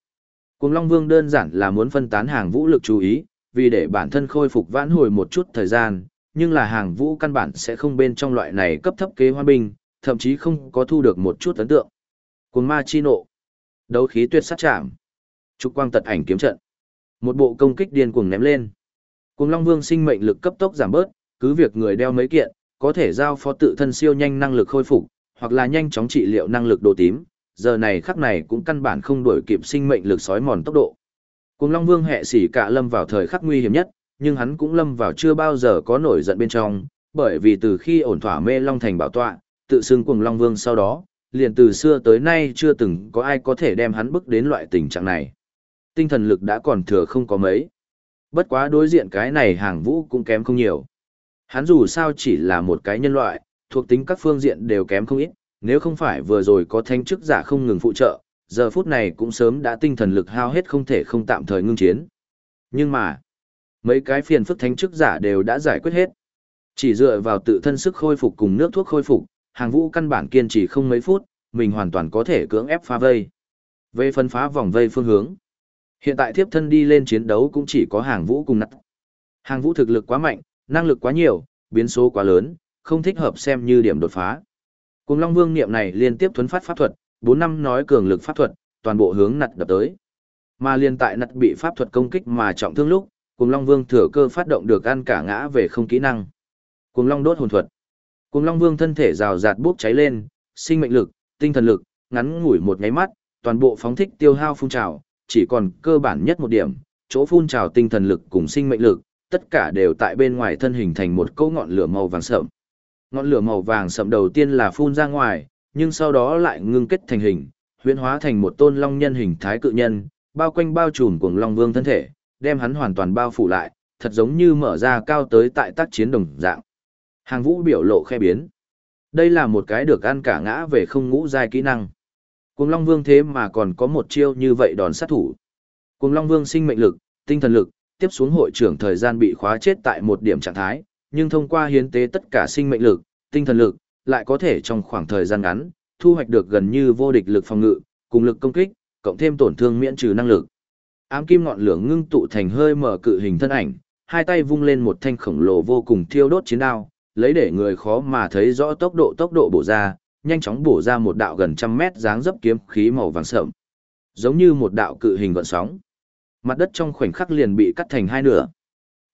Cùng Long Vương đơn giản là muốn phân tán hàng vũ lực chú ý, vì để bản thân khôi phục vãn hồi một chút thời gian, nhưng là hàng vũ căn bản sẽ không bên trong loại này cấp thấp kế hoa binh, thậm chí không có thu được một chút ấn tượng. Cùng ma chi nộ, đấu khí tuyệt sát chạm, trục quang tật ảnh kiếm trận. Một bộ công kích điên cuồng ném lên. Cuồng Long Vương sinh mệnh lực cấp tốc giảm bớt, cứ việc người đeo mấy kiện, có thể giao phó tự thân siêu nhanh năng lực khôi phục, hoặc là nhanh chóng trị liệu năng lực đồ tím, giờ này khắc này cũng căn bản không đổi kịp sinh mệnh lực sói mòn tốc độ. Cuồng Long Vương hệ sĩ cả lâm vào thời khắc nguy hiểm nhất, nhưng hắn cũng lâm vào chưa bao giờ có nổi giận bên trong, bởi vì từ khi ổn thỏa mê Long Thành bảo tọa, tự xưng Cuồng Long Vương sau đó, liền từ xưa tới nay chưa từng có ai có thể đem hắn bước đến loại tình trạng này. Tinh thần lực đã còn thừa không có mấy. Bất quá đối diện cái này hàng vũ cũng kém không nhiều. Hắn dù sao chỉ là một cái nhân loại, thuộc tính các phương diện đều kém không ít, nếu không phải vừa rồi có thanh chức giả không ngừng phụ trợ, giờ phút này cũng sớm đã tinh thần lực hao hết không thể không tạm thời ngưng chiến. Nhưng mà, mấy cái phiền phức thanh chức giả đều đã giải quyết hết. Chỉ dựa vào tự thân sức khôi phục cùng nước thuốc khôi phục, hàng vũ căn bản kiên trì không mấy phút, mình hoàn toàn có thể cưỡng ép phá vây. Về phân phá vòng vây phương hướng. Hiện tại thiếp thân đi lên chiến đấu cũng chỉ có hàng vũ cùng nặng. Hàng vũ thực lực quá mạnh, năng lực quá nhiều, biến số quá lớn, không thích hợp xem như điểm đột phá. Cùng Long Vương niệm này liên tiếp thuấn phát pháp thuật, 4 năm nói cường lực pháp thuật, toàn bộ hướng nặt đập tới. Mà liên tại nặt bị pháp thuật công kích mà trọng thương lúc, Cùng Long Vương thừa cơ phát động được ăn cả ngã về không kỹ năng. Cùng Long đốt hồn thuật. Cùng Long Vương thân thể rào rạt bốc cháy lên, sinh mệnh lực, tinh thần lực, ngắn ngủi một nháy mắt, toàn bộ phóng thích tiêu hao phun trào, chỉ còn cơ bản nhất một điểm, chỗ phun trào tinh thần lực cùng sinh mệnh lực, tất cả đều tại bên ngoài thân hình thành một cỗ ngọn lửa màu vàng sậm. Ngọn lửa màu vàng sậm đầu tiên là phun ra ngoài, nhưng sau đó lại ngưng kết thành hình, huyễn hóa thành một tôn long nhân hình thái cự nhân, bao quanh bao trùm cuồng long vương thân thể, đem hắn hoàn toàn bao phủ lại, thật giống như mở ra cao tới tại tác chiến đồng dạng. Hàng vũ biểu lộ khe biến. Đây là một cái được ăn cả ngã về không ngũ giai kỹ năng. Cuồng Long Vương thế mà còn có một chiêu như vậy đòn sát thủ. Cuồng Long Vương sinh mệnh lực, tinh thần lực, tiếp xuống hội trưởng thời gian bị khóa chết tại một điểm trạng thái, nhưng thông qua hiến tế tất cả sinh mệnh lực, tinh thần lực, lại có thể trong khoảng thời gian ngắn, thu hoạch được gần như vô địch lực phòng ngự, cùng lực công kích, cộng thêm tổn thương miễn trừ năng lực. Ám kim ngọn lửa ngưng tụ thành hơi mở cự hình thân ảnh, hai tay vung lên một thanh khổng lồ vô cùng thiêu đốt chiến đao, lấy để người khó mà thấy rõ tốc độ tốc độ bổ ra, nhanh chóng bổ ra một đạo gần trăm mét dáng dấp kiếm khí màu vàng sợm. Giống như một đạo cự hình gợn sóng. Mặt đất trong khoảnh khắc liền bị cắt thành hai nửa.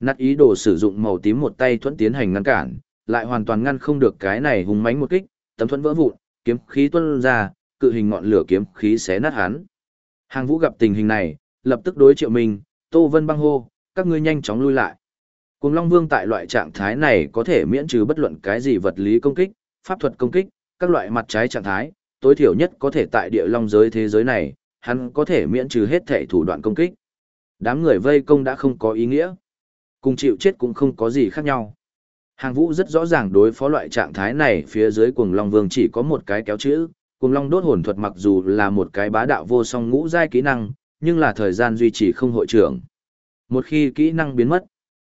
Nát ý đồ sử dụng màu tím một tay thuẫn tiến hành ngăn cản, lại hoàn toàn ngăn không được cái này hùng mãnh một kích, tấm thuẫn vỡ vụn, kiếm khí tuôn ra, cự hình ngọn lửa kiếm khí xé nát hắn. Hàng Vũ gặp tình hình này, lập tức đối Triệu Minh, Tô Vân băng hô, các ngươi nhanh chóng lui lại. Cùng Long Vương tại loại trạng thái này có thể miễn trừ bất luận cái gì vật lý công kích, pháp thuật công kích, các loại mặt trái trạng thái, tối thiểu nhất có thể tại địa long giới thế giới này, hắn có thể miễn trừ hết thể thủ đoạn công kích. Đám người vây công đã không có ý nghĩa. Cùng chịu chết cũng không có gì khác nhau. Hàng vũ rất rõ ràng đối phó loại trạng thái này phía dưới cuồng long vương chỉ có một cái kéo chữ, cuồng long đốt hồn thuật mặc dù là một cái bá đạo vô song ngũ giai kỹ năng, nhưng là thời gian duy trì không hội trưởng. Một khi kỹ năng biến mất,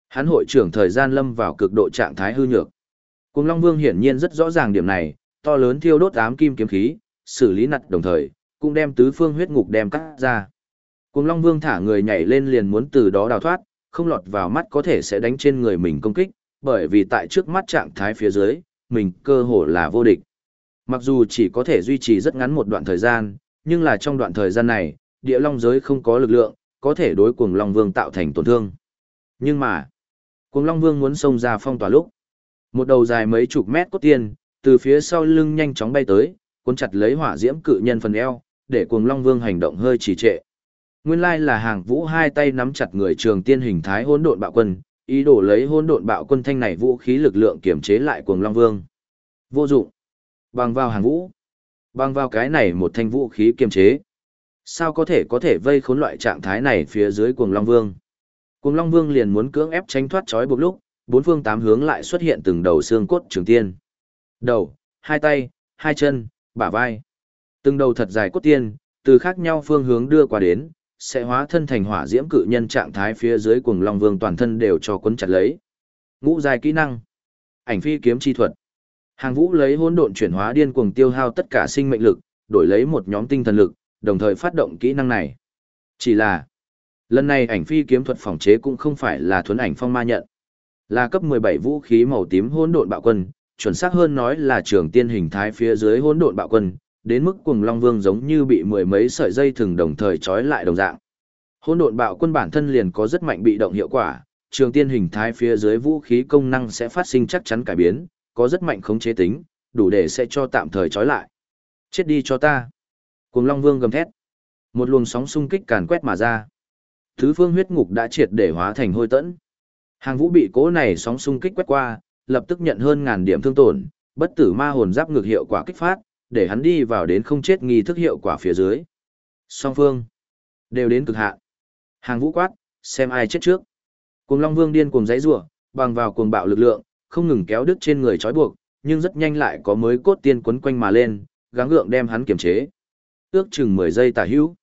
hắn hội trưởng thời gian lâm vào cực độ trạng thái hư nhược. Cuồng long vương hiển nhiên rất rõ ràng điểm này, to lớn thiêu đốt ám kim kiếm khí, xử lý nặt đồng thời, cũng đem tứ phương huyết ngục đem cắt ra. Cuồng Long Vương thả người nhảy lên liền muốn từ đó đào thoát, không lọt vào mắt có thể sẽ đánh trên người mình công kích, bởi vì tại trước mắt trạng thái phía dưới, mình cơ hồ là vô địch. Mặc dù chỉ có thể duy trì rất ngắn một đoạn thời gian, nhưng là trong đoạn thời gian này, địa long giới không có lực lượng, có thể đối cuồng Long Vương tạo thành tổn thương. Nhưng mà, cuồng Long Vương muốn xông ra phong tỏa lúc. Một đầu dài mấy chục mét cốt tiên, từ phía sau lưng nhanh chóng bay tới, cuốn chặt lấy hỏa diễm cự nhân phần eo, để cuồng Long Vương hành động hơi trì trệ. Nguyên lai là hàng vũ hai tay nắm chặt người trường tiên hình thái hỗn độn bạo quân, ý đồ lấy hỗn độn bạo quân thanh này vũ khí lực lượng kiểm chế lại cuồng Long Vương. Vô dụng. Bằng vào hàng vũ. Bằng vào cái này một thanh vũ khí kiềm chế. Sao có thể có thể vây khốn loại trạng thái này phía dưới cuồng Long Vương? Cuồng Long Vương liền muốn cưỡng ép tránh thoát trói buộc lúc, bốn phương tám hướng lại xuất hiện từng đầu xương cốt trường tiên. Đầu, hai tay, hai chân, bả vai. Từng đầu thật dài cốt tiên, từ khác nhau phương hướng đưa qua đến, sẽ hóa thân thành hỏa diễm cự nhân trạng thái phía dưới cuồng long vương toàn thân đều cho cuốn chặt lấy. Ngũ dài kỹ năng. Ảnh phi kiếm chi thuật. Hàng vũ lấy hỗn độn chuyển hóa điên cuồng tiêu hao tất cả sinh mệnh lực, đổi lấy một nhóm tinh thần lực, đồng thời phát động kỹ năng này. Chỉ là, lần này ảnh phi kiếm thuật phòng chế cũng không phải là thuấn ảnh phong ma nhận, là cấp 17 vũ khí màu tím hỗn độn bạo quân, chuẩn xác hơn nói là trường tiên hình thái phía dưới hỗn độn bạo quân, đến mức cùng Long Vương giống như bị mười mấy sợi dây thừng đồng thời trói lại đồng dạng. Hỗn độn bạo quân bản thân liền có rất mạnh bị động hiệu quả, trường tiên hình thái phía dưới vũ khí công năng sẽ phát sinh chắc chắn cải biến, có rất mạnh khống chế tính, đủ để sẽ cho tạm thời trói lại. Chết đi cho ta. Cuồng Long Vương gầm thét. Một luồng sóng xung kích càn quét mà ra. Thứ phương huyết ngục đã triệt để hóa thành hôi tẫn. Hàng vũ bị cố này sóng xung kích quét qua, lập tức nhận hơn ngàn điểm thương tổn, bất tử ma hồn giáp ngược hiệu quả kích phát, để hắn đi vào đến không chết nghi thức hiệu quả phía dưới. Song phương đều đến cực hạn. Hàng vũ quát, xem ai chết trước. Cuồng Long Vương điên cuồng giãy giụa, bằng vào cuồng bạo lực lượng, không ngừng kéo đứt trên người trói buộc, nhưng rất nhanh lại có mới cốt tiên quấn quanh mà lên, gắng gượng đem hắn kiềm chế. Ước chừng 10 giây tả hữu.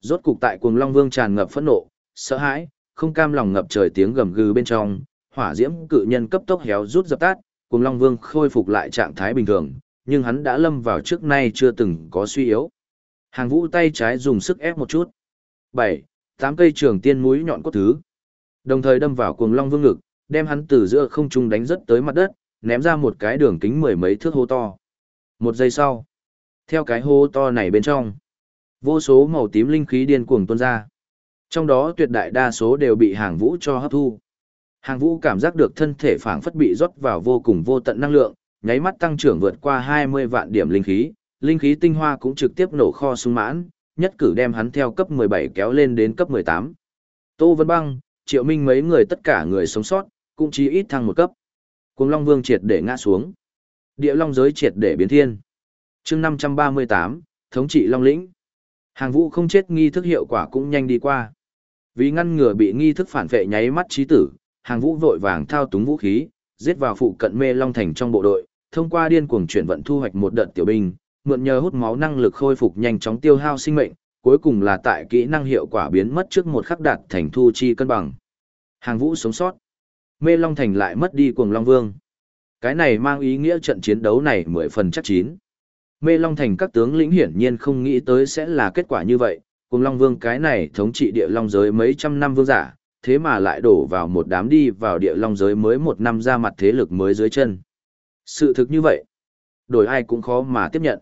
Rốt cục tại Cuồng Long Vương tràn ngập phẫn nộ, sợ hãi, không cam lòng ngập trời tiếng gầm gừ bên trong, hỏa diễm cự nhân cấp tốc héo rút dập tắt, Cuồng Long Vương khôi phục lại trạng thái bình thường, nhưng hắn đã lâm vào trước nay chưa từng có suy yếu. Hàng Vũ tay trái dùng sức ép một chút. 7, 8 cây trường tiên mũi nhọn cốt thứ. Đồng thời đâm vào Cuồng Long Vương ngực, đem hắn từ giữa không trung đánh rất tới mặt đất, ném ra một cái đường kính mười mấy thước hô to. Một giây sau, theo cái hô to này bên trong, vô số màu tím linh khí điên cuồng tuôn ra. Trong đó tuyệt đại đa số đều bị hàng vũ cho hấp thu. Hàng vũ cảm giác được thân thể phảng phất bị rót vào vô cùng vô tận năng lượng, nháy mắt tăng trưởng vượt qua 20 vạn điểm linh khí, linh khí tinh hoa cũng trực tiếp nổ kho sung mãn, nhất cử đem hắn theo cấp 17 kéo lên đến cấp 18. Tô Vân Băng, Triệu Minh mấy người tất cả người sống sót, cũng chỉ ít thăng một cấp. Cùng Long Vương triệt để ngã xuống. Địa Long giới triệt để biến thiên. Chương 538, thống trị Long lĩnh. Hàng Vũ không chết nghi thức hiệu quả cũng nhanh đi qua. Vì ngăn ngừa bị nghi thức phản vệ nháy mắt chí tử, Hàng Vũ vội vàng thao túng vũ khí, giết vào phụ cận Mê Long thành trong bộ đội, thông qua điên cuồng chuyển vận thu hoạch một đợt tiểu binh, mượn nhờ hút máu năng lực khôi phục nhanh chóng tiêu hao sinh mệnh, cuối cùng là tại kỹ năng hiệu quả biến mất trước một khắc đạt thành thu chi cân bằng. Hàng Vũ sống sót. Mê Long Thành lại mất đi cuồng Long Vương. Cái này mang ý nghĩa trận chiến đấu này mười phần chắc chín. Mê Long Thành các tướng lĩnh hiển nhiên không nghĩ tới sẽ là kết quả như vậy, cuồng Long Vương cái này thống trị địa Long giới mấy trăm năm vương giả, thế mà lại đổ vào một đám đi vào địa Long giới mới một năm ra mặt thế lực mới dưới chân. Sự thực như vậy, đổi ai cũng khó mà tiếp nhận.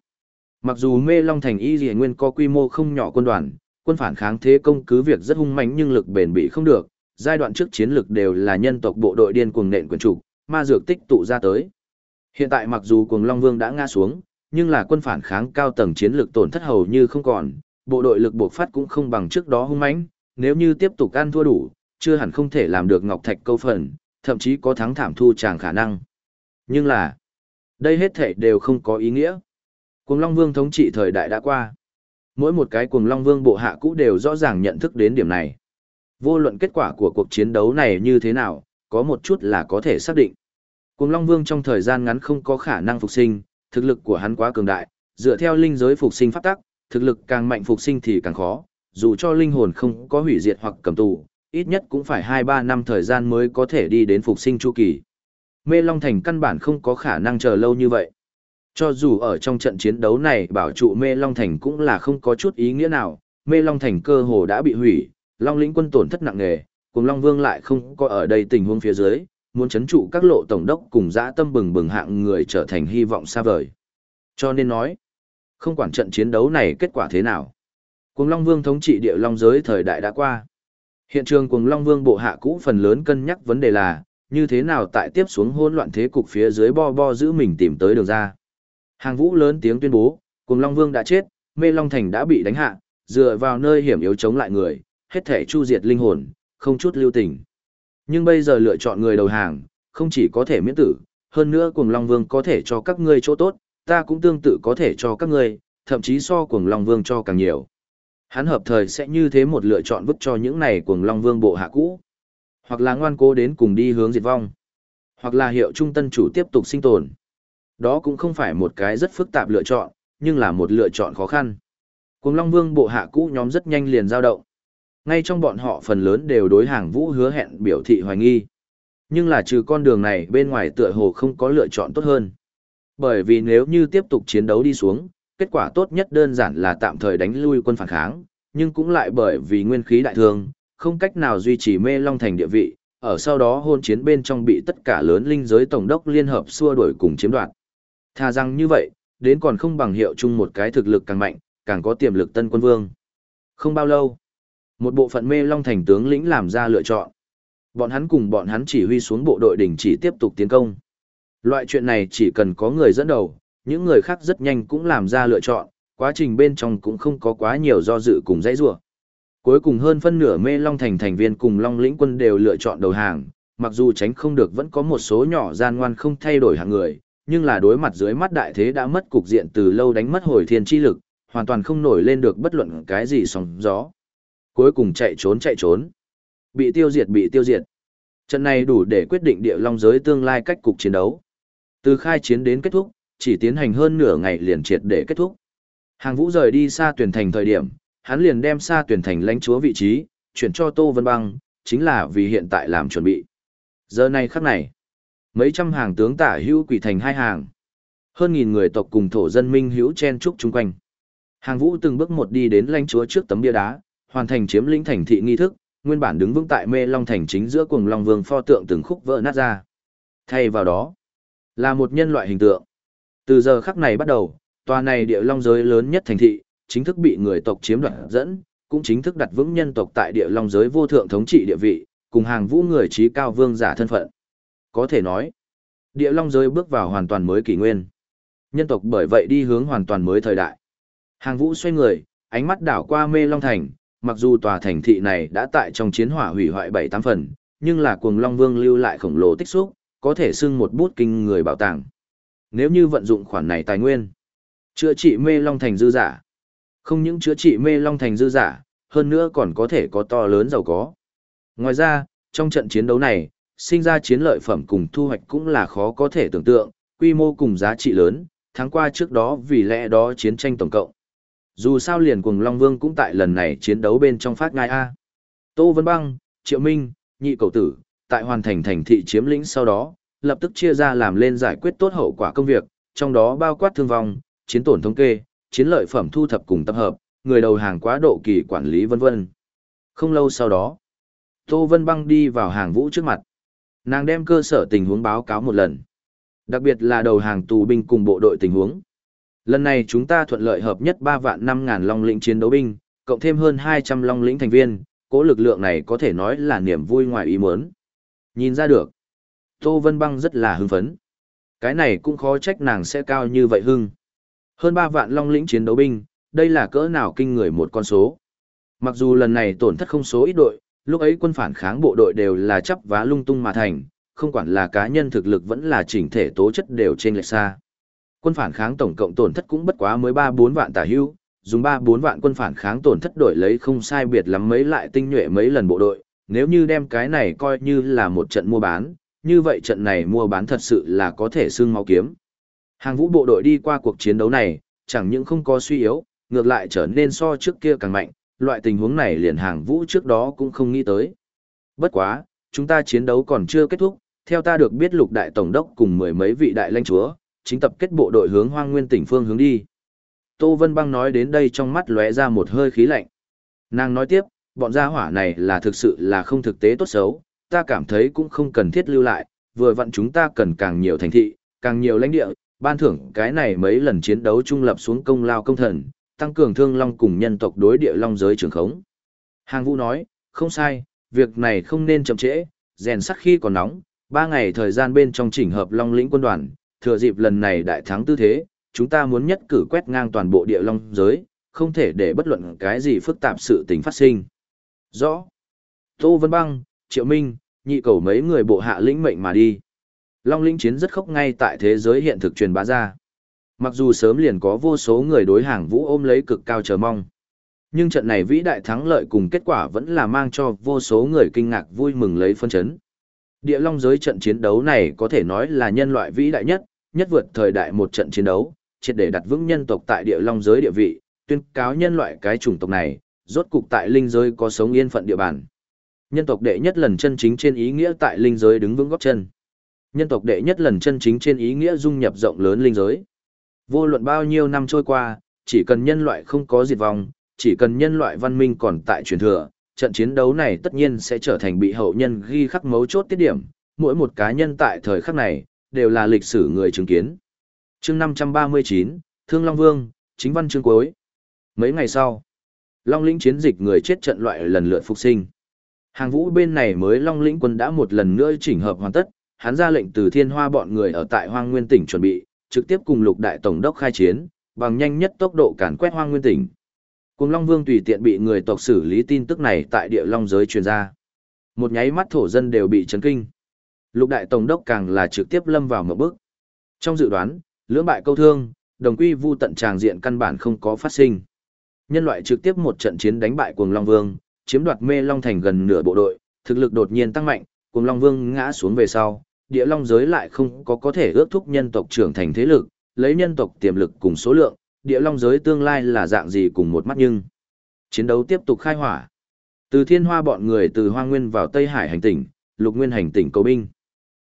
Mặc dù Mê Long Thành y dì nguyên có quy mô không nhỏ quân đoàn, quân phản kháng thế công cứ việc rất hung mãnh nhưng lực bền bị không được, giai đoạn trước chiến lược đều là nhân tộc bộ đội điên cuồng nện quyền trục, ma dược tích tụ ra tới. Hiện tại mặc dù cuồng Long Vương đã ngã xuống, nhưng là quân phản kháng cao tầng chiến lược tổn thất hầu như không còn, bộ đội lực buộc phát cũng không bằng trước đó hung mãnh, nếu như tiếp tục ăn thua đủ, chưa hẳn không thể làm được ngọc thạch câu phần, thậm chí có thắng thảm thu chàng khả năng. Nhưng là, đây hết thể đều không có ý nghĩa. Cuồng Long Vương thống trị thời đại đã qua. Mỗi một cái Cuồng Long Vương bộ hạ cũ đều rõ ràng nhận thức đến điểm này. Vô luận kết quả của cuộc chiến đấu này như thế nào, có một chút là có thể xác định. Cuồng Long Vương trong thời gian ngắn không có khả năng phục sinh, thực lực của hắn quá cường đại, dựa theo linh giới phục sinh pháp tắc, thực lực càng mạnh phục sinh thì càng khó, dù cho linh hồn không có hủy diệt hoặc cầm tù, ít nhất cũng phải 2-3 năm thời gian mới có thể đi đến phục sinh chu kỳ. Mê Long Thành căn bản không có khả năng chờ lâu như vậy. Cho dù ở trong trận chiến đấu này bảo trụ Mê Long Thành cũng là không có chút ý nghĩa nào, Mê Long Thành cơ hồ đã bị hủy, Long lĩnh quân tổn thất nặng nề, cùng Long Vương lại không có ở đây tình huống phía dưới, muốn chấn trụ các lộ tổng đốc cùng dã tâm bừng bừng hạng người trở thành hy vọng xa vời. Cho nên nói, không quản trận chiến đấu này kết quả thế nào. Cùng Long Vương thống trị địa Long giới thời đại đã qua. Hiện trường cùng Long Vương bộ hạ cũ phần lớn cân nhắc vấn đề là, như thế nào tại tiếp xuống hỗn loạn thế cục phía dưới bo bo giữ mình tìm tới đường ra. Hàng vũ lớn tiếng tuyên bố, cùng Long Vương đã chết, mê Long Thành đã bị đánh hạ, dựa vào nơi hiểm yếu chống lại người, hết thể chu diệt linh hồn, không chút lưu tình. Nhưng bây giờ lựa chọn người đầu hàng, không chỉ có thể miễn tử, hơn nữa cùng Long Vương có thể cho các ngươi chỗ tốt, ta cũng tương tự có thể cho các ngươi, thậm chí so cùng Long Vương cho càng nhiều. Hắn hợp thời sẽ như thế một lựa chọn vứt cho những này cuồng Long Vương bộ hạ cũ. Hoặc là ngoan cố đến cùng đi hướng diệt vong. Hoặc là hiệu trung tân chủ tiếp tục sinh tồn. Đó cũng không phải một cái rất phức tạp lựa chọn, nhưng là một lựa chọn khó khăn. Cuồng Long Vương bộ hạ cũ nhóm rất nhanh liền dao động. Ngay trong bọn họ phần lớn đều đối hàng vũ hứa hẹn biểu thị hoài nghi. Nhưng là trừ con đường này bên ngoài tựa hồ không có lựa chọn tốt hơn. Bởi vì nếu như tiếp tục chiến đấu đi xuống, kết quả tốt nhất đơn giản là tạm thời đánh lui quân phản kháng, nhưng cũng lại bởi vì nguyên khí đại thương, không cách nào duy trì mê long thành địa vị, ở sau đó hôn chiến bên trong bị tất cả lớn linh giới tổng đốc liên hợp xua đuổi cùng chiếm đoạt. Thà rằng như vậy, đến còn không bằng hiệu chung một cái thực lực càng mạnh, càng có tiềm lực tân quân vương. Không bao lâu, Một bộ phận mê long thành tướng lĩnh làm ra lựa chọn. Bọn hắn cùng bọn hắn chỉ huy xuống bộ đội đình chỉ tiếp tục tiến công. Loại chuyện này chỉ cần có người dẫn đầu, những người khác rất nhanh cũng làm ra lựa chọn, quá trình bên trong cũng không có quá nhiều do dự cùng dãy rủa. Cuối cùng hơn phân nửa mê long thành thành viên cùng long lĩnh quân đều lựa chọn đầu hàng, mặc dù tránh không được vẫn có một số nhỏ gian ngoan không thay đổi hạng người, nhưng là đối mặt dưới mắt đại thế đã mất cục diện từ lâu đánh mất hồi thiên chi lực, hoàn toàn không nổi lên được bất luận cái gì sóng gió. Cuối cùng chạy trốn chạy trốn. Bị tiêu diệt bị tiêu diệt. Trận này đủ để quyết định địa long giới tương lai cách cục chiến đấu. Từ khai chiến đến kết thúc, chỉ tiến hành hơn nửa ngày liền triệt để kết thúc. Hàng vũ rời đi xa tuyển thành thời điểm, hắn liền đem xa tuyển thành lãnh chúa vị trí, chuyển cho Tô Vân Băng, chính là vì hiện tại làm chuẩn bị. Giờ này khắc này, mấy trăm hàng tướng tả hữu quỷ thành hai hàng. Hơn nghìn người tộc cùng thổ dân minh hữu chen trúc chung quanh. Hàng vũ từng bước một đi đến lãnh chúa trước tấm bia đá, hoàn thành chiếm lĩnh thành thị nghi thức, nguyên bản đứng vững tại mê long thành chính giữa cùng long vương pho tượng từng khúc vỡ nát ra. Thay vào đó, là một nhân loại hình tượng. Từ giờ khắc này bắt đầu, tòa này địa long giới lớn nhất thành thị, chính thức bị người tộc chiếm đoạt dẫn, cũng chính thức đặt vững nhân tộc tại địa long giới vô thượng thống trị địa vị, cùng hàng vũ người trí cao vương giả thân phận. Có thể nói, địa long giới bước vào hoàn toàn mới kỷ nguyên. Nhân tộc bởi vậy đi hướng hoàn toàn mới thời đại. Hàng vũ xoay người, ánh mắt đảo qua mê long thành, mặc dù tòa thành thị này đã tại trong chiến hỏa hủy hoại bảy tám phần, nhưng là cuồng long vương lưu lại khổng lồ tích xúc, có thể xưng một bút kinh người bảo tàng. Nếu như vận dụng khoản này tài nguyên, chữa trị mê long thành dư giả. Không những chữa trị mê long thành dư giả, hơn nữa còn có thể có to lớn giàu có. Ngoài ra, trong trận chiến đấu này, sinh ra chiến lợi phẩm cùng thu hoạch cũng là khó có thể tưởng tượng, quy mô cùng giá trị lớn, tháng qua trước đó vì lẽ đó chiến tranh tổng cộng. Dù sao liền cùng Long Vương cũng tại lần này chiến đấu bên trong phát ngai A. Tô Vân Băng, Triệu Minh, Nhị Cầu Tử, tại hoàn thành thành thị chiếm lĩnh sau đó, lập tức chia ra làm lên giải quyết tốt hậu quả công việc, trong đó bao quát thương vong, chiến tổn thống kê, chiến lợi phẩm thu thập cùng tập hợp, người đầu hàng quá độ kỳ quản lý vân vân. Không lâu sau đó, Tô Vân Băng đi vào hàng vũ trước mặt. Nàng đem cơ sở tình huống báo cáo một lần. Đặc biệt là đầu hàng tù binh cùng bộ đội tình huống. Lần này chúng ta thuận lợi hợp nhất 3 vạn 5 ngàn long lĩnh chiến đấu binh, cộng thêm hơn 200 long lĩnh thành viên, cố lực lượng này có thể nói là niềm vui ngoài ý muốn. Nhìn ra được, Tô Vân Băng rất là hưng phấn. Cái này cũng khó trách nàng sẽ cao như vậy hưng. Hơn 3 vạn long lĩnh chiến đấu binh, đây là cỡ nào kinh người một con số. Mặc dù lần này tổn thất không số ít đội, lúc ấy quân phản kháng bộ đội đều là chấp vá lung tung mà thành, không quản là cá nhân thực lực vẫn là chỉnh thể tố chất đều trên lệch xa. Quân phản kháng tổng cộng tổn thất cũng bất quá mới 3-4 vạn tả hưu, dùng 3-4 vạn quân phản kháng tổn thất đổi lấy không sai biệt lắm mấy lại tinh nhuệ mấy lần bộ đội, nếu như đem cái này coi như là một trận mua bán, như vậy trận này mua bán thật sự là có thể xương máu kiếm. Hàng vũ bộ đội đi qua cuộc chiến đấu này, chẳng những không có suy yếu, ngược lại trở nên so trước kia càng mạnh, loại tình huống này liền hàng vũ trước đó cũng không nghĩ tới. Bất quá, chúng ta chiến đấu còn chưa kết thúc, theo ta được biết lục đại tổng đốc cùng mười mấy vị đại lãnh chúa, chính tập kết bộ đội hướng hoang nguyên tỉnh phương hướng đi. Tô Vân Băng nói đến đây trong mắt lóe ra một hơi khí lạnh. Nàng nói tiếp, bọn gia hỏa này là thực sự là không thực tế tốt xấu, ta cảm thấy cũng không cần thiết lưu lại, vừa vặn chúng ta cần càng nhiều thành thị, càng nhiều lãnh địa, ban thưởng cái này mấy lần chiến đấu trung lập xuống công lao công thần, tăng cường thương long cùng nhân tộc đối địa long giới trường khống. Hàng Vũ nói, không sai, việc này không nên chậm trễ, rèn sắt khi còn nóng, ba ngày thời gian bên trong chỉnh hợp long lĩnh quân đoàn, thừa dịp lần này đại thắng tư thế, chúng ta muốn nhất cử quét ngang toàn bộ địa long giới, không thể để bất luận cái gì phức tạp sự tình phát sinh. Rõ. Tô Vân Băng, Triệu Minh, nhị cầu mấy người bộ hạ lĩnh mệnh mà đi. Long lĩnh chiến rất khốc ngay tại thế giới hiện thực truyền bá ra. Mặc dù sớm liền có vô số người đối hàng vũ ôm lấy cực cao chờ mong. Nhưng trận này vĩ đại thắng lợi cùng kết quả vẫn là mang cho vô số người kinh ngạc vui mừng lấy phân chấn. Địa Long giới trận chiến đấu này có thể nói là nhân loại vĩ đại nhất, nhất vượt thời đại một trận chiến đấu, triệt để đặt vững nhân tộc tại Địa Long giới địa vị, tuyên cáo nhân loại cái chủng tộc này, rốt cục tại linh giới có sống yên phận địa bàn. Nhân tộc đệ nhất lần chân chính trên ý nghĩa tại linh giới đứng vững góp chân. Nhân tộc đệ nhất lần chân chính trên ý nghĩa dung nhập rộng lớn linh giới. Vô luận bao nhiêu năm trôi qua, chỉ cần nhân loại không có diệt vong, chỉ cần nhân loại văn minh còn tại truyền thừa, trận chiến đấu này tất nhiên sẽ trở thành bị hậu nhân ghi khắc mấu chốt tiết điểm, mỗi một cá nhân tại thời khắc này, đều là lịch sử người chứng kiến. chương 539, Thương Long Vương, chính văn chương cuối. Mấy ngày sau, Long lĩnh chiến dịch người chết trận loại lần lượt phục sinh. Hàng vũ bên này mới Long lĩnh quân đã một lần nữa chỉnh hợp hoàn tất, hắn ra lệnh từ thiên hoa bọn người ở tại hoang nguyên tỉnh chuẩn bị, trực tiếp cùng lục đại tổng đốc khai chiến, bằng nhanh nhất tốc độ càn quét hoang nguyên tỉnh. Cùng Long Vương tùy tiện bị người tộc xử lý tin tức này tại địa Long giới truyền ra. Một nháy mắt thổ dân đều bị chấn kinh. Lục đại tổng đốc càng là trực tiếp lâm vào một bước. Trong dự đoán, lưỡng bại câu thương, đồng quy vu tận tràng diện căn bản không có phát sinh. Nhân loại trực tiếp một trận chiến đánh bại Cuồng Long Vương, chiếm đoạt Mê Long thành gần nửa bộ đội, thực lực đột nhiên tăng mạnh, cùng Long Vương ngã xuống về sau, địa long giới lại không có có thể ước thúc nhân tộc trưởng thành thế lực, lấy nhân tộc tiềm lực cùng số lượng, địa long giới tương lai là dạng gì cùng một mắt nhưng. Chiến đấu tiếp tục khai hỏa. Từ thiên hoa bọn người từ hoang nguyên vào Tây Hải hành tỉnh, lục nguyên hành tỉnh cầu binh.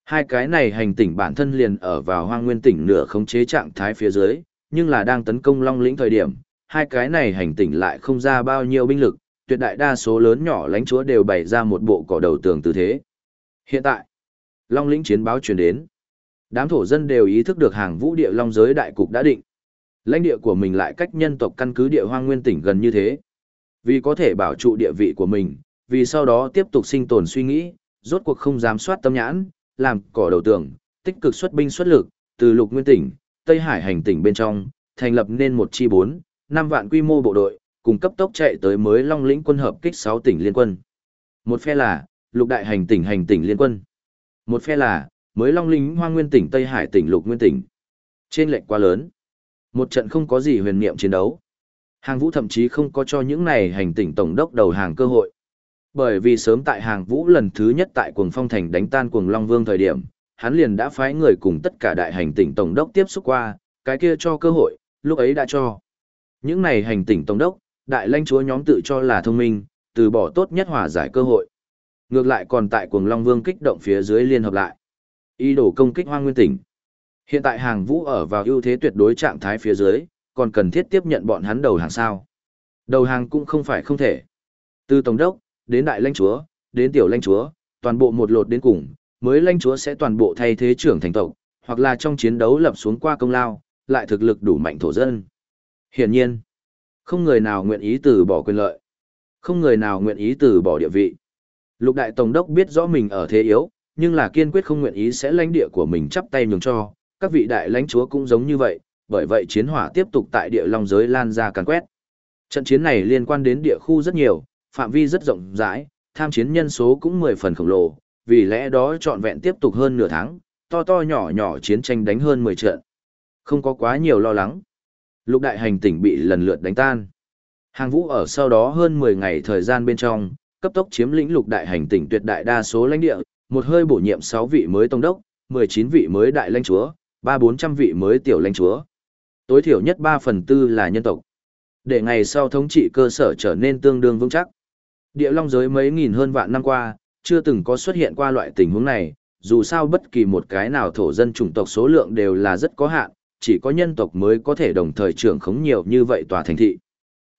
Hai cái này hành tỉnh bản thân liền ở vào hoang nguyên tỉnh nửa khống chế trạng thái phía dưới, nhưng là đang tấn công long lĩnh thời điểm, hai cái này hành tỉnh lại không ra bao nhiêu binh lực, tuyệt đại đa số lớn nhỏ lãnh chúa đều bày ra một bộ cỏ đầu tường tư thế. Hiện tại, Long lĩnh chiến báo truyền đến. Đám thổ dân đều ý thức được hàng vũ địa long giới đại cục đã định. Lãnh địa của mình lại cách nhân tộc căn cứ địa hoang nguyên tỉnh gần như thế. Vì có thể bảo trụ địa vị của mình, vì sau đó tiếp tục sinh tồn suy nghĩ, rốt cuộc không dám soát tâm nhãn, làm cỏ đầu tường, tích cực xuất binh xuất lực, từ lục nguyên tỉnh, Tây Hải hành tỉnh bên trong, thành lập nên một chi bốn, năm vạn quy mô bộ đội, cùng cấp tốc chạy tới mới Long lĩnh quân hợp kích 6 tỉnh liên quân. Một phe là lục đại hành tỉnh hành tỉnh liên quân. Một phe là, mới Long lĩnh Hoa Nguyên tỉnh Tây Hải tỉnh Lục Nguyên tỉnh. Trên lệnh quá lớn. Một trận không có gì huyền niệm chiến đấu. Hàng vũ thậm chí không có cho những này hành tỉnh tổng đốc đầu hàng cơ hội. Bởi vì sớm tại hàng vũ lần thứ nhất tại cuồng phong thành đánh tan cuồng Long Vương thời điểm, hắn liền đã phái người cùng tất cả đại hành tỉnh tổng đốc tiếp xúc qua, cái kia cho cơ hội, lúc ấy đã cho. Những này hành tỉnh tổng đốc, đại lãnh chúa nhóm tự cho là thông minh, từ bỏ tốt nhất hòa giải cơ hội. Ngược lại còn tại cuồng Long Vương kích động phía dưới liên hợp lại. Ý đồ công kích hoang nguyên tỉnh. Hiện tại hàng vũ ở vào ưu thế tuyệt đối trạng thái phía dưới, còn cần thiết tiếp nhận bọn hắn đầu hàng sao. Đầu hàng cũng không phải không thể. Từ Tổng đốc, đến Đại lãnh chúa, đến Tiểu lãnh chúa, toàn bộ một lột đến cùng, mới lãnh chúa sẽ toàn bộ thay thế trưởng thành tộc, hoặc là trong chiến đấu lập xuống qua công lao, lại thực lực đủ mạnh thổ dân. Hiển nhiên, không người nào nguyện ý từ bỏ quyền lợi. Không người nào nguyện ý từ bỏ địa vị. Lục đại tổng đốc biết rõ mình ở thế yếu, nhưng là kiên quyết không nguyện ý sẽ lãnh địa của mình chắp tay nhường cho, các vị đại lãnh chúa cũng giống như vậy, bởi vậy chiến hỏa tiếp tục tại địa long giới lan ra càn quét. Trận chiến này liên quan đến địa khu rất nhiều, phạm vi rất rộng rãi, tham chiến nhân số cũng mười phần khổng lồ, vì lẽ đó trọn vẹn tiếp tục hơn nửa tháng, to to nhỏ nhỏ chiến tranh đánh hơn 10 trận. Không có quá nhiều lo lắng. Lục đại hành tỉnh bị lần lượt đánh tan. Hàng vũ ở sau đó hơn 10 ngày thời gian bên trong, cấp tốc chiếm lĩnh lục đại hành tỉnh tuyệt đại đa số lãnh địa, một hơi bổ nhiệm 6 vị mới tông đốc, 19 vị mới đại lãnh chúa, 3-400 vị mới tiểu lãnh chúa. Tối thiểu nhất 3 phần tư là nhân tộc. Để ngày sau thống trị cơ sở trở nên tương đương vững chắc. Địa long giới mấy nghìn hơn vạn năm qua, chưa từng có xuất hiện qua loại tình huống này, dù sao bất kỳ một cái nào thổ dân chủng tộc số lượng đều là rất có hạn, chỉ có nhân tộc mới có thể đồng thời trưởng khống nhiều như vậy tòa thành thị.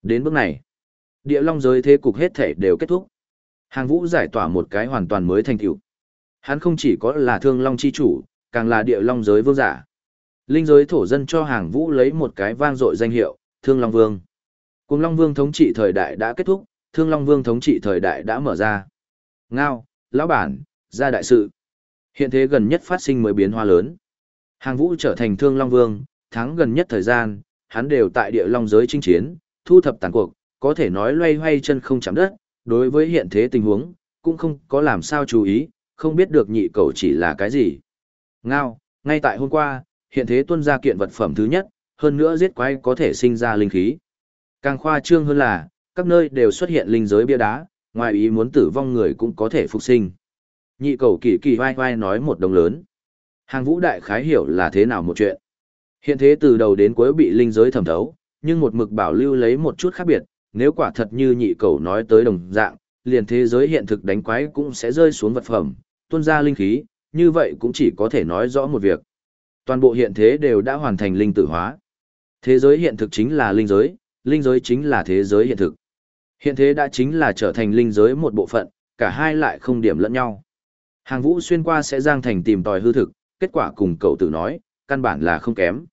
Đến bước này, Địa long giới thế cục hết thể đều kết thúc. Hàng vũ giải tỏa một cái hoàn toàn mới thành tựu. Hắn không chỉ có là thương long chi chủ, càng là địa long giới vương giả. Linh giới thổ dân cho hàng vũ lấy một cái vang dội danh hiệu, thương long vương. Cùng long vương thống trị thời đại đã kết thúc, thương long vương thống trị thời đại đã mở ra. Ngao, lão bản, ra đại sự. Hiện thế gần nhất phát sinh mới biến hoa lớn. Hàng vũ trở thành thương long vương, tháng gần nhất thời gian, hắn đều tại địa long giới chinh chiến, thu thập tàn cuộc, có thể nói loay hoay chân không chạm đất, đối với hiện thế tình huống, cũng không có làm sao chú ý, không biết được nhị cầu chỉ là cái gì. Ngao, ngay tại hôm qua, hiện thế tuân ra kiện vật phẩm thứ nhất, hơn nữa giết quái có thể sinh ra linh khí. Càng khoa trương hơn là, các nơi đều xuất hiện linh giới bia đá, ngoài ý muốn tử vong người cũng có thể phục sinh. Nhị cầu kỳ kỳ vai vai nói một đồng lớn. Hàng vũ đại khái hiểu là thế nào một chuyện. Hiện thế từ đầu đến cuối bị linh giới thẩm thấu, nhưng một mực bảo lưu lấy một chút khác biệt, nếu quả thật như nhị cầu nói tới đồng dạng, liền thế giới hiện thực đánh quái cũng sẽ rơi xuống vật phẩm, tuôn ra linh khí, như vậy cũng chỉ có thể nói rõ một việc. Toàn bộ hiện thế đều đã hoàn thành linh tử hóa. Thế giới hiện thực chính là linh giới, linh giới chính là thế giới hiện thực. Hiện thế đã chính là trở thành linh giới một bộ phận, cả hai lại không điểm lẫn nhau. Hàng vũ xuyên qua sẽ giang thành tìm tòi hư thực, kết quả cùng cậu tử nói, căn bản là không kém.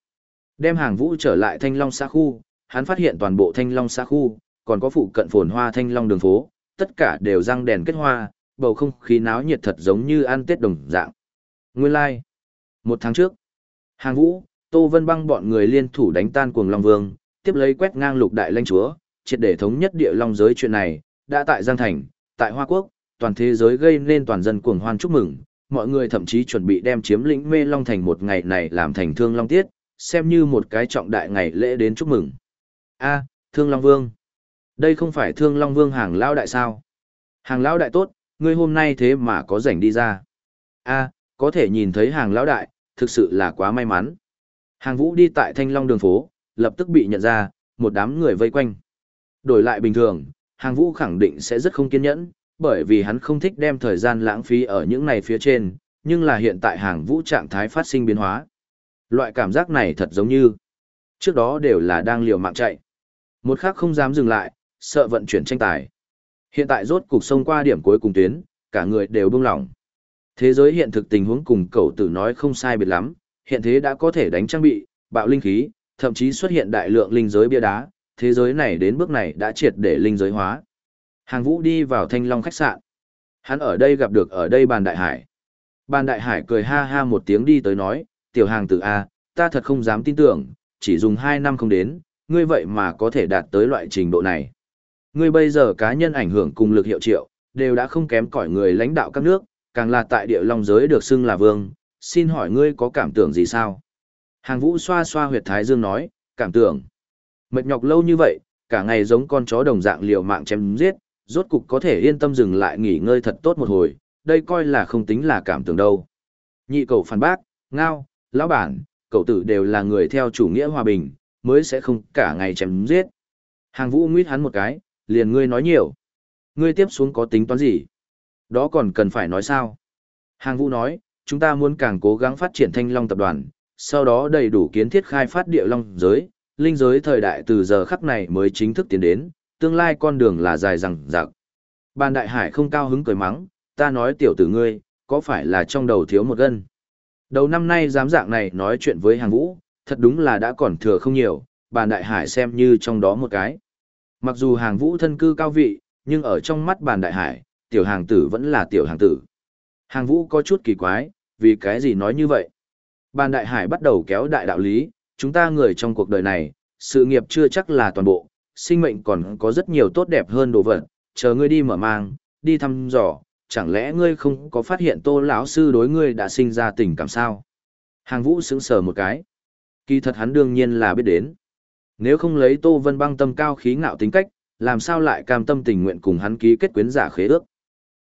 Đem hàng vũ trở lại thanh long xã khu, hắn phát hiện toàn bộ thanh long xã khu, còn có phụ cận phồn hoa thanh long đường phố, tất cả đều răng đèn kết hoa, bầu không khí náo nhiệt thật giống như ăn Tết đồng dạng. Nguyên lai, like. một tháng trước, hàng vũ, Tô Vân Băng bọn người liên thủ đánh tan cuồng Long Vương, tiếp lấy quét ngang lục đại lãnh chúa, triệt để thống nhất địa long giới chuyện này, đã tại Giang Thành, tại Hoa Quốc, toàn thế giới gây nên toàn dân cuồng hoan chúc mừng, mọi người thậm chí chuẩn bị đem chiếm lĩnh mê long thành một ngày này làm thành thương long tiết, xem như một cái trọng đại ngày lễ đến chúc mừng. A, Thương Long Vương. Đây không phải Thương Long Vương hàng lao đại sao? Hàng lão đại tốt, ngươi hôm nay thế mà có rảnh đi ra. A, có thể nhìn thấy hàng lão đại, thực sự là quá may mắn. Hàng vũ đi tại thanh long đường phố, lập tức bị nhận ra, một đám người vây quanh. Đổi lại bình thường, hàng vũ khẳng định sẽ rất không kiên nhẫn, bởi vì hắn không thích đem thời gian lãng phí ở những này phía trên, nhưng là hiện tại hàng vũ trạng thái phát sinh biến hóa. Loại cảm giác này thật giống như, trước đó đều là đang liều mạng chạy. Một khắc không dám dừng lại, sợ vận chuyển tranh tài. Hiện tại rốt cục sông qua điểm cuối cùng tuyến, cả người đều buông lỏng. Thế giới hiện thực tình huống cùng cậu tử nói không sai biệt lắm, hiện thế đã có thể đánh trang bị, bạo linh khí, thậm chí xuất hiện đại lượng linh giới bia đá, thế giới này đến bước này đã triệt để linh giới hóa. Hàng Vũ đi vào Thanh Long khách sạn. Hắn ở đây gặp được ở đây bàn đại hải. Bàn đại hải cười ha ha một tiếng đi tới nói, tiểu hàng tử A, ta thật không dám tin tưởng, chỉ dùng 2 năm không đến, ngươi vậy mà có thể đạt tới loại trình độ này. Ngươi bây giờ cá nhân ảnh hưởng cùng lực hiệu triệu, đều đã không kém cỏi người lãnh đạo các nước, càng là tại địa long giới được xưng là vương, xin hỏi ngươi có cảm tưởng gì sao? Hàng vũ xoa xoa huyệt thái dương nói, cảm tưởng. Mệt nhọc lâu như vậy, cả ngày giống con chó đồng dạng liều mạng chém giết, rốt cục có thể yên tâm dừng lại nghỉ ngơi thật tốt một hồi, đây coi là không tính là cảm tưởng đâu. Nhị cầu phản bác, ngao, lão bản, cậu tử đều là người theo chủ nghĩa hòa bình, mới sẽ không cả ngày chém giết. Hàng vũ nguyết hắn một cái, liền ngươi nói nhiều. Ngươi tiếp xuống có tính toán gì? Đó còn cần phải nói sao? Hàng vũ nói, chúng ta muốn càng cố gắng phát triển thanh long tập đoàn, sau đó đầy đủ kiến thiết khai phát địa long giới, linh giới thời đại từ giờ khắc này mới chính thức tiến đến, tương lai con đường là dài rằng rạc. Bàn đại hải không cao hứng cười mắng, ta nói tiểu tử ngươi, có phải là trong đầu thiếu một gân? Đầu năm nay dám dạng này nói chuyện với hàng vũ, thật đúng là đã còn thừa không nhiều, bàn đại hải xem như trong đó một cái. Mặc dù hàng vũ thân cư cao vị, nhưng ở trong mắt bàn đại hải, tiểu hàng tử vẫn là tiểu hàng tử. Hàng vũ có chút kỳ quái, vì cái gì nói như vậy? Bàn đại hải bắt đầu kéo đại đạo lý, chúng ta người trong cuộc đời này, sự nghiệp chưa chắc là toàn bộ, sinh mệnh còn có rất nhiều tốt đẹp hơn đồ vật, chờ ngươi đi mở mang, đi thăm dò, chẳng lẽ ngươi không có phát hiện tô lão sư đối ngươi đã sinh ra tình cảm sao? Hàng vũ sững sờ một cái. Kỳ thật hắn đương nhiên là biết đến. Nếu không lấy Tô Vân băng tâm cao khí ngạo tính cách, làm sao lại cam tâm tình nguyện cùng hắn ký kết quyến giả khế ước.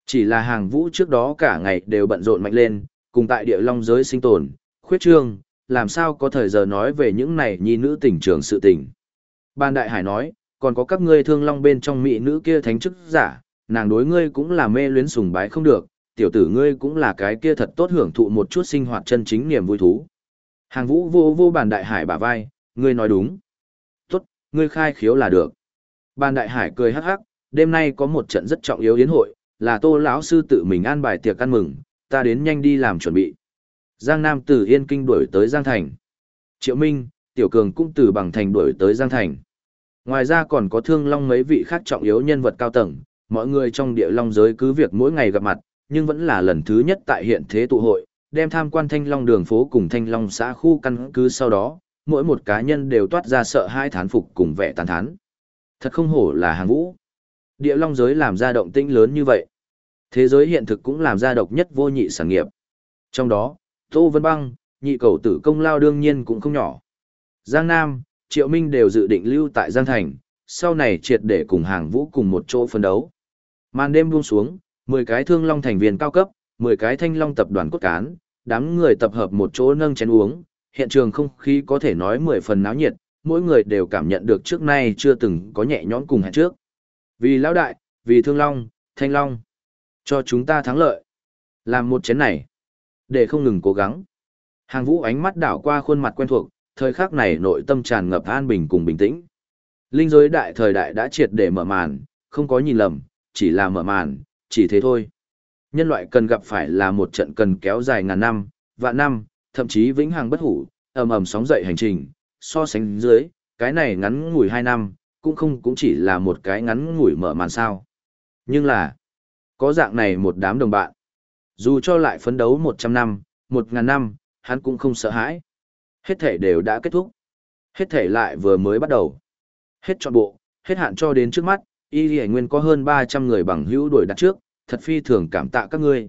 Chỉ là hàng vũ trước đó cả ngày đều bận rộn mạnh lên, cùng tại địa long giới sinh tồn, khuyết trương, làm sao có thời giờ nói về những này nhi nữ tình trường sự tình. Ban Đại Hải nói, còn có các ngươi thương long bên trong mỹ nữ kia thánh chức giả, nàng đối ngươi cũng là mê luyến sùng bái không được, tiểu tử ngươi cũng là cái kia thật tốt hưởng thụ một chút sinh hoạt chân chính niềm vui thú. Hàng vũ vô vô bàn đại hải bả vai, ngươi nói đúng. Tốt, ngươi khai khiếu là được. Bàn đại hải cười hắc hắc, đêm nay có một trận rất trọng yếu yến hội, là tô lão sư tự mình an bài tiệc ăn mừng, ta đến nhanh đi làm chuẩn bị. Giang Nam từ Yên Kinh đuổi tới Giang Thành. Triệu Minh, Tiểu Cường cũng từ Bằng Thành đuổi tới Giang Thành. Ngoài ra còn có thương long mấy vị khác trọng yếu nhân vật cao tầng, mọi người trong địa long giới cứ việc mỗi ngày gặp mặt, nhưng vẫn là lần thứ nhất tại hiện thế tụ hội, đem tham quan thanh long đường phố cùng thanh long xã khu căn cứ sau đó, mỗi một cá nhân đều toát ra sợ hai thán phục cùng vẻ tàn thán. Thật không hổ là hàng vũ. Địa long giới làm ra động tĩnh lớn như vậy. Thế giới hiện thực cũng làm ra độc nhất vô nhị sản nghiệp. Trong đó, Tô Vân Băng, nhị cầu tử công lao đương nhiên cũng không nhỏ. Giang Nam, Triệu Minh đều dự định lưu tại Giang Thành, sau này triệt để cùng hàng vũ cùng một chỗ phân đấu. Màn đêm buông xuống, 10 cái thương long thành viên cao cấp, 10 cái thanh long tập đoàn cốt cán, đám người tập hợp một chỗ nâng chén uống, hiện trường không khí có thể nói 10 phần náo nhiệt, mỗi người đều cảm nhận được trước nay chưa từng có nhẹ nhõm cùng hẹn trước. Vì lão đại, vì thương long, thanh long, cho chúng ta thắng lợi. Làm một chén này, để không ngừng cố gắng. Hàng vũ ánh mắt đảo qua khuôn mặt quen thuộc, thời khắc này nội tâm tràn ngập an bình cùng bình tĩnh. Linh giới đại thời đại đã triệt để mở màn, không có nhìn lầm, chỉ là mở màn, chỉ thế thôi. Nhân loại cần gặp phải là một trận cần kéo dài ngàn năm, vạn năm, thậm chí vĩnh hằng bất hủ, ầm ầm sóng dậy hành trình, so sánh dưới, cái này ngắn ngủi hai năm, cũng không cũng chỉ là một cái ngắn ngủi mở màn sao. Nhưng là, có dạng này một đám đồng bạn. Dù cho lại phấn đấu 100 năm, 1 ngàn năm, hắn cũng không sợ hãi. Hết thể đều đã kết thúc. Hết thể lại vừa mới bắt đầu. Hết trọn bộ, hết hạn cho đến trước mắt, y ghi nguyên có hơn 300 người bằng hữu đuổi đặt trước, thật phi thường cảm tạ các ngươi.